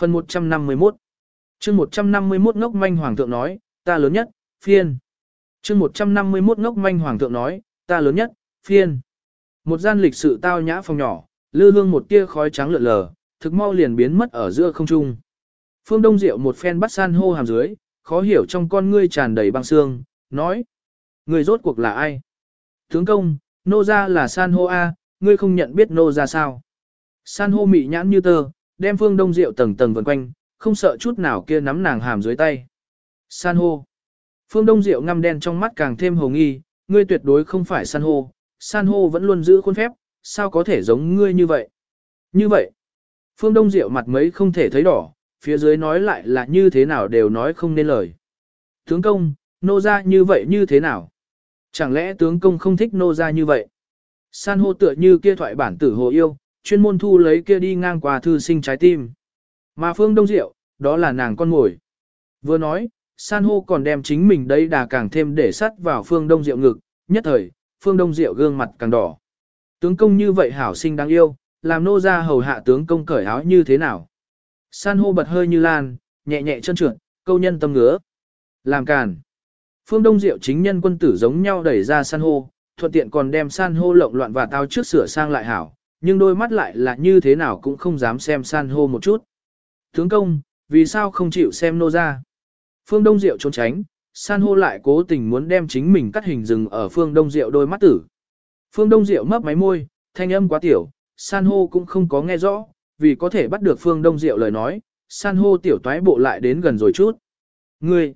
Phần 151 chương 151 ngốc manh hoàng thượng nói, ta lớn nhất, phiên. chương 151 ngốc manh hoàng thượng nói, ta lớn nhất, phiên. Một gian lịch sự tao nhã phòng nhỏ, lư hương một tia khói trắng lượn lờ, thực mau liền biến mất ở giữa không trung. Phương Đông Diệu một phen bắt san hô hàm dưới, khó hiểu trong con ngươi tràn đầy băng xương, nói. Người rốt cuộc là ai? Tướng công, nô ra là san hô A, ngươi không nhận biết nô ra sao? San hô mị nhãn như tơ, đem Phương Đông Diệu tầng tầng vần quanh, không sợ chút nào kia nắm nàng hàm dưới tay. San hô. Phương Đông Diệu ngăm đen trong mắt càng thêm hồ nghi, ngươi tuyệt đối không phải san hô, san hô vẫn luôn giữ khuôn phép, sao có thể giống ngươi như vậy? Như vậy, Phương Đông Diệu mặt mấy không thể thấy đỏ, phía dưới nói lại là như thế nào đều nói không nên lời. Tướng công, nô ra như vậy như thế nào? Chẳng lẽ tướng công không thích nô ra như vậy? San hô tựa như kia thoại bản tử hồ yêu, chuyên môn thu lấy kia đi ngang qua thư sinh trái tim. Mà Phương Đông Diệu, đó là nàng con mồi. Vừa nói, san hô còn đem chính mình đây đà càng thêm để sắt vào phương đông diệu ngực, nhất thời, phương đông diệu gương mặt càng đỏ. Tướng công như vậy hảo sinh đáng yêu, làm nô ra hầu hạ tướng công cởi áo như thế nào. San hô bật hơi như lan, nhẹ nhẹ chân trượt, câu nhân tâm ngứa. Làm càn. Phương Đông Diệu chính nhân quân tử giống nhau đẩy ra san hô, thuận tiện còn đem san hô lộn loạn và tao trước sửa sang lại hảo, nhưng đôi mắt lại là như thế nào cũng không dám xem san hô một chút. Tướng công, vì sao không chịu xem nô ra? Phương Đông Diệu trốn tránh, san hô lại cố tình muốn đem chính mình cắt hình rừng ở Phương Đông Diệu đôi mắt tử. Phương Đông Diệu mấp máy môi, thanh âm quá tiểu, san hô cũng không có nghe rõ, vì có thể bắt được Phương Đông Diệu lời nói, san hô tiểu toái bộ lại đến gần rồi chút. Ngươi,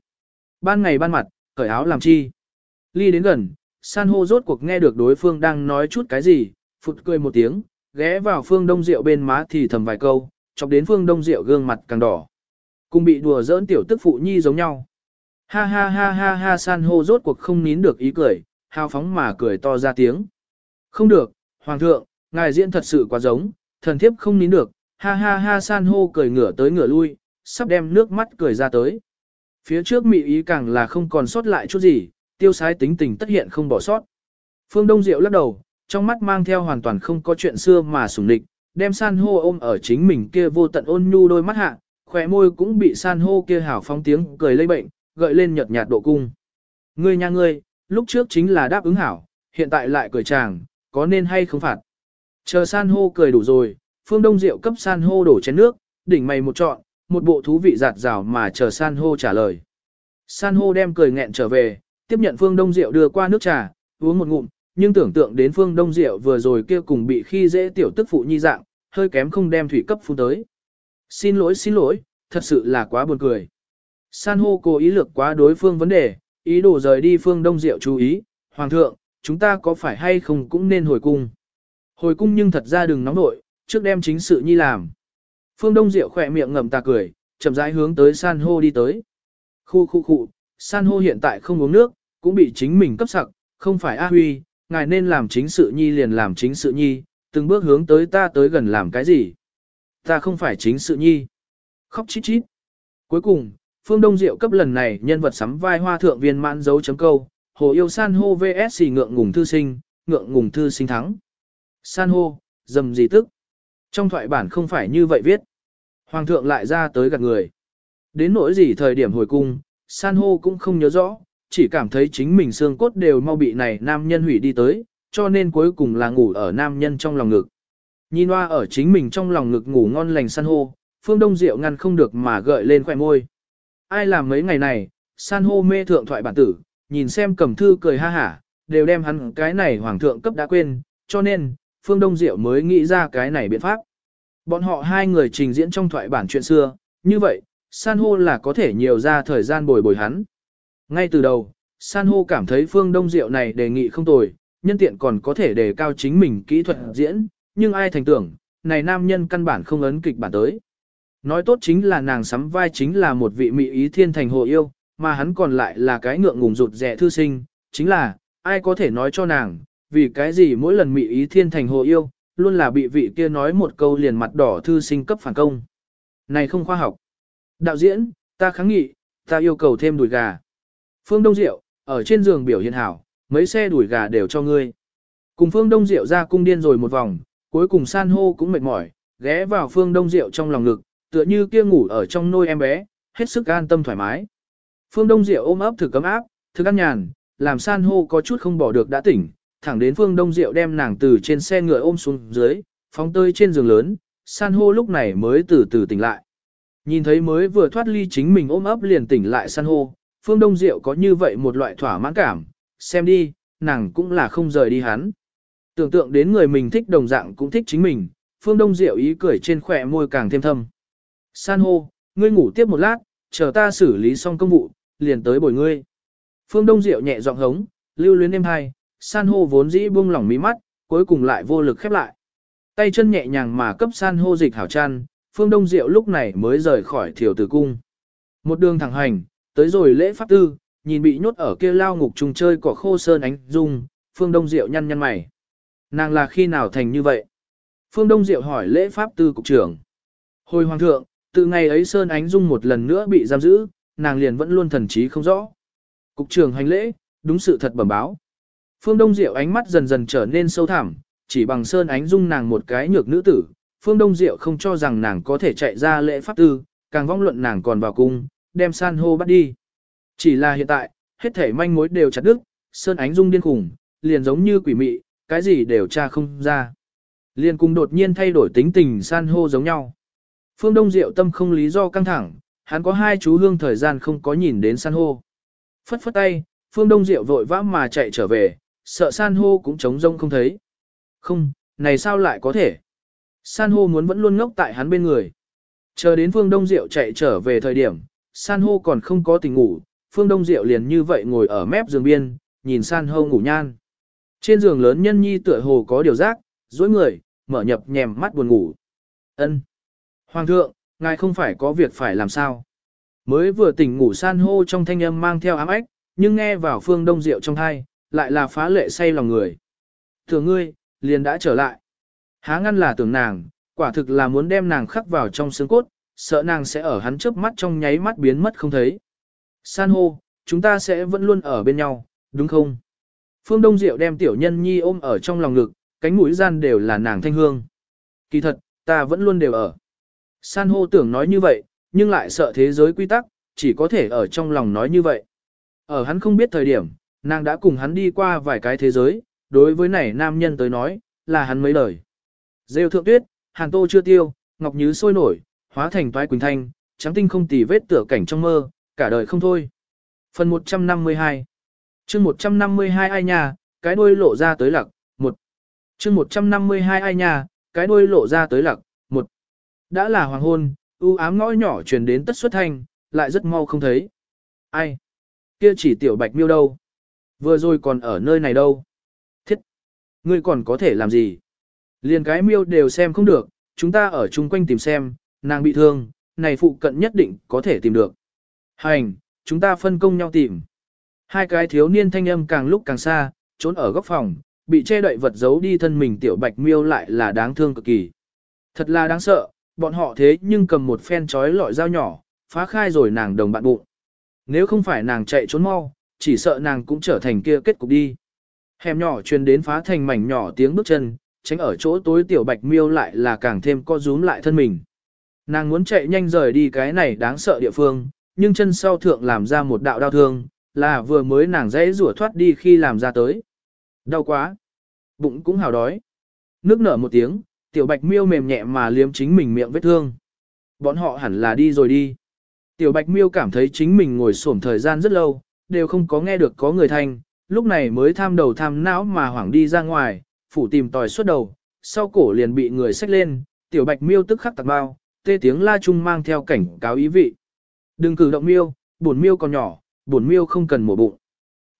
ban ngày ban mặt, cởi áo làm chi? Ly đến gần, san hô rốt cuộc nghe được đối phương đang nói chút cái gì, phụt cười một tiếng, ghé vào Phương Đông Diệu bên má thì thầm vài câu, chọc đến Phương Đông Diệu gương mặt càng đỏ. Cùng bị đùa giỡn tiểu tức phụ nhi giống nhau. Ha ha ha ha ha san hô rốt cuộc không nín được ý cười, hào phóng mà cười to ra tiếng. Không được, Hoàng thượng, ngài diễn thật sự quá giống, thần thiếp không nín được, ha ha ha san hô cười ngửa tới ngửa lui, sắp đem nước mắt cười ra tới. Phía trước mị ý càng là không còn sót lại chút gì, tiêu sái tính tình tất hiện không bỏ sót. Phương Đông Diệu lắc đầu, trong mắt mang theo hoàn toàn không có chuyện xưa mà sủng địch, đem san hô ôm ở chính mình kia vô tận ôn nhu đôi mắt hạ, khỏe môi cũng bị san hô kia hảo phóng tiếng cười lây bệnh, gợi lên nhợt nhạt độ cung. Ngươi nha ngươi, lúc trước chính là đáp ứng hảo, hiện tại lại cười chàng, có nên hay không phạt. Chờ san hô cười đủ rồi, phương đông diệu cấp san hô đổ chén nước, đỉnh mày một trọn, một bộ thú vị giạt rào mà chờ san hô trả lời. San hô đem cười nghẹn trở về, tiếp nhận phương đông diệu đưa qua nước trà, uống một ngụm, nhưng tưởng tượng đến phương đông diệu vừa rồi kia cùng bị khi dễ tiểu tức phụ nhi dạng, hơi kém không đem thủy cấp phun tới. Xin lỗi xin lỗi, thật sự là quá buồn cười. San hô cố ý lược quá đối phương vấn đề, ý đồ rời đi phương đông diệu chú ý, Hoàng thượng, chúng ta có phải hay không cũng nên hồi cung. Hồi cung nhưng thật ra đừng nóng nội, trước đem chính sự nhi làm. Phương Đông Diệu khỏe miệng ngậm ta cười, chậm rãi hướng tới san hô đi tới. Khu khu khu, san hô hiện tại không uống nước, cũng bị chính mình cấp sặc, không phải A Huy, ngài nên làm chính sự nhi liền làm chính sự nhi, từng bước hướng tới ta tới gần làm cái gì. Ta không phải chính sự nhi. Khóc chít chít. Cuối cùng, Phương Đông Diệu cấp lần này nhân vật sắm vai hoa thượng viên mãn dấu chấm câu, hồ yêu san hô vs ngượng ngùng thư sinh, ngượng ngùng thư sinh thắng. San hô, dầm gì tức. Trong thoại bản không phải như vậy viết. Hoàng thượng lại ra tới gặp người. Đến nỗi gì thời điểm hồi cung, san hô cũng không nhớ rõ, chỉ cảm thấy chính mình xương cốt đều mau bị này nam nhân hủy đi tới, cho nên cuối cùng là ngủ ở nam nhân trong lòng ngực. Nhìn hoa ở chính mình trong lòng ngực ngủ ngon lành san hô, phương đông diệu ngăn không được mà gợi lên khỏe môi. Ai làm mấy ngày này, san hô mê thượng thoại bản tử, nhìn xem cầm thư cười ha hả, đều đem hắn cái này hoàng thượng cấp đã quên, cho nên, phương đông diệu mới nghĩ ra cái này biện pháp. Bọn họ hai người trình diễn trong thoại bản chuyện xưa, như vậy, san hô là có thể nhiều ra thời gian bồi bồi hắn. Ngay từ đầu, san hô cảm thấy phương đông diệu này đề nghị không tồi, nhân tiện còn có thể đề cao chính mình kỹ thuật diễn, nhưng ai thành tưởng, này nam nhân căn bản không ấn kịch bản tới. Nói tốt chính là nàng sắm vai chính là một vị mỹ ý thiên thành hồ yêu, mà hắn còn lại là cái ngượng ngùng rụt rẻ thư sinh, chính là, ai có thể nói cho nàng, vì cái gì mỗi lần mỹ ý thiên thành hồ yêu, luôn là bị vị kia nói một câu liền mặt đỏ thư sinh cấp phản công. Này không khoa học. Đạo diễn, ta kháng nghị, ta yêu cầu thêm đùi gà. Phương Đông Diệu, ở trên giường biểu hiện hảo, mấy xe đùi gà đều cho ngươi. Cùng Phương Đông Diệu ra cung điên rồi một vòng, cuối cùng san hô cũng mệt mỏi, ghé vào Phương Đông Diệu trong lòng ngực, tựa như kia ngủ ở trong nôi em bé, hết sức an tâm thoải mái. Phương Đông Diệu ôm ấp thử cấm áp, thực ăn nhàn, làm san hô có chút không bỏ được đã tỉnh, thẳng đến Phương Đông Diệu đem nàng từ trên xe ngựa ôm xuống dưới, phóng tơi trên giường lớn, san hô lúc này mới từ từ tỉnh lại. Nhìn thấy mới vừa thoát ly chính mình ôm ấp liền tỉnh lại san hô, Phương Đông Diệu có như vậy một loại thỏa mãn cảm, xem đi, nàng cũng là không rời đi hắn. Tưởng tượng đến người mình thích đồng dạng cũng thích chính mình, Phương Đông Diệu ý cười trên khỏe môi càng thêm thâm. San hô, ngươi ngủ tiếp một lát, chờ ta xử lý xong công vụ, liền tới bồi ngươi. Phương Đông Diệu nhẹ giọng hống, lưu luyến êm hai, san hô vốn dĩ buông lỏng mí mắt, cuối cùng lại vô lực khép lại. Tay chân nhẹ nhàng mà cấp san hô dịch hảo chăn, Phương Đông Diệu lúc này mới rời khỏi thiểu tử cung. Một đường thẳng hành, tới rồi lễ pháp tư, nhìn bị nhốt ở kia lao ngục trùng chơi cỏ khô sơn ánh dung, Phương Đông Diệu nhăn nhăn mày. Nàng là khi nào thành như vậy? Phương Đông Diệu hỏi lễ pháp tư cục trưởng. Hồi hoàng thượng, từ ngày ấy Sơn Ánh Dung một lần nữa bị giam giữ, nàng liền vẫn luôn thần trí không rõ. Cục trưởng hành lễ, đúng sự thật bẩm báo. Phương Đông Diệu ánh mắt dần dần trở nên sâu thẳm, chỉ bằng sơn ánh dung nàng một cái nhược nữ tử. Phương Đông Diệu không cho rằng nàng có thể chạy ra lễ pháp tư, càng vong luận nàng còn vào cung, đem san hô bắt đi. Chỉ là hiện tại, hết thể manh mối đều chặt đứt, sơn ánh dung điên khủng, liền giống như quỷ mị, cái gì đều tra không ra. Liền cùng đột nhiên thay đổi tính tình san hô giống nhau. Phương Đông Diệu tâm không lý do căng thẳng, hắn có hai chú hương thời gian không có nhìn đến san hô. Phất phất tay, Phương Đông Diệu vội vã mà chạy trở về, sợ san hô cũng trống rông không thấy. Không, này sao lại có thể? San hô muốn vẫn luôn ngốc tại hắn bên người. Chờ đến Phương Đông Diệu chạy trở về thời điểm, san hô còn không có tình ngủ, Phương Đông Diệu liền như vậy ngồi ở mép giường biên, nhìn san hô ngủ nhan. Trên giường lớn nhân nhi tựa hồ có điều giác, dối người, mở nhập nhèm mắt buồn ngủ. Ân, Hoàng thượng, ngài không phải có việc phải làm sao? Mới vừa tỉnh ngủ san hô trong thanh âm mang theo ám ếch, nhưng nghe vào phương đông rượu trong thai, lại là phá lệ say lòng người. Thường ngươi, liền đã trở lại. Há ngăn là tưởng nàng, quả thực là muốn đem nàng khắc vào trong xương cốt, sợ nàng sẽ ở hắn chớp mắt trong nháy mắt biến mất không thấy. San hô, chúng ta sẽ vẫn luôn ở bên nhau, đúng không? Phương Đông Diệu đem tiểu nhân nhi ôm ở trong lòng ngực, cánh mũi gian đều là nàng thanh hương. Kỳ thật, ta vẫn luôn đều ở. San hô tưởng nói như vậy, nhưng lại sợ thế giới quy tắc, chỉ có thể ở trong lòng nói như vậy. Ở hắn không biết thời điểm, nàng đã cùng hắn đi qua vài cái thế giới, đối với này nam nhân tới nói, là hắn mấy lời. Rêu thượng tuyết, hàn tô chưa tiêu, ngọc nhứ sôi nổi, hóa thành toái quỳnh thanh, trắng tinh không tì vết tựa cảnh trong mơ, cả đời không thôi. Phần 152 chương 152 ai nhà, cái đuôi lộ ra tới lặc, một. chương 152 ai nhà, cái đuôi lộ ra tới lặc, một. Đã là hoàng hôn, u ám ngõ nhỏ truyền đến tất xuất thanh, lại rất mau không thấy. Ai? Kia chỉ tiểu bạch miêu đâu? Vừa rồi còn ở nơi này đâu? Thiết! Ngươi còn có thể làm gì? Liền cái miêu đều xem không được, chúng ta ở chung quanh tìm xem, nàng bị thương, này phụ cận nhất định có thể tìm được. Hành, chúng ta phân công nhau tìm. Hai cái thiếu niên thanh âm càng lúc càng xa, trốn ở góc phòng, bị che đậy vật giấu đi thân mình tiểu bạch miêu lại là đáng thương cực kỳ. Thật là đáng sợ, bọn họ thế nhưng cầm một phen chói lọi dao nhỏ, phá khai rồi nàng đồng bạn bụng. Nếu không phải nàng chạy trốn mau, chỉ sợ nàng cũng trở thành kia kết cục đi. Hẻm nhỏ truyền đến phá thành mảnh nhỏ tiếng bước chân, tránh ở chỗ tối tiểu bạch miêu lại là càng thêm co rúm lại thân mình. Nàng muốn chạy nhanh rời đi cái này đáng sợ địa phương, nhưng chân sau thượng làm ra một đạo đau thương, là vừa mới nàng dễ rủa thoát đi khi làm ra tới. Đau quá. Bụng cũng hào đói. Nước nở một tiếng, tiểu bạch miêu mềm nhẹ mà liếm chính mình miệng vết thương. Bọn họ hẳn là đi rồi đi. Tiểu bạch miêu cảm thấy chính mình ngồi xổm thời gian rất lâu, đều không có nghe được có người thanh, lúc này mới tham đầu tham não mà hoảng đi ra ngoài, phủ tìm tòi suốt đầu, sau cổ liền bị người xách lên, tiểu bạch miêu tức khắc tạc bao, tê tiếng la chung mang theo cảnh cáo ý vị. Đừng cử động miêu, buồn miêu còn nhỏ, buồn miêu không cần mổ bụng.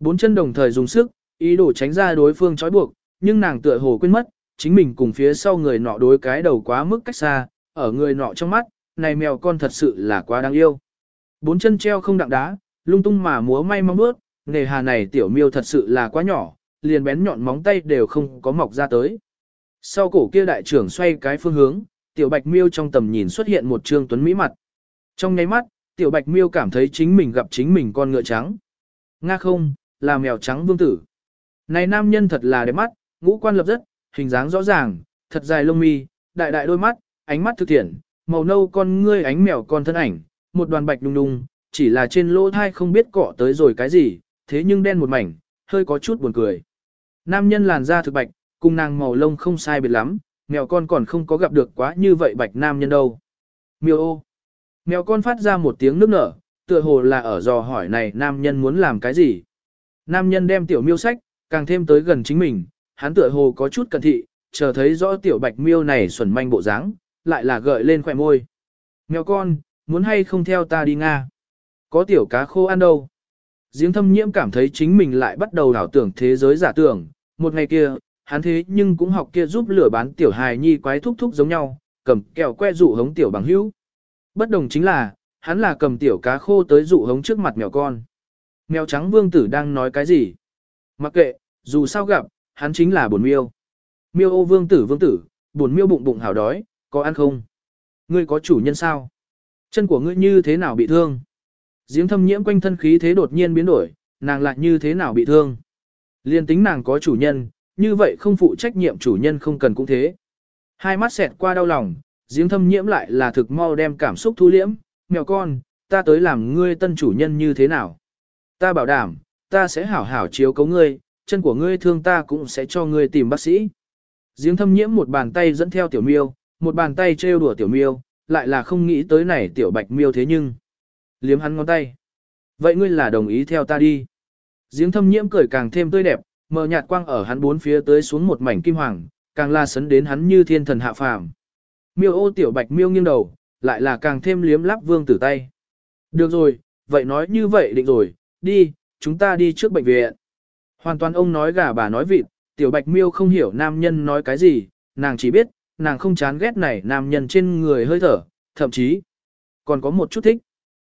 Bốn chân đồng thời dùng sức, ý đồ tránh ra đối phương trói buộc, nhưng nàng tựa hồ quên mất, chính mình cùng phía sau người nọ đối cái đầu quá mức cách xa, ở người nọ trong mắt, này mèo con thật sự là quá đáng yêu. Bốn chân treo không đặng đá, lung tung mà múa may mong bước, nghề hà này tiểu miêu thật sự là quá nhỏ, liền bén nhọn móng tay đều không có mọc ra tới. Sau cổ kia đại trưởng xoay cái phương hướng, tiểu bạch miêu trong tầm nhìn xuất hiện một trương tuấn mỹ mặt. Trong nháy mắt, tiểu bạch miêu cảm thấy chính mình gặp chính mình con ngựa trắng. Nga không, là mèo trắng vương tử. Này nam nhân thật là đẹp mắt, ngũ quan lập rất, hình dáng rõ ràng, thật dài lông mi, đại đại đôi mắt, ánh mắt thực thiện, màu nâu con ngươi ánh mèo con thân ảnh, một đoàn bạch đùng đùng, chỉ là trên lỗ thai không biết cọ tới rồi cái gì, thế nhưng đen một mảnh, hơi có chút buồn cười. Nam nhân làn da thực bạch, cùng nàng màu lông không sai biệt lắm, mèo con còn không có gặp được quá như vậy bạch nam nhân đâu. Miêu ô. Mèo con phát ra một tiếng nước nở, tựa hồ là ở dò hỏi này nam nhân muốn làm cái gì. Nam nhân đem tiểu miêu sách, càng thêm tới gần chính mình, hắn tựa hồ có chút cẩn thị, chờ thấy rõ tiểu bạch miêu này xuẩn manh bộ dáng, lại là gợi lên khỏe môi. Mèo con, muốn hay không theo ta đi Nga? Có tiểu cá khô ăn đâu? Giếng thâm nhiễm cảm thấy chính mình lại bắt đầu đảo tưởng thế giới giả tưởng, một ngày kia, hắn thế nhưng cũng học kia giúp lửa bán tiểu hài nhi quái thúc thúc giống nhau, cầm kẹo que dụ hống tiểu bằng hữu. Bất đồng chính là, hắn là cầm tiểu cá khô tới dụ hống trước mặt mèo con. Mèo trắng vương tử đang nói cái gì? Mặc kệ, dù sao gặp, hắn chính là bổn miêu. Miêu ô vương tử vương tử, bổn miêu bụng bụng hào đói, có ăn không? Ngươi có chủ nhân sao? Chân của ngươi như thế nào bị thương? Giếng thâm nhiễm quanh thân khí thế đột nhiên biến đổi, nàng lại như thế nào bị thương. Liên tính nàng có chủ nhân, như vậy không phụ trách nhiệm chủ nhân không cần cũng thế. Hai mắt xẹt qua đau lòng, giếng thâm nhiễm lại là thực mau đem cảm xúc thu liễm, mèo con, ta tới làm ngươi tân chủ nhân như thế nào. Ta bảo đảm, ta sẽ hảo hảo chiếu cấu ngươi, chân của ngươi thương ta cũng sẽ cho ngươi tìm bác sĩ. Giếng thâm nhiễm một bàn tay dẫn theo tiểu miêu, một bàn tay trêu đùa tiểu miêu, lại là không nghĩ tới này tiểu bạch miêu thế nhưng. Liếm hắn ngón tay. Vậy ngươi là đồng ý theo ta đi. Giếng thâm nhiễm cười càng thêm tươi đẹp, mờ nhạt quang ở hắn bốn phía tới xuống một mảnh kim hoàng, càng la sấn đến hắn như thiên thần hạ phàm. Miêu ô tiểu bạch miêu nghiêng đầu, lại là càng thêm liếm lắp vương tử tay. Được rồi, vậy nói như vậy định rồi, đi, chúng ta đi trước bệnh viện. Hoàn toàn ông nói gà bà nói vịt, tiểu bạch miêu không hiểu nam nhân nói cái gì, nàng chỉ biết, nàng không chán ghét này nam nhân trên người hơi thở, thậm chí còn có một chút thích.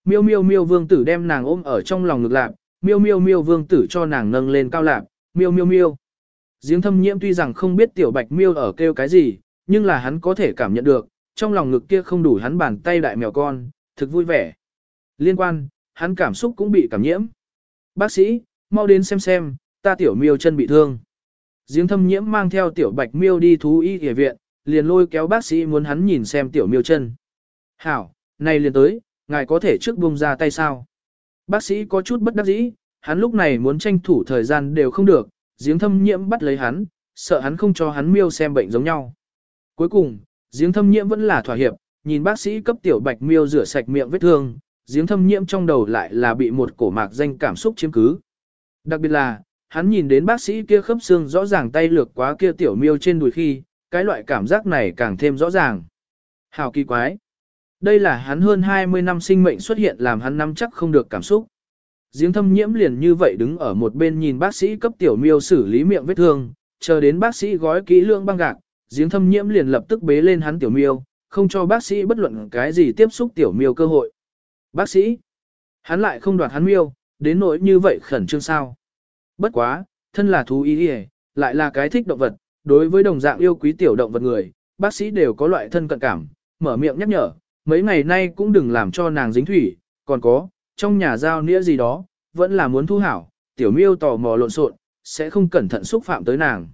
Miêu miêu miêu vương tử đem nàng ôm ở trong lòng ngực lạp, miêu miêu miêu vương tử cho nàng nâng lên cao lạp, miêu miêu miêu. Giếng thâm nhiễm tuy rằng không biết tiểu bạch miêu ở kêu cái gì, nhưng là hắn có thể cảm nhận được, trong lòng ngực kia không đủ hắn bàn tay đại mèo con, thực vui vẻ. Liên quan, hắn cảm xúc cũng bị cảm nhiễm. Bác sĩ, mau đến xem xem, ta tiểu miêu chân bị thương. Giếng thâm nhiễm mang theo tiểu bạch miêu đi thú y y viện, liền lôi kéo bác sĩ muốn hắn nhìn xem tiểu miêu chân. Hảo, này liền tới, ngài có thể trước buông ra tay sao? Bác sĩ có chút bất đắc dĩ, hắn lúc này muốn tranh thủ thời gian đều không được, giếng thâm nhiễm bắt lấy hắn, sợ hắn không cho hắn miêu xem bệnh giống nhau. Cuối cùng, giếng thâm nhiễm vẫn là thỏa hiệp, nhìn bác sĩ cấp tiểu bạch miêu rửa sạch miệng vết thương, giếng thâm nhiễm trong đầu lại là bị một cổ mạc danh cảm xúc chiếm cứ. Đặc biệt là, hắn nhìn đến bác sĩ kia khớp xương rõ ràng tay lược quá kia tiểu miêu trên đùi khi, cái loại cảm giác này càng thêm rõ ràng. Hào kỳ quái. Đây là hắn hơn 20 năm sinh mệnh xuất hiện làm hắn nắm chắc không được cảm xúc. Giếng thâm nhiễm liền như vậy đứng ở một bên nhìn bác sĩ cấp tiểu miêu xử lý miệng vết thương, chờ đến bác sĩ gói kỹ lương băng gạc, giếng thâm nhiễm liền lập tức bế lên hắn tiểu miêu, không cho bác sĩ bất luận cái gì tiếp xúc tiểu miêu cơ hội. Bác sĩ, hắn lại không đoạt hắn miêu, đến nỗi như vậy khẩn trương sao. Bất quá, thân là thú y lại là cái thích động vật, đối với đồng dạng yêu quý tiểu động vật người, bác sĩ đều có loại thân cận cảm, mở miệng nhắc nhở, mấy ngày nay cũng đừng làm cho nàng dính thủy, còn có, trong nhà giao nĩa gì đó, vẫn là muốn thu hảo, tiểu miêu tò mò lộn xộn, sẽ không cẩn thận xúc phạm tới nàng.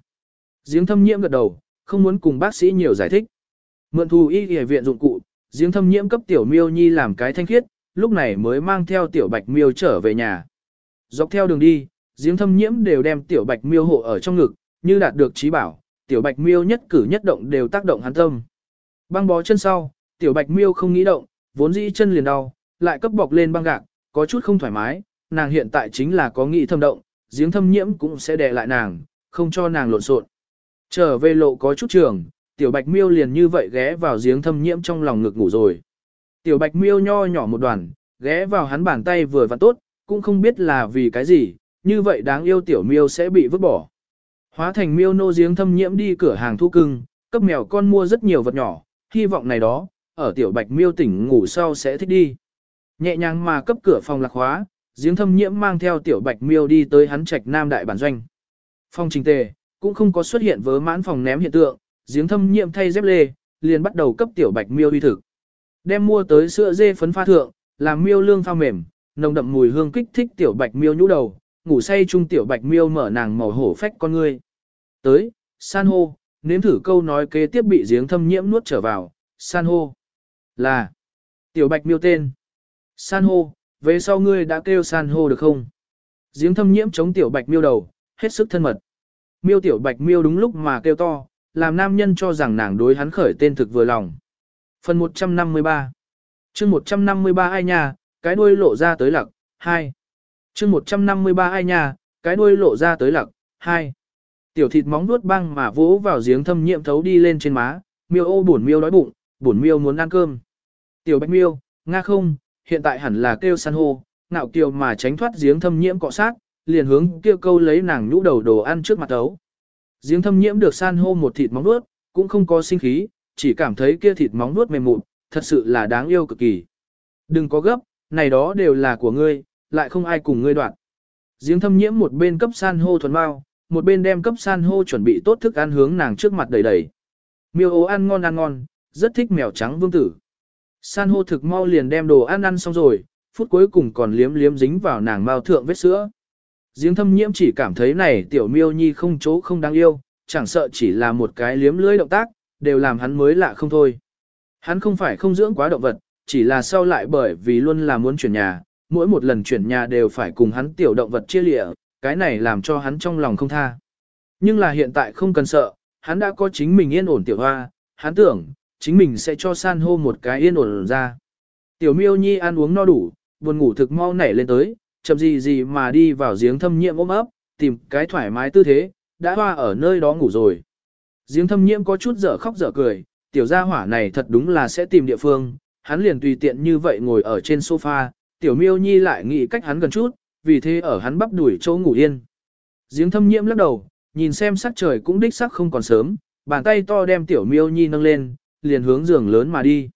Giếng thâm nhiễm gật đầu, không muốn cùng bác sĩ nhiều giải thích. Mượn thù y y viện dụng cụ, giếng thâm nhiễm cấp tiểu miêu nhi làm cái thanh khiết, lúc này mới mang theo tiểu bạch miêu trở về nhà. Dọc theo đường đi, giếng thâm nhiễm đều đem tiểu bạch miêu hộ ở trong ngực, như đạt được trí bảo, tiểu bạch miêu nhất cử nhất động đều tác động hắn tâm. Băng bó chân sau, tiểu bạch miêu không nghĩ động, vốn dĩ chân liền đau, lại cấp bọc lên băng gạc, có chút không thoải mái, nàng hiện tại chính là có nghĩ thâm động, giếng thâm nhiễm cũng sẽ đè lại nàng, không cho nàng lộn xộn. Trở về lộ có chút trường, tiểu bạch miêu liền như vậy ghé vào giếng thâm nhiễm trong lòng ngực ngủ rồi. Tiểu bạch miêu nho nhỏ một đoàn, ghé vào hắn bàn tay vừa và tốt, cũng không biết là vì cái gì, như vậy đáng yêu tiểu miêu sẽ bị vứt bỏ. Hóa thành miêu nô giếng thâm nhiễm đi cửa hàng thu cưng, cấp mèo con mua rất nhiều vật nhỏ, hy vọng này đó, ở tiểu bạch miêu tỉnh ngủ sau sẽ thích đi. Nhẹ nhàng mà cấp cửa phòng lạc hóa, giếng thâm nhiễm mang theo tiểu bạch miêu đi tới hắn trạch nam đại bản doanh. Phong trình tề, cũng không có xuất hiện vớ mãn phòng ném hiện tượng, giếng thâm nhiễm thay dép lê, liền bắt đầu cấp tiểu bạch miêu uy thực. Đem mua tới sữa dê phấn pha thượng, làm miêu lương pha mềm, nồng đậm mùi hương kích thích tiểu bạch miêu nhũ đầu, ngủ say chung tiểu bạch miêu mở nàng màu hổ phách con ngươi. Tới, san hô, nếm thử câu nói kế tiếp bị giếng thâm nhiễm nuốt trở vào, san hô. Là, tiểu bạch miêu tên. San hô, về sau ngươi đã kêu san hô được không? Giếng thâm nhiễm chống tiểu bạch miêu đầu, hết sức thân mật. Miêu tiểu bạch miêu đúng lúc mà kêu to, làm nam nhân cho rằng nàng đối hắn khởi tên thực vừa lòng. Phần 153 chương 153 ai nha, cái đuôi lộ ra tới lặc, 2. chương 153 ai nha, cái đuôi lộ ra tới lặc, 2. Tiểu thịt móng nuốt băng mà vỗ vào giếng thâm nhiễm thấu đi lên trên má, miêu ô buồn miêu đói bụng, buồn miêu muốn ăn cơm. Tiểu bạch miêu, nga không, hiện tại hẳn là kêu san hô, ngạo kiều mà tránh thoát giếng thâm nhiễm cọ sát, liền hướng kêu câu lấy nàng nhũ đầu đồ ăn trước mặt tấu. Giếng thâm nhiễm được san hô một thịt móng nuốt, cũng không có sinh khí, chỉ cảm thấy kia thịt móng nuốt mềm mụn, thật sự là đáng yêu cực kỳ. Đừng có gấp, này đó đều là của ngươi, lại không ai cùng ngươi đoạn. Giếng thâm nhiễm một bên cấp san hô thuần bao, một bên đem cấp san hô chuẩn bị tốt thức ăn hướng nàng trước mặt đầy đầy. Miêu ố ăn ngon ăn ngon, rất thích mèo trắng vương tử. San hô thực mau liền đem đồ ăn ăn xong rồi, phút cuối cùng còn liếm liếm dính vào nàng mao thượng vết sữa. Giếng thâm nhiễm chỉ cảm thấy này tiểu miêu nhi không chỗ không đáng yêu, chẳng sợ chỉ là một cái liếm lưỡi động tác, đều làm hắn mới lạ không thôi. Hắn không phải không dưỡng quá động vật, chỉ là sau lại bởi vì luôn là muốn chuyển nhà, mỗi một lần chuyển nhà đều phải cùng hắn tiểu động vật chia lịa, cái này làm cho hắn trong lòng không tha. Nhưng là hiện tại không cần sợ, hắn đã có chính mình yên ổn tiểu hoa, hắn tưởng, chính mình sẽ cho san hô một cái yên ổn ra. Tiểu miêu nhi ăn uống no đủ, buồn ngủ thực mau nảy lên tới, chậm gì gì mà đi vào giếng thâm nhiễm ôm ấp, tìm cái thoải mái tư thế, đã hoa ở nơi đó ngủ rồi. Giếng thâm nhiễm có chút dở khóc dở cười, tiểu gia hỏa này thật đúng là sẽ tìm địa phương, hắn liền tùy tiện như vậy ngồi ở trên sofa, tiểu miêu nhi lại nghĩ cách hắn gần chút, vì thế ở hắn bắp đuổi chỗ ngủ yên. Giếng thâm nhiễm lắc đầu, nhìn xem sắc trời cũng đích sắc không còn sớm, bàn tay to đem tiểu miêu nhi nâng lên, liền hướng giường lớn mà đi.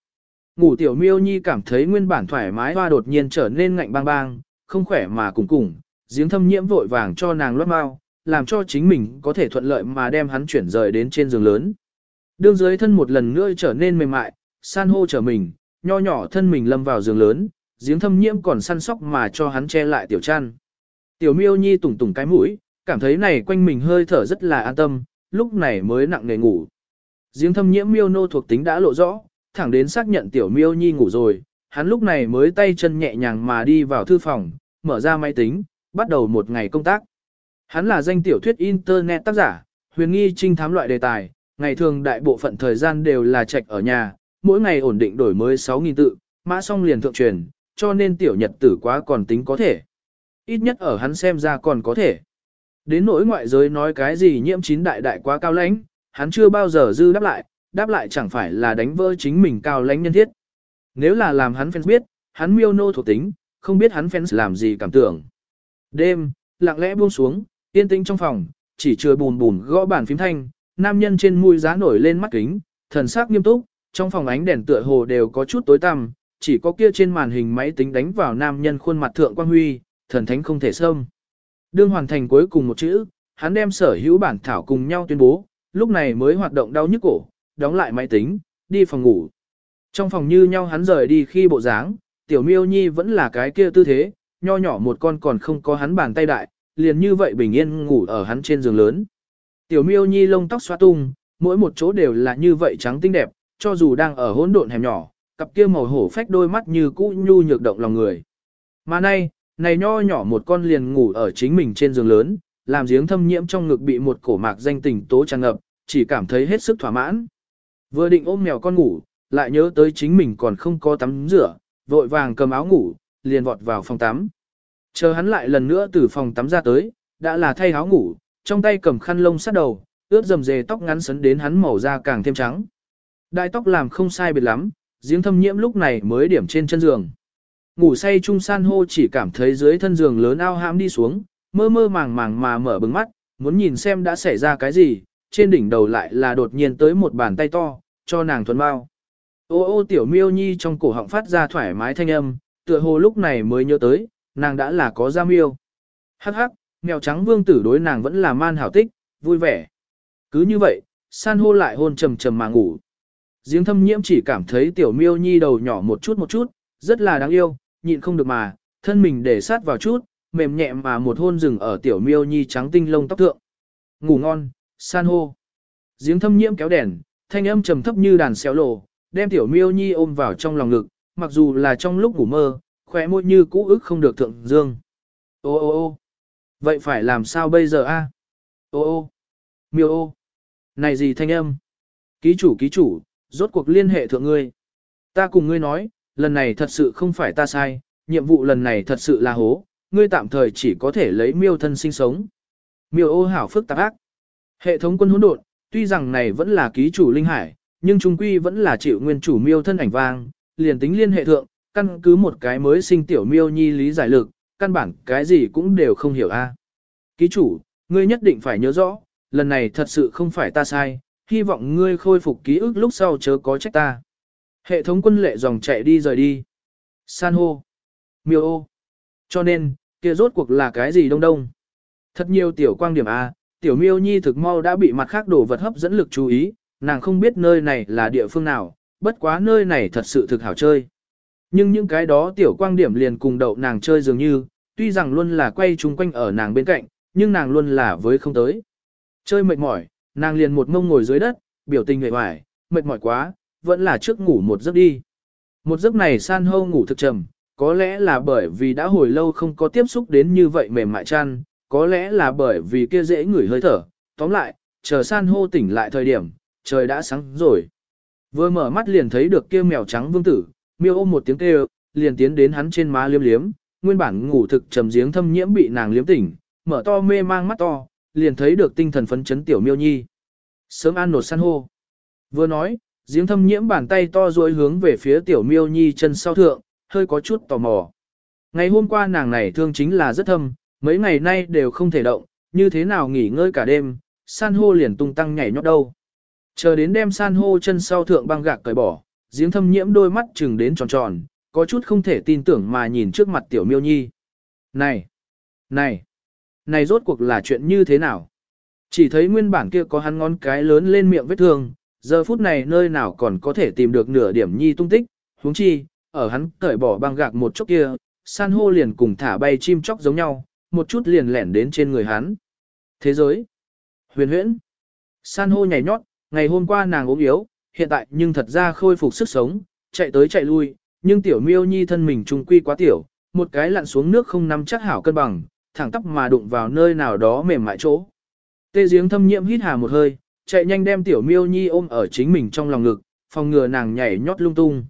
Ngủ tiểu miêu nhi cảm thấy nguyên bản thoải mái hoa đột nhiên trở nên ngạnh bang bang, không khỏe mà cùng cùng, giếng thâm nhiễm vội vàng cho nàng loát mau, làm cho chính mình có thể thuận lợi mà đem hắn chuyển rời đến trên giường lớn. Đương dưới thân một lần nữa trở nên mềm mại, san hô trở mình, nho nhỏ thân mình lâm vào giường lớn, giếng thâm nhiễm còn săn sóc mà cho hắn che lại tiểu chăn. Tiểu miêu nhi tủng tủng cái mũi, cảm thấy này quanh mình hơi thở rất là an tâm, lúc này mới nặng nề ngủ. Giếng thâm nhiễm miêu nô thuộc tính đã lộ rõ, thẳng đến xác nhận tiểu miêu nhi ngủ rồi, hắn lúc này mới tay chân nhẹ nhàng mà đi vào thư phòng, mở ra máy tính, bắt đầu một ngày công tác. Hắn là danh tiểu thuyết internet tác giả, huyền nghi trinh thám loại đề tài, ngày thường đại bộ phận thời gian đều là trạch ở nhà, mỗi ngày ổn định đổi mới 6.000 tự, mã xong liền thượng truyền, cho nên tiểu nhật tử quá còn tính có thể. Ít nhất ở hắn xem ra còn có thể. Đến nỗi ngoại giới nói cái gì nhiễm chín đại đại quá cao lãnh, hắn chưa bao giờ dư đáp lại, đáp lại chẳng phải là đánh vỡ chính mình cao lãnh nhân thiết. Nếu là làm hắn fans biết, hắn miêu nô thuộc tính, không biết hắn fans làm gì cảm tưởng. Đêm, lặng lẽ buông xuống, yên tĩnh trong phòng, chỉ chưa bùn bùn gõ bàn phím thanh, nam nhân trên mũi giá nổi lên mắt kính, thần sắc nghiêm túc, trong phòng ánh đèn tựa hồ đều có chút tối tăm, chỉ có kia trên màn hình máy tính đánh vào nam nhân khuôn mặt thượng quang huy, thần thánh không thể xâm. Đương hoàn thành cuối cùng một chữ, hắn đem sở hữu bản thảo cùng nhau tuyên bố, lúc này mới hoạt động đau nhức cổ, đóng lại máy tính, đi phòng ngủ. Trong phòng như nhau hắn rời đi khi bộ dáng, tiểu miêu nhi vẫn là cái kia tư thế, nho nhỏ một con còn không có hắn bàn tay đại, liền như vậy bình yên ngủ ở hắn trên giường lớn. Tiểu miêu nhi lông tóc xóa tung, mỗi một chỗ đều là như vậy trắng tinh đẹp, cho dù đang ở hỗn độn hẻm nhỏ, cặp kia màu hổ phách đôi mắt như cũ nhu nhược động lòng người. Mà nay, này nho nhỏ một con liền ngủ ở chính mình trên giường lớn, làm giếng thâm nhiễm trong ngực bị một cổ mạc danh tình tố tràn ngập, chỉ cảm thấy hết sức thỏa mãn. Vừa định ôm mèo con ngủ, lại nhớ tới chính mình còn không có tắm rửa, vội vàng cầm áo ngủ, liền vọt vào phòng tắm. Chờ hắn lại lần nữa từ phòng tắm ra tới, đã là thay áo ngủ, trong tay cầm khăn lông sát đầu, ướt dầm dề tóc ngắn sấn đến hắn màu da càng thêm trắng. Đại tóc làm không sai biệt lắm, giếng thâm nhiễm lúc này mới điểm trên chân giường. Ngủ say trung san hô chỉ cảm thấy dưới thân giường lớn ao hãm đi xuống, mơ mơ màng màng mà mở bừng mắt, muốn nhìn xem đã xảy ra cái gì, trên đỉnh đầu lại là đột nhiên tới một bàn tay to, cho nàng thuần bao. Ô ô tiểu miêu nhi trong cổ họng phát ra thoải mái thanh âm, tựa hồ lúc này mới nhớ tới, nàng đã là có da miêu. Hắc hắc, mèo trắng vương tử đối nàng vẫn là man hảo tích, vui vẻ. Cứ như vậy, san hô lại hôn trầm trầm mà ngủ. Giếng thâm nhiễm chỉ cảm thấy tiểu miêu nhi đầu nhỏ một chút một chút, rất là đáng yêu, nhịn không được mà, thân mình để sát vào chút, mềm nhẹ mà một hôn rừng ở tiểu miêu nhi trắng tinh lông tóc thượng. Ngủ ngon, san hô. Giếng thâm nhiễm kéo đèn, thanh âm trầm thấp như đàn xéo lộ, đem tiểu miêu nhi ôm vào trong lòng ngực, mặc dù là trong lúc ngủ mơ, khóe môi như cũ ức không được thượng dương. Ô ô ô vậy phải làm sao bây giờ a? Ô ô miêu ô này gì thanh âm? Ký chủ ký chủ, rốt cuộc liên hệ thượng ngươi. Ta cùng ngươi nói, lần này thật sự không phải ta sai, nhiệm vụ lần này thật sự là hố, ngươi tạm thời chỉ có thể lấy miêu thân sinh sống. Miêu ô hảo phức tạp ác. Hệ thống quân hỗn độn, tuy rằng này vẫn là ký chủ linh hải, nhưng trung quy vẫn là chịu nguyên chủ miêu thân ảnh vang, liền tính liên hệ thượng, căn cứ một cái mới sinh tiểu miêu nhi lý giải lực, căn bản cái gì cũng đều không hiểu a. Ký chủ, ngươi nhất định phải nhớ rõ, lần này thật sự không phải ta sai, hy vọng ngươi khôi phục ký ức lúc sau chớ có trách ta. Hệ thống quân lệ dòng chạy đi rời đi. San hô. Miêu ô. Cho nên, kia rốt cuộc là cái gì đông đông? Thật nhiều tiểu quang điểm A, tiểu miêu nhi thực mau đã bị mặt khác đổ vật hấp dẫn lực chú ý, nàng không biết nơi này là địa phương nào, bất quá nơi này thật sự thực hảo chơi. Nhưng những cái đó tiểu quang điểm liền cùng đậu nàng chơi dường như, tuy rằng luôn là quay chung quanh ở nàng bên cạnh, nhưng nàng luôn là với không tới. Chơi mệt mỏi, nàng liền một mông ngồi dưới đất, biểu tình mệt hoài, mệt mỏi quá, vẫn là trước ngủ một giấc đi. Một giấc này san hô ngủ thực trầm, có lẽ là bởi vì đã hồi lâu không có tiếp xúc đến như vậy mềm mại chăn, có lẽ là bởi vì kia dễ ngửi hơi thở. Tóm lại, chờ san hô tỉnh lại thời điểm, trời đã sáng rồi. Vừa mở mắt liền thấy được kia mèo trắng vương tử, miêu ôm một tiếng kêu, liền tiến đến hắn trên má liếm liếm, nguyên bản ngủ thực trầm giếng thâm nhiễm bị nàng liếm tỉnh, mở to mê mang mắt to, liền thấy được tinh thần phấn chấn tiểu miêu nhi. Sớm ăn nột san hô. Vừa nói, giếng thâm nhiễm bàn tay to duỗi hướng về phía tiểu miêu nhi chân sau thượng, hơi có chút tò mò. Ngày hôm qua nàng này thương chính là rất thâm, mấy ngày nay đều không thể động, như thế nào nghỉ ngơi cả đêm, san hô liền tung tăng nhảy nhót đâu. Chờ đến đem san hô chân sau thượng băng gạc cởi bỏ, giếng thâm nhiễm đôi mắt chừng đến tròn tròn, có chút không thể tin tưởng mà nhìn trước mặt tiểu miêu nhi. Này! Này! Này rốt cuộc là chuyện như thế nào? Chỉ thấy nguyên bản kia có hắn ngón cái lớn lên miệng vết thương, giờ phút này nơi nào còn có thể tìm được nửa điểm nhi tung tích, huống chi, ở hắn cởi bỏ băng gạc một chút kia, san hô liền cùng thả bay chim chóc giống nhau, một chút liền lẻn đến trên người hắn. Thế giới. Huyền huyễn. San hô nhảy nhót, ngày hôm qua nàng ốm yếu, hiện tại nhưng thật ra khôi phục sức sống, chạy tới chạy lui, nhưng tiểu miêu nhi thân mình trung quy quá tiểu, một cái lặn xuống nước không nắm chắc hảo cân bằng, thẳng tắp mà đụng vào nơi nào đó mềm mại chỗ. Tê giếng thâm nhiễm hít hà một hơi, chạy nhanh đem tiểu miêu nhi ôm ở chính mình trong lòng ngực, phòng ngừa nàng nhảy nhót lung tung.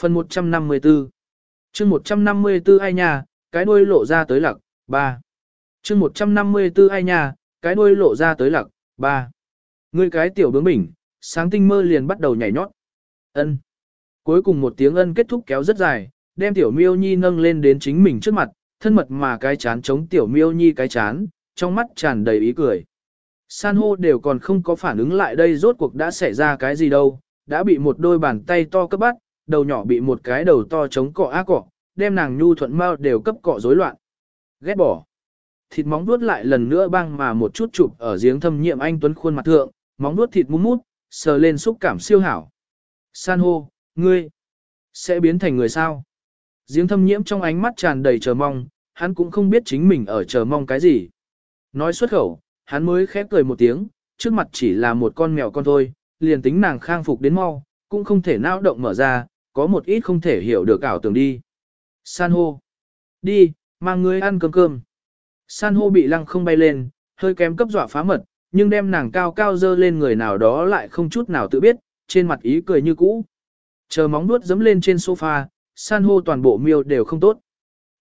Phần 154 chương 154 ai nha, cái đuôi lộ ra tới lặc, 3. chương 154 ai nha, cái đuôi lộ ra tới lặc, 3. người cái tiểu bướng bỉnh, sáng tinh mơ liền bắt đầu nhảy nhót. ân Cuối cùng một tiếng ân kết thúc kéo rất dài, đem tiểu miêu nhi nâng lên đến chính mình trước mặt, thân mật mà cái chán chống tiểu miêu nhi cái chán, trong mắt tràn đầy ý cười. San hô đều còn không có phản ứng lại đây rốt cuộc đã xảy ra cái gì đâu, đã bị một đôi bàn tay to cấp bắt, đầu nhỏ bị một cái đầu to chống cọ á cọ, đem nàng nhu thuận mau đều cấp cọ rối loạn. Ghét bỏ. Thịt móng vuốt lại lần nữa băng mà một chút chụp ở giếng thâm nhiệm anh tuấn khuôn mặt thượng, móng vuốt thịt mút mút, sờ lên xúc cảm siêu hảo. San hô, ngươi, sẽ biến thành người sao? Giếng thâm nhiễm trong ánh mắt tràn đầy chờ mong, hắn cũng không biết chính mình ở chờ mong cái gì. Nói xuất khẩu, hắn mới khép cười một tiếng, trước mặt chỉ là một con mèo con thôi, liền tính nàng khang phục đến mau, cũng không thể não động mở ra, có một ít không thể hiểu được ảo tưởng đi. San hô. Đi, mang ngươi ăn cơm cơm. San hô bị lăng không bay lên, hơi kém cấp dọa phá mật, nhưng đem nàng cao cao dơ lên người nào đó lại không chút nào tự biết, trên mặt ý cười như cũ. Chờ móng nuốt dấm lên trên sofa, san hô toàn bộ miêu đều không tốt.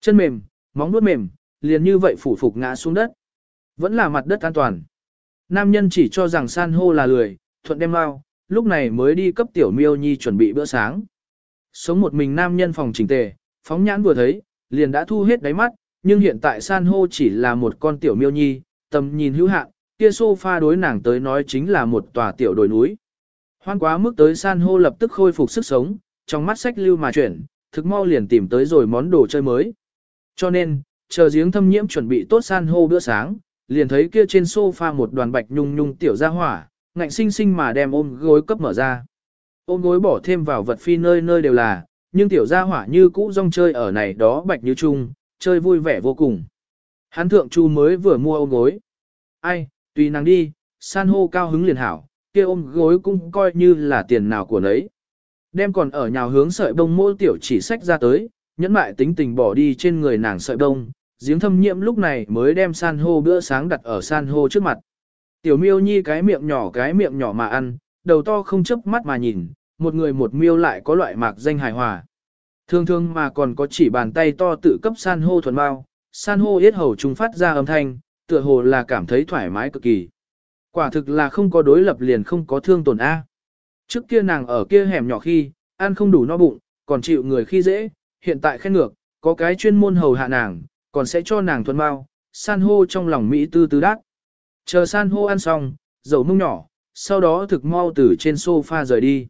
Chân mềm, móng nuốt mềm, liền như vậy phủ phục ngã xuống đất. Vẫn là mặt đất an toàn. Nam nhân chỉ cho rằng san hô là lười, thuận đem lao, lúc này mới đi cấp tiểu miêu nhi chuẩn bị bữa sáng. Sống một mình nam nhân phòng chỉnh tề, phóng nhãn vừa thấy, liền đã thu hết đáy mắt, nhưng hiện tại san hô chỉ là một con tiểu miêu nhi, tầm nhìn hữu hạn, kia sofa đối nàng tới nói chính là một tòa tiểu đồi núi. Hoan quá mức tới san hô lập tức khôi phục sức sống, trong mắt sách lưu mà chuyển, thực mau liền tìm tới rồi món đồ chơi mới. Cho nên, chờ giếng thâm nhiễm chuẩn bị tốt san hô bữa sáng, liền thấy kia trên sofa một đoàn bạch nhung nhung tiểu ra hỏa, ngạnh sinh sinh mà đem ôm gối cấp mở ra. Ôm gối bỏ thêm vào vật phi nơi nơi đều là, nhưng tiểu gia hỏa như cũ rong chơi ở này đó bạch như chung, chơi vui vẻ vô cùng. Hắn thượng chu mới vừa mua ôm gối. Ai, tùy nàng đi, san hô cao hứng liền hảo, kia ôm gối cũng coi như là tiền nào của nấy. Đem còn ở nhào hướng sợi bông mô tiểu chỉ sách ra tới, nhẫn mại tính tình bỏ đi trên người nàng sợi bông, giếng thâm nhiễm lúc này mới đem san hô bữa sáng đặt ở san hô trước mặt. Tiểu miêu nhi cái miệng nhỏ cái miệng nhỏ mà ăn, đầu to không chớp mắt mà nhìn, một người một miêu lại có loại mạc danh hài hòa. Thường thường mà còn có chỉ bàn tay to tự cấp san hô thuần bao, san hô yết hầu trùng phát ra âm thanh, tựa hồ là cảm thấy thoải mái cực kỳ. Quả thực là không có đối lập liền không có thương tổn A. Trước kia nàng ở kia hẻm nhỏ khi, ăn không đủ no bụng, còn chịu người khi dễ, hiện tại khen ngược, có cái chuyên môn hầu hạ nàng, còn sẽ cho nàng thuần bao, san hô trong lòng Mỹ tư tư đát. Chờ san hô ăn xong, dầu mông nhỏ, sau đó thực mau từ trên sofa rời đi.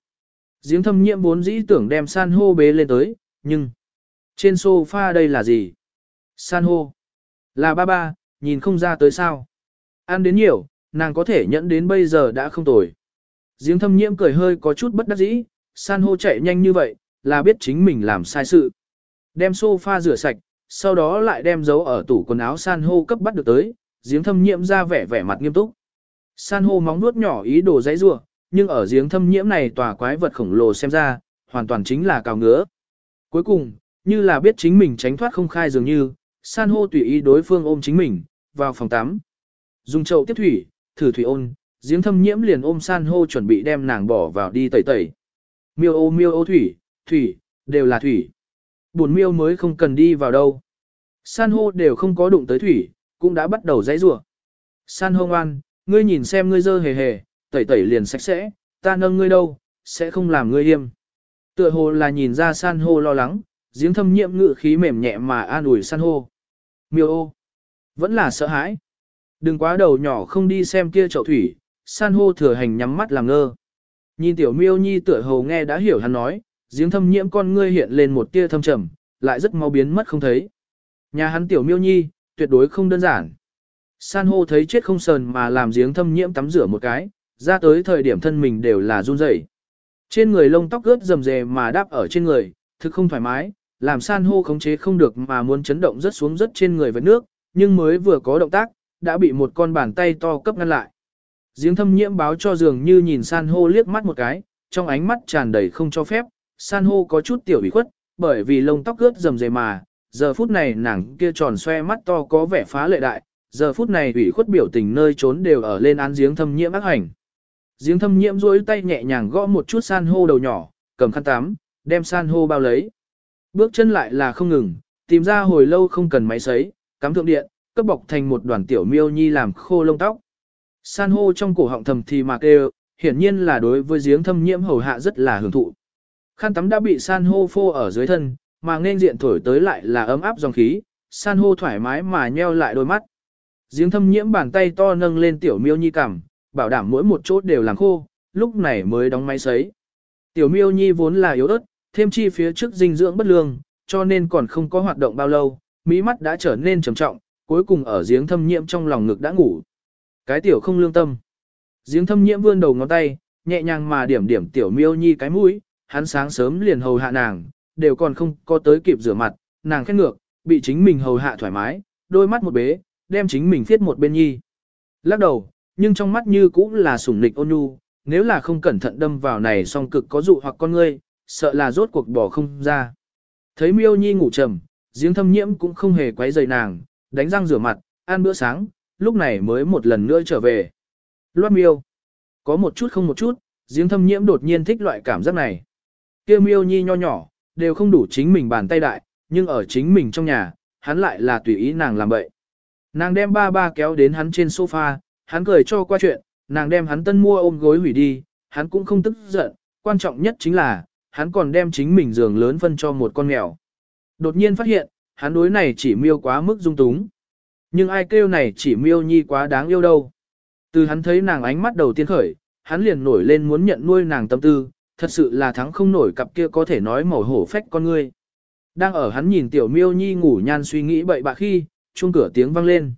Giếng thâm nhiễm vốn dĩ tưởng đem san hô bế lên tới, nhưng... Trên sofa đây là gì? San hô. Là ba ba, nhìn không ra tới sao. Ăn đến nhiều, nàng có thể nhẫn đến bây giờ đã không tồi. Giếng thâm nhiễm cười hơi có chút bất đắc dĩ, san hô chạy nhanh như vậy, là biết chính mình làm sai sự. Đem sofa rửa sạch, sau đó lại đem dấu ở tủ quần áo san hô cấp bắt được tới, giếng thâm nhiễm ra vẻ vẻ mặt nghiêm túc. San hô móng nuốt nhỏ ý đồ dãy rua, nhưng ở giếng thâm nhiễm này tòa quái vật khổng lồ xem ra, hoàn toàn chính là cào ngứa. Cuối cùng, như là biết chính mình tránh thoát không khai dường như, san hô tùy ý đối phương ôm chính mình, vào phòng tắm. Dùng chậu tiếp thủy, thử thủy ôn, giếng thâm nhiễm liền ôm san hô chuẩn bị đem nàng bỏ vào đi tẩy tẩy. Miêu ô miêu ô thủy, thủy, đều là thủy. Buồn miêu mới không cần đi vào đâu. San hô đều không có đụng tới thủy, cũng đã bắt đầu dãy rủa. San hô ngoan, ngươi nhìn xem ngươi dơ hề hề, tẩy tẩy liền sạch sẽ, ta nâng ngươi đâu, sẽ không làm ngươi im. Tựa hồ là nhìn ra san hô lo lắng, giếng thâm nhiễm ngự khí mềm nhẹ mà an ủi san hô. Miêu ô, vẫn là sợ hãi. Đừng quá đầu nhỏ không đi xem kia chậu thủy, san hô thừa hành nhắm mắt làm ngơ. Nhìn tiểu miêu nhi tựa hồ nghe đã hiểu hắn nói, giếng thâm nhiễm con ngươi hiện lên một tia thâm trầm, lại rất mau biến mất không thấy. Nhà hắn tiểu miêu nhi, tuyệt đối không đơn giản. San hô thấy chết không sờn mà làm giếng thâm nhiễm tắm rửa một cái, ra tới thời điểm thân mình đều là run rẩy. Trên người lông tóc ướt rầm rề mà đáp ở trên người, thực không thoải mái, làm san hô khống chế không được mà muốn chấn động rất xuống rất trên người với nước, nhưng mới vừa có động tác, đã bị một con bàn tay to cấp ngăn lại. Giếng thâm nhiễm báo cho dường như nhìn san hô liếc mắt một cái, trong ánh mắt tràn đầy không cho phép, san hô có chút tiểu ủy khuất, bởi vì lông tóc ướt rầm rề mà, giờ phút này nàng kia tròn xoe mắt to có vẻ phá lệ đại, giờ phút này ủy khuất biểu tình nơi trốn đều ở lên án giếng thâm nhiễm ác hành. Giếng thâm nhiễm duỗi tay nhẹ nhàng gõ một chút san hô đầu nhỏ, cầm khăn tắm, đem san hô bao lấy. Bước chân lại là không ngừng, tìm ra hồi lâu không cần máy sấy, cắm thượng điện, cấp bọc thành một đoàn tiểu miêu nhi làm khô lông tóc. San hô trong cổ họng thầm thì mạc đều, hiển nhiên là đối với giếng thâm nhiễm hầu hạ rất là hưởng thụ. Khăn tắm đã bị san hô phô ở dưới thân, mà nên diện thổi tới lại là ấm áp dòng khí, san hô thoải mái mà nheo lại đôi mắt. Giếng thâm nhiễm bàn tay to nâng lên tiểu miêu nhi cảm, bảo đảm mỗi một chốt đều làm khô, lúc này mới đóng máy sấy. Tiểu miêu nhi vốn là yếu ớt, thêm chi phía trước dinh dưỡng bất lương, cho nên còn không có hoạt động bao lâu, mỹ mắt đã trở nên trầm trọng, cuối cùng ở giếng thâm nhiễm trong lòng ngực đã ngủ. Cái tiểu không lương tâm. Giếng thâm nhiễm vươn đầu ngón tay, nhẹ nhàng mà điểm điểm tiểu miêu nhi cái mũi, hắn sáng sớm liền hầu hạ nàng, đều còn không có tới kịp rửa mặt, nàng khét ngược, bị chính mình hầu hạ thoải mái, đôi mắt một bế, đem chính mình viết một bên nhi. Lắc đầu, nhưng trong mắt như cũng là sủng nịch ôn nhu, nếu là không cẩn thận đâm vào này song cực có dụ hoặc con ngươi, sợ là rốt cuộc bỏ không ra. Thấy miêu nhi ngủ trầm, giếng thâm nhiễm cũng không hề quấy rầy nàng, đánh răng rửa mặt, ăn bữa sáng, lúc này mới một lần nữa trở về. Loát miêu. Có một chút không một chút, giếng thâm nhiễm đột nhiên thích loại cảm giác này. Kêu miêu nhi nho nhỏ, đều không đủ chính mình bàn tay đại, nhưng ở chính mình trong nhà, hắn lại là tùy ý nàng làm bậy. Nàng đem ba ba kéo đến hắn trên sofa, hắn cười cho qua chuyện, nàng đem hắn tân mua ôm gối hủy đi, hắn cũng không tức giận, quan trọng nhất chính là, hắn còn đem chính mình giường lớn phân cho một con mèo. Đột nhiên phát hiện, hắn đối này chỉ miêu quá mức dung túng. Nhưng ai kêu này chỉ miêu nhi quá đáng yêu đâu. Từ hắn thấy nàng ánh mắt đầu tiên khởi, hắn liền nổi lên muốn nhận nuôi nàng tâm tư, thật sự là thắng không nổi cặp kia có thể nói màu hổ phách con ngươi. Đang ở hắn nhìn tiểu miêu nhi ngủ nhan suy nghĩ bậy bạ khi, chuông cửa tiếng vang lên.